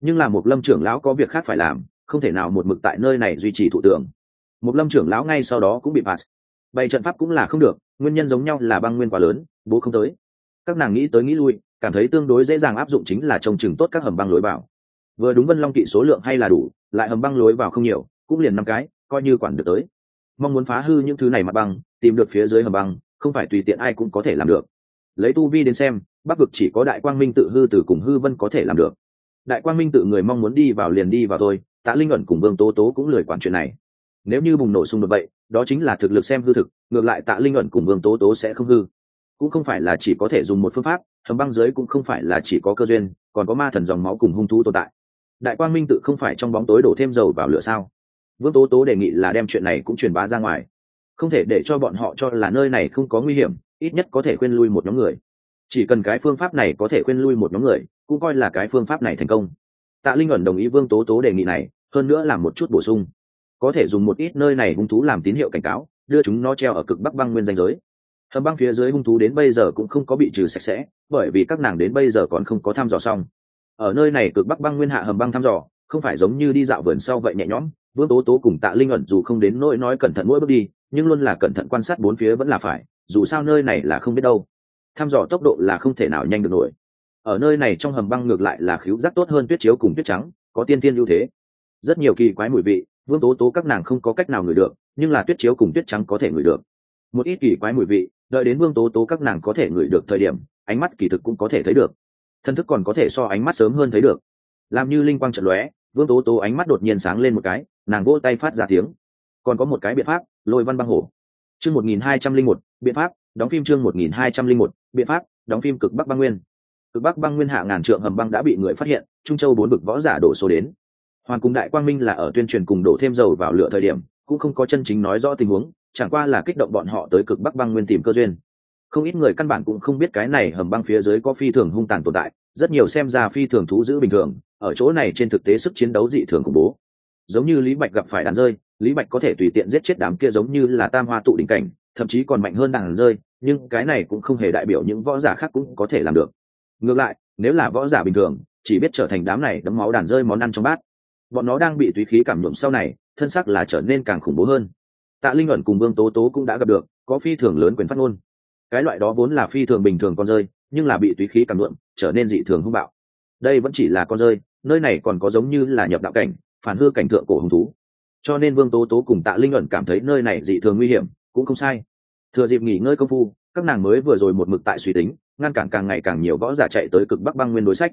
Nhưng là một lâm trưởng lão có việc khác phải làm, không thể nào một mực tại nơi này duy trì thủ tưởng một lâm trưởng lão ngay sau đó cũng bị pass bày trận pháp cũng là không được, nguyên nhân giống nhau là băng nguyên quá lớn, bố không tới. Các nàng nghĩ tới nghĩ lui, cảm thấy tương đối dễ dàng áp dụng chính là trông chừng tốt các hầm băng lối vào. Vừa đúng vân long kỵ số lượng hay là đủ, lại hầm băng lối vào không nhiều, cũng liền năm cái, coi như quản được tới. Mong muốn phá hư những thứ này mặt băng, tìm được phía dưới hầm băng, không phải tùy tiện ai cũng có thể làm được. Lấy tu vi đến xem, bắc vực chỉ có đại quang minh tự hư từ cùng hư vân có thể làm được. Đại quang minh tự người mong muốn đi vào liền đi vào thôi, tạ linh ẩn cùng vương tố tố cũng lười quản chuyện này nếu như bùng nổ xung đột vậy, đó chính là thực lực xem hư thực, ngược lại tạ linh ẩn cùng vương tố tố sẽ không hư. Cũng không phải là chỉ có thể dùng một phương pháp, hầm băng giới cũng không phải là chỉ có cơ duyên, còn có ma thần dòng máu cùng hung thú tồn tại. Đại quang minh tự không phải trong bóng tối đổ thêm dầu vào lửa sao? Vương tố tố đề nghị là đem chuyện này cũng truyền bá ra ngoài. Không thể để cho bọn họ cho là nơi này không có nguy hiểm, ít nhất có thể khuyên lui một nhóm người. Chỉ cần cái phương pháp này có thể khuyên lui một nhóm người, cũng coi là cái phương pháp này thành công. Tạ linh ẩn đồng ý vương tố tố đề nghị này, hơn nữa làm một chút bổ sung có thể dùng một ít nơi này hung thú làm tín hiệu cảnh cáo, đưa chúng nó treo ở cực bắc băng nguyên danh giới. Hầm băng phía dưới hung thú đến bây giờ cũng không có bị trừ sạch sẽ, bởi vì các nàng đến bây giờ còn không có thăm dò xong. Ở nơi này cực bắc băng nguyên hạ hầm băng thăm dò, không phải giống như đi dạo vườn sau vậy nhẹ nhõm, vương tố tố cùng tạ linh ẩn dù không đến nỗi nói cẩn thận mỗi bước đi, nhưng luôn là cẩn thận quan sát bốn phía vẫn là phải, dù sao nơi này là không biết đâu. Thăm dò tốc độ là không thể nào nhanh được nổi. Ở nơi này trong hầm băng ngược lại là khíu giác tốt hơn tuyết chiếu cùng tuyết trắng, có tiên tiên ưu thế. Rất nhiều kỳ quái mùi vị vương tố tố các nàng không có cách nào ngửi được, nhưng là tuyết chiếu cùng tuyết trắng có thể ngửi được. Một ít kỳ quái mùi vị, đợi đến vương tố tố các nàng có thể ngửi được thời điểm, ánh mắt kỳ thực cũng có thể thấy được. Thân thức còn có thể so ánh mắt sớm hơn thấy được. Làm như linh quang trận lóe, vương tố tố ánh mắt đột nhiên sáng lên một cái, nàng vỗ tay phát ra tiếng. Còn có một cái biện pháp, lôi văn băng hổ. Chương một nghìn hai trăm linh một, biện pháp, đóng phim chương một nghìn hai trăm linh một, biện pháp, đóng phim cực bắc băng nguyên. Cực bắc băng nguyên hạ ngàn trượng hầm băng đã bị người phát hiện, trung châu bốn bực võ giả đổ số đến hoàn cùng đại quang minh là ở tuyên truyền cùng đổ thêm dầu vào lửa thời điểm, cũng không có chân chính nói rõ tình huống, chẳng qua là kích động bọn họ tới cực bắc băng nguyên tìm cơ duyên. Không ít người căn bản cũng không biết cái này hầm băng phía dưới có phi thường hung tàn tồn tại, rất nhiều xem ra phi thường thú giữ bình thường, ở chỗ này trên thực tế sức chiến đấu dị thường khủng bố. Giống như lý bạch gặp phải đàn rơi, lý bạch có thể tùy tiện giết chết đám kia giống như là tam hoa tụ đỉnh cảnh, thậm chí còn mạnh hơn đàn rơi, nhưng cái này cũng không hề đại biểu những võ giả khác cũng có thể làm được. Ngược lại, nếu là võ giả bình thường, chỉ biết trở thành đám này đấm máu đàn rơi món ăn trong bát bọn nó đang bị tùy khí cảm nhuộm sau này, thân sắc là trở nên càng khủng bố hơn. Tạ linh ẩn cùng vương tố tố cũng đã gặp được, có phi thường lớn quyền phát ngôn. Cái loại đó vốn là phi thường bình thường con rơi, nhưng là bị tùy khí cảm nhuộm, trở nên dị thường hung bạo. Đây vẫn chỉ là con rơi, nơi này còn có giống như là nhập đạo cảnh, phản hư cảnh thượng cổ hung thú. Cho nên vương tố tố cùng tạ linh ẩn cảm thấy nơi này dị thường nguy hiểm, cũng không sai. Thừa dịp nghỉ ngơi công phu, các nàng mới vừa rồi một mực tại suy tính, ngăn cản càng ngày càng nhiều võ giả chạy tới cực bắc băng nguyên đối sách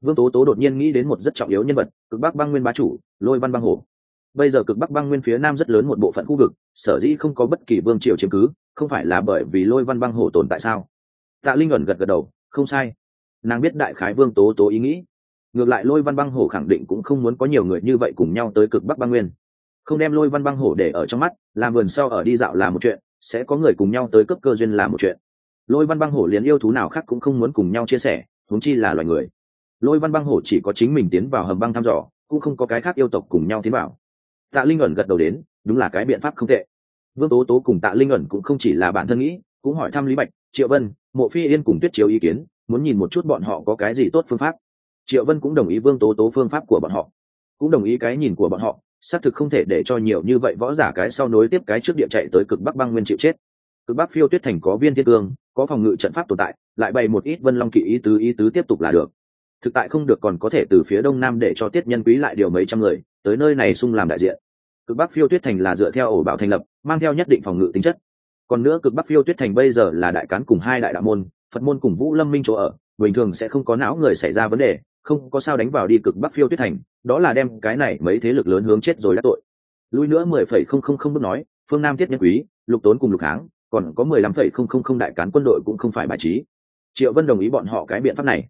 vương tố tố đột nhiên nghĩ đến một rất trọng yếu nhân vật, cực bắc băng nguyên bá chủ, lôi văn băng hổ. Bây giờ cực bắc băng nguyên phía nam rất lớn một bộ phận khu vực, sở dĩ không có bất kỳ vương triều chiếm cứ, không phải là bởi vì lôi văn băng hổ tồn tại sao? Tạ linh ẩn gật gật đầu, không sai. Nàng biết đại khái vương tố tố ý nghĩ. Ngược lại lôi văn băng hổ khẳng định cũng không muốn có nhiều người như vậy cùng nhau tới cực bắc băng nguyên. Không đem lôi văn băng hổ để ở trong mắt, làm vườn sau ở đi dạo là một chuyện, sẽ có người cùng nhau tới cấp cơ duyên là một chuyện. Lôi văn băng hổ liền yêu thú nào khác cũng không muốn cùng nhau chia sẻ, huống chi là loài người lôi văn băng hổ chỉ có chính mình tiến vào hầm băng thăm dò, cũng không có cái khác yêu tộc cùng nhau tiến vào. Tạ linh ẩn gật đầu đến, đúng là cái biện pháp không tệ. Vương tố tố cùng tạ linh ẩn cũng không chỉ là bản thân nghĩ, cũng hỏi thăm lý bạch, triệu vân, mộ phi yên cùng tuyết chiếu ý kiến, muốn nhìn một chút bọn họ có cái gì tốt phương pháp. Triệu vân cũng đồng ý vương tố tố phương pháp của bọn họ. Cũng đồng ý cái nhìn của bọn họ, xác thực không thể để cho nhiều như vậy võ giả cái sau nối tiếp cái trước địa chạy tới cực bắc băng nguyên chịu chết. Cực bắc phiêu tuyết thành có viên thiên cương, có phòng ngự trận pháp tồn tại, lại bày một ít vân long kỵ ý tứ ý tứ tiếp tục là được thực tại không được còn có thể từ phía đông nam để cho tiết nhân quý lại điều mấy trăm người, tới nơi này sung làm đại diện. Cực bắc phiêu tuyết thành là dựa theo ổ bảo thành lập, mang theo nhất định phòng ngự tính chất. Còn nữa cực bắc phiêu tuyết thành bây giờ là đại cán cùng hai đại đạo môn, phật môn cùng vũ lâm minh chỗ ở, bình thường sẽ không có não người xảy ra vấn đề, không có sao đánh vào đi cực bắc phiêu tuyết thành, đó là đem cái này mấy thế lực lớn hướng chết rồi đã tội. Lui nữa mười phẩy không không không bước nói, phương nam tiết nhân quý, lục tốn cùng lục háng, còn có mười lăm phẩy không không không đại cán quân đội cũng không phải bài trí. Triệu vân đồng ý bọn họ cái biện pháp này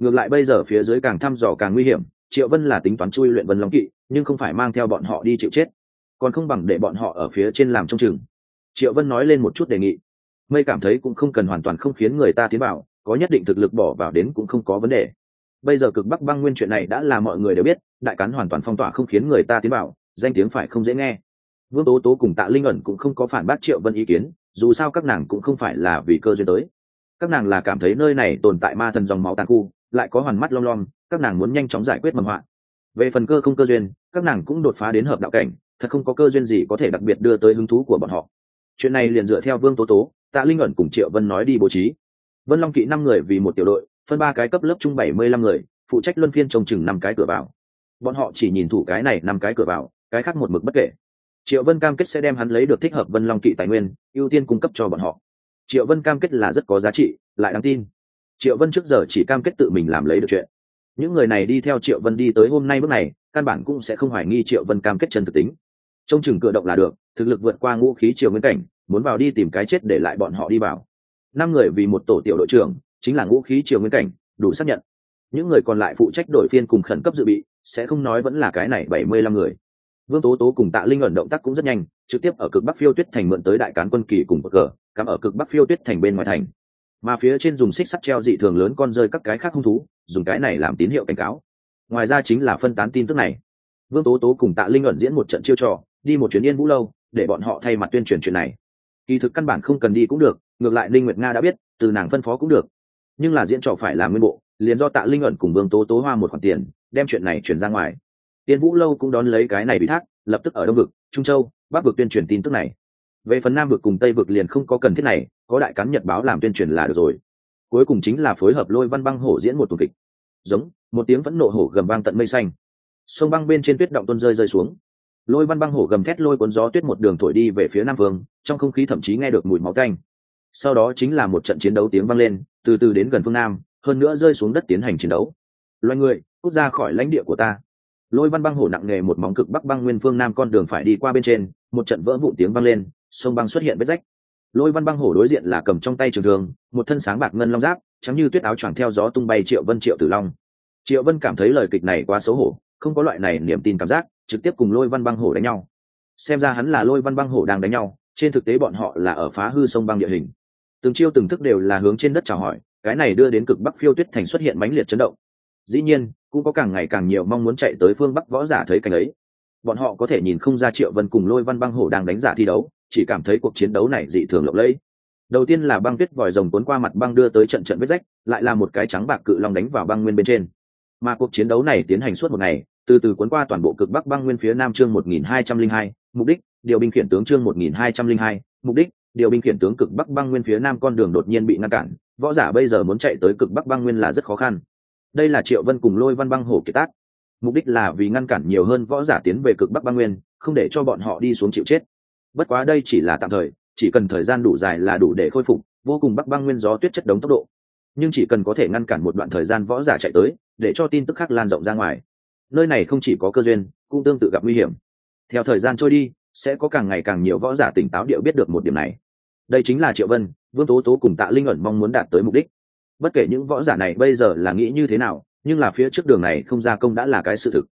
ngược lại bây giờ phía dưới càng thăm dò càng nguy hiểm, triệu vân là tính toán chui luyện vân long kỵ, nhưng không phải mang theo bọn họ đi chịu chết. Còn không bằng để bọn họ ở phía trên làm trong chừng. Triệu vân nói lên một chút đề nghị. Mây cảm thấy cũng không cần hoàn toàn không khiến người ta tiến vào, có nhất định thực lực bỏ vào đến cũng không có vấn đề. Bây giờ cực bắc băng nguyên chuyện này đã là mọi người đều biết, đại cán hoàn toàn phong tỏa không khiến người ta tiến vào, danh tiếng phải không dễ nghe. Vương tố tố cùng tạ linh ẩn cũng không có phản bác triệu vân ý kiến, dù sao các nàng cũng không phải là vì cơ duyên tới. Các nàng là cảm thấy nơi này tồn tại ma thần dòng máu tàn khu lại có hoàn mắt long lom, các nàng muốn nhanh chóng giải quyết mầm họa. Về phần cơ không cơ duyên, các nàng cũng đột phá đến hợp đạo cảnh, thật không có cơ duyên gì có thể đặc biệt đưa tới hứng thú của bọn họ. Chuyện này liền dựa theo vương tố tố, tạ linh ẩn cùng triệu vân nói đi bố trí. Vân long kỵ năm người vì một tiểu đội, phân ba cái cấp lớp chung bảy mươi lăm người, phụ trách luân phiên trông chừng năm cái cửa vào. Bọn họ chỉ nhìn thủ cái này năm cái cửa vào, cái khác một mực bất kể. Triệu vân cam kết sẽ đem hắn lấy được thích hợp vân long kỵ tài nguyên, ưu tiên cung cấp cho bọn họ. Triệu vân cam kết là rất có giá trị, lại đáng tin triệu vân trước giờ chỉ cam kết tự mình làm lấy được chuyện. Những người này đi theo triệu vân đi tới hôm nay bước này, căn bản cũng sẽ không hoài nghi triệu vân cam kết chân thực tính. Trông chừng cửa động là được, thực lực vượt qua ngũ khí triều nguyên cảnh, muốn vào đi tìm cái chết để lại bọn họ đi vào. Năm người vì một tổ tiểu đội trưởng, chính là ngũ khí triều nguyên cảnh, đủ xác nhận. Những người còn lại phụ trách đội phiên cùng khẩn cấp dự bị, sẽ không nói vẫn là cái này bảy mươi lăm người. Vương tố tố cùng tạ linh ẩn động tác cũng rất nhanh, trực tiếp ở cực bắc phiêu tuyết thành mượn tới đại cán quân kỳ cùng bậc cờ, cắm ở cực bắc phiêu tuyết thành bên ngoài thành mà phía trên dùng xích sắt treo dị thường lớn con rơi các cái khác hung thú, dùng cái này làm tín hiệu cảnh cáo. Ngoài ra chính là phân tán tin tức này. Vương tố tố cùng tạ linh ẩn diễn một trận chiêu trò, đi một chuyến yên vũ lâu, để bọn họ thay mặt tuyên truyền chuyện này. Kỳ thực căn bản không cần đi cũng được, ngược lại linh nguyệt nga đã biết, từ nàng phân phó cũng được. Nhưng là diễn trò phải làm nguyên bộ, liền do tạ linh ẩn cùng vương tố tố hoa một khoản tiền, đem chuyện này chuyển ra ngoài. Tiên vũ lâu cũng đón lấy cái này bị thác, lập tức ở đông vực, trung châu, bắc vực tuyên truyền tin tức này. Về phần nam vực cùng tây vực liền không có cần thiết này có đại cán nhật báo làm tuyên truyền là được rồi. Cuối cùng chính là phối hợp lôi văn băng hổ diễn một tuần kịch. Giống, một tiếng vẫn nộ hổ gầm vang tận mây xanh. Sông băng bên trên tuyết động tuôn rơi rơi xuống. Lôi văn băng hổ gầm thét lôi cuốn gió tuyết một đường thổi đi về phía nam vương, trong không khí thậm chí nghe được mùi máu canh sau đó chính là một trận chiến đấu tiếng vang lên, từ từ đến gần phương nam, hơn nữa rơi xuống đất tiến hành chiến đấu. Loài người, cút ra khỏi lãnh địa của ta. Lôi văn băng hổ nặng nề một móng cực bắc băng nguyên phương nam con đường phải đi qua bên trên, một trận vỡ vụ tiếng vang lên, sông băng xuất hiện vết rách lôi văn băng hổ đối diện là cầm trong tay trường thường một thân sáng bạc ngân long giáp chắm như tuyết áo choàng theo gió tung bay triệu vân, triệu tử long. Triệu vân cảm thấy lời kịch này quá xấu hổ, không có loại này niềm tin cảm giác, trực tiếp cùng lôi văn băng hổ đánh nhau. Xem ra hắn là lôi văn băng hổ đang đánh nhau, trên thực tế bọn họ là ở phá hư sông băng địa hình. Từng chiêu từng thức đều là hướng trên đất chào hỏi, cái này đưa đến cực bắc phiêu tuyết thành xuất hiện mãnh liệt chấn động. Dĩ nhiên, cũng có càng ngày càng nhiều mong muốn chạy tới phương bắc võ giả thấy cảnh ấy. Bọn họ có thể nhìn không ra triệu vân cùng lôi văn băng hổ đang đánh giả thi đấu chỉ cảm thấy cuộc chiến đấu này dị thường lộng lẫy. Đầu tiên là băng tuyết vòi rồng cuốn qua mặt băng đưa tới trận trận vết rách lại là một cái trắng bạc cự long đánh vào băng nguyên bên trên. Mà cuộc chiến đấu này tiến hành suốt một ngày từ từ cuốn qua toàn bộ cực bắc băng nguyên phía nam chương 1202, mục đích điều binh khiển tướng chương 1202, mục đích điều binh khiển tướng cực bắc băng nguyên phía nam con đường đột nhiên bị ngăn cản võ giả bây giờ muốn chạy tới cực bắc băng nguyên là rất khó khăn. Đây là triệu vân cùng lôi văn băng hổ kiệt tác. Mục đích là vì ngăn cản nhiều hơn võ giả tiến về cực bắc băng nguyên không để cho bọn họ đi xuống chịu chết bất quá đây chỉ là tạm thời, chỉ cần thời gian đủ dài là đủ để khôi phục, vô cùng bắc băng nguyên gió tuyết chất đống tốc độ. Nhưng chỉ cần có thể ngăn cản một đoạn thời gian võ giả chạy tới, để cho tin tức khác lan rộng ra ngoài. Nơi này không chỉ có cơ duyên, cũng tương tự gặp nguy hiểm. Theo thời gian trôi đi, sẽ có càng ngày càng nhiều võ giả tỉnh táo điệu biết được một điểm này. Đây chính là triệu vân, vương tố tố cùng tạ linh ẩn mong muốn đạt tới mục đích. Bất kể những võ giả này bây giờ là nghĩ như thế nào, nhưng là phía trước đường này không ra công đã là cái sự thực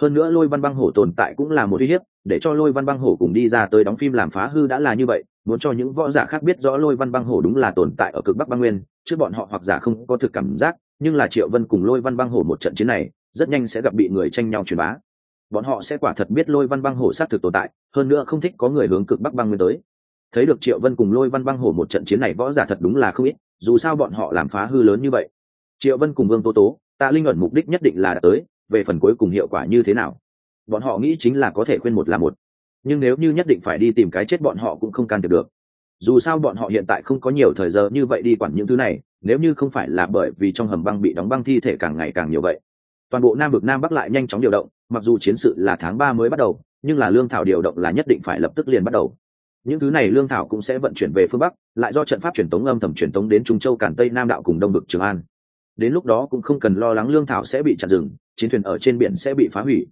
hơn nữa lôi văn băng hổ tồn tại cũng là một uy hiếp, để cho lôi văn băng hổ cùng đi ra tới đóng phim làm phá hư đã là như vậy, muốn cho những võ giả khác biết rõ lôi văn băng hổ đúng là tồn tại ở cực bắc băng nguyên, chứ bọn họ hoặc giả không có thực cảm giác, nhưng là triệu vân cùng lôi văn băng hổ một trận chiến này, rất nhanh sẽ gặp bị người tranh nhau truyền bá. Bọn họ sẽ quả thật biết lôi văn băng hổ xác thực tồn tại, hơn nữa không thích có người hướng cực bắc băng nguyên tới. Thấy được triệu vân cùng lôi văn băng hổ một trận chiến này võ giả thật đúng là không ít, dù sao bọn họ làm phá hư lớn như vậy. Triệu vân cùng vương tô tố, tạ linh ẩn mục đích nhất định là đã tới về phần cuối cùng hiệu quả như thế nào. Bọn họ nghĩ chính là có thể khuyên một là một. Nhưng nếu như nhất định phải đi tìm cái chết bọn họ cũng không can thiệp được. Dù sao bọn họ hiện tại không có nhiều thời giờ như vậy đi quản những thứ này, nếu như không phải là bởi vì trong hầm băng bị đóng băng thi thể càng ngày càng nhiều vậy. Toàn bộ nam vực nam bắc lại nhanh chóng điều động, mặc dù chiến sự là tháng ba mới bắt đầu, nhưng là lương thảo điều động là nhất định phải lập tức liền bắt đầu. Những thứ này lương thảo cũng sẽ vận chuyển về phương bắc, lại do trận pháp truyền tống âm thầm truyền tống đến trung châu cản tây, nam đạo cùng đông vực trường an đến lúc đó cũng không cần lo lắng lương thảo sẽ bị chặn rừng chiến thuyền ở trên biển sẽ bị phá hủy.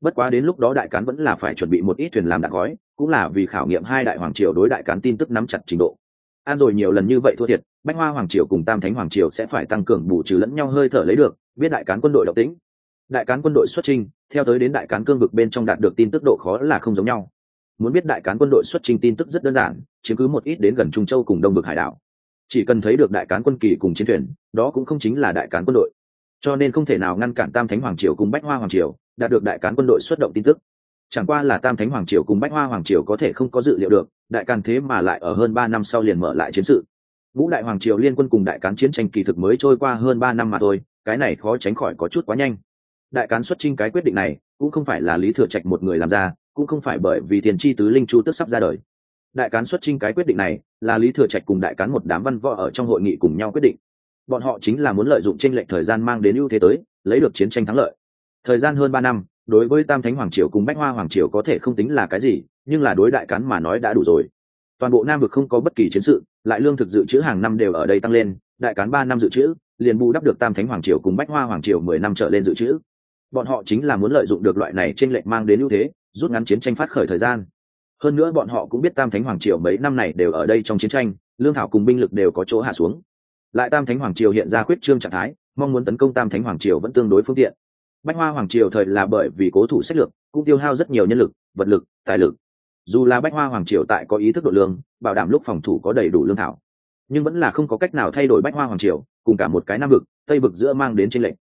Bất quá đến lúc đó đại cán vẫn là phải chuẩn bị một ít thuyền làm đạn gói, cũng là vì khảo nghiệm hai đại hoàng triều đối đại cán tin tức nắm chặt trình độ. An rồi nhiều lần như vậy thua thiệt, bách hoa hoàng triều cùng tam thánh hoàng triều sẽ phải tăng cường bù trừ lẫn nhau hơi thở lấy được, biết đại cán quân đội độc tính đại cán quân đội xuất trình theo tới đến đại cán cương vực bên trong đạt được tin tức độ khó là không giống nhau. Muốn biết đại cán quân đội xuất trình tin tức rất đơn giản chứng cứ một ít đến gần trung châu cùng đông vực hải đảo chỉ cần thấy được đại cán quân kỳ cùng chiến thuyền, đó cũng không chính là đại cán quân đội. Cho nên không thể nào ngăn cản tam thánh hoàng triều cùng bách hoa hoàng triều đạt được đại cán quân đội xuất động tin tức. Chẳng qua là tam thánh hoàng triều cùng bách hoa hoàng triều có thể không có dự liệu được, đại càn thế mà lại ở hơn ba năm sau liền mở lại chiến sự. Ngũ đại hoàng triều liên quân cùng đại cán chiến tranh kỳ thực mới trôi qua hơn ba năm mà thôi, cái này khó tránh khỏi có chút quá nhanh. Đại cán xuất trinh cái quyết định này cũng không phải là lý thừa trạch một người làm ra, cũng không phải bởi vì tiền tri tứ linh chu tức sắp ra đời đại cán xuất trinh cái quyết định này là lý thừa trạch cùng đại cán một đám văn võ ở trong hội nghị cùng nhau quyết định. Bọn họ chính là muốn lợi dụng tranh lệch thời gian mang đến ưu thế tới, lấy được chiến tranh thắng lợi. Thời gian hơn ba năm, đối với tam thánh hoàng triều cùng bách hoa hoàng triều có thể không tính là cái gì, nhưng là đối đại cán mà nói đã đủ rồi. Toàn bộ nam vực không có bất kỳ chiến sự, lại lương thực dự trữ hàng năm đều ở đây tăng lên, đại cán ba năm dự trữ, liền bù đắp được tam thánh hoàng triều cùng bách hoa hoàng triều mười năm trở lên dự trữ. Bọn họ chính là muốn lợi dụng được loại này tranh lệch mang đến ưu thế, rút ngắn chiến tranh phát khởi thời gian hơn nữa bọn họ cũng biết tam thánh hoàng triều mấy năm này đều ở đây trong chiến tranh, lương thảo cùng binh lực đều có chỗ hạ xuống. Lại tam thánh hoàng triều hiện ra khuyết trương trạng thái, mong muốn tấn công tam thánh hoàng triều vẫn tương đối phương tiện. Bách hoa hoàng triều thời là bởi vì cố thủ sách lược, cũng tiêu hao rất nhiều nhân lực, vật lực, tài lực. Dù là bách hoa hoàng triều tại có ý thức độ lương, bảo đảm lúc phòng thủ có đầy đủ lương thảo, nhưng vẫn là không có cách nào thay đổi bách hoa hoàng triều, cùng cả một cái nam vực, tây vực giữa mang đến tranh lệch.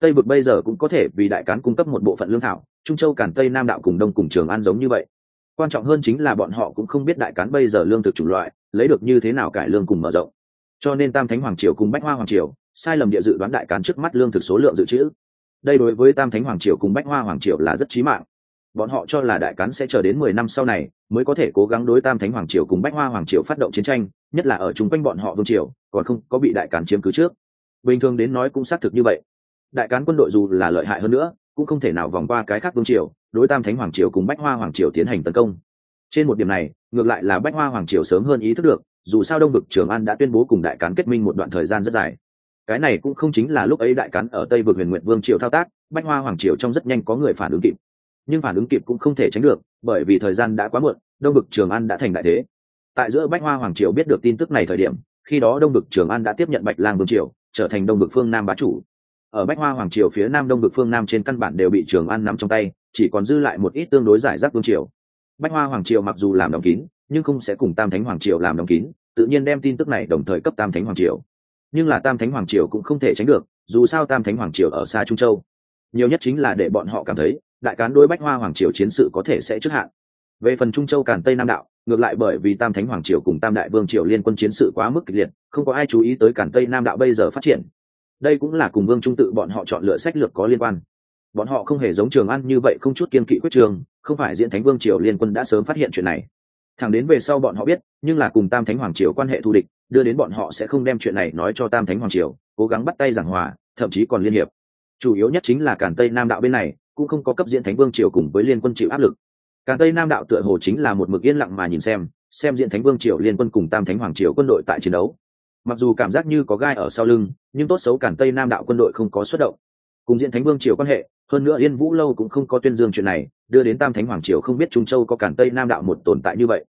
Tây vực bây giờ cũng có thể vì đại cán cung cấp một bộ phận lương thảo, trung châu cản tây, nam đạo cùng đông cùng trường an giống như vậy quan trọng hơn chính là bọn họ cũng không biết đại cán bây giờ lương thực chủng loại, lấy được như thế nào cải lương cùng mở rộng. Cho nên tam thánh hoàng triều cùng bách hoa hoàng triều, sai lầm địa dự đoán đại cán trước mắt lương thực số lượng dự trữ. Đây đối với tam thánh hoàng triều cùng bách hoa hoàng triều là rất chí mạng. Bọn họ cho là đại cán sẽ chờ đến mười năm sau này mới có thể cố gắng đối tam thánh hoàng triều cùng bách hoa hoàng triều phát động chiến tranh, nhất là ở chung quanh bọn họ vương triều, còn không có bị đại cán chiếm cứ trước. Bình thường đến nói cũng xác thực như vậy. Đại cán quân đội dù là lợi hại hơn nữa cũng không thể nào vòng qua cái khác vương triều, đối tam thánh hoàng triều cùng bách hoa hoàng triều tiến hành tấn công. Trên một điểm này, ngược lại là bách hoa hoàng triều sớm hơn ý thức được, dù sao đông vực trường an đã tuyên bố cùng đại cán kết minh một đoạn thời gian rất dài. Cái này cũng không chính là lúc ấy đại cán ở tây vực huyền nguyện vương triều thao tác, bách hoa hoàng triều trong rất nhanh có người phản ứng kịp. Nhưng phản ứng kịp cũng không thể tránh được, bởi vì thời gian đã quá muộn, đông vực trường an đã thành đại thế. Tại giữa bách hoa hoàng triều biết được tin tức này thời điểm, khi đó đông vực trường an đã tiếp nhận bạch lang vương triều, trở thành đông vực phương nam bá chủ ở bách hoa hoàng triều phía nam đông vực phương nam trên căn bản đều bị trường an nắm trong tay, chỉ còn dư lại một ít tương đối giải rác vương triều. Bách hoa hoàng triều mặc dù làm đóng kín, nhưng không sẽ cùng tam thánh hoàng triều làm đóng kín, tự nhiên đem tin tức này đồng thời cấp tam thánh hoàng triều. Nhưng là tam thánh hoàng triều cũng không thể tránh được, dù sao tam thánh hoàng triều ở xa trung châu. Nhiều nhất chính là để bọn họ cảm thấy, đại cán đôi bách hoa hoàng triều chiến sự có thể sẽ trước hạn. Về phần trung châu càn tây nam đạo, ngược lại bởi vì tam thánh hoàng triều cùng tam đại vương triều liên quân chiến sự quá mức kịch liệt, không có ai chú ý tới càn tây nam đạo bây giờ phát triển đây cũng là cùng vương trung tự bọn họ chọn lựa sách lược có liên quan. Bọn họ không hề giống trường ăn như vậy không chút kiên kỵ quyết trường, không phải diễn thánh vương triều liên quân đã sớm phát hiện chuyện này. Thẳng đến về sau bọn họ biết, nhưng là cùng tam thánh hoàng triều quan hệ thù địch, đưa đến bọn họ sẽ không đem chuyện này nói cho tam thánh hoàng triều, cố gắng bắt tay giảng hòa, thậm chí còn liên hiệp. Chủ yếu nhất chính là cản tây nam đạo bên này, cũng không có cấp diễn thánh vương triều cùng với liên quân chịu áp lực. Cản tây nam đạo tựa hồ chính là một mực yên lặng mà nhìn xem xem diễn thánh vương triều liên quân cùng tam thánh hoàng triều quân đội tại chiến đấu mặc dù cảm giác như có gai ở sau lưng, nhưng tốt xấu cản tây nam đạo quân đội không có xuất động. Cùng diễn thánh vương triều quan hệ, hơn nữa yên vũ lâu cũng không có tuyên dương chuyện này, đưa đến tam thánh hoàng triều không biết trung châu có cản tây nam đạo một tồn tại như vậy.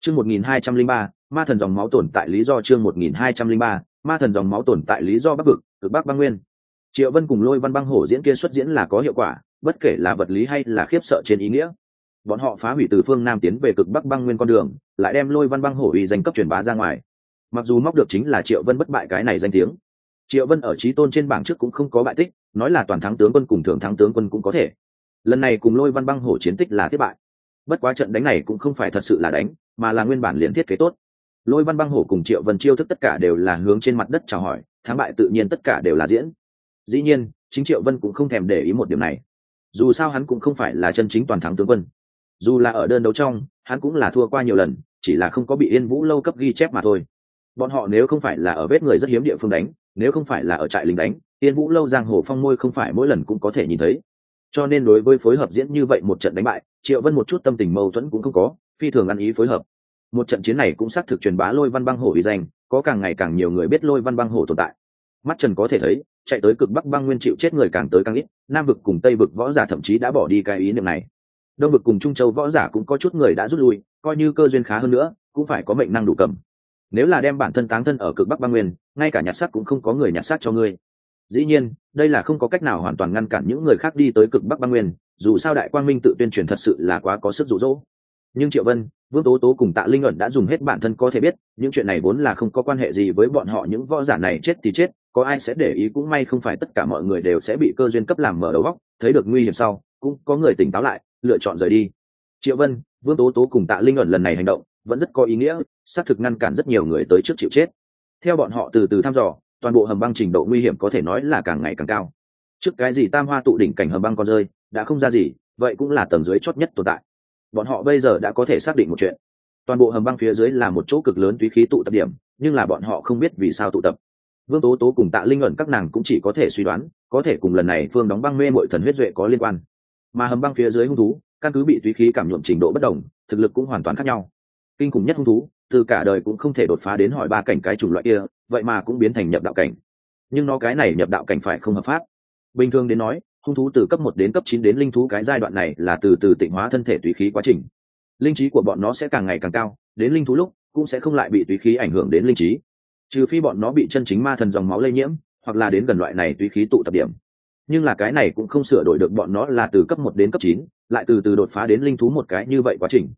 Chương một nghìn hai trăm linh ba, ma thần dòng máu tồn tại lý do chương một nghìn hai trăm linh ba, ma thần dòng máu tồn tại lý do bắc vực, cực bắc băng nguyên. Triệu vân cùng lôi văn băng hổ diễn kia xuất diễn là có hiệu quả, bất kể là vật lý hay là khiếp sợ trên ý nghĩa. Bọn họ phá hủy từ phương nam tiến về cực bắc băng nguyên con đường, lại đem lôi văn băng hổ uy danh cấp truyền bá ra ngoài mặc dù móc được chính là triệu vân bất bại cái này danh tiếng, triệu vân ở trí tôn trên bảng trước cũng không có bại tích, nói là toàn thắng tướng quân cùng thường thắng tướng quân cũng có thể. Lần này cùng lôi văn băng hổ chiến tích là thất bại. Bất quá trận đánh này cũng không phải thật sự là đánh, mà là nguyên bản liền thiết kế tốt. Lôi văn băng hổ cùng triệu vân chiêu thức tất cả đều là hướng trên mặt đất chào hỏi, thắng bại tự nhiên tất cả đều là diễn. Dĩ nhiên, chính triệu vân cũng không thèm để ý một điểm này. Dù sao hắn cũng không phải là chân chính toàn thắng tướng quân. Dù là ở đơn đấu trong, hắn cũng là thua qua nhiều lần, chỉ là không có bị yên vũ lâu cấp ghi chép mà thôi bọn họ nếu không phải là ở vết người rất hiếm địa phương đánh, nếu không phải là ở trại lính đánh tiên vũ lâu giang hồ phong môi không phải mỗi lần cũng có thể nhìn thấy. Cho nên đối với phối hợp diễn như vậy một trận đánh bại, triệu vân một chút tâm tình mâu thuẫn cũng không có, phi thường ăn ý phối hợp. Một trận chiến này cũng xác thực truyền bá lôi văn băng hổ uy danh, có càng ngày càng nhiều người biết lôi văn băng hổ tồn tại. Mắt trần có thể thấy, chạy tới cực bắc băng nguyên chịu chết người càng tới càng ít, nam vực cùng tây vực võ giả thậm chí đã bỏ đi cái ý niệm này. Đông vực cùng trung châu võ giả cũng có chút người đã rút lui, coi như cơ duyên khá hơn nữa, cũng phải có mệnh năng đủ cầm nếu là đem bản thân táng thân ở cực bắc băng nguyên, ngay cả nhặt xác cũng không có người nhặt xác cho ngươi. Dĩ nhiên, đây là không có cách nào hoàn toàn ngăn cản những người khác đi tới cực bắc băng nguyên, dù sao đại quang minh tự tuyên truyền thật sự là quá có sức rụ rỗ nhưng triệu vân, vương tố tố cùng tạ linh ẩn đã dùng hết bản thân có thể biết, những chuyện này vốn là không có quan hệ gì với bọn họ, những võ giả này chết thì chết, có ai sẽ để ý cũng may không phải tất cả mọi người đều sẽ bị cơ duyên cấp làm mở đầu góc, thấy được nguy hiểm sau, cũng có người tỉnh táo lại, lựa chọn rời đi. Triệu vân, vương tố tố cùng tạ linh ẩn lần này hành động vẫn rất có ý nghĩa, xác thực ngăn cản rất nhiều người tới trước chịu chết. Theo bọn họ từ từ thăm dò, toàn bộ hầm băng trình độ nguy hiểm có thể nói là càng ngày càng cao. Trước cái gì tam hoa tụ đỉnh cảnh hầm băng còn rơi, đã không ra gì, vậy cũng là tầng dưới chót nhất tồn tại. Bọn họ bây giờ đã có thể xác định một chuyện. Toàn bộ hầm băng phía dưới là một chỗ cực lớn túy khí tụ tập điểm, nhưng là bọn họ không biết vì sao tụ tập. Vương tố tố cùng tạ linh ẩn các nàng cũng chỉ có thể suy đoán, có thể cùng lần này phương đóng băng mê mội thần huyết duệ có liên quan. Mà hầm băng phía dưới hung thú, căn cứ bị túy khí cảm nhuộm trình độ bất đồng, thực lực cũng hoàn toàn khác nhau kinh khủng nhất hung thú, từ cả đời cũng không thể đột phá đến hỏi ba cảnh cái chủng loại kia, vậy mà cũng biến thành nhập đạo cảnh. Nhưng nó cái này nhập đạo cảnh phải không hợp pháp? Bình thường đến nói, hung thú từ cấp một đến cấp chín đến linh thú cái giai đoạn này là từ từ tịnh hóa thân thể tùy khí quá trình. Linh trí của bọn nó sẽ càng ngày càng cao, đến linh thú lúc, cũng sẽ không lại bị tùy khí ảnh hưởng đến linh trí. Trừ phi bọn nó bị chân chính ma thần dòng máu lây nhiễm, hoặc là đến gần loại này tùy khí tụ tập điểm. Nhưng là cái này cũng không sửa đổi được bọn nó là từ cấp một đến cấp chín, lại từ từ đột phá đến linh thú một cái như vậy quá trình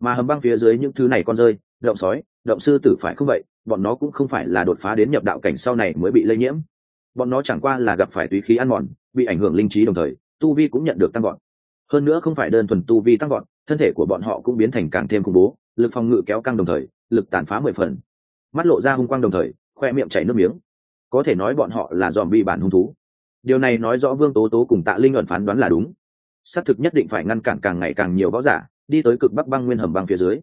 mà hầm băng phía dưới những thứ này con rơi, động sói, động sư tử phải không vậy? Bọn nó cũng không phải là đột phá đến nhập đạo cảnh sau này mới bị lây nhiễm. Bọn nó chẳng qua là gặp phải túy khí ăn mòn, bị ảnh hưởng linh trí đồng thời, tu vi cũng nhận được tăng gọn hơn nữa không phải đơn thuần tu vi tăng gọn thân thể của bọn họ cũng biến thành càng thêm khủng bố, lực phòng ngự kéo căng đồng thời, lực tàn phá mười phần. Mắt lộ ra hung quang đồng thời, khoe miệng chảy nước miếng. Có thể nói bọn họ là dòm bi bản hung thú. Điều này nói rõ vương tố tố cùng tạ linh luận phán đoán là đúng. Xác thực nhất định phải ngăn cản càng ngày càng nhiều võ giả đi tới cực bắc băng nguyên hầm băng phía dưới.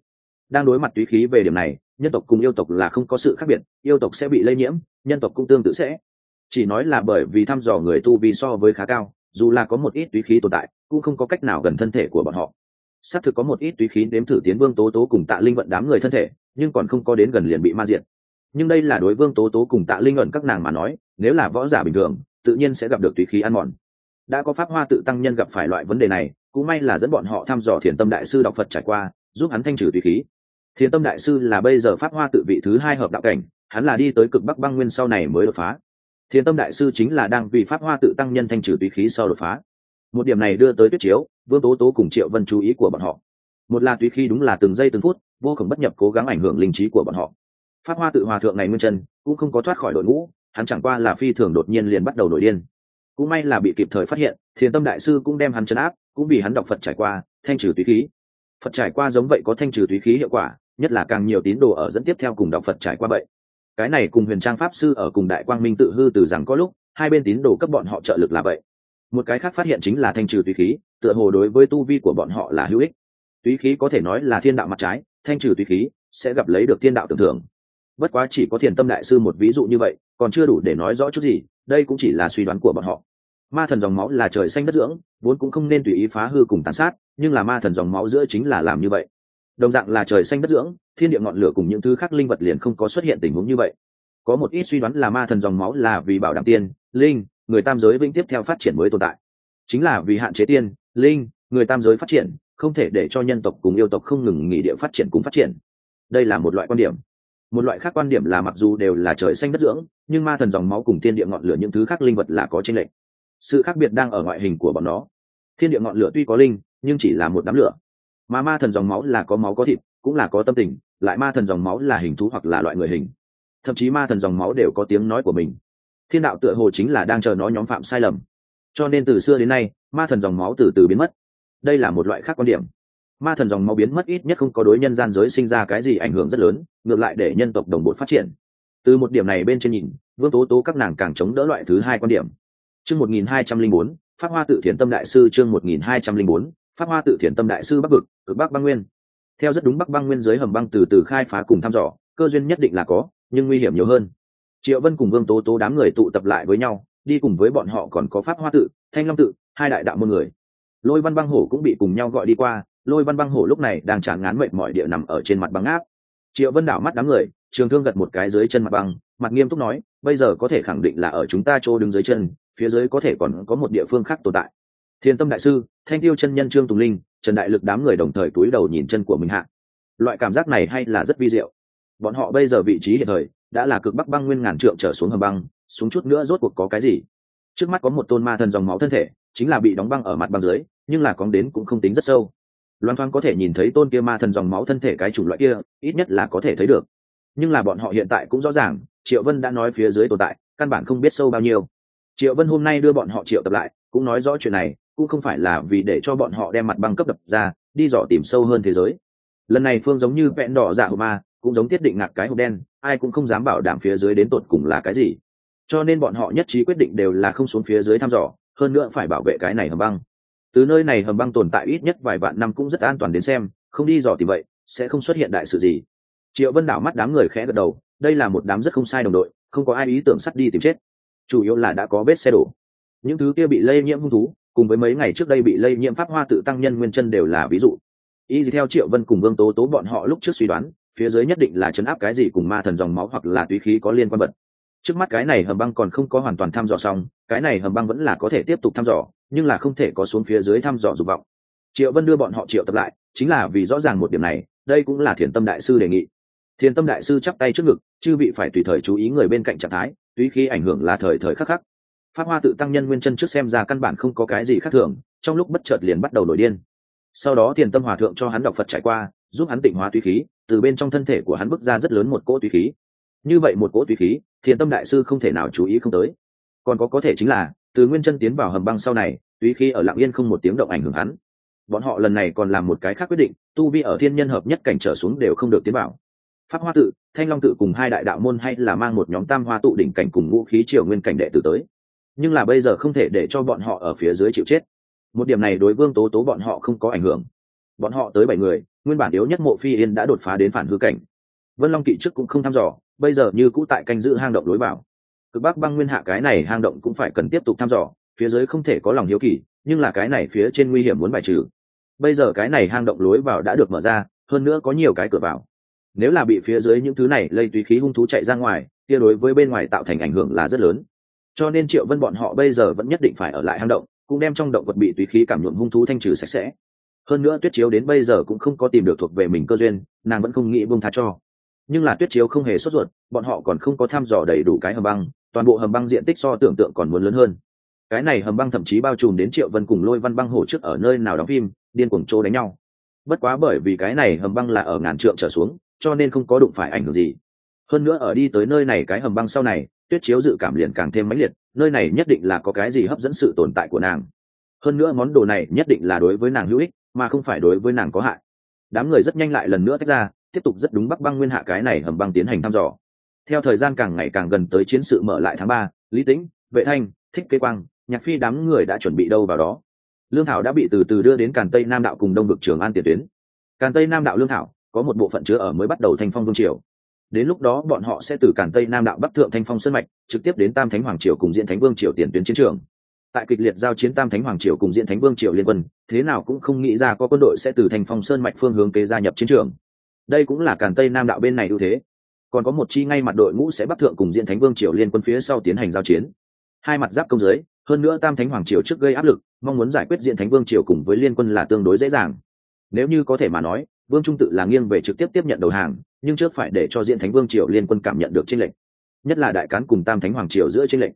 Đang đối mặt túy khí về điểm này, nhân tộc cùng yêu tộc là không có sự khác biệt, yêu tộc sẽ bị lây nhiễm, nhân tộc cũng tương tự sẽ. Chỉ nói là bởi vì thăm dò người tu vi so với khá cao, dù là có một ít túy khí tồn tại, cũng không có cách nào gần thân thể của bọn họ. Xác thực có một ít túy khí đếm thử tiến vương tố tố cùng tạ linh vận đám người thân thể, nhưng còn không có đến gần liền bị ma diệt. Nhưng đây là đối vương tố tố cùng tạ linh ẩn các nàng mà nói, nếu là võ giả bình thường, tự nhiên sẽ gặp được túy khí ăn mòn. Đã có pháp hoa tự tăng nhân gặp phải loại vấn đề này cũng may là dẫn bọn họ thăm dò thiền tâm đại sư đọc phật trải qua, giúp hắn thanh trừ tùy khí. Thiền tâm đại sư là bây giờ pháp hoa tự vị thứ hai hợp đạo cảnh, hắn là đi tới cực bắc băng nguyên sau này mới đột phá. Thiền tâm đại sư chính là đang vì pháp hoa tự tăng nhân thanh trừ tùy khí sau đột phá. Một điểm này đưa tới tuyết chiếu, vương tố tố cùng triệu vân chú ý của bọn họ. Một là tùy khí đúng là từng giây từng phút, vô khổng bất nhập cố gắng ảnh hưởng linh trí của bọn họ. Pháp hoa tự hòa thượng này nguyên chân, cũng không có thoát khỏi đội ngũ, hắn chẳng qua là phi thường đột nhiên liền bắt đầu nổi điên. Cũng may là bị kịp thời phát hiện, thiền tâm đại sư cũng đem hắn chấn áp cũng vì hắn đọc phật trải qua, thanh trừ túy khí. Phật trải qua giống vậy có thanh trừ túy khí hiệu quả, nhất là càng nhiều tín đồ ở dẫn tiếp theo cùng đọc phật trải qua vậy. Cái này cùng huyền trang pháp sư ở cùng đại quang minh tự hư từ rằng có lúc, hai bên tín đồ cấp bọn họ trợ lực là vậy. Một cái khác phát hiện chính là thanh trừ túy khí, tựa hồ đối với tu vi của bọn họ là hữu ích. Túy khí có thể nói là thiên đạo mặt trái, thanh trừ túy khí sẽ gặp lấy được thiên đạo tưởng thưởng. Bất quá chỉ có thiền tâm đại sư một ví dụ như vậy, còn chưa đủ để nói rõ chút gì, đây cũng chỉ là suy đoán của bọn họ ma thần dòng máu là trời xanh đất dưỡng, vốn cũng không nên tùy ý phá hư cùng tàn sát, nhưng là ma thần dòng máu giữa chính là làm như vậy. Đồng dạng là trời xanh đất dưỡng, thiên địa ngọn lửa cùng những thứ khác linh vật liền không có xuất hiện tình huống như vậy. Có một ít suy đoán là ma thần dòng máu là vì bảo đảm tiên, linh, người tam giới vĩnh tiếp theo phát triển mới tồn tại. Chính là vì hạn chế tiên, linh, người tam giới phát triển, không thể để cho nhân tộc cùng yêu tộc không ngừng nghỉ địa phát triển cùng phát triển. Đây là một loại quan điểm. Một loại khác quan điểm là mặc dù đều là trời xanh đất dưỡng, nhưng ma thần dòng máu cùng thiên địa ngọn lửa những thứ khác linh vật là có tranh lệch sự khác biệt đang ở ngoại hình của bọn nó. Thiên địa ngọn lửa tuy có linh, nhưng chỉ là một đám lửa. Mà ma thần dòng máu là có máu có thịt, cũng là có tâm tình, lại ma thần dòng máu là hình thú hoặc là loại người hình. Thậm chí ma thần dòng máu đều có tiếng nói của mình. Thiên đạo tựa hồ chính là đang chờ nó nhóm phạm sai lầm. Cho nên từ xưa đến nay, ma thần dòng máu từ từ biến mất. Đây là một loại khác quan điểm. Ma thần dòng máu biến mất ít nhất không có đối nhân gian giới sinh ra cái gì ảnh hưởng rất lớn, ngược lại để nhân tộc đồng bộ phát triển. Từ một điểm này bên trên nhìn, vương tố tố các nàng càng chống đỡ loại thứ hai quan điểm chương một nghìn hai trăm linh bốn, pháp hoa tự thiền tâm đại sư chương một nghìn hai trăm linh bốn, pháp hoa tự thiền tâm đại sư bắc vực, cực bắc băng nguyên. Theo rất đúng bắc băng nguyên giới hầm băng từ từ khai phá cùng thăm dò, cơ duyên nhất định là có, nhưng nguy hiểm nhiều hơn. Triệu vân cùng vương tố tố đám người tụ tập lại với nhau, đi cùng với bọn họ còn có pháp hoa tự, thanh long tự, hai đại đạo môn người. Lôi văn băng hổ cũng bị cùng nhau gọi đi qua, lôi văn băng hổ lúc này đang chán ngán mệt mỏi địa nằm ở trên mặt băng áp triệu vân đảo mắt đám người trường thương gật một cái dưới chân mặt băng, mặt nghiêm túc nói, bây giờ có thể khẳng định là ở chúng ta chỗ đứng dưới chân, phía dưới có thể còn có một địa phương khác tồn tại. Thiên tâm đại sư, thanh tiêu chân nhân trương tùng linh, trần đại lực đám người đồng thời cúi đầu nhìn chân của mình hạ. Loại cảm giác này hay là rất vi diệu. Bọn họ bây giờ vị trí hiện thời đã là cực bắc băng nguyên ngàn trượng trở xuống hầm băng, xuống chút nữa rốt cuộc có cái gì? Trước mắt có một tôn ma thần dòng máu thân thể, chính là bị đóng băng ở mặt băng dưới, nhưng là cóng đến cũng không tính rất sâu. Loan thoáng có thể nhìn thấy tôn kia ma thần dòng máu thân thể cái chủng loại kia, ít nhất là có thể thấy được nhưng là bọn họ hiện tại cũng rõ ràng, triệu vân đã nói phía dưới tồn tại, căn bản không biết sâu bao nhiêu. Triệu vân hôm nay đưa bọn họ triệu tập lại, cũng nói rõ chuyện này, cũng không phải là vì để cho bọn họ đem mặt băng cấp đập ra, đi dò tìm sâu hơn thế giới. Lần này phương giống như vẹn đỏ dạ hộp ma, cũng giống tiết định ngạc cái hộp đen, ai cũng không dám bảo đảm phía dưới đến tột cùng là cái gì. Cho nên bọn họ nhất trí quyết định đều là không xuống phía dưới thăm dò, hơn nữa phải bảo vệ cái này hầm băng. Từ nơi này hầm băng tồn tại ít nhất vài vạn năm cũng rất an toàn đến xem, không đi dò tìm vậy, sẽ không xuất hiện đại sự gì triệu vân đảo mắt đám người khẽ gật đầu, đây là một đám rất không sai đồng đội, không có ai ý tưởng sắt đi tìm chết. Chủ yếu là đã có vết xe đổ. Những thứ kia bị lây nhiễm hung thú, cùng với mấy ngày trước đây bị lây nhiễm pháp hoa tự tăng nhân nguyên chân đều là ví dụ. Y theo triệu vân cùng vương tố tố bọn họ lúc trước suy đoán, phía dưới nhất định là chấn áp cái gì cùng ma thần dòng máu hoặc là túy khí có liên quan bật. Trước mắt cái này hầm băng còn không có hoàn toàn thăm dò xong, cái này hầm băng vẫn là có thể tiếp tục thăm dò, nhưng là không thể có xuống phía dưới thăm dò dục vọng. Triệu vân đưa bọn họ triệu tập lại, chính là vì rõ ràng một điểm này, đây cũng là thiền tâm đại sư đề nghị thiền tâm đại sư chắp tay trước ngực, chư vị phải tùy thời chú ý người bên cạnh trạng thái tùy khí ảnh hưởng là thời thời khắc khắc. Pháp hoa tự tăng nhân nguyên chân trước xem ra căn bản không có cái gì khác thường, trong lúc bất chợt liền bắt đầu nổi điên. Sau đó thiền tâm hòa thượng cho hắn đọc phật trải qua, giúp hắn tịnh hóa tùy khí, từ bên trong thân thể của hắn bước ra rất lớn một cỗ tùy khí. Như vậy một cỗ tùy khí thiền tâm đại sư không thể nào chú ý không tới. Còn có có thể chính là, từ nguyên chân tiến vào hầm băng sau này tùy khí ở lạng yên không một tiếng động ảnh hưởng hắn. Bọn họ lần này còn làm một cái khác quyết định, tu vi ở thiên nhân hợp nhất cảnh trở xuống đều không được tiến vào pháp hoa tự, thanh long tự cùng hai đại đạo môn hay là mang một nhóm tam hoa tụ đỉnh cảnh cùng vũ khí triều nguyên cảnh đệ tử tới. Nhưng là bây giờ không thể để cho bọn họ ở phía dưới chịu chết. Một điểm này đối vương tố tố bọn họ không có ảnh hưởng. Bọn họ tới bảy người, nguyên bản yếu nhất mộ phi yên đã đột phá đến phản hư cảnh. Vân long kỵ trước cũng không thăm dò, bây giờ như cũ tại canh giữ hang động lối vào. Cực bắc băng nguyên hạ cái này hang động cũng phải cần tiếp tục thăm dò, phía dưới không thể có lòng hiếu kỳ, nhưng là cái này phía trên nguy hiểm muốn bài trừ. Bây giờ cái này hang động lối vào đã được mở ra, hơn nữa có nhiều cái cửa vào nếu là bị phía dưới những thứ này lây tùy khí hung thú chạy ra ngoài, kia đối với bên ngoài tạo thành ảnh hưởng là rất lớn. Cho nên triệu vân bọn họ bây giờ vẫn nhất định phải ở lại hang động, cũng đem trong động vật bị tùy khí cảm nhuộm hung thú thanh trừ sạch sẽ. Hơn nữa tuyết chiếu đến bây giờ cũng không có tìm được thuộc về mình cơ duyên, nàng vẫn không nghĩ bông tha cho. Nhưng là tuyết chiếu không hề sốt ruột, bọn họ còn không có thăm dò đầy đủ cái hầm băng, toàn bộ hầm băng diện tích so tưởng tượng còn muốn lớn hơn. Cái này hầm băng thậm chí bao trùm đến triệu vân cùng lôi văn băng hổ trước ở nơi nào đóng phim, điên cuồng trô đánh nhau. Bất quá bởi vì cái này hầm băng là ở ngàn trượng trở xuống cho nên không có đụng phải ảnh hưởng gì. Hơn nữa ở đi tới nơi này cái hầm băng sau này, tuyết chiếu dự cảm liền càng thêm mãnh liệt, nơi này nhất định là có cái gì hấp dẫn sự tồn tại của nàng. Hơn nữa món đồ này nhất định là đối với nàng hữu ích, mà không phải đối với nàng có hại. Đám người rất nhanh lại lần nữa tách ra, tiếp tục rất đúng bắc băng nguyên hạ cái này hầm băng tiến hành thăm dò. Theo thời gian càng ngày càng gần tới chiến sự mở lại tháng ba, lý tĩnh, vệ thanh, thích kế quang, nhạc phi đám người đã chuẩn bị đâu vào đó. Lương thảo đã bị từ từ đưa đến càn tây nam đạo cùng đông vực trường an tiền tuyến. Càn tây nam đạo lương thảo có một bộ phận chứa ở mới bắt đầu thanh phong vương triều. Đến lúc đó, bọn họ sẽ từ càn tây nam đạo bắc thượng thanh phong sơn mạch, trực tiếp đến tam thánh hoàng triều cùng diễn thánh vương triều tiền tuyến chiến trường. Tại kịch liệt giao chiến tam thánh hoàng triều cùng diễn thánh vương triều liên quân, thế nào cũng không nghĩ ra có quân đội sẽ từ thanh phong sơn mạch phương hướng kế gia nhập chiến trường. Đây cũng là càn tây nam đạo bên này ưu thế. Còn có một chi ngay mặt đội ngũ sẽ bắc thượng cùng diễn thánh vương triều liên quân phía sau tiến hành giao chiến. Hai mặt giáp công giới, hơn nữa tam thánh hoàng triều trước gây áp lực, mong muốn giải quyết diễn thánh vương triều cùng với liên quân là tương đối dễ dàng. Nếu như có thể mà nói vương trung tự là nghiêng về trực tiếp tiếp nhận đầu hàng, nhưng trước phải để cho diễn thánh vương triều liên quân cảm nhận được tranh lệnh nhất là đại cán cùng tam thánh hoàng triều giữa tranh lệnh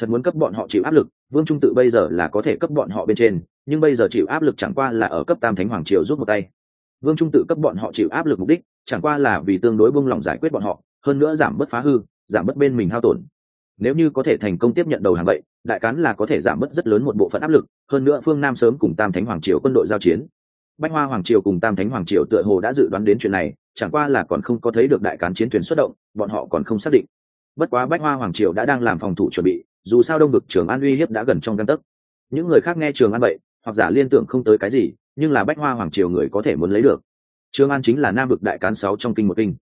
thật muốn cấp bọn họ chịu áp lực, vương trung tự bây giờ là có thể cấp bọn họ bên trên, nhưng bây giờ chịu áp lực chẳng qua là ở cấp tam thánh hoàng triều rút một tay. Vương trung tự cấp bọn họ chịu áp lực mục đích, chẳng qua là vì tương đối buông lỏng giải quyết bọn họ, hơn nữa giảm bớt phá hư, giảm bớt bên mình hao tổn. Nếu như có thể thành công tiếp nhận đầu hàng vậy, đại cán là có thể giảm bớt rất lớn một bộ phận áp lực, hơn nữa phương nam sớm cùng tam thánh hoàng triều quân đội giao chiến bách hoa hoàng triều cùng tam thánh hoàng triều tựa hồ đã dự đoán đến chuyện này, chẳng qua là còn không có thấy được đại cán chiến thuyền xuất động, bọn họ còn không xác định. Bất quá bách hoa hoàng triều đã đang làm phòng thủ chuẩn bị, dù sao đông Bực trường an uy hiếp đã gần trong găng tấc. Những người khác nghe trường an vậy, hoặc giả liên tưởng không tới cái gì, nhưng là bách hoa hoàng triều người có thể muốn lấy được. Trường an chính là nam vực đại cán sáu trong kinh một kinh.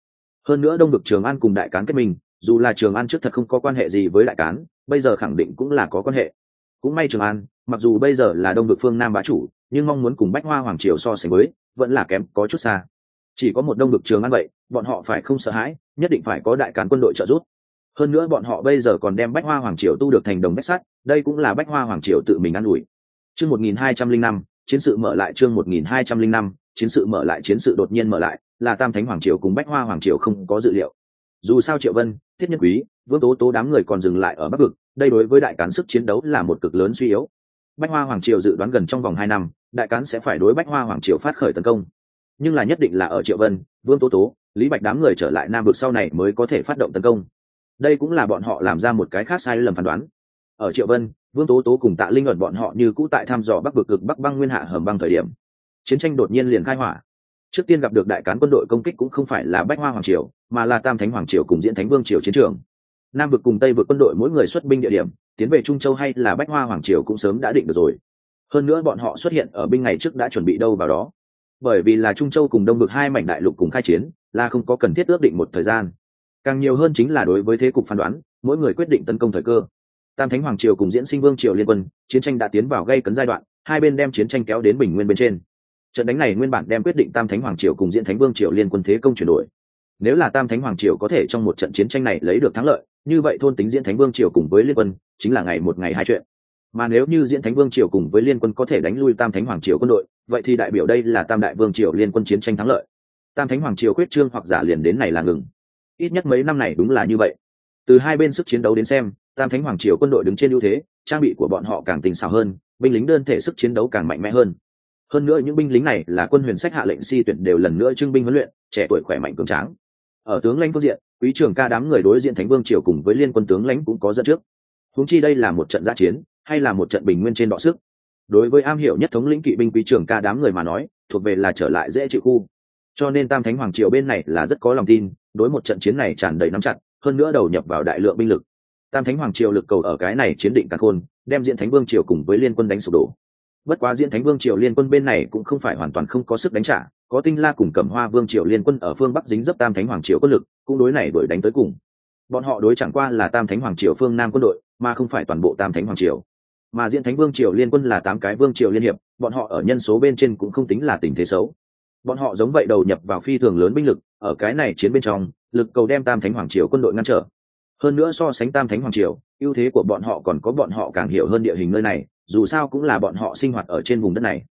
Hơn nữa đông vực trường an cùng đại cán kết minh, dù là trường an trước thật không có quan hệ gì với đại cán, bây giờ khẳng định cũng là có quan hệ. Cũng may trường an mặc dù bây giờ là đông vực phương nam bá chủ, nhưng mong muốn cùng bách hoa hoàng triều so sánh với, vẫn là kém có chút xa. Chỉ có một đông vực trường ăn vậy, bọn họ phải không sợ hãi, nhất định phải có đại cán quân đội trợ giúp. Hơn nữa bọn họ bây giờ còn đem bách hoa hoàng triều tu được thành đồng bách sắt, đây cũng là bách hoa hoàng triều tự mình ăn ủi. Chương một nghìn hai trăm linh năm chiến sự mở lại chương một nghìn hai trăm linh năm chiến sự mở lại, chiến sự đột nhiên mở lại, là tam thánh hoàng triều cùng bách hoa hoàng triều không có dự liệu. Dù sao triệu vân, thiết nhân quý, vương tố tố đám người còn dừng lại ở bắc vực, đây đối với đại cán sức chiến đấu là một cực lớn suy yếu bách hoa hoàng triều dự đoán gần trong vòng hai năm, đại cán sẽ phải đối bách hoa hoàng triều phát khởi tấn công. Nhưng là nhất định là ở triệu vân, vương tố tố, lý bạch đám người trở lại nam vực sau này mới có thể phát động tấn công. Đây cũng là bọn họ làm ra một cái khác sai lầm phán đoán. Ở triệu vân, vương tố tố cùng tạ linh ẩn bọn họ như cũ tại thăm dò bắc vực cực bắc băng nguyên hạ hầm băng thời điểm. Chiến tranh đột nhiên liền khai hỏa. Trước tiên gặp được đại cán quân đội công kích cũng không phải là bách hoa hoàng triều, mà là tam thánh hoàng triều cùng diễn thánh vương triều chiến trường. Nam vực cùng tây vực quân đội mỗi người xuất binh địa điểm tiến về trung châu hay là bách hoa hoàng triều cũng sớm đã định được rồi. Hơn nữa bọn họ xuất hiện ở binh ngày trước đã chuẩn bị đâu vào đó. Bởi vì là trung châu cùng đông vực hai mảnh đại lục cùng khai chiến, là không có cần thiết ước định một thời gian. Càng nhiều hơn chính là đối với thế cục phán đoán, mỗi người quyết định tấn công thời cơ. Tam thánh hoàng triều cùng diễn sinh vương triều liên quân, chiến tranh đã tiến vào gây cấn giai đoạn, hai bên đem chiến tranh kéo đến bình nguyên bên trên. Trận đánh này nguyên bản đem quyết định tam thánh hoàng triều cùng diễn thánh vương triều liên quân thế công chuyển đổi nếu là tam thánh hoàng triều có thể trong một trận chiến tranh này lấy được thắng lợi, như vậy thôn tính diễn thánh vương triều cùng với liên quân chính là ngày một ngày hai chuyện. Mà nếu như diễn thánh vương triều cùng với liên quân có thể đánh lui tam thánh hoàng triều quân đội, vậy thì đại biểu đây là tam đại vương triều liên quân chiến tranh thắng lợi. Tam thánh hoàng triều quyết trương hoặc giả liền đến này là ngừng. Ít nhất mấy năm này đúng là như vậy. Từ hai bên sức chiến đấu đến xem, tam thánh hoàng triều quân đội đứng trên ưu thế, trang bị của bọn họ càng tình xảo hơn, binh lính đơn thể sức chiến đấu càng mạnh mẽ hơn. Hơn nữa những binh lính này là quân huyền sách hạ lệnh si tuyển đều lần nữa trưng binh huấn luyện, trẻ tuổi khỏe mạnh cường tráng ở tướng lãnh phương diện, quý trưởng ca đám người đối diện thánh vương triều cùng với liên quân tướng lãnh cũng có dẫn trước. Húng chi đây là một trận giã chiến, hay là một trận bình nguyên trên đọ sức. Đối với am hiểu nhất thống lĩnh kỵ binh quý trưởng ca đám người mà nói, thuộc về là trở lại dễ chịu khu. Cho nên tam thánh hoàng triều bên này là rất có lòng tin, đối một trận chiến này tràn đầy nắm chặt, hơn nữa đầu nhập vào đại lượng binh lực. Tam thánh hoàng triều lực cầu ở cái này chiến định càng khôn, đem diễn thánh vương triều cùng với liên quân đánh sụp đổ. Bất quá diễn thánh vương triều liên quân bên này cũng không phải hoàn toàn không có sức đánh trả có tinh la cùng cẩm hoa vương triều liên quân ở phương bắc dính dấp tam thánh hoàng triều quân lực, cũng đối này đuổi đánh tới cùng. Bọn họ đối chẳng qua là tam thánh hoàng triều phương nam quân đội, mà không phải toàn bộ tam thánh hoàng triều. Mà diễn thánh vương triều liên quân là tám cái vương triều liên hiệp, bọn họ ở nhân số bên trên cũng không tính là tình thế xấu. Bọn họ giống vậy đầu nhập vào phi thường lớn binh lực, ở cái này chiến bên trong, lực cầu đem tam thánh hoàng triều quân đội ngăn trở. Hơn nữa so sánh tam thánh hoàng triều, ưu thế của bọn họ còn có bọn họ càng hiểu hơn địa hình nơi này, dù sao cũng là bọn họ sinh hoạt ở trên vùng đất này.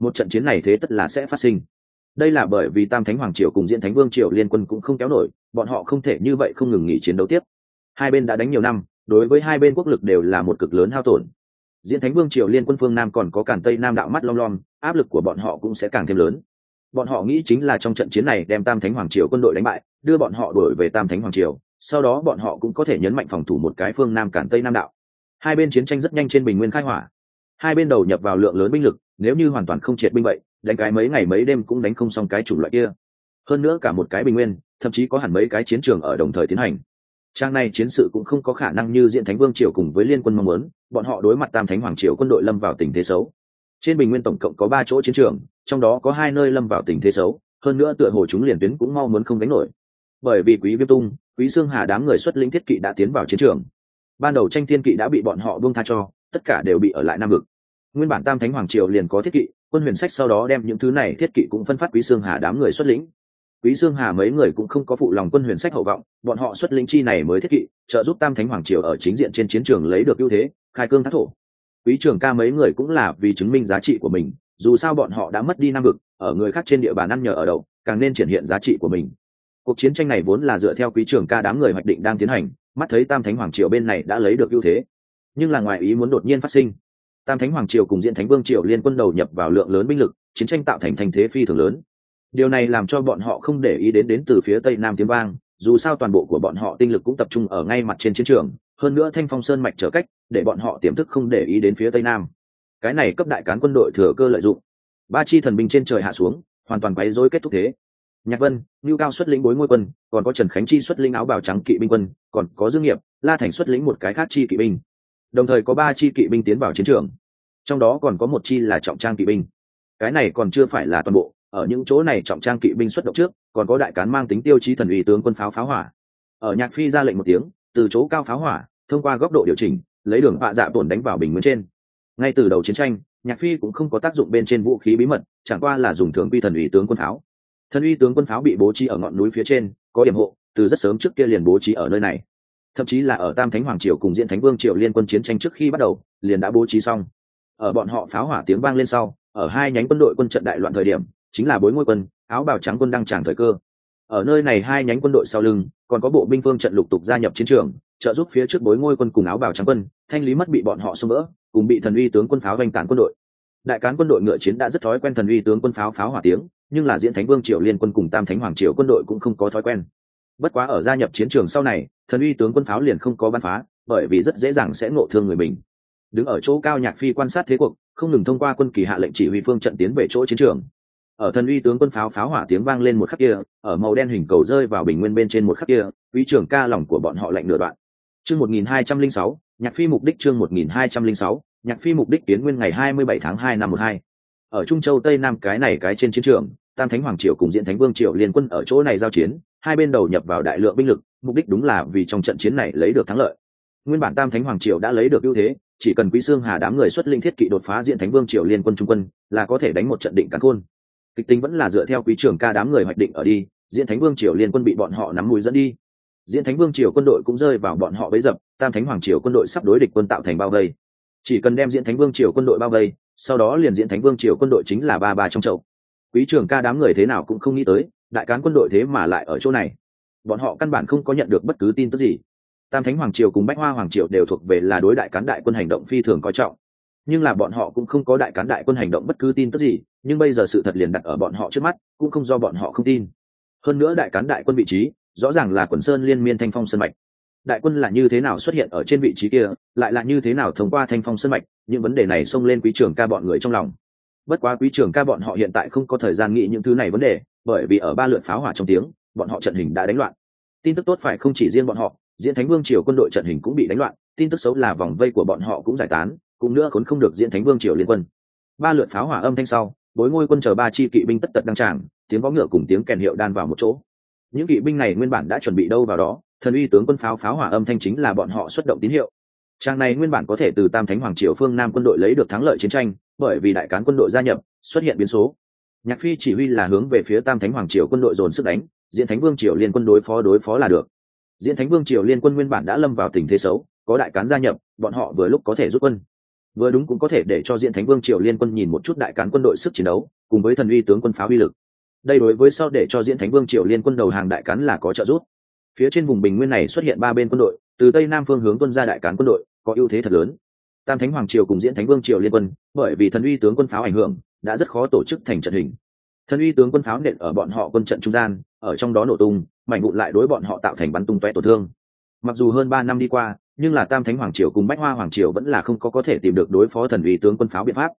Một trận chiến này thế tất là sẽ phát sinh đây là bởi vì tam thánh hoàng triều cùng diễn thánh vương triều liên quân cũng không kéo nổi, bọn họ không thể như vậy không ngừng nghỉ chiến đấu tiếp. Hai bên đã đánh nhiều năm, đối với hai bên quốc lực đều là một cực lớn hao tổn. Diễn thánh vương triều liên quân phương nam còn có cản tây nam đạo mắt long long, áp lực của bọn họ cũng sẽ càng thêm lớn. Bọn họ nghĩ chính là trong trận chiến này đem tam thánh hoàng triều quân đội đánh bại, đưa bọn họ đổi về tam thánh hoàng triều, sau đó bọn họ cũng có thể nhấn mạnh phòng thủ một cái phương nam cản tây nam đạo. Hai bên chiến tranh rất nhanh trên bình nguyên khai hỏa. Hai bên đầu nhập vào lượng lớn binh lực, nếu như hoàn toàn không triệt binh vậy đánh cái mấy ngày mấy đêm cũng đánh không xong cái chủng loại kia. Hơn nữa cả một cái bình nguyên, thậm chí có hẳn mấy cái chiến trường ở đồng thời tiến hành. Trang này chiến sự cũng không có khả năng như diện thánh vương triều cùng với liên quân mong muốn, bọn họ đối mặt tam thánh hoàng triều quân đội lâm vào tình thế xấu. Trên bình nguyên tổng cộng có ba chỗ chiến trường, trong đó có hai nơi lâm vào tình thế xấu, hơn nữa tựa hồ chúng liền tuyến cũng mau muốn không đánh nổi. Bởi vì quý viêm tung, quý dương hà đám người xuất lĩnh thiết kỵ đã tiến vào chiến trường. Ban đầu tranh thiên kỵ đã bị bọn họ buông tha cho, tất cả đều bị ở lại nam vực. Nguyên bản tam thánh hoàng triều liền có thiết kỵ quân huyền sách sau đó đem những thứ này thiết kỵ cũng phân phát quý sương hà đám người xuất lĩnh. Quý sương hà mấy người cũng không có phụ lòng quân huyền sách hậu vọng, bọn họ xuất lĩnh chi này mới thiết kỵ, trợ giúp tam thánh hoàng triều ở chính diện trên chiến trường lấy được ưu thế, khai cương thác thổ. Quý Trường ca mấy người cũng là vì chứng minh giá trị của mình, dù sao bọn họ đã mất đi nam vực, ở người khác trên địa bàn ăn nhờ ở đậu, càng nên triển hiện giá trị của mình. Cuộc chiến tranh này vốn là dựa theo quý Trường ca đám người hoạch định đang tiến hành, mắt thấy tam thánh hoàng triều bên này đã lấy được ưu thế. Nhưng là ngoài ý muốn đột nhiên phát sinh tam thánh hoàng triều cùng diễn thánh vương triều liên quân đầu nhập vào lượng lớn binh lực, chiến tranh tạo thành thành thế phi thường lớn. Điều này làm cho bọn họ không để ý đến đến từ phía tây nam tiếng vang, dù sao toàn bộ của bọn họ tinh lực cũng tập trung ở ngay mặt trên chiến trường, hơn nữa thanh phong sơn mạch trở cách, để bọn họ tiềm thức không để ý đến phía tây nam. Cái này cấp đại cán quân đội thừa cơ lợi dụng. Ba chi thần binh trên trời hạ xuống, hoàn toàn quấy rối kết thúc thế. Nhạc vân ngưu cao xuất lĩnh bối ngôi quân, còn có trần khánh chi xuất lĩnh áo bào trắng kỵ binh quân, còn có dương nghiệp, la thành xuất lĩnh một cái khác chi kỵ binh đồng thời có ba chi kỵ binh tiến vào chiến trường. Trong đó còn có một chi là trọng trang kỵ binh. Cái này còn chưa phải là toàn bộ, ở những chỗ này trọng trang kỵ binh xuất động trước, còn có đại cán mang tính tiêu chí thần ủy tướng quân pháo pháo hỏa. Ở nhạc phi ra lệnh một tiếng, từ chỗ cao pháo hỏa, thông qua góc độ điều chỉnh, lấy đường bạ dạ tổn đánh vào bình nguyên trên. Ngay từ đầu chiến tranh, nhạc phi cũng không có tác dụng bên trên vũ khí bí mật, chẳng qua là dùng thường quy thần ủy tướng quân pháo. Thần uy tướng quân pháo bị bố trí ở ngọn núi phía trên, có điểm hộ, từ rất sớm trước kia liền bố trí ở nơi này thậm chí là ở tam thánh hoàng triều cùng diễn thánh vương triều liên quân chiến tranh trước khi bắt đầu, liền đã bố trí xong. Ở bọn họ pháo hỏa tiếng vang lên sau, ở hai nhánh quân đội quân trận đại loạn thời điểm, chính là bối ngôi quân, áo bào trắng quân đang tràng thời cơ. Ở nơi này hai nhánh quân đội sau lưng, còn có bộ binh phương trận lục tục gia nhập chiến trường, trợ giúp phía trước bối ngôi quân cùng áo bào trắng quân, thanh lý mất bị bọn họ xông vỡ, cùng bị thần uy tướng quân pháo vanh tản quân đội. Đại cán quân đội ngựa chiến đã rất thói quen thần uy tướng quân pháo pháo hỏa tiếng, nhưng là diễn thánh vương triều liên quân cùng tam thánh hoàng triều quân đội cũng không có thói quen bất quá ở gia nhập chiến trường sau này, thần uy tướng quân pháo liền không có bắn phá, bởi vì rất dễ dàng sẽ ngộ thương người mình. Đứng ở chỗ cao nhạc phi quan sát thế cuộc, không ngừng thông qua quân kỳ hạ lệnh chỉ huy phương trận tiến về chỗ chiến trường. Ở thần uy tướng quân pháo pháo hỏa tiếng vang lên một khắc kia, ở màu đen hình cầu rơi vào bình nguyên bên trên một khắc kia, uy trưởng ca lòng của bọn họ lạnh nửa đoạn. Chương một nghìn hai trăm linh sáu, nhạc phi mục đích chương một nghìn hai trăm linh sáu, nhạc phi mục đích tiến nguyên ngày hai mươi bảy tháng hai năm một hai. Ở trung châu tây nam cái này cái trên chiến trường, tam thánh hoàng triều cùng diễn thánh vương triều liên quân ở chỗ này giao chiến hai bên đầu nhập vào đại lượng binh lực, mục đích đúng là vì trong trận chiến này lấy được thắng lợi. Nguyên bản tam thánh hoàng triều đã lấy được ưu thế, chỉ cần quý xương hà đám người xuất linh thiết kỵ đột phá diện thánh vương triều liên quân trung quân, là có thể đánh một trận định cắn khôn. Kịch tính vẫn là dựa theo quý trưởng ca đám người hoạch định ở đi, diện thánh vương triều liên quân bị bọn họ nắm mũi dẫn đi. Diễn thánh vương triều quân đội cũng rơi vào bọn họ bấy dập, tam thánh hoàng triều quân đội sắp đối địch quân tạo thành bao vây. Chỉ cần đem diễn thánh vương triều quân đội bao vây, sau đó liền diễn thánh vương triều quân đội chính là ba ba trong chậu. Quý trưởng ca đám người thế nào cũng không nghĩ tới đại cán quân đội thế mà lại ở chỗ này. Bọn họ căn bản không có nhận được bất cứ tin tức gì. Tam thánh hoàng triều cùng bách hoa hoàng triều đều thuộc về là đối đại cán đại quân hành động phi thường coi trọng. Nhưng là bọn họ cũng không có đại cán đại quân hành động bất cứ tin tức gì, nhưng bây giờ sự thật liền đặt ở bọn họ trước mắt, cũng không do bọn họ không tin. Hơn nữa đại cán đại quân vị trí, rõ ràng là quần sơn liên miên thanh phong sân mạch. Đại quân là như thế nào xuất hiện ở trên vị trí kia, lại là như thế nào thông qua thanh phong sân mạch, những vấn đề này xông lên quý trưởng ca bọn người trong lòng. Bất quá quý trưởng ca bọn họ hiện tại không có thời gian nghĩ những thứ này vấn đề bởi vì ở ba lượt pháo hỏa trong tiếng, bọn họ trận hình đã đánh loạn. Tin tức tốt phải không chỉ riêng bọn họ, diễn thánh vương triều quân đội trận hình cũng bị đánh loạn, tin tức xấu là vòng vây của bọn họ cũng giải tán, cũng nữa khốn không được diễn thánh vương triều liên quân. Ba lượt pháo hỏa âm thanh sau bối ngôi quân chờ ba chi kỵ binh tất tật đăng tràng, tiếng võ ngựa cùng tiếng kèn hiệu đan vào một chỗ. Những kỵ binh này nguyên bản đã chuẩn bị đâu vào đó, thần uy tướng quân pháo pháo hỏa âm thanh chính là bọn họ xuất động tín hiệu. Trang này nguyên bản có thể từ tam thánh hoàng triều phương nam quân đội lấy được thắng lợi chiến tranh, bởi vì đại cán quân đội gia nhập, xuất hiện biến số nhạc phi chỉ huy là hướng về phía tam thánh hoàng triều quân đội dồn sức đánh, diễn thánh vương triều liên quân đối phó đối phó là được. Diễn thánh vương triều liên quân nguyên bản đã lâm vào tình thế xấu, có đại cán gia nhập, bọn họ vừa lúc có thể rút quân. Vừa đúng cũng có thể để cho diễn thánh vương triều liên quân nhìn một chút đại cán quân đội sức chiến đấu, cùng với thần uy tướng quân pháo uy lực. Đây đối với sau để cho diễn thánh vương triều liên quân đầu hàng đại cán là có trợ giúp. Phía trên vùng bình nguyên này xuất hiện ba bên quân đội, từ tây nam phương hướng tuân ra đại cán quân đội, có ưu thế thật lớn. Tam thánh hoàng triều cùng diễn thánh vương triều liên quân, bởi vì thần uy tướng quân pháo ảnh hưởng đã rất khó tổ chức thành trận hình. Thần uy tướng quân pháo nện ở bọn họ quân trận trung gian, ở trong đó nổ tung, mảnh vụn lại đối bọn họ tạo thành bắn tung toe tổn thương. Mặc dù hơn ba năm đi qua, nhưng là tam thánh hoàng triều cùng bách hoa hoàng triều vẫn là không có có thể tìm được đối phó thần uy tướng quân pháo biện pháp.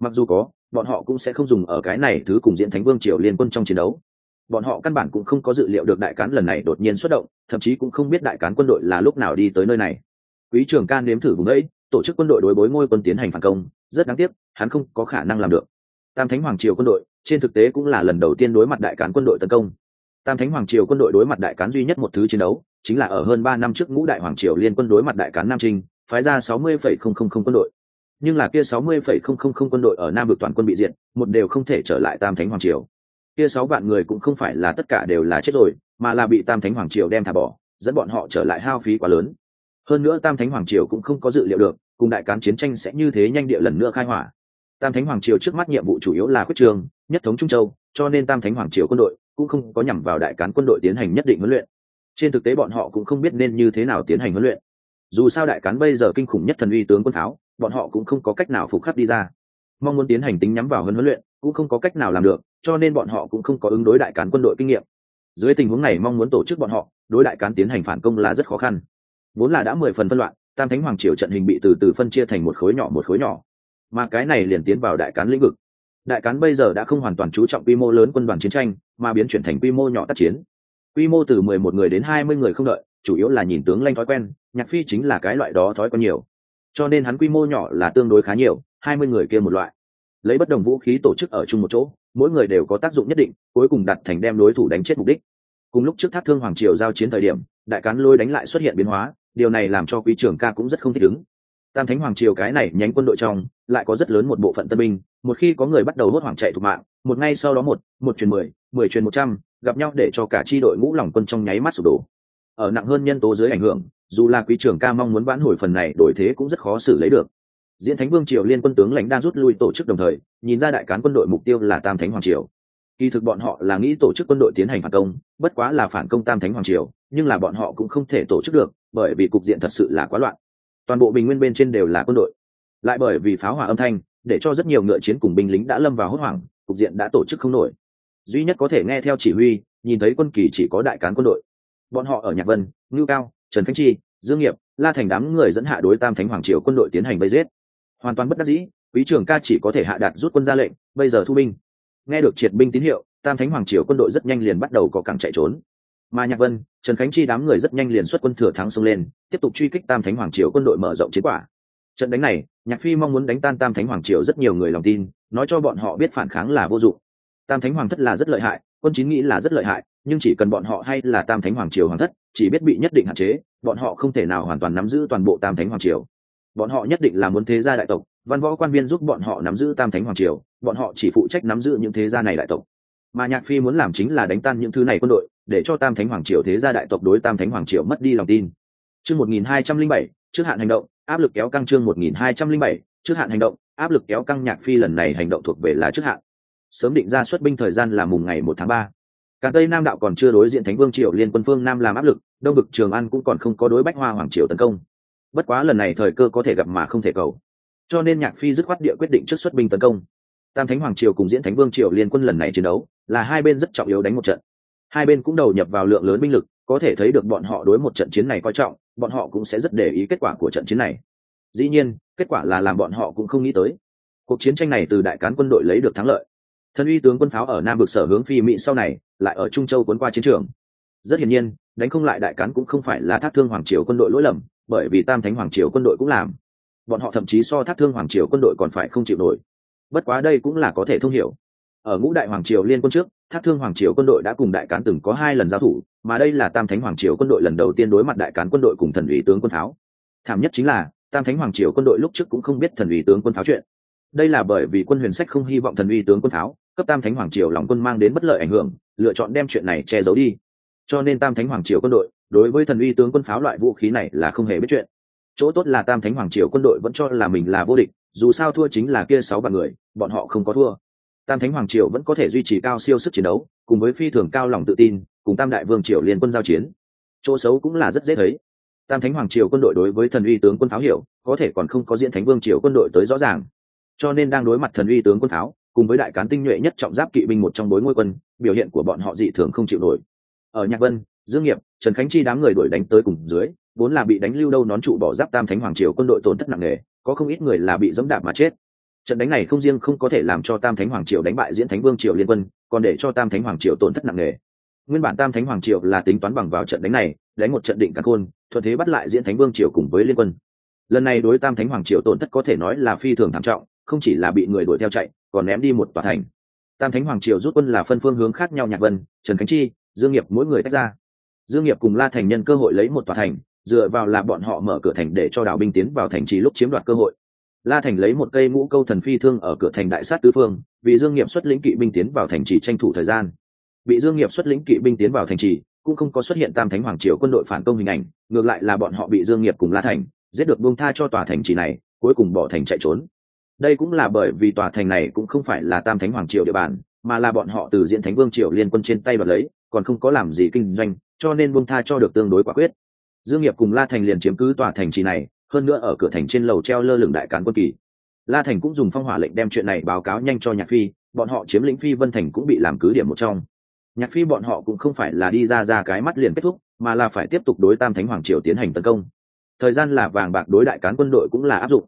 Mặc dù có, bọn họ cũng sẽ không dùng ở cái này thứ cùng diễn thánh vương triều liên quân trong chiến đấu. Bọn họ căn bản cũng không có dự liệu được đại cán lần này đột nhiên xuất động, thậm chí cũng không biết đại cán quân đội là lúc nào đi tới nơi này. Quý trưởng can nếm thử vùng ấy, tổ chức quân đội đối bối ngôi quân tiến hành phản công, rất đáng tiếc, hắn không có khả năng làm được tam thánh hoàng triều quân đội, trên thực tế cũng là lần đầu tiên đối mặt đại cán quân đội tấn công. Tam thánh hoàng triều quân đội đối mặt đại cán duy nhất một thứ chiến đấu, chính là ở hơn ba năm trước ngũ đại hoàng triều liên quân đối mặt đại cán nam trinh, phái ra sáu mươi phẩy không không không quân đội. Nhưng là kia sáu mươi phẩy không không không quân đội ở nam vực toàn quân bị diệt, một đều không thể trở lại tam thánh hoàng triều. Kia sáu vạn người cũng không phải là tất cả đều là chết rồi, mà là bị tam thánh hoàng triều đem thả bỏ, dẫn bọn họ trở lại hao phí quá lớn. Hơn nữa tam thánh hoàng triều cũng không có dự liệu được, cùng đại cán chiến tranh sẽ như thế nhanh địa lần nữa khai hỏa tam thánh hoàng triều trước mắt nhiệm vụ chủ yếu là quyết trường nhất thống trung châu cho nên tam thánh hoàng triều quân đội cũng không có nhằm vào đại cán quân đội tiến hành nhất định huấn luyện. Trên thực tế bọn họ cũng không biết nên như thế nào tiến hành huấn luyện. Dù sao đại cán bây giờ kinh khủng nhất thần uy tướng quân tháo, bọn họ cũng không có cách nào phục khắc đi ra. Mong muốn tiến hành tính nhắm vào huấn huấn luyện cũng không có cách nào làm được cho nên bọn họ cũng không có ứng đối đại cán quân đội kinh nghiệm. Dưới tình huống này mong muốn tổ chức bọn họ đối đại cán tiến hành phản công là rất khó khăn. Vốn là đã mười phần phân loạn tam thánh hoàng triều trận hình bị từ từ phân chia thành một khối nhỏ một khối nhỏ mà cái này liền tiến vào đại cán lĩnh vực. Đại cán bây giờ đã không hoàn toàn chú trọng quy mô lớn quân đoàn chiến tranh, mà biến chuyển thành quy mô nhỏ tác chiến. Quy mô từ mười một người đến hai mươi người không đợi, chủ yếu là nhìn tướng lanh thói quen, nhạc phi chính là cái loại đó thói quen nhiều. Cho nên hắn quy mô nhỏ là tương đối khá nhiều, hai mươi người kia một loại. Lấy bất đồng vũ khí tổ chức ở chung một chỗ, mỗi người đều có tác dụng nhất định, cuối cùng đặt thành đem đối thủ đánh chết mục đích. Cùng lúc trước thác thương hoàng triều giao chiến thời điểm, đại cán lôi đánh lại xuất hiện biến hóa, điều này làm cho quý trưởng ca cũng rất không thích ứng tam thánh hoàng triều cái này nhánh quân đội trong, lại có rất lớn một bộ phận tân binh, một khi có người bắt đầu hốt hoảng chạy thủ mạng, một ngay sau đó một một truyền mười mười truyền một trăm, gặp nhau để cho cả chi đội ngũ lòng quân trong nháy mắt sụp đổ. Ở nặng hơn nhân tố dưới ảnh hưởng, dù là quý trưởng ca mong muốn vãn hồi phần này, đổi thế cũng rất khó xử lấy được. Diễn thánh vương triều liên quân tướng lãnh đang rút lui tổ chức đồng thời, nhìn ra đại cán quân đội mục tiêu là tam thánh hoàng triều. Kỳ thực bọn họ là nghĩ tổ chức quân đội tiến hành phản công, bất quá là phản công tam thánh hoàng triều, nhưng là bọn họ cũng không thể tổ chức được, bởi vì cục diện thật sự là quá loạn toàn bộ bình nguyên bên trên đều là quân đội. Lại bởi vì pháo hỏa âm thanh, để cho rất nhiều ngựa chiến cùng binh lính đã lâm vào hốt hoảng, cục diện đã tổ chức không nổi. Duy nhất có thể nghe theo chỉ huy, nhìn thấy quân kỳ chỉ có đại cán quân đội. Bọn họ ở nhạc vân, ngưu cao, trần khánh chi, dương nghiệp, la thành đám người dẫn hạ đối tam thánh hoàng triều quân đội tiến hành vây giết. Hoàn toàn bất đắc dĩ, quý trưởng ca chỉ có thể hạ đạt rút quân ra lệnh, bây giờ thu binh. Nghe được triệt binh tín hiệu, tam thánh hoàng triều quân đội rất nhanh liền bắt đầu có cảng chạy trốn mà nhạc vân, trần khánh chi đám người rất nhanh liền xuất quân thừa thắng xông lên, tiếp tục truy kích tam thánh hoàng triều quân đội mở rộng chiến quả. Trận đánh này, nhạc phi mong muốn đánh tan tam thánh hoàng triều rất nhiều người lòng tin, nói cho bọn họ biết phản kháng là vô dụng. Tam thánh hoàng thất là rất lợi hại, quân chín nghĩ là rất lợi hại, nhưng chỉ cần bọn họ hay là tam thánh hoàng triều hoàng thất, chỉ biết bị nhất định hạn chế, bọn họ không thể nào hoàn toàn nắm giữ toàn bộ tam thánh hoàng triều. Bọn họ nhất định là muốn thế gia đại tộc, văn võ quan viên giúp bọn họ nắm giữ tam thánh hoàng triều, bọn họ chỉ phụ trách nắm giữ những thế gia này đại tộc mà nhạc phi muốn làm chính là đánh tan những thứ này quân đội, để cho tam thánh hoàng triều thế gia đại tộc đối tam thánh hoàng triều mất đi lòng tin. Chương một nghìn hai trăm linh bảy, trước hạn hành động, áp lực kéo căng chương một nghìn hai trăm linh bảy, trước hạn hành động, áp lực kéo căng nhạc phi lần này hành động thuộc về là trước hạn. Sớm định ra xuất binh thời gian là mùng ngày một tháng ba. Cả tây nam đạo còn chưa đối diện thánh vương triều, liên quân phương nam làm áp lực, đông Bực trường an cũng còn không có đối bách hoa hoàng triều tấn công. Bất quá lần này thời cơ có thể gặp mà không thể cầu. Cho nên nhạc phi dứt khoát địa quyết định trước xuất binh tấn công. Tam thánh hoàng triều cùng diễn thánh vương triều liên quân lần này chiến đấu là hai bên rất trọng yếu đánh một trận. Hai bên cũng đầu nhập vào lượng lớn binh lực, có thể thấy được bọn họ đối một trận chiến này coi trọng, bọn họ cũng sẽ rất để ý kết quả của trận chiến này. Dĩ nhiên, kết quả là làm bọn họ cũng không nghĩ tới. Cuộc chiến tranh này từ đại cán quân đội lấy được thắng lợi. Thân uy tướng quân pháo ở nam vực sở hướng phi mỹ sau này, lại ở trung châu cuốn qua chiến trường. Rất hiển nhiên, đánh không lại đại cán cũng không phải là thác thương hoàng triều quân đội lỗi lầm, bởi vì tam thánh hoàng triều quân đội cũng làm. Bọn họ thậm chí so thác thương hoàng triều quân đội còn phải không chịu nổi. Bất quá đây cũng là có thể thông hiểu ở ngũ đại hoàng triều liên quân trước, thác thương hoàng triều quân đội đã cùng đại cán từng có hai lần giao thủ, mà đây là tam thánh hoàng triều quân đội lần đầu tiên đối mặt đại cán quân đội cùng thần ủy tướng quân pháo. Thảm nhất chính là, tam thánh hoàng triều quân đội lúc trước cũng không biết thần ủy tướng quân pháo chuyện. Đây là bởi vì quân huyền sách không hy vọng thần uy tướng quân pháo, cấp tam thánh hoàng triều lòng quân mang đến bất lợi ảnh hưởng, lựa chọn đem chuyện này che giấu đi. Cho nên tam thánh hoàng triều quân đội, đối với thần uy tướng quân pháo loại vũ khí này là không hề biết chuyện. Chỗ tốt là tam thánh hoàng triều quân đội vẫn cho là mình là vô địch, dù sao thua chính là kia sáu vạn người, bọn họ không có thua tam thánh hoàng triều vẫn có thể duy trì cao siêu sức chiến đấu, cùng với phi thường cao lòng tự tin, cùng tam đại vương triều liên quân giao chiến. Chỗ xấu cũng là rất dễ thấy. Tam thánh hoàng triều quân đội đối với thần uy tướng quân pháo hiểu có thể còn không có diễn thánh vương triều quân đội tới rõ ràng. Cho nên đang đối mặt thần uy tướng quân pháo, cùng với đại cán tinh nhuệ nhất trọng giáp kỵ binh một trong bối ngôi quân, biểu hiện của bọn họ dị thường không chịu nổi. Ở nhạc vân, dương nghiệp, trần khánh chi đám người đuổi đánh tới cùng dưới, vốn là bị đánh lưu đâu nón trụ bỏ giáp tam thánh hoàng triều quân đội tổn thất nặng nề, có không ít người là bị dẫm đạp mà chết trận đánh này không riêng không có thể làm cho tam thánh hoàng triều đánh bại diễn thánh vương triều liên quân, còn để cho tam thánh hoàng triều tổn thất nặng nề. Nguyên bản tam thánh hoàng triều là tính toán bằng vào trận đánh này, đánh một trận định cắt khôn, thuận thế bắt lại diễn thánh vương triều cùng với liên quân. Lần này đối tam thánh hoàng triều tổn thất có thể nói là phi thường thảm trọng, không chỉ là bị người đuổi theo chạy, còn ném đi một tòa thành. Tam thánh hoàng triều rút quân là phân phương hướng khác nhau nhạc vân, trần khánh chi, dương nghiệp mỗi người tách ra. Dương nghiệp cùng la thành nhân cơ hội lấy một tòa thành, dựa vào là bọn họ mở cửa thành để cho đào binh tiến vào thành trì lúc chiếm đoạt cơ hội la thành lấy một cây ngũ câu thần phi thương ở cửa thành đại sát tứ phương, vì dương nghiệp xuất lĩnh kỵ binh tiến vào thành trì tranh thủ thời gian. Bị dương nghiệp xuất lĩnh kỵ binh tiến vào thành trì, cũng không có xuất hiện tam thánh hoàng triều quân đội phản công hình ảnh, ngược lại là bọn họ bị dương nghiệp cùng la thành giết được buông tha cho tòa thành trì này, cuối cùng bỏ thành chạy trốn. Đây cũng là bởi vì tòa thành này cũng không phải là tam thánh hoàng triều địa bàn, mà là bọn họ từ diện thánh vương triều liên quân trên tay đoạt lấy, còn không có làm gì kinh doanh, cho nên buông tha cho được tương đối quả quyết. Dương nghiệp cùng la thành liền chiếm cứ tòa thành trì này hơn nữa ở cửa thành trên lầu treo lơ lửng đại cán quân kỳ. La thành cũng dùng phong hỏa lệnh đem chuyện này báo cáo nhanh cho nhạc phi, bọn họ chiếm lĩnh phi vân thành cũng bị làm cứ điểm một trong. Nhạc phi bọn họ cũng không phải là đi ra ra cái mắt liền kết thúc, mà là phải tiếp tục đối tam thánh hoàng triều tiến hành tấn công. Thời gian là vàng bạc đối đại cán quân đội cũng là áp dụng.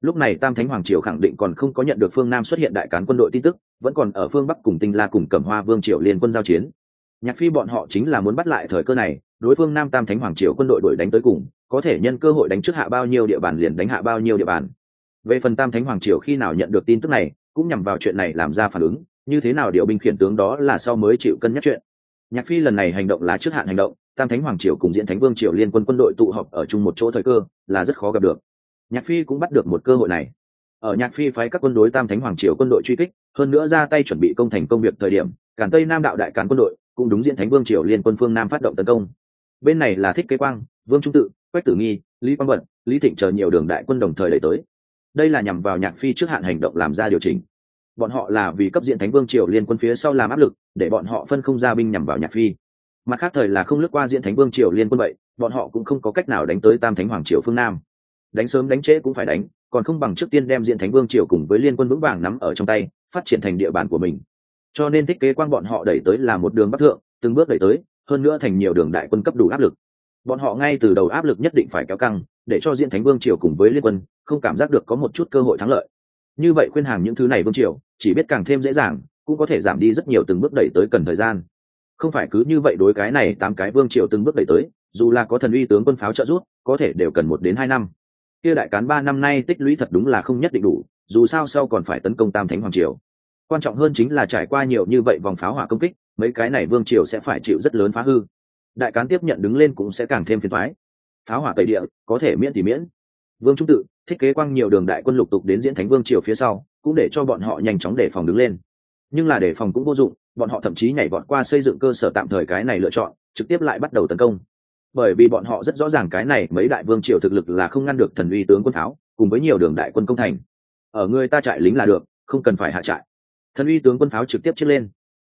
Lúc này tam thánh hoàng triều khẳng định còn không có nhận được phương nam xuất hiện đại cán quân đội tin tức, vẫn còn ở phương bắc cùng tinh la cùng cẩm hoa vương triều liên quân giao chiến nhạc phi bọn họ chính là muốn bắt lại thời cơ này, đối phương nam tam thánh hoàng triều quân đội đuổi đánh tới cùng, có thể nhân cơ hội đánh trước hạ bao nhiêu địa bàn liền đánh hạ bao nhiêu địa bàn. Về phần tam thánh hoàng triều khi nào nhận được tin tức này, cũng nhằm vào chuyện này làm ra phản ứng, như thế nào điều binh khiển tướng đó là sau mới chịu cân nhắc chuyện. Nhạc phi lần này hành động là trước hạn hành động, tam thánh hoàng triều cùng diễn thánh vương triều liên quân quân đội tụ họp ở chung một chỗ thời cơ, là rất khó gặp được. Nhạc phi cũng bắt được một cơ hội này. Ở nhạc phi phái các quân đối tam thánh hoàng triều quân đội truy kích, hơn nữa ra tay chuẩn bị công thành công việc thời điểm cản tây nam đạo đại cán quân đội cũng đúng diễn thánh vương triều liên quân phương nam phát động tấn công. Bên này là thích kế quang, vương trung tự, quách tử nghi, lý quang vận, lý thịnh chờ nhiều đường đại quân đồng thời đẩy tới. Đây là nhằm vào nhạc phi trước hạn hành động làm ra điều chỉnh. Bọn họ là vì cấp diện thánh vương triều liên quân phía sau làm áp lực, để bọn họ phân không ra binh nhằm vào nhạc phi. Mặt khác thời là không lướt qua diện thánh vương triều liên quân vậy, bọn họ cũng không có cách nào đánh tới tam thánh hoàng triều phương nam. Đánh sớm đánh trễ cũng phải đánh, còn không bằng trước tiên đem diện thánh vương triều cùng với liên quân vững vàng nắm ở trong tay, phát triển thành địa bàn của mình cho nên thiết kế quang bọn họ đẩy tới là một đường bắc thượng, từng bước đẩy tới, hơn nữa thành nhiều đường đại quân cấp đủ áp lực. Bọn họ ngay từ đầu áp lực nhất định phải kéo căng, để cho diện thánh vương triều cùng với liên quân không cảm giác được có một chút cơ hội thắng lợi. Như vậy khuyên hàng những thứ này vương triều, chỉ biết càng thêm dễ dàng, cũng có thể giảm đi rất nhiều từng bước đẩy tới cần thời gian. Không phải cứ như vậy đối cái này tám cái vương triều từng bước đẩy tới, dù là có thần uy tướng quân pháo trợ giúp, có thể đều cần một đến hai năm. Kia đại cán ba năm nay tích lũy thật đúng là không nhất định đủ, dù sao sau còn phải tấn công tam thánh hoàng triều quan trọng hơn chính là trải qua nhiều như vậy vòng pháo hỏa công kích, mấy cái này vương triều sẽ phải chịu rất lớn phá hư. Đại cán tiếp nhận đứng lên cũng sẽ càng thêm phiền thoái pháo hỏa tẩy địa, có thể miễn thì miễn. Vương trung tự, thiết kế quang nhiều đường đại quân lục tục đến diễn thánh vương triều phía sau, cũng để cho bọn họ nhanh chóng đề phòng đứng lên. Nhưng là đề phòng cũng vô dụng, bọn họ thậm chí nhảy vọt qua xây dựng cơ sở tạm thời cái này lựa chọn, trực tiếp lại bắt đầu tấn công. Bởi vì bọn họ rất rõ ràng cái này mấy đại vương triều thực lực là không ngăn được thần uy tướng quân pháo, cùng với nhiều đường đại quân công thành. Ở người ta trại lính là được, không cần phải hạ trại thần uy tướng quân pháo trực tiếp chết lên.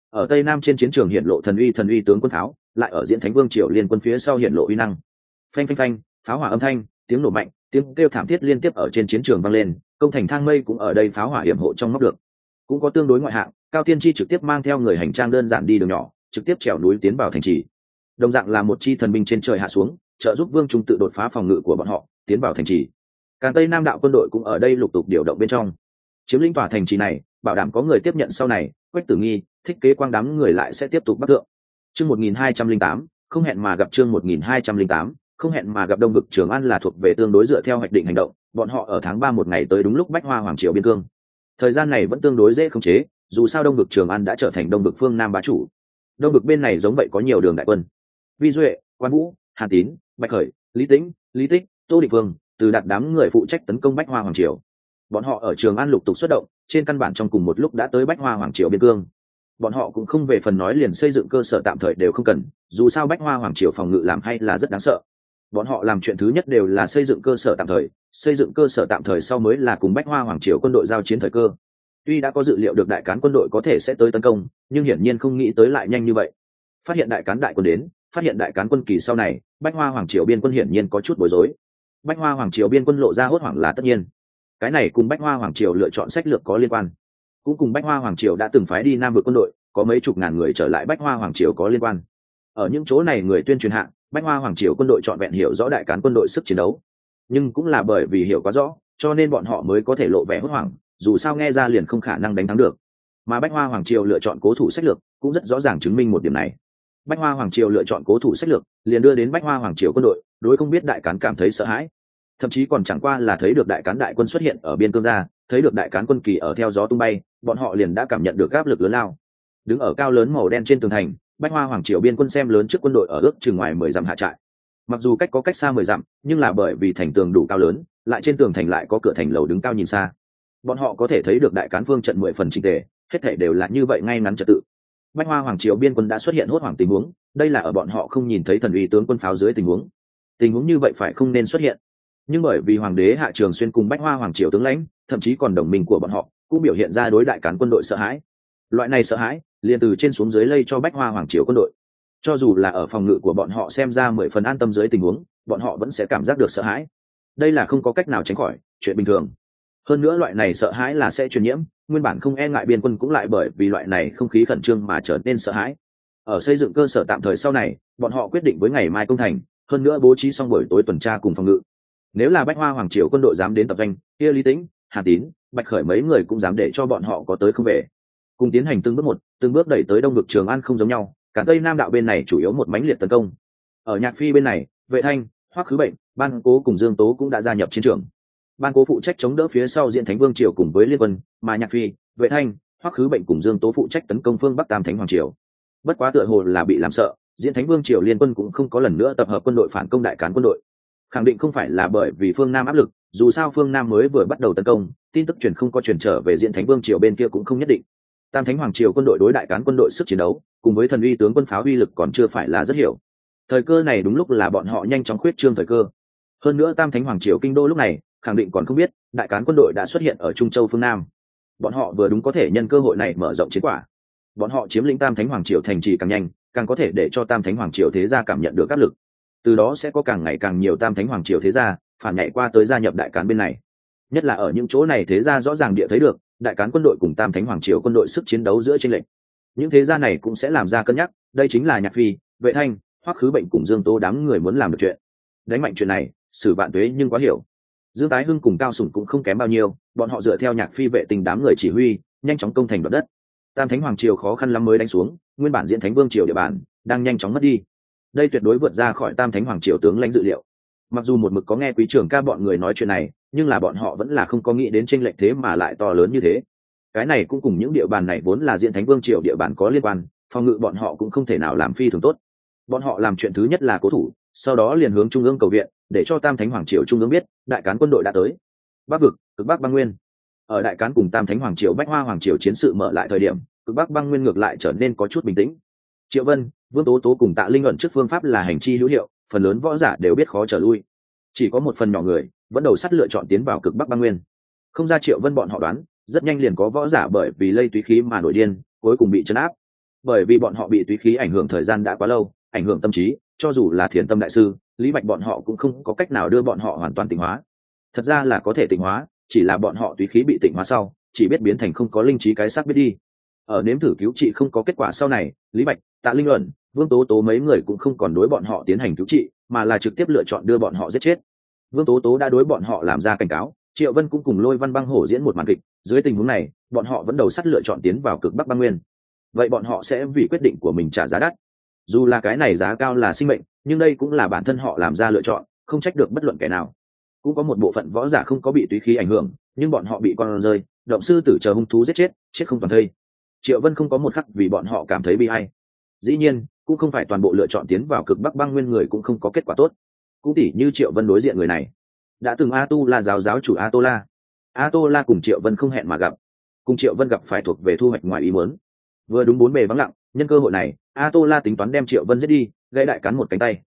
Ở tây nam trên chiến trường hiện lộ thần uy thần uy tướng quân pháo, lại ở diễn thánh vương triều liên quân phía sau hiện lộ uy năng. Phanh phanh phanh, pháo hỏa âm thanh, tiếng nổ mạnh, tiếng kêu thảm thiết liên tiếp ở trên chiến trường vang lên, công thành thang mây cũng ở đây pháo hỏa hiểm hộ trong ngóc được. Cũng có tương đối ngoại hạng, cao tiên tri trực tiếp mang theo người hành trang đơn giản đi đường nhỏ, trực tiếp trèo núi tiến vào thành trì. Đồng dạng là một chi thần binh trên trời hạ xuống, trợ giúp vương trung tự đột phá phòng ngự của bọn họ, tiến vào thành trì. Càng tây nam đạo quân đội cũng ở đây lục tục điều động bên trong. Chiếm lĩnh tòa thành trì này bảo đảm có người tiếp nhận sau này, quách tử nghi, thích kế quang đám người lại sẽ tiếp tục bắt tượng chương một nghìn hai trăm linh tám, không hẹn mà gặp chương một nghìn hai trăm linh tám, không hẹn mà gặp đông vực trường an là thuộc về tương đối dựa theo hoạch định hành động, bọn họ ở tháng ba một ngày tới đúng lúc bách hoa hoàng triều biên cương. Thời gian này vẫn tương đối dễ khống chế, dù sao đông vực trường an đã trở thành đông vực phương nam bá chủ. Đông vực bên này giống vậy có nhiều đường đại quân. Vi duệ, quan vũ hàn tín, bạch khởi, lý tĩnh, lý tích, tô định vương từ đặt đám người phụ trách tấn công bách hoa hoàng triều. Bọn họ ở trường an lục tục xuất động trên căn bản trong cùng một lúc đã tới bách hoa hoàng triều biên cương. Bọn họ cũng không về phần nói liền xây dựng cơ sở tạm thời đều không cần, dù sao bách hoa hoàng triều phòng ngự làm hay là rất đáng sợ. Bọn họ làm chuyện thứ nhất đều là xây dựng cơ sở tạm thời, xây dựng cơ sở tạm thời sau mới là cùng bách hoa hoàng triều quân đội giao chiến thời cơ. Tuy đã có dự liệu được đại cán quân đội có thể sẽ tới tấn công, nhưng hiển nhiên không nghĩ tới lại nhanh như vậy. Phát hiện đại cán đại quân đến, phát hiện đại cán quân kỳ sau này, bách hoa hoàng triều biên quân hiển nhiên có chút bối rối. Bách hoa hoàng triều biên quân lộ ra hốt hoảng là tất nhiên cái này cùng bách hoa hoàng triều lựa chọn sách lược có liên quan. Cũng cùng bách hoa hoàng triều đã từng phái đi nam vực quân đội, có mấy chục ngàn người trở lại bách hoa hoàng triều có liên quan. Ở những chỗ này người tuyên truyền hạng bách hoa hoàng triều quân đội trọn vẹn hiểu rõ đại cán quân đội sức chiến đấu. Nhưng cũng là bởi vì hiểu quá rõ, cho nên bọn họ mới có thể lộ vẻ hốt hoảng, dù sao nghe ra liền không khả năng đánh thắng được. Mà bách hoa hoàng triều lựa chọn cố thủ sách lược, cũng rất rõ ràng chứng minh một điểm này. Bách hoa hoàng triều lựa chọn cố thủ sách lược, liền đưa đến bách hoa hoàng triều quân đội, đối không biết đại cán cảm thấy sợ hãi thậm chí còn chẳng qua là thấy được đại cán đại quân xuất hiện ở biên cương gia, thấy được đại cán quân kỳ ở theo gió tung bay, bọn họ liền đã cảm nhận được áp lực lớn lao. Đứng ở cao lớn màu đen trên tường thành, bách hoa hoàng triều biên quân xem lớn trước quân đội ở ước chừng ngoài mười dặm hạ trại. Mặc dù cách có cách xa mười dặm, nhưng là bởi vì thành tường đủ cao lớn, lại trên tường thành lại có cửa thành lầu đứng cao nhìn xa. Bọn họ có thể thấy được đại cán phương trận mười phần trình tề, hết thể đều là như vậy ngay ngắn trật tự. Bách hoa hoàng triều biên quân đã xuất hiện hốt hoảng tình huống, đây là ở bọn họ không nhìn thấy thần uy tướng quân pháo dưới tình huống. Tình huống như vậy phải không nên xuất hiện? Nhưng bởi vì hoàng đế hạ trường xuyên cùng bách hoa hoàng triều tướng lãnh, thậm chí còn đồng minh của bọn họ, cũng biểu hiện ra đối đại cán quân đội sợ hãi. Loại này sợ hãi, liền từ trên xuống dưới lây cho bách hoa hoàng triều quân đội. Cho dù là ở phòng ngự của bọn họ xem ra mười phần an tâm dưới tình huống, bọn họ vẫn sẽ cảm giác được sợ hãi. Đây là không có cách nào tránh khỏi, chuyện bình thường. Hơn nữa loại này sợ hãi là sẽ truyền nhiễm, nguyên bản không e ngại biên quân cũng lại bởi vì loại này không khí khẩn trương mà trở nên sợ hãi. Ở xây dựng cơ sở tạm thời sau này, bọn họ quyết định với ngày mai công thành, hơn nữa bố trí xong buổi tối tuần tra cùng phòng ngự nếu là bách hoa hoàng triều quân đội dám đến tập danh kia lý tĩnh, hà tín, bạch khởi mấy người cũng dám để cho bọn họ có tới không về. Cùng tiến hành từng bước một, từng bước đẩy tới đông vực trường an không giống nhau, cả tây nam đạo bên này chủ yếu một mãnh liệt tấn công. Ở nhạc phi bên này, vệ thanh, hoắc khứ bệnh, ban cố cùng dương tố cũng đã gia nhập chiến trường. Ban cố phụ trách chống đỡ phía sau diện thánh vương triều cùng với liên quân, mà nhạc phi, vệ thanh, hoắc khứ bệnh cùng dương tố phụ trách tấn công phương bắc tam thánh hoàng triều. Bất quá tựa hồ là bị làm sợ diễn thánh vương triều liên quân cũng không có lần nữa tập hợp quân đội phản công đại cán quân đội khẳng định không phải là bởi vì phương nam áp lực, dù sao phương nam mới vừa bắt đầu tấn công, tin tức truyền không có truyền trở về diện thánh vương triều bên kia cũng không nhất định. Tam thánh hoàng triều quân đội đối đại cán quân đội sức chiến đấu, cùng với thần uy tướng quân pháo uy lực còn chưa phải là rất hiểu. Thời cơ này đúng lúc là bọn họ nhanh chóng khuyết trương thời cơ. Hơn nữa tam thánh hoàng triều kinh đô lúc này, khẳng định còn không biết, đại cán quân đội đã xuất hiện ở trung châu phương nam. Bọn họ vừa đúng có thể nhân cơ hội này mở rộng chiến quả. Bọn họ chiếm lĩnh tam thánh hoàng triều thành trì càng nhanh, càng có thể để cho tam thánh hoàng triều thế gia cảm nhận được áp lực từ đó sẽ có càng ngày càng nhiều tam thánh hoàng triều thế gia phản nhảy qua tới gia nhập đại cán bên này. Nhất là ở những chỗ này thế gia rõ ràng địa thấy được, đại cán quân đội cùng tam thánh hoàng triều quân đội sức chiến đấu giữa tranh lệch. Những thế gia này cũng sẽ làm ra cân nhắc, đây chính là nhạc phi, vệ thanh, hoắc khứ bệnh cùng dương tô đám người muốn làm được chuyện. Đánh mạnh chuyện này, xử bạn tuế nhưng quá hiểu. Dương tái hưng cùng cao sủng cũng không kém bao nhiêu, bọn họ dựa theo nhạc phi vệ tình đám người chỉ huy, nhanh chóng công thành đoạt đất. Tam thánh hoàng triều khó khăn lắm mới đánh xuống, nguyên bản diễn thánh vương triều địa bàn, đang nhanh chóng mất đi đây tuyệt đối vượt ra khỏi tam thánh hoàng triều tướng lãnh dự liệu. Mặc dù một mực có nghe quý trưởng ca bọn người nói chuyện này, nhưng là bọn họ vẫn là không có nghĩ đến tranh lệch thế mà lại to lớn như thế. Cái này cũng cùng những địa bàn này vốn là diện thánh vương triều địa bàn có liên quan, phòng ngự bọn họ cũng không thể nào làm phi thường tốt. Bọn họ làm chuyện thứ nhất là cố thủ, sau đó liền hướng trung ương cầu viện, để cho tam thánh hoàng triều trung ương biết, đại cán quân đội đã tới. Bắc vực, cực bắc băng nguyên. Ở đại cán cùng tam thánh hoàng triều bách hoa hoàng triều chiến sự mở lại thời điểm, cực bắc băng nguyên ngược lại trở nên có chút bình tĩnh. Triệu vân vương tố tố cùng tạ linh luận trước phương pháp là hành chi hữu hiệu, phần lớn võ giả đều biết khó trở lui. Chỉ có một phần nhỏ người, vẫn đầu sắt lựa chọn tiến vào cực bắc băng nguyên. Không ra triệu vân bọn họ đoán, rất nhanh liền có võ giả bởi vì lây túy khí mà nổi điên, cuối cùng bị chấn áp. Bởi vì bọn họ bị túy khí ảnh hưởng thời gian đã quá lâu, ảnh hưởng tâm trí, cho dù là thiền tâm đại sư, lý bạch bọn họ cũng không có cách nào đưa bọn họ hoàn toàn tịnh hóa. Thật ra là có thể tịnh hóa, chỉ là bọn họ túy khí bị tịnh hóa sau, chỉ biết biến thành không có linh trí cái xác biết đi. Ở nếm thử cứu trị không có kết quả sau này, lý bạch, tạ linh luận vương tố tố mấy người cũng không còn đối bọn họ tiến hành cứu trị, mà là trực tiếp lựa chọn đưa bọn họ giết chết. Vương tố tố đã đối bọn họ làm ra cảnh cáo, triệu vân cũng cùng lôi văn băng hổ diễn một màn kịch, dưới tình huống này, bọn họ vẫn đầu sắt lựa chọn tiến vào cực bắc băng nguyên. Vậy bọn họ sẽ vì quyết định của mình trả giá đắt. Dù là cái này giá cao là sinh mệnh, nhưng đây cũng là bản thân họ làm ra lựa chọn, không trách được bất luận kẻ nào. Cũng có một bộ phận võ giả không có bị tùy khí ảnh hưởng, nhưng bọn họ bị con rơi, động sư tử chờ hung thú giết chết chết không toàn thây. Triệu vân không có một khắc vì bọn họ cảm thấy bị hay dĩ nhiên, cũng không phải toàn bộ lựa chọn tiến vào cực bắc băng nguyên người cũng không có kết quả tốt. Cũng tỉ như triệu vân đối diện người này. Đã từng a tu là giáo giáo chủ a tô la a tô la cùng triệu vân không hẹn mà gặp. Cùng triệu vân gặp phải thuộc về thu hoạch ngoài ý muốn. Vừa đúng bốn bề vắng lặng, nhân cơ hội này a tô la tính toán đem triệu vân giết đi gây đại cắn một cánh tay.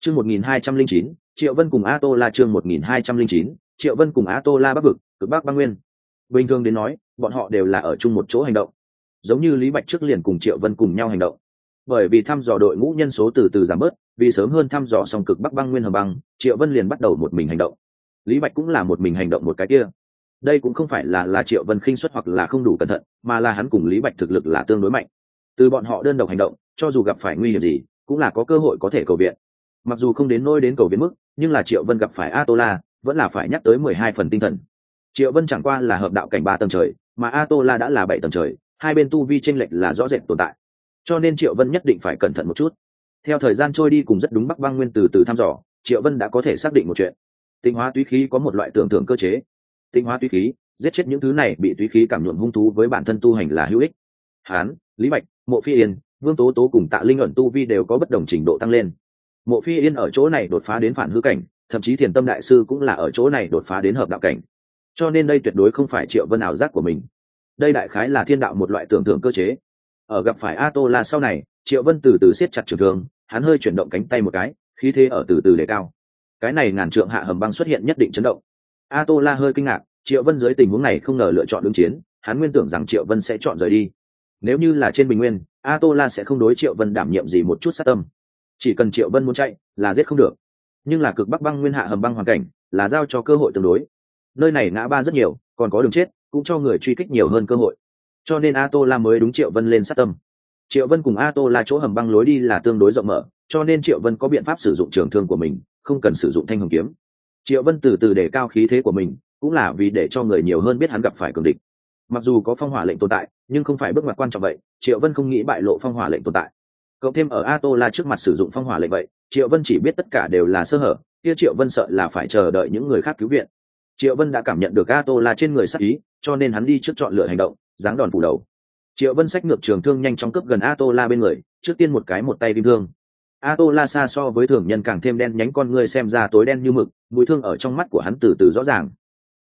Chương một nghìn hai trăm linh chín, triệu vân cùng a tô la chương một nghìn hai trăm linh chín, triệu vân cùng a tô la bắc vực, cực bắc băng nguyên. Bình thường đến nói, bọn họ đều là ở chung một chỗ hành động. Giống như lý bạch trước liền cùng triệu vân cùng nhau hành động bởi vì thăm dò đội ngũ nhân số từ từ giảm bớt, vì sớm hơn thăm dò song cực bắc băng nguyên hầm băng, triệu vân liền bắt đầu một mình hành động. Lý bạch cũng là một mình hành động một cái kia. Đây cũng không phải là là triệu vân khinh xuất hoặc là không đủ cẩn thận, mà là hắn cùng lý bạch thực lực là tương đối mạnh. Từ bọn họ đơn độc hành động, cho dù gặp phải nguy hiểm gì, cũng là có cơ hội có thể cầu viện. Mặc dù không đến nôi đến cầu viện mức, nhưng là triệu vân gặp phải a tô la vẫn là phải nhắc tới mười hai phần tinh thần. Triệu vân chẳng qua là hợp đạo cảnh ba tầng trời, mà a tô la đã là bảy tầng trời, hai bên tu vi tranh lệch là rõ rệt tồn tại cho nên triệu vân nhất định phải cẩn thận một chút. Theo thời gian trôi đi cùng rất đúng bắc băng nguyên từ từ thăm dò, triệu vân đã có thể xác định một chuyện. Tinh hóa túy khí có một loại tưởng tượng cơ chế. Tinh hóa túy khí, giết chết những thứ này bị túy khí cảm nhuộm hung thú với bản thân tu hành là hữu ích. Hán, lý bạch, mộ phi yên, vương tố tố cùng tạ linh ẩn tu vi đều có bất đồng trình độ tăng lên. Mộ phi yên ở chỗ này đột phá đến phản hư cảnh, thậm chí thiền tâm đại sư cũng là ở chỗ này đột phá đến hợp đạo cảnh. Cho nên đây tuyệt đối không phải triệu vân ảo giác của mình. Đây đại khái là thiên đạo một loại tưởng thưởng cơ chế ở gặp phải a tô la sau này, triệu vân từ từ siết chặt trường thương, hắn hơi chuyển động cánh tay một cái, khí thế ở từ từ đề cao. Cái này ngàn trượng hạ hầm băng xuất hiện nhất định chấn động. A tô la hơi kinh ngạc, triệu vân dưới tình huống này không ngờ lựa chọn ứng chiến, hắn nguyên tưởng rằng triệu vân sẽ chọn rời đi. Nếu như là trên bình nguyên a tô la sẽ không đối triệu vân đảm nhiệm gì một chút sát tâm. Chỉ cần triệu vân muốn chạy, là giết không được. Nhưng là cực bắc băng nguyên hạ hầm băng hoàn cảnh, là giao cho cơ hội tương đối. Nơi này ngã ba rất nhiều, còn có đường chết, cũng cho người truy kích nhiều hơn cơ hội cho nên a tô la mới đúng triệu vân lên sát tâm. Triệu vân cùng a tô la chỗ hầm băng lối đi là tương đối rộng mở, cho nên triệu vân có biện pháp sử dụng trường thương của mình, không cần sử dụng thanh hồng kiếm. Triệu vân từ từ để cao khí thế của mình, cũng là vì để cho người nhiều hơn biết hắn gặp phải cường địch. Mặc dù có phong hỏa lệnh tồn tại, nhưng không phải bước ngoặt quan trọng vậy, triệu vân không nghĩ bại lộ phong hỏa lệnh tồn tại. Cộng thêm ở a tô la trước mặt sử dụng phong hỏa lệnh vậy, triệu vân chỉ biết tất cả đều là sơ hở, kia triệu vân sợ là phải chờ đợi những người khác cứu viện. Triệu vân đã cảm nhận được a tô la trên người sắc ý, cho nên hắn đi trước chọn lựa hành động dáng đòn phủ đầu. Triệu vân sách ngược trường thương nhanh chóng cướp gần a tô la bên người, trước tiên một cái một tay kim thương. A tô la xa so với thường nhân càng thêm đen nhánh con ngươi xem ra tối đen như mực, mùi thương ở trong mắt của hắn từ từ rõ ràng.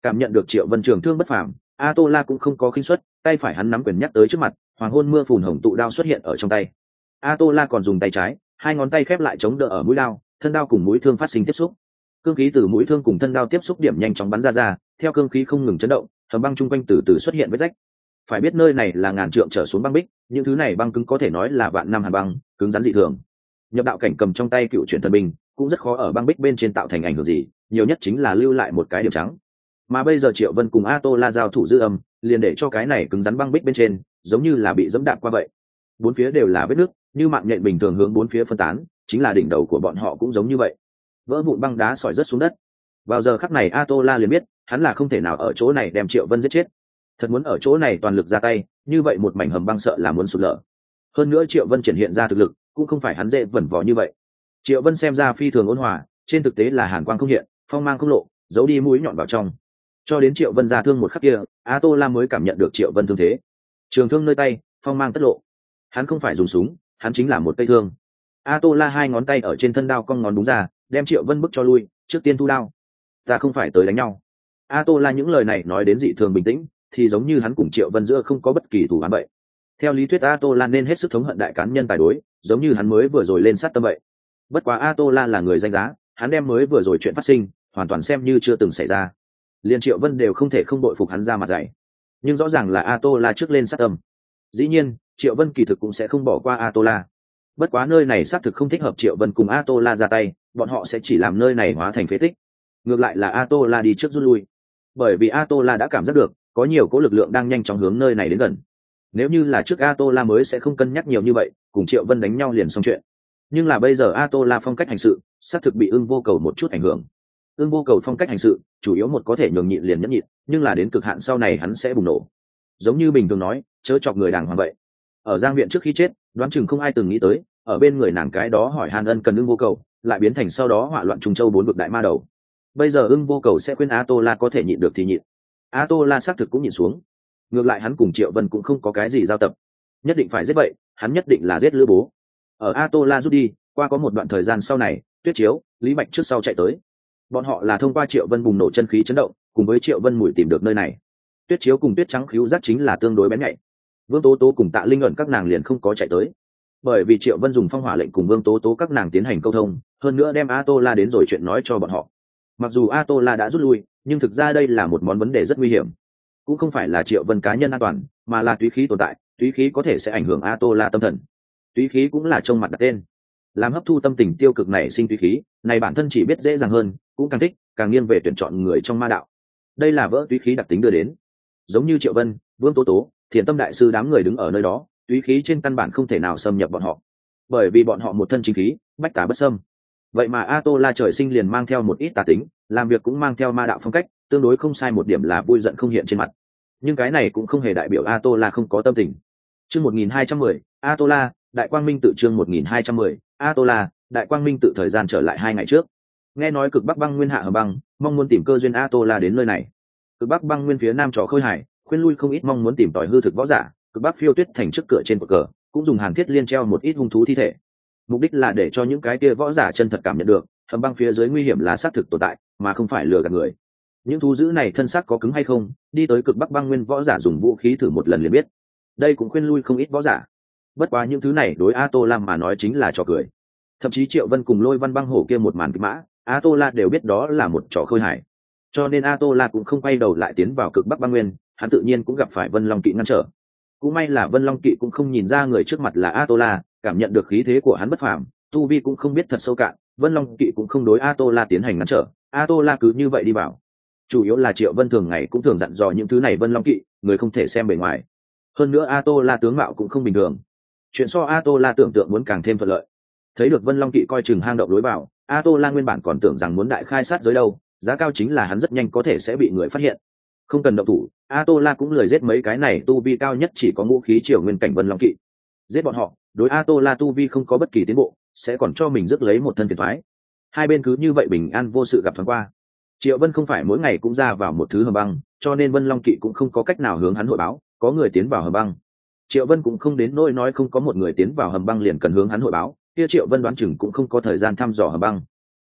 Cảm nhận được triệu vân trường thương bất phàm a tô la cũng không có khinh suất, tay phải hắn nắm quyền nhắc tới trước mặt, hoàng hôn mưa phùn hồng tụ đao xuất hiện ở trong tay. A tô la còn dùng tay trái, hai ngón tay khép lại chống đỡ ở mũi đao, thân đao cùng mũi thương phát sinh tiếp xúc. Cương khí từ mũi thương cùng thân đao tiếp xúc điểm nhanh chóng bắn ra ra, theo cương khí không ngừng chấn động, hầm băng chung quanh từ từ xuất hiện vết rách phải biết nơi này là ngàn trượng trở xuống băng bích, những thứ này băng cứng có thể nói là vạn năm hàn băng, cứng rắn dị thường. Nhập đạo cảnh cầm trong tay cựu chuyển thần binh cũng rất khó ở băng bích bên trên tạo thành ảnh hưởng gì, nhiều nhất chính là lưu lại một cái điểm trắng. Mà bây giờ triệu vân cùng a tô la giao thủ dư âm, liền để cho cái này cứng rắn băng bích bên trên, giống như là bị dẫm đạp qua vậy. Bốn phía đều là vết nước, như mạng nhện bình thường hướng bốn phía phân tán, chính là đỉnh đầu của bọn họ cũng giống như vậy. Vỡ vụn băng đá sỏi rất xuống đất. Vào giờ khắc này a tô la liền biết, hắn là không thể nào ở chỗ này đem triệu vân giết chết thật muốn ở chỗ này toàn lực ra tay, như vậy một mảnh hầm băng sợ là muốn sụt lở. Hơn nữa triệu vân triển hiện ra thực lực, cũng không phải hắn dễ vẩn vò như vậy. Triệu vân xem ra phi thường ôn hòa, trên thực tế là hàn quang không hiện, phong mang không lộ, giấu đi mũi nhọn vào trong. Cho đến triệu vân ra thương một khắc kia a tô la mới cảm nhận được triệu vân thương thế. Trường thương nơi tay, phong mang tất lộ. Hắn không phải dùng súng, hắn chính là một cây thương. A tô la hai ngón tay ở trên thân đao cong ngón đúng ra, đem triệu vân bức cho lui, trước tiên thu đao. Ta không phải tới đánh nhau. A tô la những lời này nói đến dị thường bình tĩnh thì giống như hắn cùng triệu vân giữa không có bất kỳ thủ án vậy. Theo lý thuyết a tô lan nên hết sức thống hận đại cán nhân tài đối, giống như hắn mới vừa rồi lên sát tâm vậy. Bất quá a tô lan là người danh giá, hắn đem mới vừa rồi chuyện phát sinh, hoàn toàn xem như chưa từng xảy ra. Liền triệu vân đều không thể không đội phục hắn ra mặt dạy nhưng rõ ràng là a tô la trước lên sát tâm. Dĩ nhiên, triệu vân kỳ thực cũng sẽ không bỏ qua a tô la bất quá nơi này xác thực không thích hợp triệu vân cùng a tô la ra tay, bọn họ sẽ chỉ làm nơi này hóa thành phế tích. Ngược lại là a tô la đi trước rút lui. Bởi vì a tô la đã cảm giác được có nhiều cỗ lực lượng đang nhanh chóng hướng nơi này đến gần. Nếu như là trước a tô la mới sẽ không cân nhắc nhiều như vậy, cùng triệu vân đánh nhau liền xong chuyện. Nhưng là bây giờ a tô la phong cách hành sự, xác thực bị ưng vô cầu một chút ảnh hưởng. Ưng vô cầu phong cách hành sự, chủ yếu một có thể nhường nhịn liền nhẫn nhịn, nhưng là đến cực hạn sau này hắn sẽ bùng nổ. Giống như bình thường nói, chớ chọc người đàng hoàng vậy. Ở giang viện trước khi chết, đoán chừng không ai từng nghĩ tới, ở bên người nàng cái đó hỏi hàn ân cần ưng vô cầu, lại biến thành sau đó hỏa loạn trung châu bốn vực đại ma đầu. Bây giờ ưng vô cầu sẽ khuyên a tô la có thể nhịn được thì nhịn a tô la xác thực cũng nhìn xuống. Ngược lại hắn cùng triệu vân cũng không có cái gì giao tập. Nhất định phải giết vậy, hắn nhất định là giết lữ bố. Ở a tô la rút đi, qua có một đoạn thời gian sau này, tuyết chiếu, lý bạch trước sau chạy tới. Bọn họ là thông qua triệu vân bùng nổ chân khí chấn động, cùng với triệu vân mùi tìm được nơi này. Tuyết chiếu cùng tuyết trắng khíu giác chính là tương đối bén nhạy. Vương tố tố cùng tạ linh ẩn các nàng liền không có chạy tới. Bởi vì triệu vân dùng phong hỏa lệnh cùng vương tố tố các nàng tiến hành câu thông, hơn nữa đem a tô la đến rồi chuyện nói cho bọn họ. Mặc dù a tô la đã rút lui nhưng thực ra đây là một món vấn đề rất nguy hiểm. Cũng không phải là triệu vân cá nhân an toàn, mà là túy khí tồn tại, túy khí có thể sẽ ảnh hưởng a tô la tâm thần. Túy khí cũng là trông mặt đặt tên. Làm hấp thu tâm tình tiêu cực này sinh túy khí, này bản thân chỉ biết dễ dàng hơn, cũng càng thích, càng nghiêng về tuyển chọn người trong ma đạo. Đây là vỡ túy khí đặc tính đưa đến. Giống như triệu vân, vương tố tố, thiền tâm đại sư đám người đứng ở nơi đó, túy khí trên căn bản không thể nào xâm nhập bọn họ. Bởi vì bọn họ một thân chính khí, bách tả bất xâm. vậy mà a tô la trời sinh liền mang theo một ít tà tính làm việc cũng mang theo ma đạo phong cách, tương đối không sai một điểm là vui giận không hiện trên mặt. Nhưng cái này cũng không hề đại biểu a tô la không có tâm tình. Chương một nghìn hai trăm mười a tô la đại quang minh tự chương một nghìn hai trăm mười a tô la đại quang minh tự thời gian trở lại hai ngày trước. Nghe nói cực bắc băng nguyên hạ hờ băng, mong muốn tìm cơ duyên a tô la đến nơi này. Cực bắc băng nguyên phía nam trò khơi hải, khuyên lui không ít mong muốn tìm tòi hư thực võ giả, cực bắc phiêu tuyết thành trước cửa trên cột cờ, cũng dùng hàn thiết liên treo một ít hung thú thi thể. Mục đích là để cho những cái kia võ giả chân thật cảm nhận được hầm băng phía dưới nguy hiểm là xác thực tồn tại, mà không phải lừa gạt người. Những thú dữ này thân xác có cứng hay không, đi tới cực bắc băng nguyên võ giả dùng vũ khí thử một lần liền biết. Đây cũng khuyên lui không ít võ giả. Bất quá những thứ này đối a tô lam mà nói chính là trò cười. Thậm chí triệu vân cùng lôi văn băng hổ kia một màn kịch mã a tô la đều biết đó là một trò khơi hải cho nên a tô la cũng không quay đầu lại tiến vào cực bắc băng nguyên, hắn tự nhiên cũng gặp phải vân long kỵ ngăn trở. Cũng may là vân long kỵ cũng không nhìn ra người trước mặt là a tô la cảm nhận được khí thế của hắn bất phàm, tu vi cũng không biết thật sâu cạn vân long kỵ cũng không đối a tô la tiến hành ngăn trở. A tô la cứ như vậy đi vào. Chủ yếu là triệu vân thường ngày cũng thường dặn dò những thứ này vân long kỵ, người không thể xem bề ngoài. Hơn nữa a tô la tướng mạo cũng không bình thường. Chuyện so a tô la tưởng tượng muốn càng thêm thuận lợi. Thấy được vân long kỵ coi chừng hang động lối vào a tô la nguyên bản còn tưởng rằng muốn đại khai sát giới đâu, giá cao chính là hắn rất nhanh có thể sẽ bị người phát hiện. Không cần động thủ a tô la cũng lười giết mấy cái này tu vi cao nhất chỉ có ngũ khí triều nguyên cảnh vân long kỵ. Giết bọn họ, đối a tô la tu vi không có bất kỳ tiến bộ sẽ còn cho mình rước lấy một thân phiền thoái. Hai bên cứ như vậy bình an vô sự gặp thoáng qua. Triệu vân không phải mỗi ngày cũng ra vào một thứ hầm băng, cho nên vân long kỵ cũng không có cách nào hướng hắn hội báo, có người tiến vào hầm băng. Triệu vân cũng không đến nỗi nói không có một người tiến vào hầm băng liền cần hướng hắn hội báo, kia triệu vân đoán chừng cũng không có thời gian thăm dò hầm băng.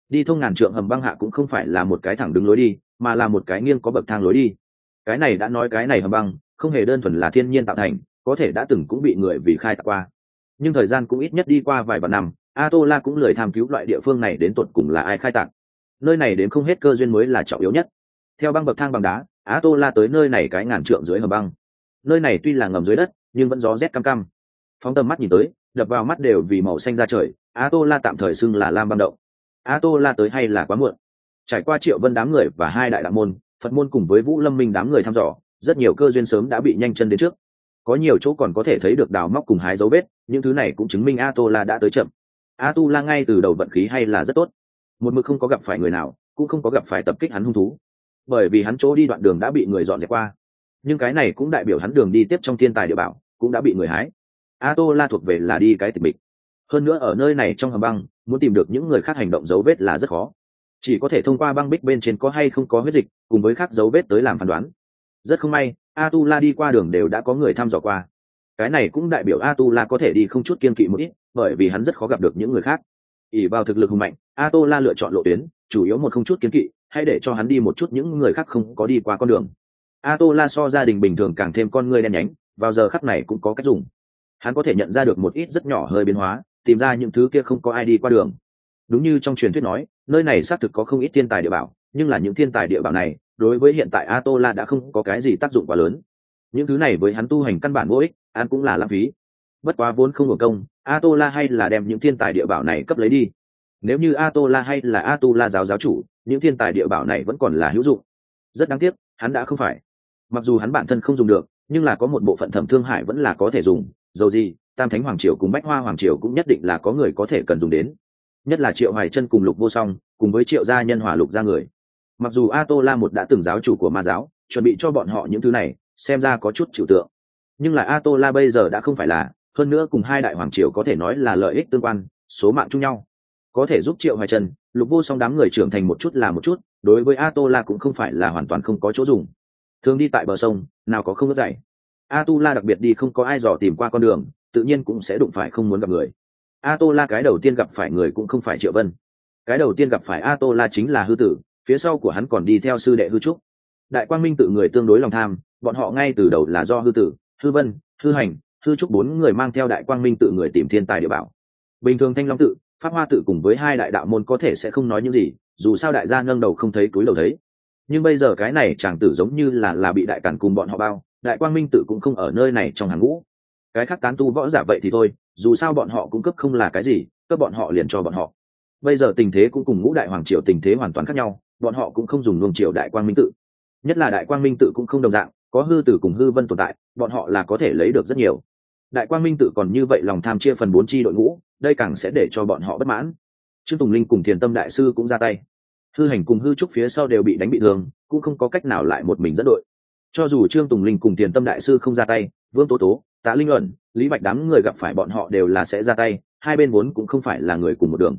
Đi thông ngàn trượng hầm băng hạ cũng không phải là một cái thẳng đứng lối đi, mà là một cái nghiêng có bậc thang lối đi. Cái này đã nói cái này hầm băng, không hề đơn thuần là thiên nhiên tạo thành, có thể đã từng cũng bị người vì khai tạc qua. Nhưng thời gian cũng ít nhất đi qua vài vạn năm a tô la cũng lười tham cứu loại địa phương này đến tột cùng là ai khai tạc. Nơi này đến không hết cơ duyên mới là trọng yếu nhất. Theo băng bậc thang bằng đá a tô la tới nơi này cái ngàn trượng dưới hầm băng. Nơi này tuy là ngầm dưới đất, nhưng vẫn gió rét cam cam. Phóng tầm mắt nhìn tới, đập vào mắt đều vì màu xanh ra trời a tô la tạm thời xưng là lam băng động. A tô la tới hay là quá muộn? Trải qua triệu vân đám người và hai đại đạo môn, phật môn cùng với vũ lâm minh đám người thăm dò, rất nhiều cơ duyên sớm đã bị nhanh chân đến trước. Có nhiều chỗ còn có thể thấy được đào móc cùng hái dấu vết, những thứ này cũng chứng minh a tô la đã tới chậm a tu la ngay từ đầu vận khí hay là rất tốt. Một mực không có gặp phải người nào, cũng không có gặp phải tập kích hắn hung thú. Bởi vì hắn chỗ đi đoạn đường đã bị người dọn dẹp qua. Nhưng cái này cũng đại biểu hắn đường đi tiếp trong thiên tài địa bảo, cũng đã bị người hái. A tô la thuộc về là đi cái tịch mịch. Hơn nữa ở nơi này trong hầm băng, muốn tìm được những người khác hành động dấu vết là rất khó. Chỉ có thể thông qua băng bích bên trên có hay không có huyết dịch, cùng với khác dấu vết tới làm phán đoán. Rất không may a tu la đi qua đường đều đã có người thăm dò qua. Cái này cũng đại biểu a tu la có thể đi không chút kiên kỵ một ít bởi vì hắn rất khó gặp được những người khác. Ỉ vào thực lực hùng mạnh a tô la lựa chọn lộ tuyến, chủ yếu một không chút kiến kỵ hay để cho hắn đi một chút những người khác không có đi qua con đường. A tô la so gia đình bình thường càng thêm con người đen nhánh, vào giờ khắc này cũng có cách dùng. Hắn có thể nhận ra được một ít rất nhỏ hơi biến hóa, tìm ra những thứ kia không có ai đi qua đường. Đúng như trong truyền thuyết nói, nơi này xác thực có không ít thiên tài địa bảo, nhưng là những thiên tài địa bảo này, đối với hiện tại a tô la đã không có cái gì tác dụng quá lớn. Những thứ này với hắn tu hành căn bản vô ích an cũng là lãng phí bất quá vốn không hưởng công a tô la hay là đem những thiên tài địa bảo này cấp lấy đi. Nếu như a tô la hay là a tu la giáo giáo chủ, những thiên tài địa bảo này vẫn còn là hữu dụng. Rất đáng tiếc, hắn đã không phải. Mặc dù hắn bản thân không dùng được, nhưng là có một bộ phận thẩm thương hải vẫn là có thể dùng. Dầu gì, tam thánh hoàng triều cùng bách hoa hoàng triều cũng nhất định là có người có thể cần dùng đến. Nhất là triệu hoài chân cùng lục vô song, cùng với triệu gia nhân hòa lục gia người. Mặc dù a tô la một đã từng giáo chủ của ma giáo, chuẩn bị cho bọn họ những thứ này, xem ra có chút trừu tượng. Nhưng là a tô la bây giờ đã không phải là hơn nữa cùng hai đại hoàng triều có thể nói là lợi ích tương quan, số mạng chung nhau. Có thể giúp triệu hoài trần, lục vô song đám người trưởng thành một chút là một chút, đối với a tô la cũng không phải là hoàn toàn không có chỗ dùng. Thường đi tại bờ sông, nào có không có dạy. A tu la đặc biệt đi không có ai dò tìm qua con đường, tự nhiên cũng sẽ đụng phải không muốn gặp người. A tô la cái đầu tiên gặp phải người cũng không phải triệu vân. Cái đầu tiên gặp phải a tô la chính là hư tử, phía sau của hắn còn đi theo sư đệ hư trúc. Đại quang minh tự người tương đối lòng tham, bọn họ ngay từ đầu là do hư tử, hư vân, hư hành hư trúc bốn người mang theo đại quang minh tự người tìm thiên tài địa bảo. Bình thường thanh long tự, pháp hoa tự cùng với hai đại đạo môn có thể sẽ không nói những gì, dù sao đại gia nâng đầu không thấy túi đầu thấy. Nhưng bây giờ cái này chàng tử giống như là là bị đại cản cùng bọn họ bao, đại quang minh tự cũng không ở nơi này trong hàng ngũ. Cái khác tán tu võ giả vậy thì thôi, dù sao bọn họ cũng cấp không là cái gì, cấp bọn họ liền cho bọn họ. Bây giờ tình thế cũng cùng ngũ đại hoàng triều tình thế hoàn toàn khác nhau, bọn họ cũng không dùng luồng triều đại quang minh tự. Nhất là đại quang minh tự cũng không đồng dạng, có hư tử cùng hư vân tồn tại, bọn họ là có thể lấy được rất nhiều đại quang minh tự còn như vậy lòng tham chia phần bốn chi đội ngũ, đây càng sẽ để cho bọn họ bất mãn. Trương tùng linh cùng thiền tâm đại sư cũng ra tay. Hư hành cùng hư trúc phía sau đều bị đánh bị thương, cũng không có cách nào lại một mình dẫn đội. Cho dù trương tùng linh cùng thiền tâm đại sư không ra tay, vương tố tố, tạ linh luận, lý bạch đám người gặp phải bọn họ đều là sẽ ra tay, hai bên vốn cũng không phải là người cùng một đường.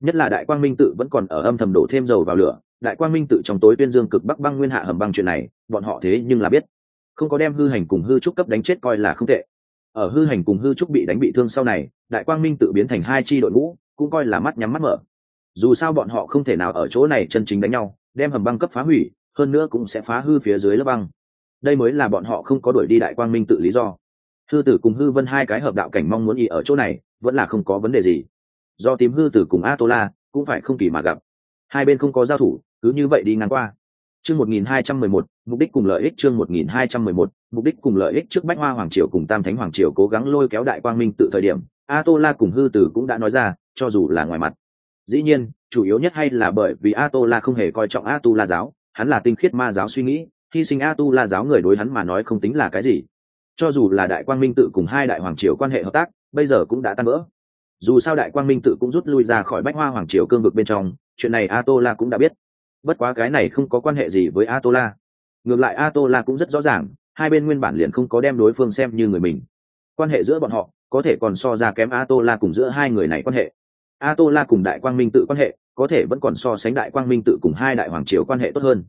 Nhất là đại quang minh tự vẫn còn ở âm thầm đổ thêm dầu vào lửa, đại quang minh tự trong tối tuyên dương cực bắc băng nguyên hạ hầm băng chuyện này, bọn họ thế nhưng là biết. Không có đem hư hành cùng hư trúc cấp đánh chết coi là không tệ ở hư hành cùng hư trúc bị đánh bị thương sau này, đại quang minh tự biến thành hai chi đội ngũ, cũng coi là mắt nhắm mắt mở. Dù sao bọn họ không thể nào ở chỗ này chân chính đánh nhau, đem hầm băng cấp phá hủy, hơn nữa cũng sẽ phá hư phía dưới lớp băng. Đây mới là bọn họ không có đuổi đi đại quang minh tự lý do. Hư tử cùng hư vân hai cái hợp đạo cảnh mong muốn ý ở chỗ này, vẫn là không có vấn đề gì. Do tím hư tử cùng a tô la cũng phải không kỳ mà gặp. Hai bên không có giao thủ, cứ như vậy đi ngang qua chương một nghìn hai trăm mười một, mục đích cùng lợi ích chương một nghìn hai trăm mười một, mục đích cùng lợi ích trước bách hoa hoàng triều cùng tam thánh hoàng triều cố gắng lôi kéo đại quang minh tự thời điểm a tô la cùng hư tử cũng đã nói ra, cho dù là ngoài mặt. Dĩ nhiên, chủ yếu nhất hay là bởi vì a tô la không hề coi trọng a tu la giáo, hắn là tinh khiết ma giáo suy nghĩ, hy sinh a tu la giáo người đối hắn mà nói không tính là cái gì. Cho dù là đại quang minh tự cùng hai đại hoàng triều quan hệ hợp tác, bây giờ cũng đã tan vỡ. Dù sao đại quang minh tự cũng rút lui ra khỏi bách hoa hoàng triều cương vực bên trong, chuyện này a tô la cũng đã biết bất quá cái này không có quan hệ gì với a tô la ngược lại a tô la cũng rất rõ ràng, hai bên nguyên bản liền không có đem đối phương xem như người mình. Quan hệ giữa bọn họ, có thể còn so ra kém a tô la cùng giữa hai người này quan hệ. A tô la cùng đại quang minh tự quan hệ, có thể vẫn còn so sánh đại quang minh tự cùng hai đại hoàng triều quan hệ tốt hơn.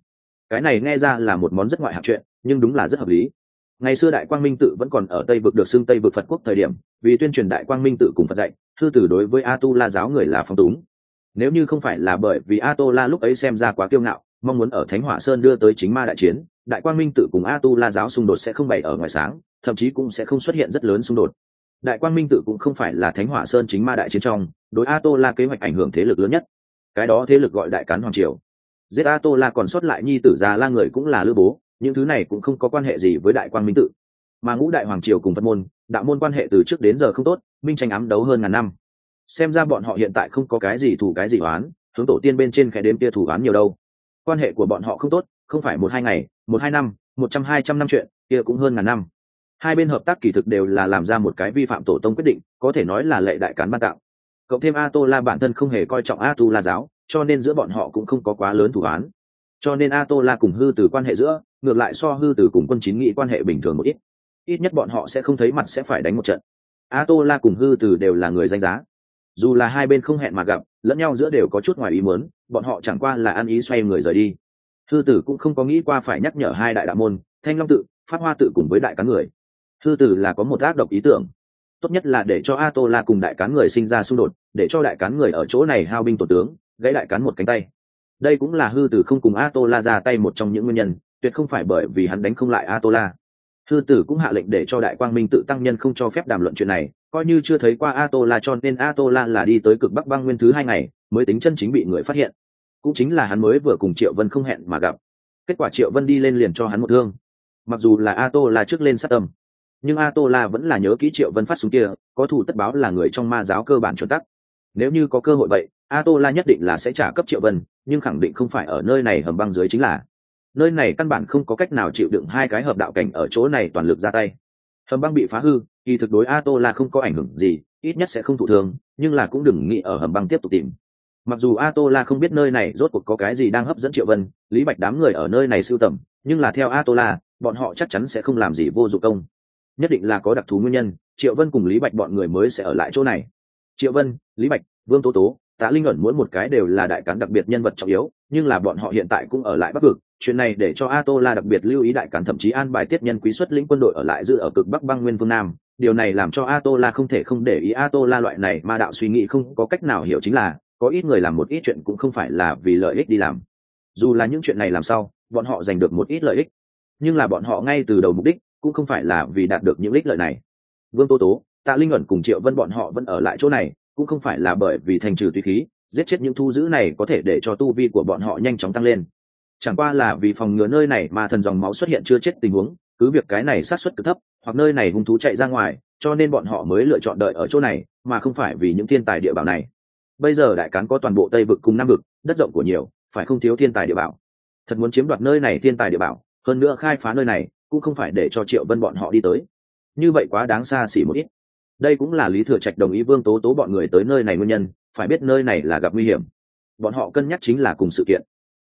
Cái này nghe ra là một món rất ngoại hạng chuyện, nhưng đúng là rất hợp lý. Ngày xưa đại quang minh tự vẫn còn ở tây vực được xưng tây vực phật quốc thời điểm, vì tuyên truyền đại quang minh tự cùng phật dạy, thư tử đối với a tu la giáo người là phong túng nếu như không phải là bởi vì a tô la lúc ấy xem ra quá kiêu ngạo, mong muốn ở thánh hỏa sơn đưa tới chính ma đại chiến, đại quang minh tự cùng a tu la giáo xung đột sẽ không bày ở ngoài sáng, thậm chí cũng sẽ không xuất hiện rất lớn xung đột. Đại quang minh tự cũng không phải là thánh hỏa sơn chính ma đại chiến trong, đối a tô la kế hoạch ảnh hưởng thế lực lớn nhất. Cái đó thế lực gọi đại cán hoàng triều. Giết a tô la còn sót lại nhi tử già la người cũng là lư bố, những thứ này cũng không có quan hệ gì với đại quang minh tự. Mà ngũ đại hoàng triều cùng phật môn, đạo môn quan hệ từ trước đến giờ không tốt, minh tranh ám đấu hơn ngàn năm xem ra bọn họ hiện tại không có cái gì thủ cái gì oán, hướng tổ tiên bên trên khẽ đêm kia thủ oán nhiều đâu. Quan hệ của bọn họ không tốt, không phải một hai ngày, một hai năm, một trăm hai trăm năm chuyện, kia cũng hơn ngàn năm. Hai bên hợp tác kỳ thực đều là làm ra một cái vi phạm tổ tông quyết định, có thể nói là lệ đại cán ban tạo. Cộng thêm a tô la bản thân không hề coi trọng a tu la giáo, cho nên giữa bọn họ cũng không có quá lớn thủ án cho nên a tô la cùng hư từ quan hệ giữa, ngược lại so hư từ cùng quân chín nghị quan hệ bình thường một ít. Ít nhất bọn họ sẽ không thấy mặt sẽ phải đánh một trận. A tô la cùng hư từ đều là người danh giá dù là hai bên không hẹn mà gặp, lẫn nhau giữa đều có chút ngoài ý muốn, bọn họ chẳng qua là ăn ý xoay người rời đi. Hư tử cũng không có nghĩ qua phải nhắc nhở hai đại đạo môn, thanh long tự phát hoa tự cùng với đại cán người. Hư tử là có một ác độc ý tưởng. Tốt nhất là để cho a tô la cùng đại cán người sinh ra xung đột, để cho đại cán người ở chỗ này hao binh tổ tướng, gãy đại cán một cánh tay. Đây cũng là hư tử không cùng a tô la ra tay một trong những nguyên nhân, tuyệt không phải bởi vì hắn đánh không lại a tô la hư tử cũng hạ lệnh để cho đại quang minh tự tăng nhân không cho phép đàm luận chuyện này, coi như chưa thấy qua a tô la cho nên a tô la là đi tới cực bắc băng nguyên thứ hai ngày, mới tính chân chính bị người phát hiện. Cũng chính là hắn mới vừa cùng triệu vân không hẹn mà gặp. Kết quả triệu vân đi lên liền cho hắn một thương. Mặc dù là a tô la trước lên sát tâm, nhưng a tô la vẫn là nhớ kỹ triệu vân phát súng kia, có thủ tất báo là người trong ma giáo cơ bản chuẩn tắc. Nếu như có cơ hội vậy a tô la nhất định là sẽ trả cấp triệu vân, nhưng khẳng định không phải ở nơi này hầm băng dưới chính là nơi này căn bản không có cách nào chịu đựng hai cái hợp đạo cảnh ở chỗ này toàn lực ra tay. Hầm băng bị phá hư, kỳ thực đối a tô là không có ảnh hưởng gì, ít nhất sẽ không thụ thương, nhưng là cũng đừng nghĩ ở hầm băng tiếp tục tìm. Mặc dù a tô la không biết nơi này rốt cuộc có cái gì đang hấp dẫn triệu vân, lý bạch đám người ở nơi này sưu tầm, nhưng là theo a tô la bọn họ chắc chắn sẽ không làm gì vô dụng công. Nhất định là có đặc thù nguyên nhân, triệu vân cùng lý bạch bọn người mới sẽ ở lại chỗ này. Triệu vân, lý bạch, vương tố tố, tạ linh ẩn mỗi một cái đều là đại cán đặc biệt nhân vật trọng yếu, nhưng là bọn họ hiện tại cũng ở lại bắc vực chuyện này để cho a tô la đặc biệt lưu ý đại cán thậm chí an bài tiết nhân quý xuất lĩnh quân đội ở lại giữ ở cực bắc băng nguyên phương nam. Điều này làm cho a tô la không thể không để ý a tô la loại này mà đạo suy nghĩ không có cách nào hiểu chính là, có ít người làm một ít chuyện cũng không phải là vì lợi ích đi làm. Dù là những chuyện này làm sao, bọn họ giành được một ít lợi ích. Nhưng là bọn họ ngay từ đầu mục đích cũng không phải là vì đạt được những ích lợi này. Vương tô tố, tạ linh ẩn cùng triệu vân bọn họ vẫn ở lại chỗ này, cũng không phải là bởi vì thành trừ tùy khí, giết chết những thu giữ này có thể để cho tu vi của bọn họ nhanh chóng tăng lên chẳng qua là vì phòng ngừa nơi này mà thần dòng máu xuất hiện chưa chết tình huống, cứ việc cái này sát xuất cực thấp, hoặc nơi này hung thú chạy ra ngoài, cho nên bọn họ mới lựa chọn đợi ở chỗ này, mà không phải vì những thiên tài địa bảo này. Bây giờ đại cán có toàn bộ tây vực cùng nam vực, đất rộng của nhiều, phải không thiếu thiên tài địa bảo? Thật muốn chiếm đoạt nơi này thiên tài địa bảo, hơn nữa khai phá nơi này, cũng không phải để cho triệu vân bọn họ đi tới. Như vậy quá đáng xa xỉ một ít. Đây cũng là lý thừa trạch đồng ý vương tố tố bọn người tới nơi này nguyên nhân, phải biết nơi này là gặp nguy hiểm. Bọn họ cân nhắc chính là cùng sự kiện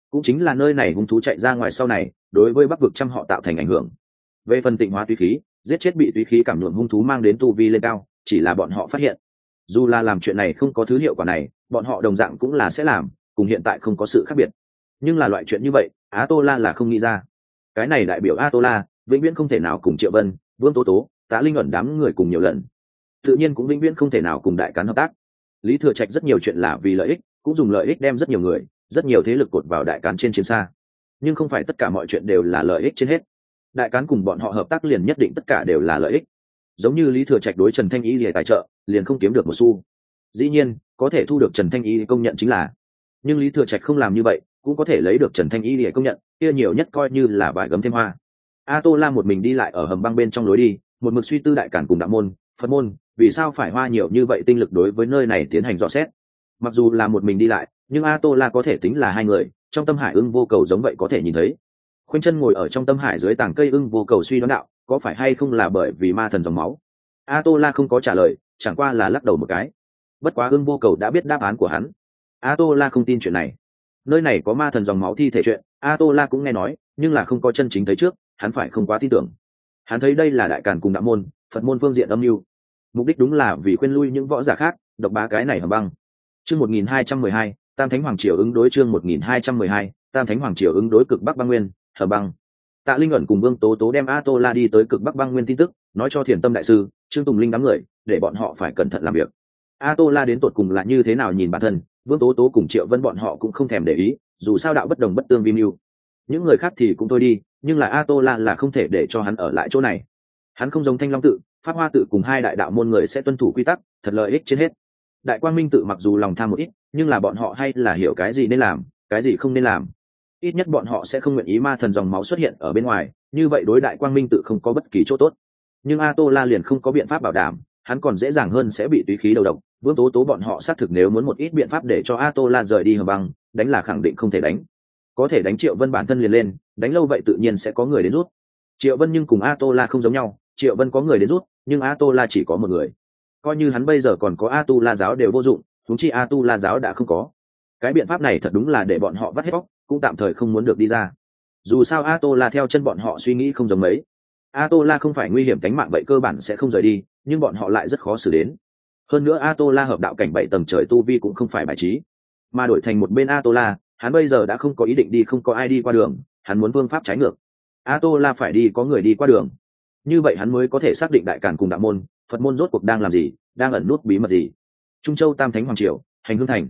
cũng chính là nơi này hung thú chạy ra ngoài sau này, đối với bắc vực trăm họ tạo thành ảnh hưởng. Về phần tịnh hóa tùy khí, giết chết bị tùy khí cảm nhuộm hung thú mang đến tu vi lên cao, chỉ là bọn họ phát hiện. Dù là làm chuyện này không có thứ hiệu quả này, bọn họ đồng dạng cũng là sẽ làm, cùng hiện tại không có sự khác biệt. Nhưng là loại chuyện như vậy á tô la là không nghĩ ra. Cái này đại biểu a tô la vĩnh viễn không thể nào cùng triệu vân, vương tố tố tá linh ẩn đám người cùng nhiều lần. Tự nhiên cũng vĩnh viễn không thể nào cùng đại cán hợp tác. Lý thừa trạch rất nhiều chuyện là vì lợi ích, cũng dùng lợi ích đem rất nhiều người rất nhiều thế lực cột vào đại cán trên chiến xa. Nhưng không phải tất cả mọi chuyện đều là lợi ích trên hết. Đại cán cùng bọn họ hợp tác liền nhất định tất cả đều là lợi ích. Giống như lý thừa trạch đối trần thanh ý gì tài trợ, liền không kiếm được một xu. Dĩ nhiên, có thể thu được trần thanh ý công nhận chính là. Nhưng lý thừa trạch không làm như vậy, cũng có thể lấy được trần thanh ý để công nhận, kia nhiều nhất coi như là vải gấm thêm hoa. A tô la một mình đi lại ở hầm băng bên trong lối đi, một mực suy tư đại cản cùng đạo môn, phật môn, vì sao phải hoa nhiều như vậy tinh lực đối với nơi này tiến hành dò xét. Mặc dù là một mình đi lại nhưng a tô la có thể tính là hai người, trong tâm hải ưng vô cầu giống vậy có thể nhìn thấy. Khoanh chân ngồi ở trong tâm hải dưới tảng cây ưng vô cầu suy đoán đạo, có phải hay không là bởi vì ma thần dòng máu? A tô la không có trả lời, chẳng qua là lắc đầu một cái. Bất quá ưng vô cầu đã biết đáp án của hắn. A tô la không tin chuyện này. Nơi này có ma thần dòng máu thi thể chuyện a tô la cũng nghe nói, nhưng là không có chân chính thấy trước, hắn phải không quá tin tưởng. Hắn thấy đây là đại càn cùng đạo môn, phật môn phương diện âm mưu. Mục đích đúng là vì khuyên lui những võ giả khác, độc bá cái này hầm băng. Chương một nghìn hai trăm mười hai tam thánh hoàng triều ứng đối chương một nghìn hai trăm mười hai, tam thánh hoàng triều ứng đối cực bắc băng nguyên hầm băng. Tạ linh ẩn cùng vương tố tố đem a tô la đi tới cực bắc băng nguyên tin tức, nói cho thiền tâm đại sư, trương tùng linh đám người, để bọn họ phải cẩn thận làm việc. A tô la đến tột cùng là như thế nào nhìn bản thân, vương tố tố cùng triệu vân bọn họ cũng không thèm để ý, dù sao đạo bất đồng bất tương vi mưu. Những người khác thì cũng thôi đi, nhưng là a tô la là không thể để cho hắn ở lại chỗ này. Hắn không giống thanh long tự, pháp hoa tự cùng hai đại đạo môn người sẽ tuân thủ quy tắc, thật lợi ích trên hết đại quang minh tự mặc dù lòng tham một ít, nhưng là bọn họ hay là hiểu cái gì nên làm, cái gì không nên làm. Ít nhất bọn họ sẽ không nguyện ý ma thần dòng máu xuất hiện ở bên ngoài, như vậy đối đại quang minh tự không có bất kỳ chỗ tốt. Nhưng a tô la liền không có biện pháp bảo đảm, hắn còn dễ dàng hơn sẽ bị tùy khí đầu độc. Vương tố tố bọn họ xác thực nếu muốn một ít biện pháp để cho a tô la rời đi hầm băng, đánh là khẳng định không thể đánh. Có thể đánh triệu vân bản thân liền lên, đánh lâu vậy tự nhiên sẽ có người đến rút. Triệu vân nhưng cùng a tô la không giống nhau, triệu vân có người đến rút, nhưng a tô la chỉ có một người coi như hắn bây giờ còn có a tu la giáo đều vô dụng thúng chi a tu la giáo đã không có. Cái biện pháp này thật đúng là để bọn họ vắt hết bóc cũng tạm thời không muốn được đi ra. Dù sao a tô la theo chân bọn họ suy nghĩ không giống mấy. A tô la không phải nguy hiểm cánh mạng vậy cơ bản sẽ không rời đi, nhưng bọn họ lại rất khó xử đến. Hơn nữa a tô la hợp đạo cảnh bảy tầng trời tu vi cũng không phải bài trí. Mà đổi thành một bên a tô la hắn bây giờ đã không có ý định đi không có ai đi qua đường, hắn muốn phương pháp trái ngược. A tô la phải đi có người đi qua đường. Như vậy hắn mới có thể xác định đại cản cùng đạo môn phật môn rốt cuộc đang làm gì, đang ẩn nút bí mật gì? Trung châu tam thánh hoàng triều, hành hương thành.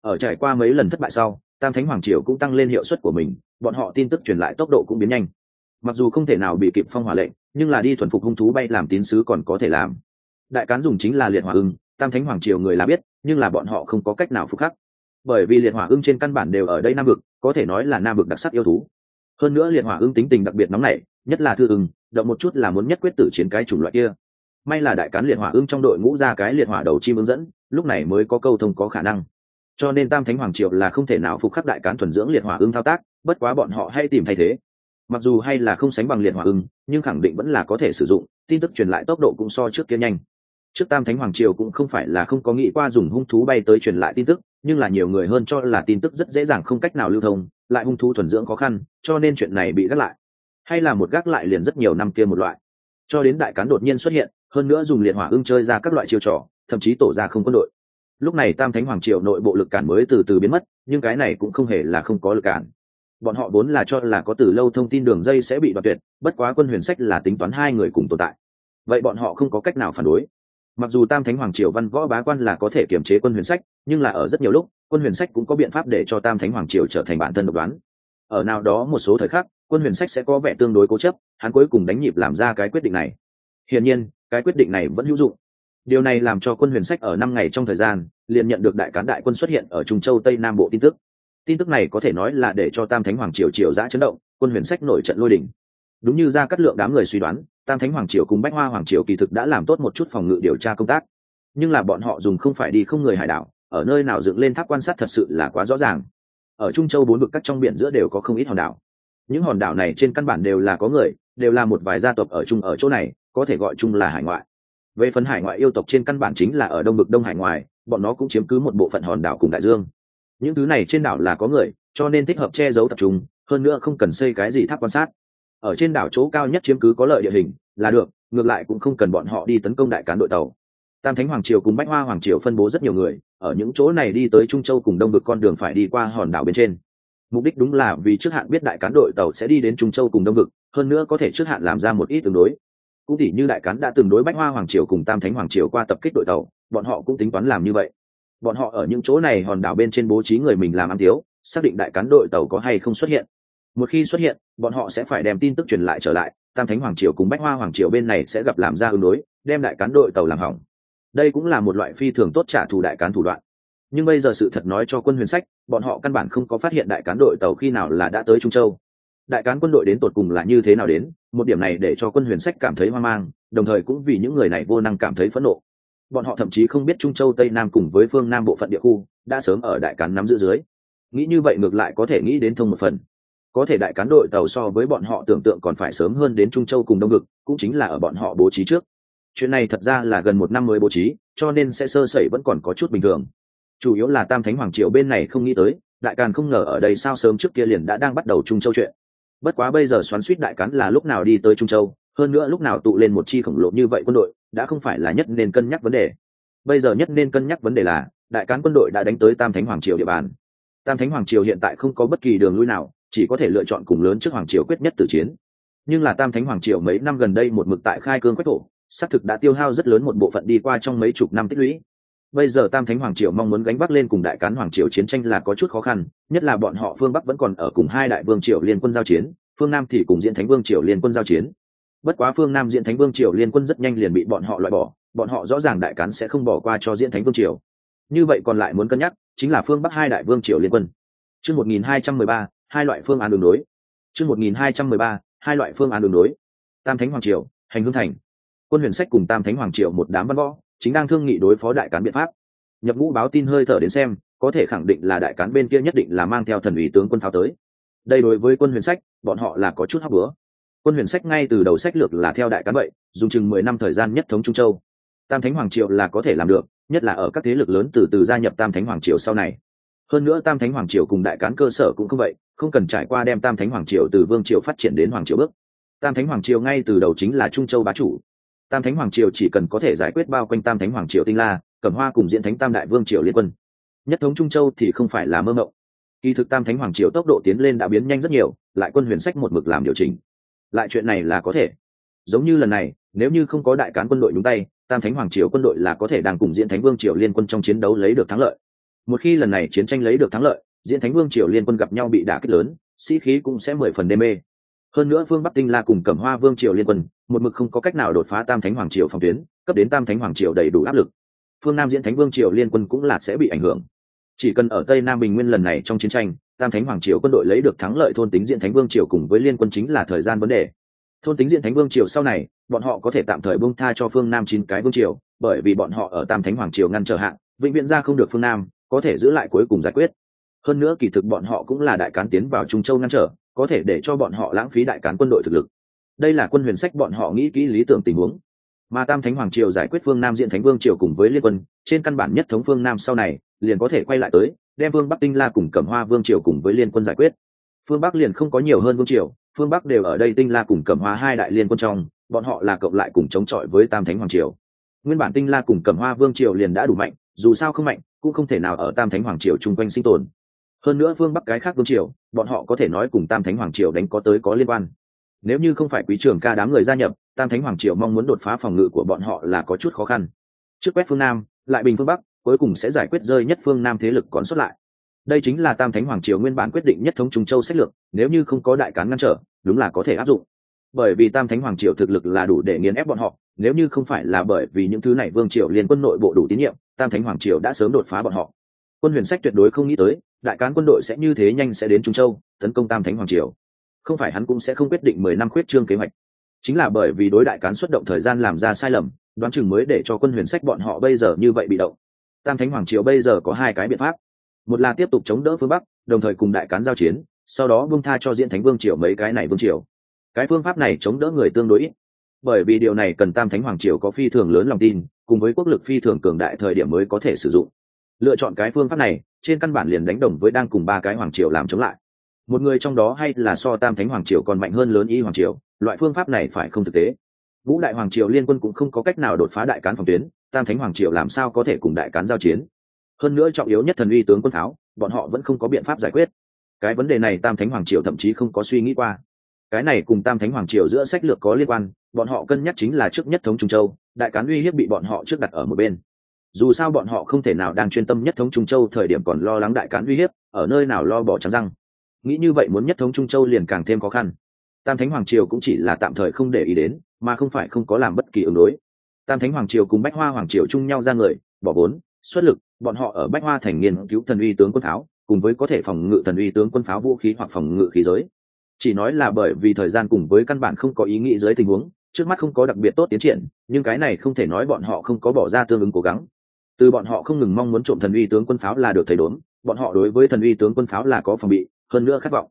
Ở trải qua mấy lần thất bại sau, tam thánh hoàng triều cũng tăng lên hiệu suất của mình, bọn họ tin tức truyền lại tốc độ cũng biến nhanh. Mặc dù không thể nào bị kịp phong hỏa lệnh, nhưng là đi thuần phục hung thú bay làm tín sứ còn có thể làm. Đại cán dùng chính là liệt hỏa ưng, tam thánh hoàng triều người là biết, nhưng là bọn họ không có cách nào phục khắc. Bởi vì liệt hỏa ưng trên căn bản đều ở đây nam vực, có thể nói là nam vực đặc sắc yêu thú. Hơn nữa liệt hỏa ưng tính tình đặc biệt nóng nảy, nhất là thư ưng, động một chút là muốn nhất quyết tử chiến cái chủng loại kia may là đại cán liệt hỏa ưng trong đội ngũ ra cái liệt hỏa đầu chim hướng dẫn, lúc này mới có câu thông có khả năng. Cho nên tam thánh hoàng triều là không thể nào phục khắc đại cán thuần dưỡng liệt hỏa ưng thao tác, bất quá bọn họ hay tìm thay thế. Mặc dù hay là không sánh bằng liệt hỏa ưng, nhưng khẳng định vẫn là có thể sử dụng, tin tức truyền lại tốc độ cũng so trước kia nhanh. Trước tam thánh hoàng triều cũng không phải là không có nghĩ qua dùng hung thú bay tới truyền lại tin tức, nhưng là nhiều người hơn cho là tin tức rất dễ dàng không cách nào lưu thông, lại hung thú thuần dưỡng khó khăn, cho nên chuyện này bị gác lại. Hay là một gác lại liền rất nhiều năm kia một loại. Cho đến đại cán đột nhiên xuất hiện hơn nữa dùng liệt hỏa ưng chơi ra các loại chiêu trò, thậm chí tổ ra không quân đội. Lúc này tam thánh hoàng triều nội bộ lực cản mới từ từ biến mất, nhưng cái này cũng không hề là không có lực cản. Bọn họ vốn là cho là có từ lâu thông tin đường dây sẽ bị đoạt tuyệt, bất quá quân huyền sách là tính toán hai người cùng tồn tại. Vậy bọn họ không có cách nào phản đối. Mặc dù tam thánh hoàng triều văn võ bá quan là có thể kiểm chế quân huyền sách, nhưng là ở rất nhiều lúc, quân huyền sách cũng có biện pháp để cho tam thánh hoàng triều trở thành bản thân độc đoán. Ở nào đó một số thời khắc, quân huyền sách sẽ có vẻ tương đối cố chấp, hắn cuối cùng đánh nhịp làm ra cái quyết định này. Hiển nhiên cái quyết định này vẫn hữu dụng. Điều này làm cho quân huyền sách ở năm ngày trong thời gian, liền nhận được đại cán đại quân xuất hiện ở trung châu tây nam bộ tin tức. Tin tức này có thể nói là để cho tam thánh hoàng triều triều giã chấn động, quân huyền sách nổi trận lôi đình. Đúng như ra cắt lượng đám người suy đoán, tam thánh hoàng triều cùng bách hoa hoàng triều kỳ thực đã làm tốt một chút phòng ngự điều tra công tác. Nhưng là bọn họ dùng không phải đi không người hải đảo, ở nơi nào dựng lên tháp quan sát thật sự là quá rõ ràng. Ở trung châu bốn vực các trong biển giữa đều có không ít hòn đảo. Những hòn đảo này trên căn bản đều là có người, đều là một vài gia tộc ở chung ở chỗ này có thể gọi chung là hải ngoại. Về phần hải ngoại yêu tộc trên căn bản chính là ở đông bực đông hải ngoài bọn nó cũng chiếm cứ một bộ phận hòn đảo cùng đại dương. Những thứ này trên đảo là có người cho nên thích hợp che giấu tập trung hơn nữa không cần xây cái gì tháp quan sát. Ở trên đảo chỗ cao nhất chiếm cứ có lợi địa hình là được ngược lại cũng không cần bọn họ đi tấn công đại cán đội tàu. Tam thánh hoàng triều cùng bách hoa hoàng triều phân bố rất nhiều người ở những chỗ này đi tới trung châu cùng đông bực con đường phải đi qua hòn đảo bên trên. Mục đích đúng là vì trước hạn biết đại cán đội tàu sẽ đi đến trung châu cùng đông bực, hơn nữa có thể trước hạn làm ra một ít tương đối cũng tỉ như đại cán đã từng đối bách hoa hoàng triều cùng tam thánh hoàng triều qua tập kích đội tàu, bọn họ cũng tính toán làm như vậy. Bọn họ ở những chỗ này hòn đảo bên trên bố trí người mình làm ăn thiếu, xác định đại cán đội tàu có hay không xuất hiện. Một khi xuất hiện, bọn họ sẽ phải đem tin tức truyền lại trở lại, tam thánh hoàng triều cùng bách hoa hoàng triều bên này sẽ gặp làm ra ứng đối, đem đại cán đội tàu làm hỏng. Đây cũng là một loại phi thường tốt trả thù đại cán thủ đoạn. Nhưng bây giờ sự thật nói cho quân huyền sách, bọn họ căn bản không có phát hiện đại cán đội tàu khi nào là đã tới trung châu đại cán quân đội đến tột cùng là như thế nào đến, một điểm này để cho quân huyền sách cảm thấy hoang mang, đồng thời cũng vì những người này vô năng cảm thấy phẫn nộ. Bọn họ thậm chí không biết trung châu tây nam cùng với phương nam bộ phận địa khu đã sớm ở đại cán nắm giữ dưới. Nghĩ như vậy ngược lại có thể nghĩ đến thông một phần. Có thể đại cán đội tàu so với bọn họ tưởng tượng còn phải sớm hơn đến trung châu cùng đông ngực cũng chính là ở bọn họ bố trí trước. Chuyện này thật ra là gần một năm mới bố trí, cho nên sẽ sơ sẩy vẫn còn có chút bình thường. Chủ yếu là tam thánh hoàng triều bên này không nghĩ tới, đại càn không ngờ ở đây sao sớm trước kia liền đã đang bắt đầu trung châu chuyện bất quá bây giờ xoắn suýt đại cán là lúc nào đi tới trung châu, hơn nữa lúc nào tụ lên một chi khổng lồ như vậy quân đội, đã không phải là nhất nên cân nhắc vấn đề. Bây giờ nhất nên cân nhắc vấn đề là, đại cán quân đội đã đánh tới tam thánh hoàng triều địa bàn. Tam thánh hoàng triều hiện tại không có bất kỳ đường lui nào, chỉ có thể lựa chọn cùng lớn trước hoàng triều quyết nhất tử chiến. Nhưng là tam thánh hoàng triều mấy năm gần đây một mực tại khai cương quách thổ, xác thực đã tiêu hao rất lớn một bộ phận đi qua trong mấy chục năm tích lũy bây giờ tam thánh hoàng triều mong muốn gánh vác lên cùng đại cán hoàng triều chiến tranh là có chút khó khăn, nhất là bọn họ phương bắc vẫn còn ở cùng hai đại vương triều liên quân giao chiến, phương nam thì cùng diễn thánh vương triều liên quân giao chiến. Bất quá phương nam diễn thánh vương triều liên quân rất nhanh liền bị bọn họ loại bỏ, bọn họ rõ ràng đại cán sẽ không bỏ qua cho diễn thánh vương triều. Như vậy còn lại muốn cân nhắc, chính là phương bắc hai đại vương triều liên quân. Chương một nghìn hai trăm mười ba, hai loại phương án đường đối. Chương một nghìn hai trăm mười ba, hai loại phương án đường đối. Tam thánh hoàng triều, hành hương thành. Quân huyền sách cùng tam thánh hoàng triều một đám văn võ chính đang thương nghị đối phó đại cán biện pháp. Nhập ngũ báo tin hơi thở đến xem, có thể khẳng định là đại cán bên kia nhất định là mang theo thần ủy tướng quân pháo tới. Đây đối với quân huyền sách, bọn họ là có chút hóc bữa quân huyền sách ngay từ đầu sách lược là theo đại cán vậy, dùng chừng mười năm thời gian nhất thống trung châu. Tam thánh hoàng triều là có thể làm được, nhất là ở các thế lực lớn từ từ gia nhập tam thánh hoàng triều sau này. Hơn nữa tam thánh hoàng triều cùng đại cán cơ sở cũng không vậy, không cần trải qua đem tam thánh hoàng triều từ vương triều phát triển đến hoàng triều bước. Tam thánh hoàng triều ngay từ đầu chính là trung châu bá chủ tam thánh hoàng triều chỉ cần có thể giải quyết bao quanh tam thánh hoàng triều tinh la, cẩm hoa cùng diễn thánh tam đại vương triều liên quân. Nhất thống trung châu thì không phải là mơ mộng. Kỳ thực tam thánh hoàng triều tốc độ tiến lên đã biến nhanh rất nhiều, lại quân huyền sách một mực làm điều chỉnh. Lại chuyện này là có thể. Giống như lần này, nếu như không có đại cán quân đội nhúng tay, tam thánh hoàng triều quân đội là có thể đang cùng diễn thánh vương triều liên quân trong chiến đấu lấy được thắng lợi. Một khi lần này chiến tranh lấy được thắng lợi, diễn thánh vương triều liên quân gặp nhau bị đả kích lớn, sĩ khí cũng sẽ mười phần đê mê hơn nữa phương bắc tinh la cùng cẩm hoa vương triều liên quân, một mực không có cách nào đột phá tam thánh hoàng triều phòng tuyến, cấp đến tam thánh hoàng triều đầy đủ áp lực. Phương nam diễn thánh vương triều liên quân cũng là sẽ bị ảnh hưởng. Chỉ cần ở tây nam bình nguyên lần này trong chiến tranh, tam thánh hoàng triều quân đội lấy được thắng lợi thôn tính diễn thánh vương triều cùng với liên quân chính là thời gian vấn đề. Thôn tính diễn thánh vương triều sau này, bọn họ có thể tạm thời bông tha cho phương nam chín cái vương triều, bởi vì bọn họ ở tam thánh hoàng triều ngăn trở hạn vĩnh viễn ra không được phương nam, có thể giữ lại cuối cùng giải quyết. Hơn nữa kỳ thực bọn họ cũng là đại cán tiến vào trung châu ngăn trở có thể để cho bọn họ lãng phí đại cán quân đội thực lực. Đây là quân huyền sách bọn họ nghĩ kỹ lý tưởng tình huống. Mà tam thánh hoàng triều giải quyết phương nam diện thánh vương triều cùng với liên quân, trên căn bản nhất thống phương nam sau này, liền có thể quay lại tới, đem vương bắc tinh la cùng cẩm hoa vương triều cùng với liên quân giải quyết. Phương bắc liền không có nhiều hơn vương triều, phương bắc đều ở đây tinh la cùng cẩm hoa hai đại liên quân trong, bọn họ là cộng lại cùng chống chọi với tam thánh hoàng triều. Nguyên bản tinh la cùng cẩm hoa vương triều liền đã đủ mạnh, dù sao không mạnh, cũng không thể nào ở tam thánh hoàng triều chung quanh sinh tồn hơn nữa phương bắc cái khác vương triều, bọn họ có thể nói cùng tam thánh hoàng triều đánh có tới có liên quan. Nếu như không phải quý trường ca đám người gia nhập, tam thánh hoàng triều mong muốn đột phá phòng ngự của bọn họ là có chút khó khăn. Trước quét phương nam, lại bình phương bắc, cuối cùng sẽ giải quyết rơi nhất phương nam thế lực còn xuất lại. Đây chính là tam thánh hoàng triều nguyên bản quyết định nhất thống trung châu sách lược, nếu như không có đại cán ngăn trở, đúng là có thể áp dụng. Bởi vì tam thánh hoàng triều thực lực là đủ để nghiền ép bọn họ, nếu như không phải là bởi vì những thứ này vương triều liên quân nội bộ đủ tín nhiệm, tam thánh hoàng triều đã sớm đột phá bọn họ. Quân huyền sách tuyệt đối không nghĩ tới đại cán quân đội sẽ như thế nhanh sẽ đến trung châu, tấn công tam thánh hoàng triều. Không phải hắn cũng sẽ không quyết định mười năm khuyết trương kế hoạch. Chính là bởi vì đối đại cán xuất động thời gian làm ra sai lầm, đoán chừng mới để cho quân huyền sách bọn họ bây giờ như vậy bị động. Tam thánh hoàng triều bây giờ có hai cái biện pháp. Một là tiếp tục chống đỡ phương bắc, đồng thời cùng đại cán giao chiến, sau đó vương tha cho diễn thánh vương triều mấy cái này vương triều. Cái phương pháp này chống đỡ người tương đối ít. Bởi vì điều này cần tam thánh hoàng triều có phi thường lớn lòng tin, cùng với quốc lực phi thường cường đại thời điểm mới có thể sử dụng lựa chọn cái phương pháp này, trên căn bản liền đánh đồng với đang cùng ba cái hoàng triều làm chống lại. Một người trong đó hay là so tam thánh hoàng triều còn mạnh hơn lớn y hoàng triều, loại phương pháp này phải không thực tế? Vũ đại hoàng triều liên quân cũng không có cách nào đột phá đại cán phòng tuyến, tam thánh hoàng triều làm sao có thể cùng đại cán giao chiến? Hơn nữa trọng yếu nhất thần uy tướng quân pháo, bọn họ vẫn không có biện pháp giải quyết. Cái vấn đề này tam thánh hoàng triều thậm chí không có suy nghĩ qua. Cái này cùng tam thánh hoàng triều giữa sách lược có liên quan, bọn họ cân nhắc chính là trước nhất thống trung châu, đại cán uy hiếp bị bọn họ trước đặt ở một bên dù sao bọn họ không thể nào đang chuyên tâm nhất thống trung châu, thời điểm còn lo lắng đại cán uy hiếp, ở nơi nào lo bỏ trắng răng. Nghĩ như vậy muốn nhất thống trung châu liền càng thêm khó khăn. Tam thánh hoàng triều cũng chỉ là tạm thời không để ý đến, mà không phải không có làm bất kỳ ứng đối. Tam thánh hoàng triều cùng bách hoa hoàng triều chung nhau ra người, bỏ vốn, xuất lực, bọn họ ở bách hoa thành nghiên cứu thần uy tướng quân pháo cùng với có thể phòng ngự thần uy tướng quân pháo vũ khí hoặc phòng ngự khí giới. Chỉ nói là bởi vì thời gian cùng với căn bản không có ý nghĩ dưới tình huống, trước mắt không có đặc biệt tốt tiến triển, nhưng cái này không thể nói bọn họ không có bỏ ra tương ứng cố gắng từ bọn họ không ngừng mong muốn trộm thần uy tướng quân pháo là được thấy đốn bọn họ đối với thần uy tướng quân pháo là có phòng bị hơn nữa khát vọng.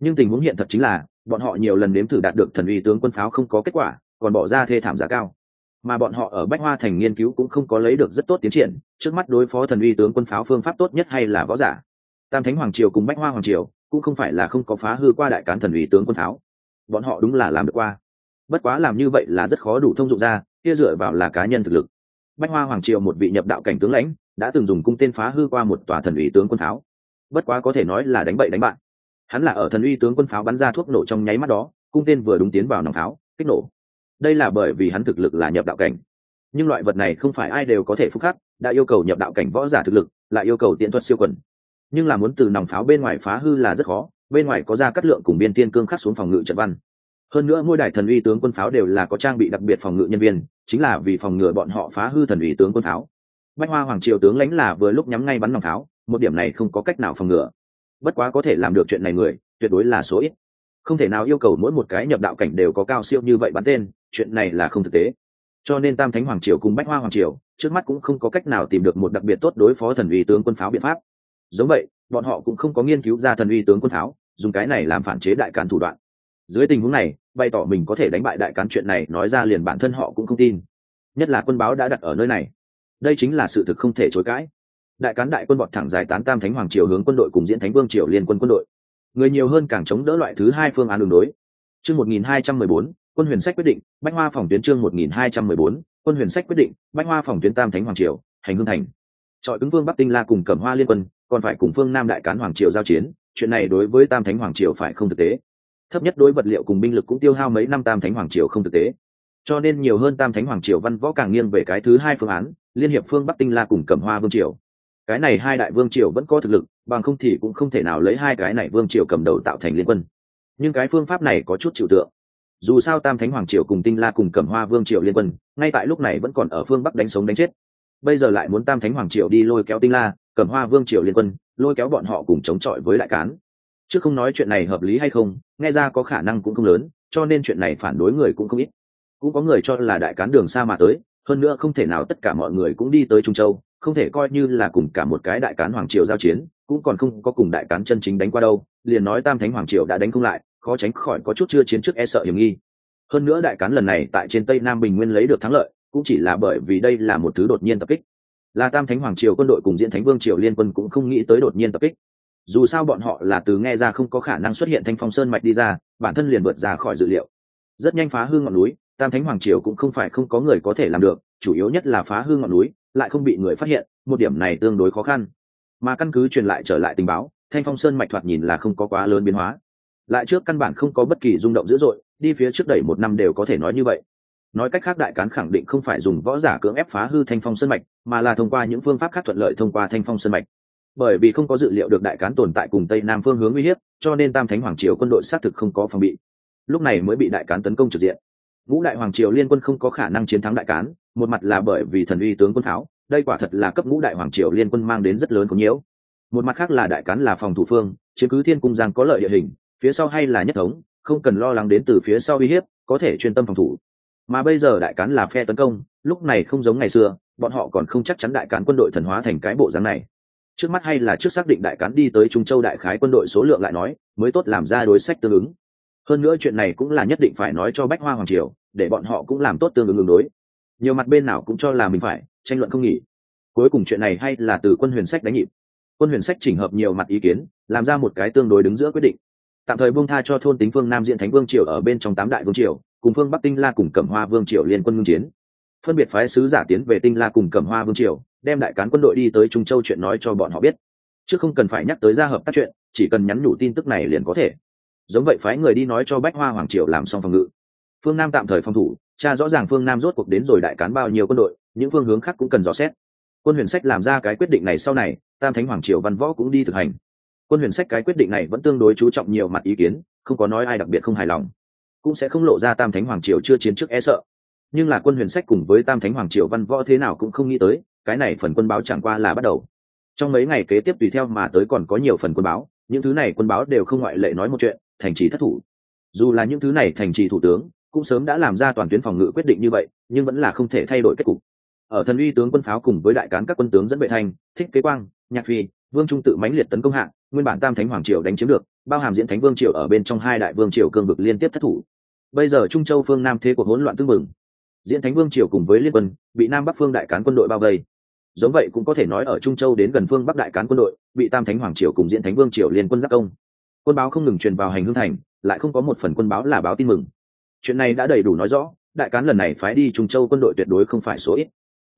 Nhưng tình huống hiện thật chính là bọn họ nhiều lần nếm thử đạt được thần uy tướng quân pháo không có kết quả còn bỏ ra thê thảm giá cao. Mà bọn họ ở bách hoa thành nghiên cứu cũng không có lấy được rất tốt tiến triển trước mắt đối phó thần uy tướng quân pháo phương pháp tốt nhất hay là võ giả. Tam thánh hoàng triều cùng bách hoa hoàng triều cũng không phải là không có phá hư qua đại cán thần uy tướng quân pháo, bọn họ đúng là làm được qua. Bất quá làm như vậy là rất khó đủ thông dụng ra kia dựa vào là cá nhân thực lực bách hoa hoàng triều một vị nhập đạo cảnh tướng lãnh, đã từng dùng cung tên phá hư qua một tòa thần ủy tướng quân pháo. Bất quá có thể nói là đánh bậy đánh bạn. Hắn là ở thần uy tướng quân pháo bắn ra thuốc nổ trong nháy mắt đó, cung tên vừa đúng tiến vào nòng pháo, kích nổ. Đây là bởi vì hắn thực lực là nhập đạo cảnh. Nhưng loại vật này không phải ai đều có thể phúc khắc, đã yêu cầu nhập đạo cảnh võ giả thực lực, lại yêu cầu tiện thuật siêu quần. Nhưng là muốn từ nòng pháo bên ngoài phá hư là rất khó, bên ngoài có ra cắt lượng cùng biên tiên cương khắc xuống phòng ngự trận văn hơn nữa ngôi đài thần uy tướng quân pháo đều là có trang bị đặc biệt phòng ngự nhân viên, chính là vì phòng ngừa bọn họ phá hư thần uy tướng quân pháo. Bách hoa hoàng triều tướng lãnh là vừa lúc nhắm ngay bắn nòng pháo, một điểm này không có cách nào phòng ngừa. Bất quá có thể làm được chuyện này người, tuyệt đối là số ít. Không thể nào yêu cầu mỗi một cái nhập đạo cảnh đều có cao siêu như vậy bắn tên, chuyện này là không thực tế. Cho nên tam thánh hoàng triều cùng bách hoa hoàng triều, trước mắt cũng không có cách nào tìm được một đặc biệt tốt đối phó thần uy tướng quân pháo biện pháp. Giống vậy, bọn họ cũng không có nghiên cứu ra thần uy tướng quân pháo, dùng cái này làm phản chế đại cán thủ đoạn dưới tình huống này, bày tỏ mình có thể đánh bại đại cán chuyện này, nói ra liền bản thân họ cũng không tin. Nhất là quân báo đã đặt ở nơi này. Đây chính là sự thực không thể chối cãi. Đại cán đại quân bọt thẳng giải tán tam thánh hoàng triều hướng quân đội cùng diễn thánh vương triều liên quân quân đội. Người nhiều hơn càng chống đỡ loại thứ hai phương án đường đối. Chương một nghìn hai trăm mười bốn, quân huyền sách quyết định, bách hoa phòng tuyến chương một nghìn hai trăm mười bốn, quân huyền sách quyết định, bách hoa phòng tuyến tam thánh hoàng triều, hành hương thành. Trọi ứng vương bắc tinh la cùng cẩm hoa liên quân, còn phải cùng phương nam đại cán hoàng triều giao chiến, chuyện này đối với tam thánh hoàng triều phải không thực tế thấp nhất đối vật liệu cùng binh lực cũng tiêu hao mấy năm tam thánh hoàng triều không thực tế. Cho nên nhiều hơn tam thánh hoàng triều văn võ càng nghiêng về cái thứ hai phương án, liên hiệp phương bắc tinh la cùng cẩm hoa vương triều. Cái này hai đại vương triều vẫn có thực lực, bằng không thì cũng không thể nào lấy hai cái này vương triều cầm đầu tạo thành liên quân. Nhưng cái phương pháp này có chút chịu tượng. Dù sao tam thánh hoàng triều cùng tinh la cùng cẩm hoa vương triều liên quân, ngay tại lúc này vẫn còn ở phương bắc đánh sống đánh chết. Bây giờ lại muốn tam thánh hoàng triều đi lôi kéo tinh la, cẩm hoa vương triều liên quân, lôi kéo bọn họ cùng chống chọi với đại cán chứ không nói chuyện này hợp lý hay không, nghe ra có khả năng cũng không lớn, cho nên chuyện này phản đối người cũng không ít. Cũng có người cho là đại cán đường xa mà tới, hơn nữa không thể nào tất cả mọi người cũng đi tới trung châu, không thể coi như là cùng cả một cái đại cán hoàng triều giao chiến, cũng còn không có cùng đại cán chân chính đánh qua đâu, liền nói tam thánh hoàng triều đã đánh không lại, khó tránh khỏi có chút chưa chiến trước e sợ hiểm nghi. Hơn nữa đại cán lần này tại trên tây nam bình nguyên lấy được thắng lợi, cũng chỉ là bởi vì đây là một thứ đột nhiên tập kích. Là tam thánh hoàng triều quân đội cùng diễn thánh vương triều liên quân cũng không nghĩ tới đột nhiên tập kích dù sao bọn họ là từ nghe ra không có khả năng xuất hiện thanh phong sơn mạch đi ra, bản thân liền vượt ra khỏi dự liệu. Rất nhanh phá hư ngọn núi, tam thánh hoàng triều cũng không phải không có người có thể làm được, chủ yếu nhất là phá hư ngọn núi, lại không bị người phát hiện, một điểm này tương đối khó khăn. Mà căn cứ truyền lại trở lại tình báo, thanh phong sơn mạch thoạt nhìn là không có quá lớn biến hóa. Lại trước căn bản không có bất kỳ rung động dữ dội, đi phía trước đẩy một năm đều có thể nói như vậy. Nói cách khác đại cán khẳng định không phải dùng võ giả cưỡng ép phá hư thanh phong sơn mạch, mà là thông qua những phương pháp khác thuận lợi thông qua thanh phong sơn mạch bởi vì không có dự liệu được đại cán tồn tại cùng tây nam phương hướng uy hiếp, cho nên tam thánh hoàng triều quân đội xác thực không có phòng bị. Lúc này mới bị đại cán tấn công trực diện. Ngũ đại hoàng triều liên quân không có khả năng chiến thắng đại cán, một mặt là bởi vì thần uy tướng quân pháo, đây quả thật là cấp ngũ đại hoàng triều liên quân mang đến rất lớn có nhiễu. Một mặt khác là đại cán là phòng thủ phương, chiếm cứ thiên cung giang có lợi địa hình, phía sau hay là nhất thống, không cần lo lắng đến từ phía sau uy hiếp, có thể chuyên tâm phòng thủ. Mà bây giờ đại cán là phe tấn công, lúc này không giống ngày xưa, bọn họ còn không chắc chắn đại cán quân đội thần hóa thành cái bộ dáng này trước mắt hay là trước xác định đại cán đi tới trung châu đại khái quân đội số lượng lại nói, mới tốt làm ra đối sách tương ứng. Hơn nữa chuyện này cũng là nhất định phải nói cho bách hoa hoàng triều, để bọn họ cũng làm tốt tương ứng ứng đối. Nhiều mặt bên nào cũng cho là mình phải, tranh luận không nghỉ. Cuối cùng chuyện này hay là từ quân huyền sách đánh nhịp. Quân huyền sách chỉnh hợp nhiều mặt ý kiến, làm ra một cái tương đối đứng giữa quyết định. Tạm thời buông tha cho thôn tính phương nam diện thánh vương triều ở bên trong tám đại vương triều, cùng phương bắc tinh la cùng cẩm hoa vương triều liên quân ngưng chiến. Phân biệt phái sứ giả tiến về tinh la cùng cẩm hoa vương triều đem đại cán quân đội đi tới trung châu chuyện nói cho bọn họ biết. Chứ không cần phải nhắc tới ra hợp tác chuyện, chỉ cần nhắn nhủ tin tức này liền có thể. Giống vậy phái người đi nói cho bách hoa hoàng triều làm xong phòng ngự. Phương nam tạm thời phòng thủ cha rõ ràng phương nam rốt cuộc đến rồi đại cán bao nhiêu quân đội, những phương hướng khác cũng cần dò xét. Quân huyền sách làm ra cái quyết định này sau này, tam thánh hoàng triều văn võ cũng đi thực hành. Quân huyền sách cái quyết định này vẫn tương đối chú trọng nhiều mặt ý kiến, không có nói ai đặc biệt không hài lòng. Cũng sẽ không lộ ra tam thánh hoàng triều chưa chiến trước e sợ. Nhưng là quân huyền sách cùng với tam thánh hoàng triều văn võ thế nào cũng không nghĩ tới cái này phần quân báo chẳng qua là bắt đầu. Trong mấy ngày kế tiếp tùy theo mà tới còn có nhiều phần quân báo những thứ này quân báo đều không ngoại lệ nói một chuyện thành trì thất thủ. Dù là những thứ này thành trì thủ tướng cũng sớm đã làm ra toàn tuyến phòng ngự quyết định như vậy nhưng vẫn là không thể thay đổi kết cục. Ở thần uy tướng quân pháo cùng với đại cán các quân tướng dẫn vệ thành, thích kế quang nhạc phi vương trung tự mãnh liệt tấn công hạng nguyên bản tam thánh hoàng triều đánh chiếm được bao hàm diễn thánh vương triều ở bên trong hai đại vương triều cương vực liên tiếp thất thủ. Bây giờ trung châu phương nam thế cuộc hỗn loạn tương mừng diễn thánh vương triều cùng với liên quân bị nam bắc phương đại cán quân đội bao vây giống vậy cũng có thể nói ở trung châu đến gần phương bắc đại cán quân đội, bị tam thánh hoàng triều cùng diễn thánh vương triều liên quân giác công. Quân báo không ngừng truyền vào hành hương thành, lại không có một phần quân báo là báo tin mừng. Chuyện này đã đầy đủ nói rõ, đại cán lần này phái đi trung châu quân đội tuyệt đối không phải số ít.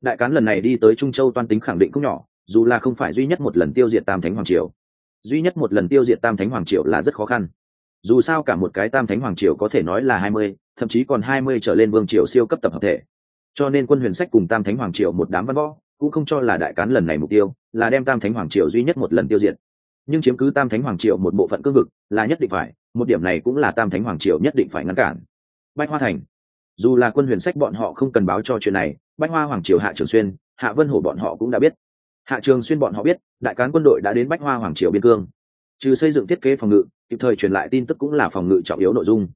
Đại cán lần này đi tới trung châu toan tính khẳng định không nhỏ, dù là không phải duy nhất một lần tiêu diệt tam thánh hoàng triều. Duy nhất một lần tiêu diệt tam thánh hoàng triều là rất khó khăn. Dù sao cả một cái tam thánh hoàng triều có thể nói là hai mươi, thậm chí còn hai mươi trở lên vương triều siêu cấp tập hợp thể. Cho nên quân huyền sách cùng tam thánh hoàng triều một đám văn võ cũng không cho là đại cán lần này mục tiêu, là đem tam thánh hoàng triều duy nhất một lần tiêu diệt. Nhưng chiếm cứ tam thánh hoàng triều một bộ phận cương vực, là nhất định phải, một điểm này cũng là tam thánh hoàng triều nhất định phải ngăn cản. Bách hoa thành. Dù là quân huyền sách bọn họ không cần báo cho chuyện này, bách hoa hoàng triều hạ trường xuyên, hạ vân hổ bọn họ cũng đã biết. Hạ trường xuyên bọn họ biết, đại cán quân đội đã đến bách hoa hoàng triều biên cương. Trừ xây dựng thiết kế phòng ngự, kịp thời truyền lại tin tức cũng là phòng ngự trọng yếu nội dung.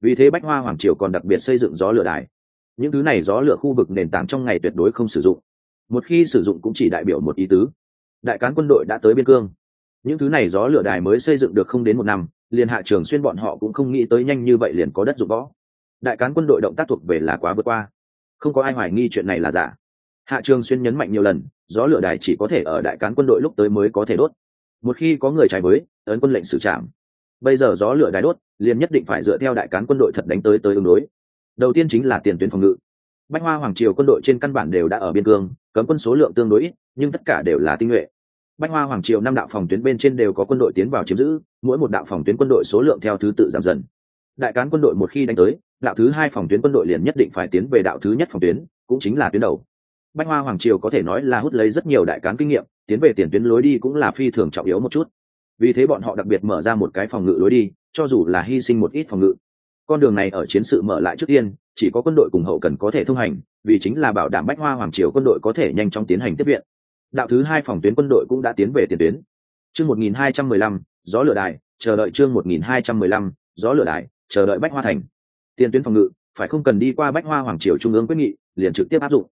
Vì thế bách hoa hoàng triều còn đặc biệt xây dựng gió lửa đài. Những thứ này gió lửa khu vực nền tảng trong ngày tuyệt đối không sử dụng một khi sử dụng cũng chỉ đại biểu một ý tứ. Đại cán quân đội đã tới biên cương. Những thứ này gió lửa đài mới xây dựng được không đến một năm liền hạ trường xuyên bọn họ cũng không nghĩ tới nhanh như vậy liền có đất dụng võ. Đại cán quân đội động tác thuộc về là quá vượt qua. Không có ai hoài nghi chuyện này là giả. Hạ trường xuyên nhấn mạnh nhiều lần gió lửa đài chỉ có thể ở đại cán quân đội lúc tới mới có thể đốt. Một khi có người trái mới, ấn quân lệnh xử trảm. Bây giờ gió lửa đài đốt liền nhất định phải dựa theo đại cán quân đội thật đánh tới tới ứng đối. Đầu tiên chính là tiền tuyến phòng ngự bách hoa hoàng triều quân đội trên căn bản đều đã ở biên cương, cấm quân số lượng tương đối ít, nhưng tất cả đều là tinh nhuệ. Bách hoa hoàng triều năm đạo phòng tuyến bên trên đều có quân đội tiến vào chiếm giữ, mỗi một đạo phòng tuyến quân đội số lượng theo thứ tự giảm dần. Đại cán quân đội một khi đánh tới, đạo thứ hai phòng tuyến quân đội liền nhất định phải tiến về đạo thứ nhất phòng tuyến, cũng chính là tuyến đầu. Bách hoa hoàng triều có thể nói là hút lấy rất nhiều đại cán kinh nghiệm, tiến về tiền tuyến lối đi cũng là phi thường trọng yếu một chút. Vì thế bọn họ đặc biệt mở ra một cái phòng ngự lối đi, cho dù là hy sinh một ít phòng ngự con đường này ở chiến sự mở lại trước tiên, chỉ có quân đội cùng hậu cần có thể thông hành, vì chính là bảo đảm bách hoa hoàng triều quân đội có thể nhanh chóng tiến hành tiếp viện. Đạo thứ hai phòng tuyến quân đội cũng đã tiến về tiền tuyến. Chương một nghìn hai trăm mười lăm, gió lửa đài, chờ đợi chương một nghìn hai trăm mười lăm, gió lửa đài, chờ đợi bách hoa thành. Tiền tuyến phòng ngự, phải không cần đi qua bách hoa hoàng triều trung ương quyết nghị, liền trực tiếp áp dụng.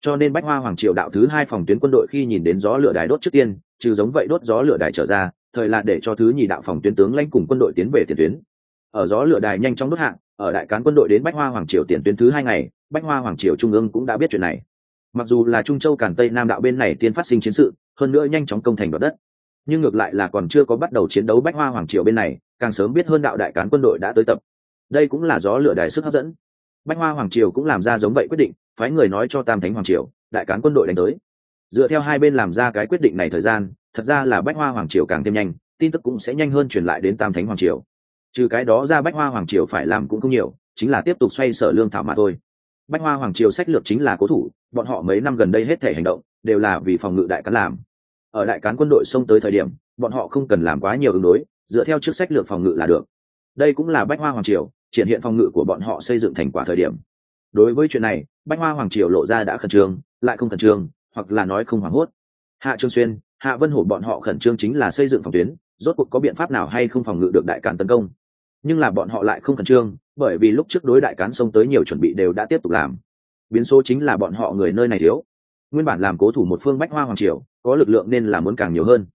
Cho nên bách hoa hoàng triều đạo thứ hai phòng tuyến quân đội khi nhìn đến gió lửa đài đốt trước tiên, trừ giống vậy đốt gió lửa đài trở ra, thời là để cho thứ nhì đạo phòng tuyến tướng lãnh cùng quân đội tiến về tiền tuyến ở gió lửa đài nhanh chóng đốt hạng, ở đại cán quân đội đến bách hoa hoàng triều tiền tuyến thứ hai ngày, bách hoa hoàng triều trung ương cũng đã biết chuyện này. Mặc dù là trung châu cản tây nam đạo bên này tiên phát sinh chiến sự, hơn nữa nhanh chóng công thành đoạt đất, nhưng ngược lại là còn chưa có bắt đầu chiến đấu bách hoa hoàng triều bên này, càng sớm biết hơn đạo đại cán quân đội đã tới tập. Đây cũng là gió lửa đài sức hấp dẫn. Bách hoa hoàng triều cũng làm ra giống vậy quyết định, phái người nói cho tam thánh hoàng triều, đại cán quân đội đánh tới. Dựa theo hai bên làm ra cái quyết định này thời gian, thật ra là bách hoa hoàng triều càng thêm nhanh, tin tức cũng sẽ nhanh hơn truyền lại đến tam thánh hoàng triều trừ cái đó ra bách hoa hoàng triều phải làm cũng không nhiều, chính là tiếp tục xoay sở lương thảo mà thôi. Bách hoa hoàng triều sách lược chính là cố thủ, bọn họ mấy năm gần đây hết thể hành động, đều là vì phòng ngự đại cán làm. Ở đại cán quân đội xông tới thời điểm, bọn họ không cần làm quá nhiều ứng đối, dựa theo trước sách lược phòng ngự là được. Đây cũng là bách hoa hoàng triều, triển hiện phòng ngự của bọn họ xây dựng thành quả thời điểm. Đối với chuyện này, bách hoa hoàng triều lộ ra đã khẩn trương, lại không khẩn trương, hoặc là nói không hoảng hốt. Hạ trương xuyên, hạ vân hổ bọn họ khẩn trương chính là xây dựng phòng tuyến, rốt cuộc có biện pháp nào hay không phòng ngự được đại cản tấn công? Nhưng là bọn họ lại không khẩn trương, bởi vì lúc trước đối đại cán sông tới nhiều chuẩn bị đều đã tiếp tục làm. Biến số chính là bọn họ người nơi này thiếu. Nguyên bản làm cố thủ một phương bách hoa hoàng triều, có lực lượng nên là muốn càng nhiều hơn.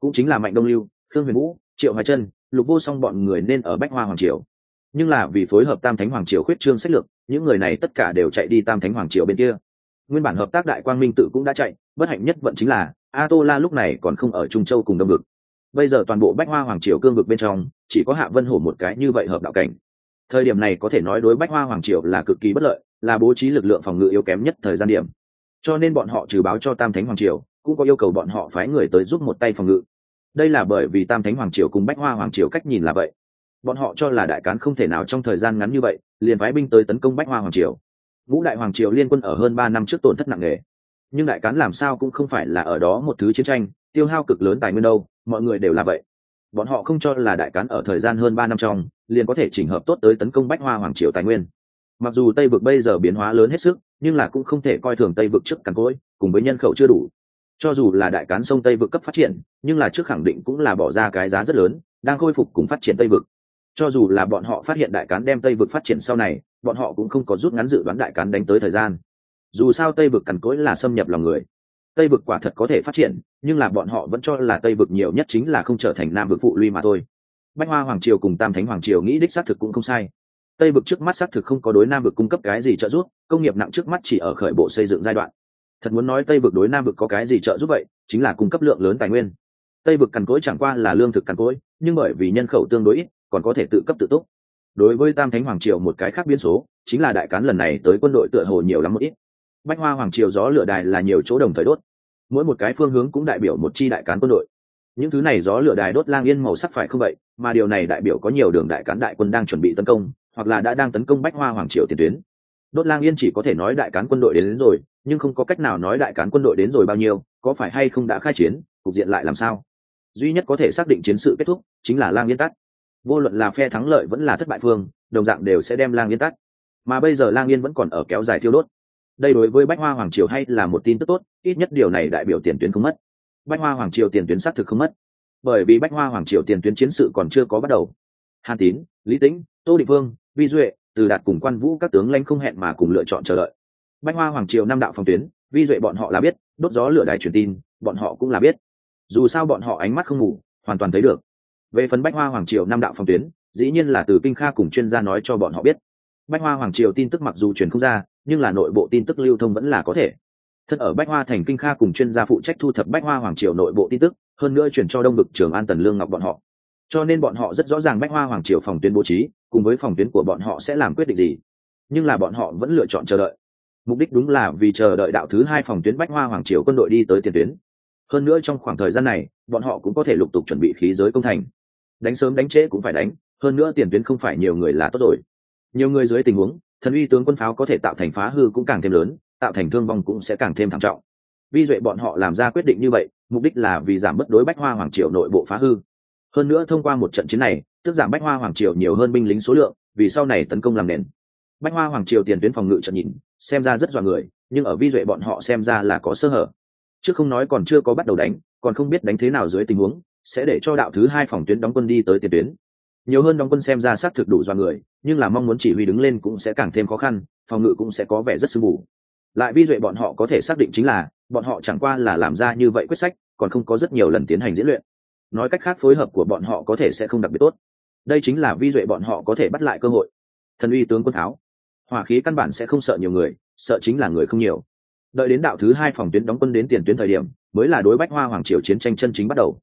Cũng chính là mạnh đông lưu, khương huyền vũ, triệu hoài chân lục vô song bọn người nên ở bách hoa hoàng triều. Nhưng là vì phối hợp tam thánh hoàng triều khuyết trương sách lược, những người này tất cả đều chạy đi tam thánh hoàng triều bên kia. Nguyên bản hợp tác đại quang minh tự cũng đã chạy, bất hạnh nhất vận chính là a tô la lúc này còn không ở trung châu cùng đông ngực bây giờ toàn bộ bách hoa hoàng triều cương vực bên trong, chỉ có hạ vân hổ một cái như vậy hợp đạo cảnh. Thời điểm này có thể nói đối bách hoa hoàng triều là cực kỳ bất lợi, là bố trí lực lượng phòng ngự yếu kém nhất thời gian điểm. Cho nên bọn họ trừ báo cho tam thánh hoàng triều, cũng có yêu cầu bọn họ phái người tới giúp một tay phòng ngự. Đây là bởi vì tam thánh hoàng triều cùng bách hoa hoàng triều cách nhìn là vậy. Bọn họ cho là đại cán không thể nào trong thời gian ngắn như vậy, liền phái binh tới tấn công bách hoa hoàng triều. Ngũ đại hoàng triều liên quân ở hơn ba năm trước tổn thất nặng nề. Nhưng đại cán làm sao cũng không phải là ở đó một thứ chiến tranh tiêu hao cực lớn tài nguyên đâu, mọi người đều là vậy. Bọn họ không cho là đại cán ở thời gian hơn ba năm trong, liền có thể chỉnh hợp tốt tới tấn công bách hoa hoàng triều tài nguyên. Mặc dù tây vực bây giờ biến hóa lớn hết sức, nhưng là cũng không thể coi thường tây vực trước càn cối cùng với nhân khẩu chưa đủ. Cho dù là đại cán sông tây vực cấp phát triển, nhưng là trước khẳng định cũng là bỏ ra cái giá rất lớn, đang khôi phục cùng phát triển tây vực. Cho dù là bọn họ phát hiện đại cán đem tây vực phát triển sau này, bọn họ cũng không có rút ngắn dự đoán đại cán đánh tới thời gian. Dù sao tây vực cằn cỗi là xâm nhập lòng người tây vực quả thật có thể phát triển, nhưng là bọn họ vẫn cho là tây vực nhiều nhất chính là không trở thành nam vực phụ luy mà thôi. Bách hoa hoàng triều cùng tam thánh hoàng triều nghĩ đích xác thực cũng không sai. Tây vực trước mắt xác thực không có đối nam vực cung cấp cái gì trợ giúp, công nghiệp nặng trước mắt chỉ ở khởi bộ xây dựng giai đoạn. Thật muốn nói tây vực đối nam vực có cái gì trợ giúp vậy, chính là cung cấp lượng lớn tài nguyên. Tây vực cằn cỗi chẳng qua là lương thực cằn cỗi, nhưng bởi vì nhân khẩu tương đối ít, còn có thể tự cấp tự túc. Đối với tam thánh hoàng triều một cái khác biến số, chính là đại cán lần này tới quân đội tựa hồ nhiều lắm một ít bách hoa hoàng triều gió lửa đài là nhiều chỗ đồng thời đốt. Mỗi một cái phương hướng cũng đại biểu một chi đại cán quân đội. Những thứ này gió lửa đài đốt lang yên màu sắc phải không vậy? Mà điều này đại biểu có nhiều đường đại cán đại quân đang chuẩn bị tấn công hoặc là đã đang tấn công bách hoa hoàng triều tiền tuyến. Đốt lang yên chỉ có thể nói đại cán quân đội đến, đến rồi nhưng không có cách nào nói đại cán quân đội đến rồi bao nhiêu có phải hay không đã khai chiến cục diện lại làm sao? Duy nhất có thể xác định chiến sự kết thúc chính là lang yên tắt. Vô luận là phe thắng lợi vẫn là thất bại phương đồng dạng đều sẽ đem lang yên tắt. Mà bây giờ lang yên vẫn còn ở kéo dài thiêu đốt đây đối với bách hoa hoàng triều hay là một tin tức tốt, ít nhất điều này đại biểu tiền tuyến không mất. Bách hoa hoàng triều tiền tuyến xác thực không mất. Bởi vì bách hoa hoàng triều tiền tuyến chiến sự còn chưa có bắt đầu. Hàn tín, lý tĩnh, tô định vương, vi duệ, từ đạt cùng quan vũ các tướng lãnh không hẹn mà cùng lựa chọn chờ đợi. Bách hoa hoàng triều năm đạo phòng tuyến, vi duệ bọn họ là biết, đốt gió lửa đài truyền tin, bọn họ cũng là biết. Dù sao bọn họ ánh mắt không ngủ, hoàn toàn thấy được. Về phần bách hoa hoàng triều năm đạo phòng tuyến, dĩ nhiên là từ kinh kha cùng chuyên gia nói cho bọn họ biết. Bách hoa hoàng triều tin tức mặc dù truyền không ra nhưng là nội bộ tin tức lưu thông vẫn là có thể. Thân ở bách hoa thành kinh kha cùng chuyên gia phụ trách thu thập bách hoa hoàng triều nội bộ tin tức, hơn nữa chuyển cho đông bực trường an tần lương ngọc bọn họ. Cho nên bọn họ rất rõ ràng bách hoa hoàng triều phòng tuyến bố trí, cùng với phòng tuyến của bọn họ sẽ làm quyết định gì. Nhưng là bọn họ vẫn lựa chọn chờ đợi. Mục đích đúng là vì chờ đợi đạo thứ hai phòng tuyến bách hoa hoàng triều quân đội đi tới tiền tuyến. Hơn nữa trong khoảng thời gian này, bọn họ cũng có thể lục tục chuẩn bị khí giới công thành. Đánh sớm đánh trễ cũng phải đánh, hơn nữa tiền tuyến không phải nhiều người là tốt rồi. Nhiều người dưới tình huống thần uy tướng quân pháo có thể tạo thành phá hư cũng càng thêm lớn, tạo thành thương vong cũng sẽ càng thêm thảm trọng. Vi duệ bọn họ làm ra quyết định như vậy, mục đích là vì giảm bất đối bách hoa hoàng triều nội bộ phá hư. Hơn nữa thông qua một trận chiến này, tức giảm bách hoa hoàng triều nhiều hơn binh lính số lượng, vì sau này tấn công làm nền. Bách hoa hoàng triều tiền tuyến phòng ngự trận nhìn, xem ra rất dọa người, nhưng ở vi duệ bọn họ xem ra là có sơ hở. Chứ không nói còn chưa có bắt đầu đánh, còn không biết đánh thế nào dưới tình huống, sẽ để cho đạo thứ hai phòng tuyến đóng quân đi tới tiền tuyến nhiều hơn đóng quân xem ra xác thực đủ do người, nhưng là mong muốn chỉ huy đứng lên cũng sẽ càng thêm khó khăn, phòng ngự cũng sẽ có vẻ rất sưng mù lại vi duệ bọn họ có thể xác định chính là, bọn họ chẳng qua là làm ra như vậy quyết sách, còn không có rất nhiều lần tiến hành diễn luyện. Nói cách khác phối hợp của bọn họ có thể sẽ không đặc biệt tốt. Đây chính là vi duệ bọn họ có thể bắt lại cơ hội. Thần uy tướng quân tháo. Hỏa khí căn bản sẽ không sợ nhiều người, sợ chính là người không nhiều. Đợi đến đạo thứ hai phòng tuyến đóng quân đến tiền tuyến thời điểm, mới là đối bách hoa hoàng triều chiến tranh chân chính bắt đầu.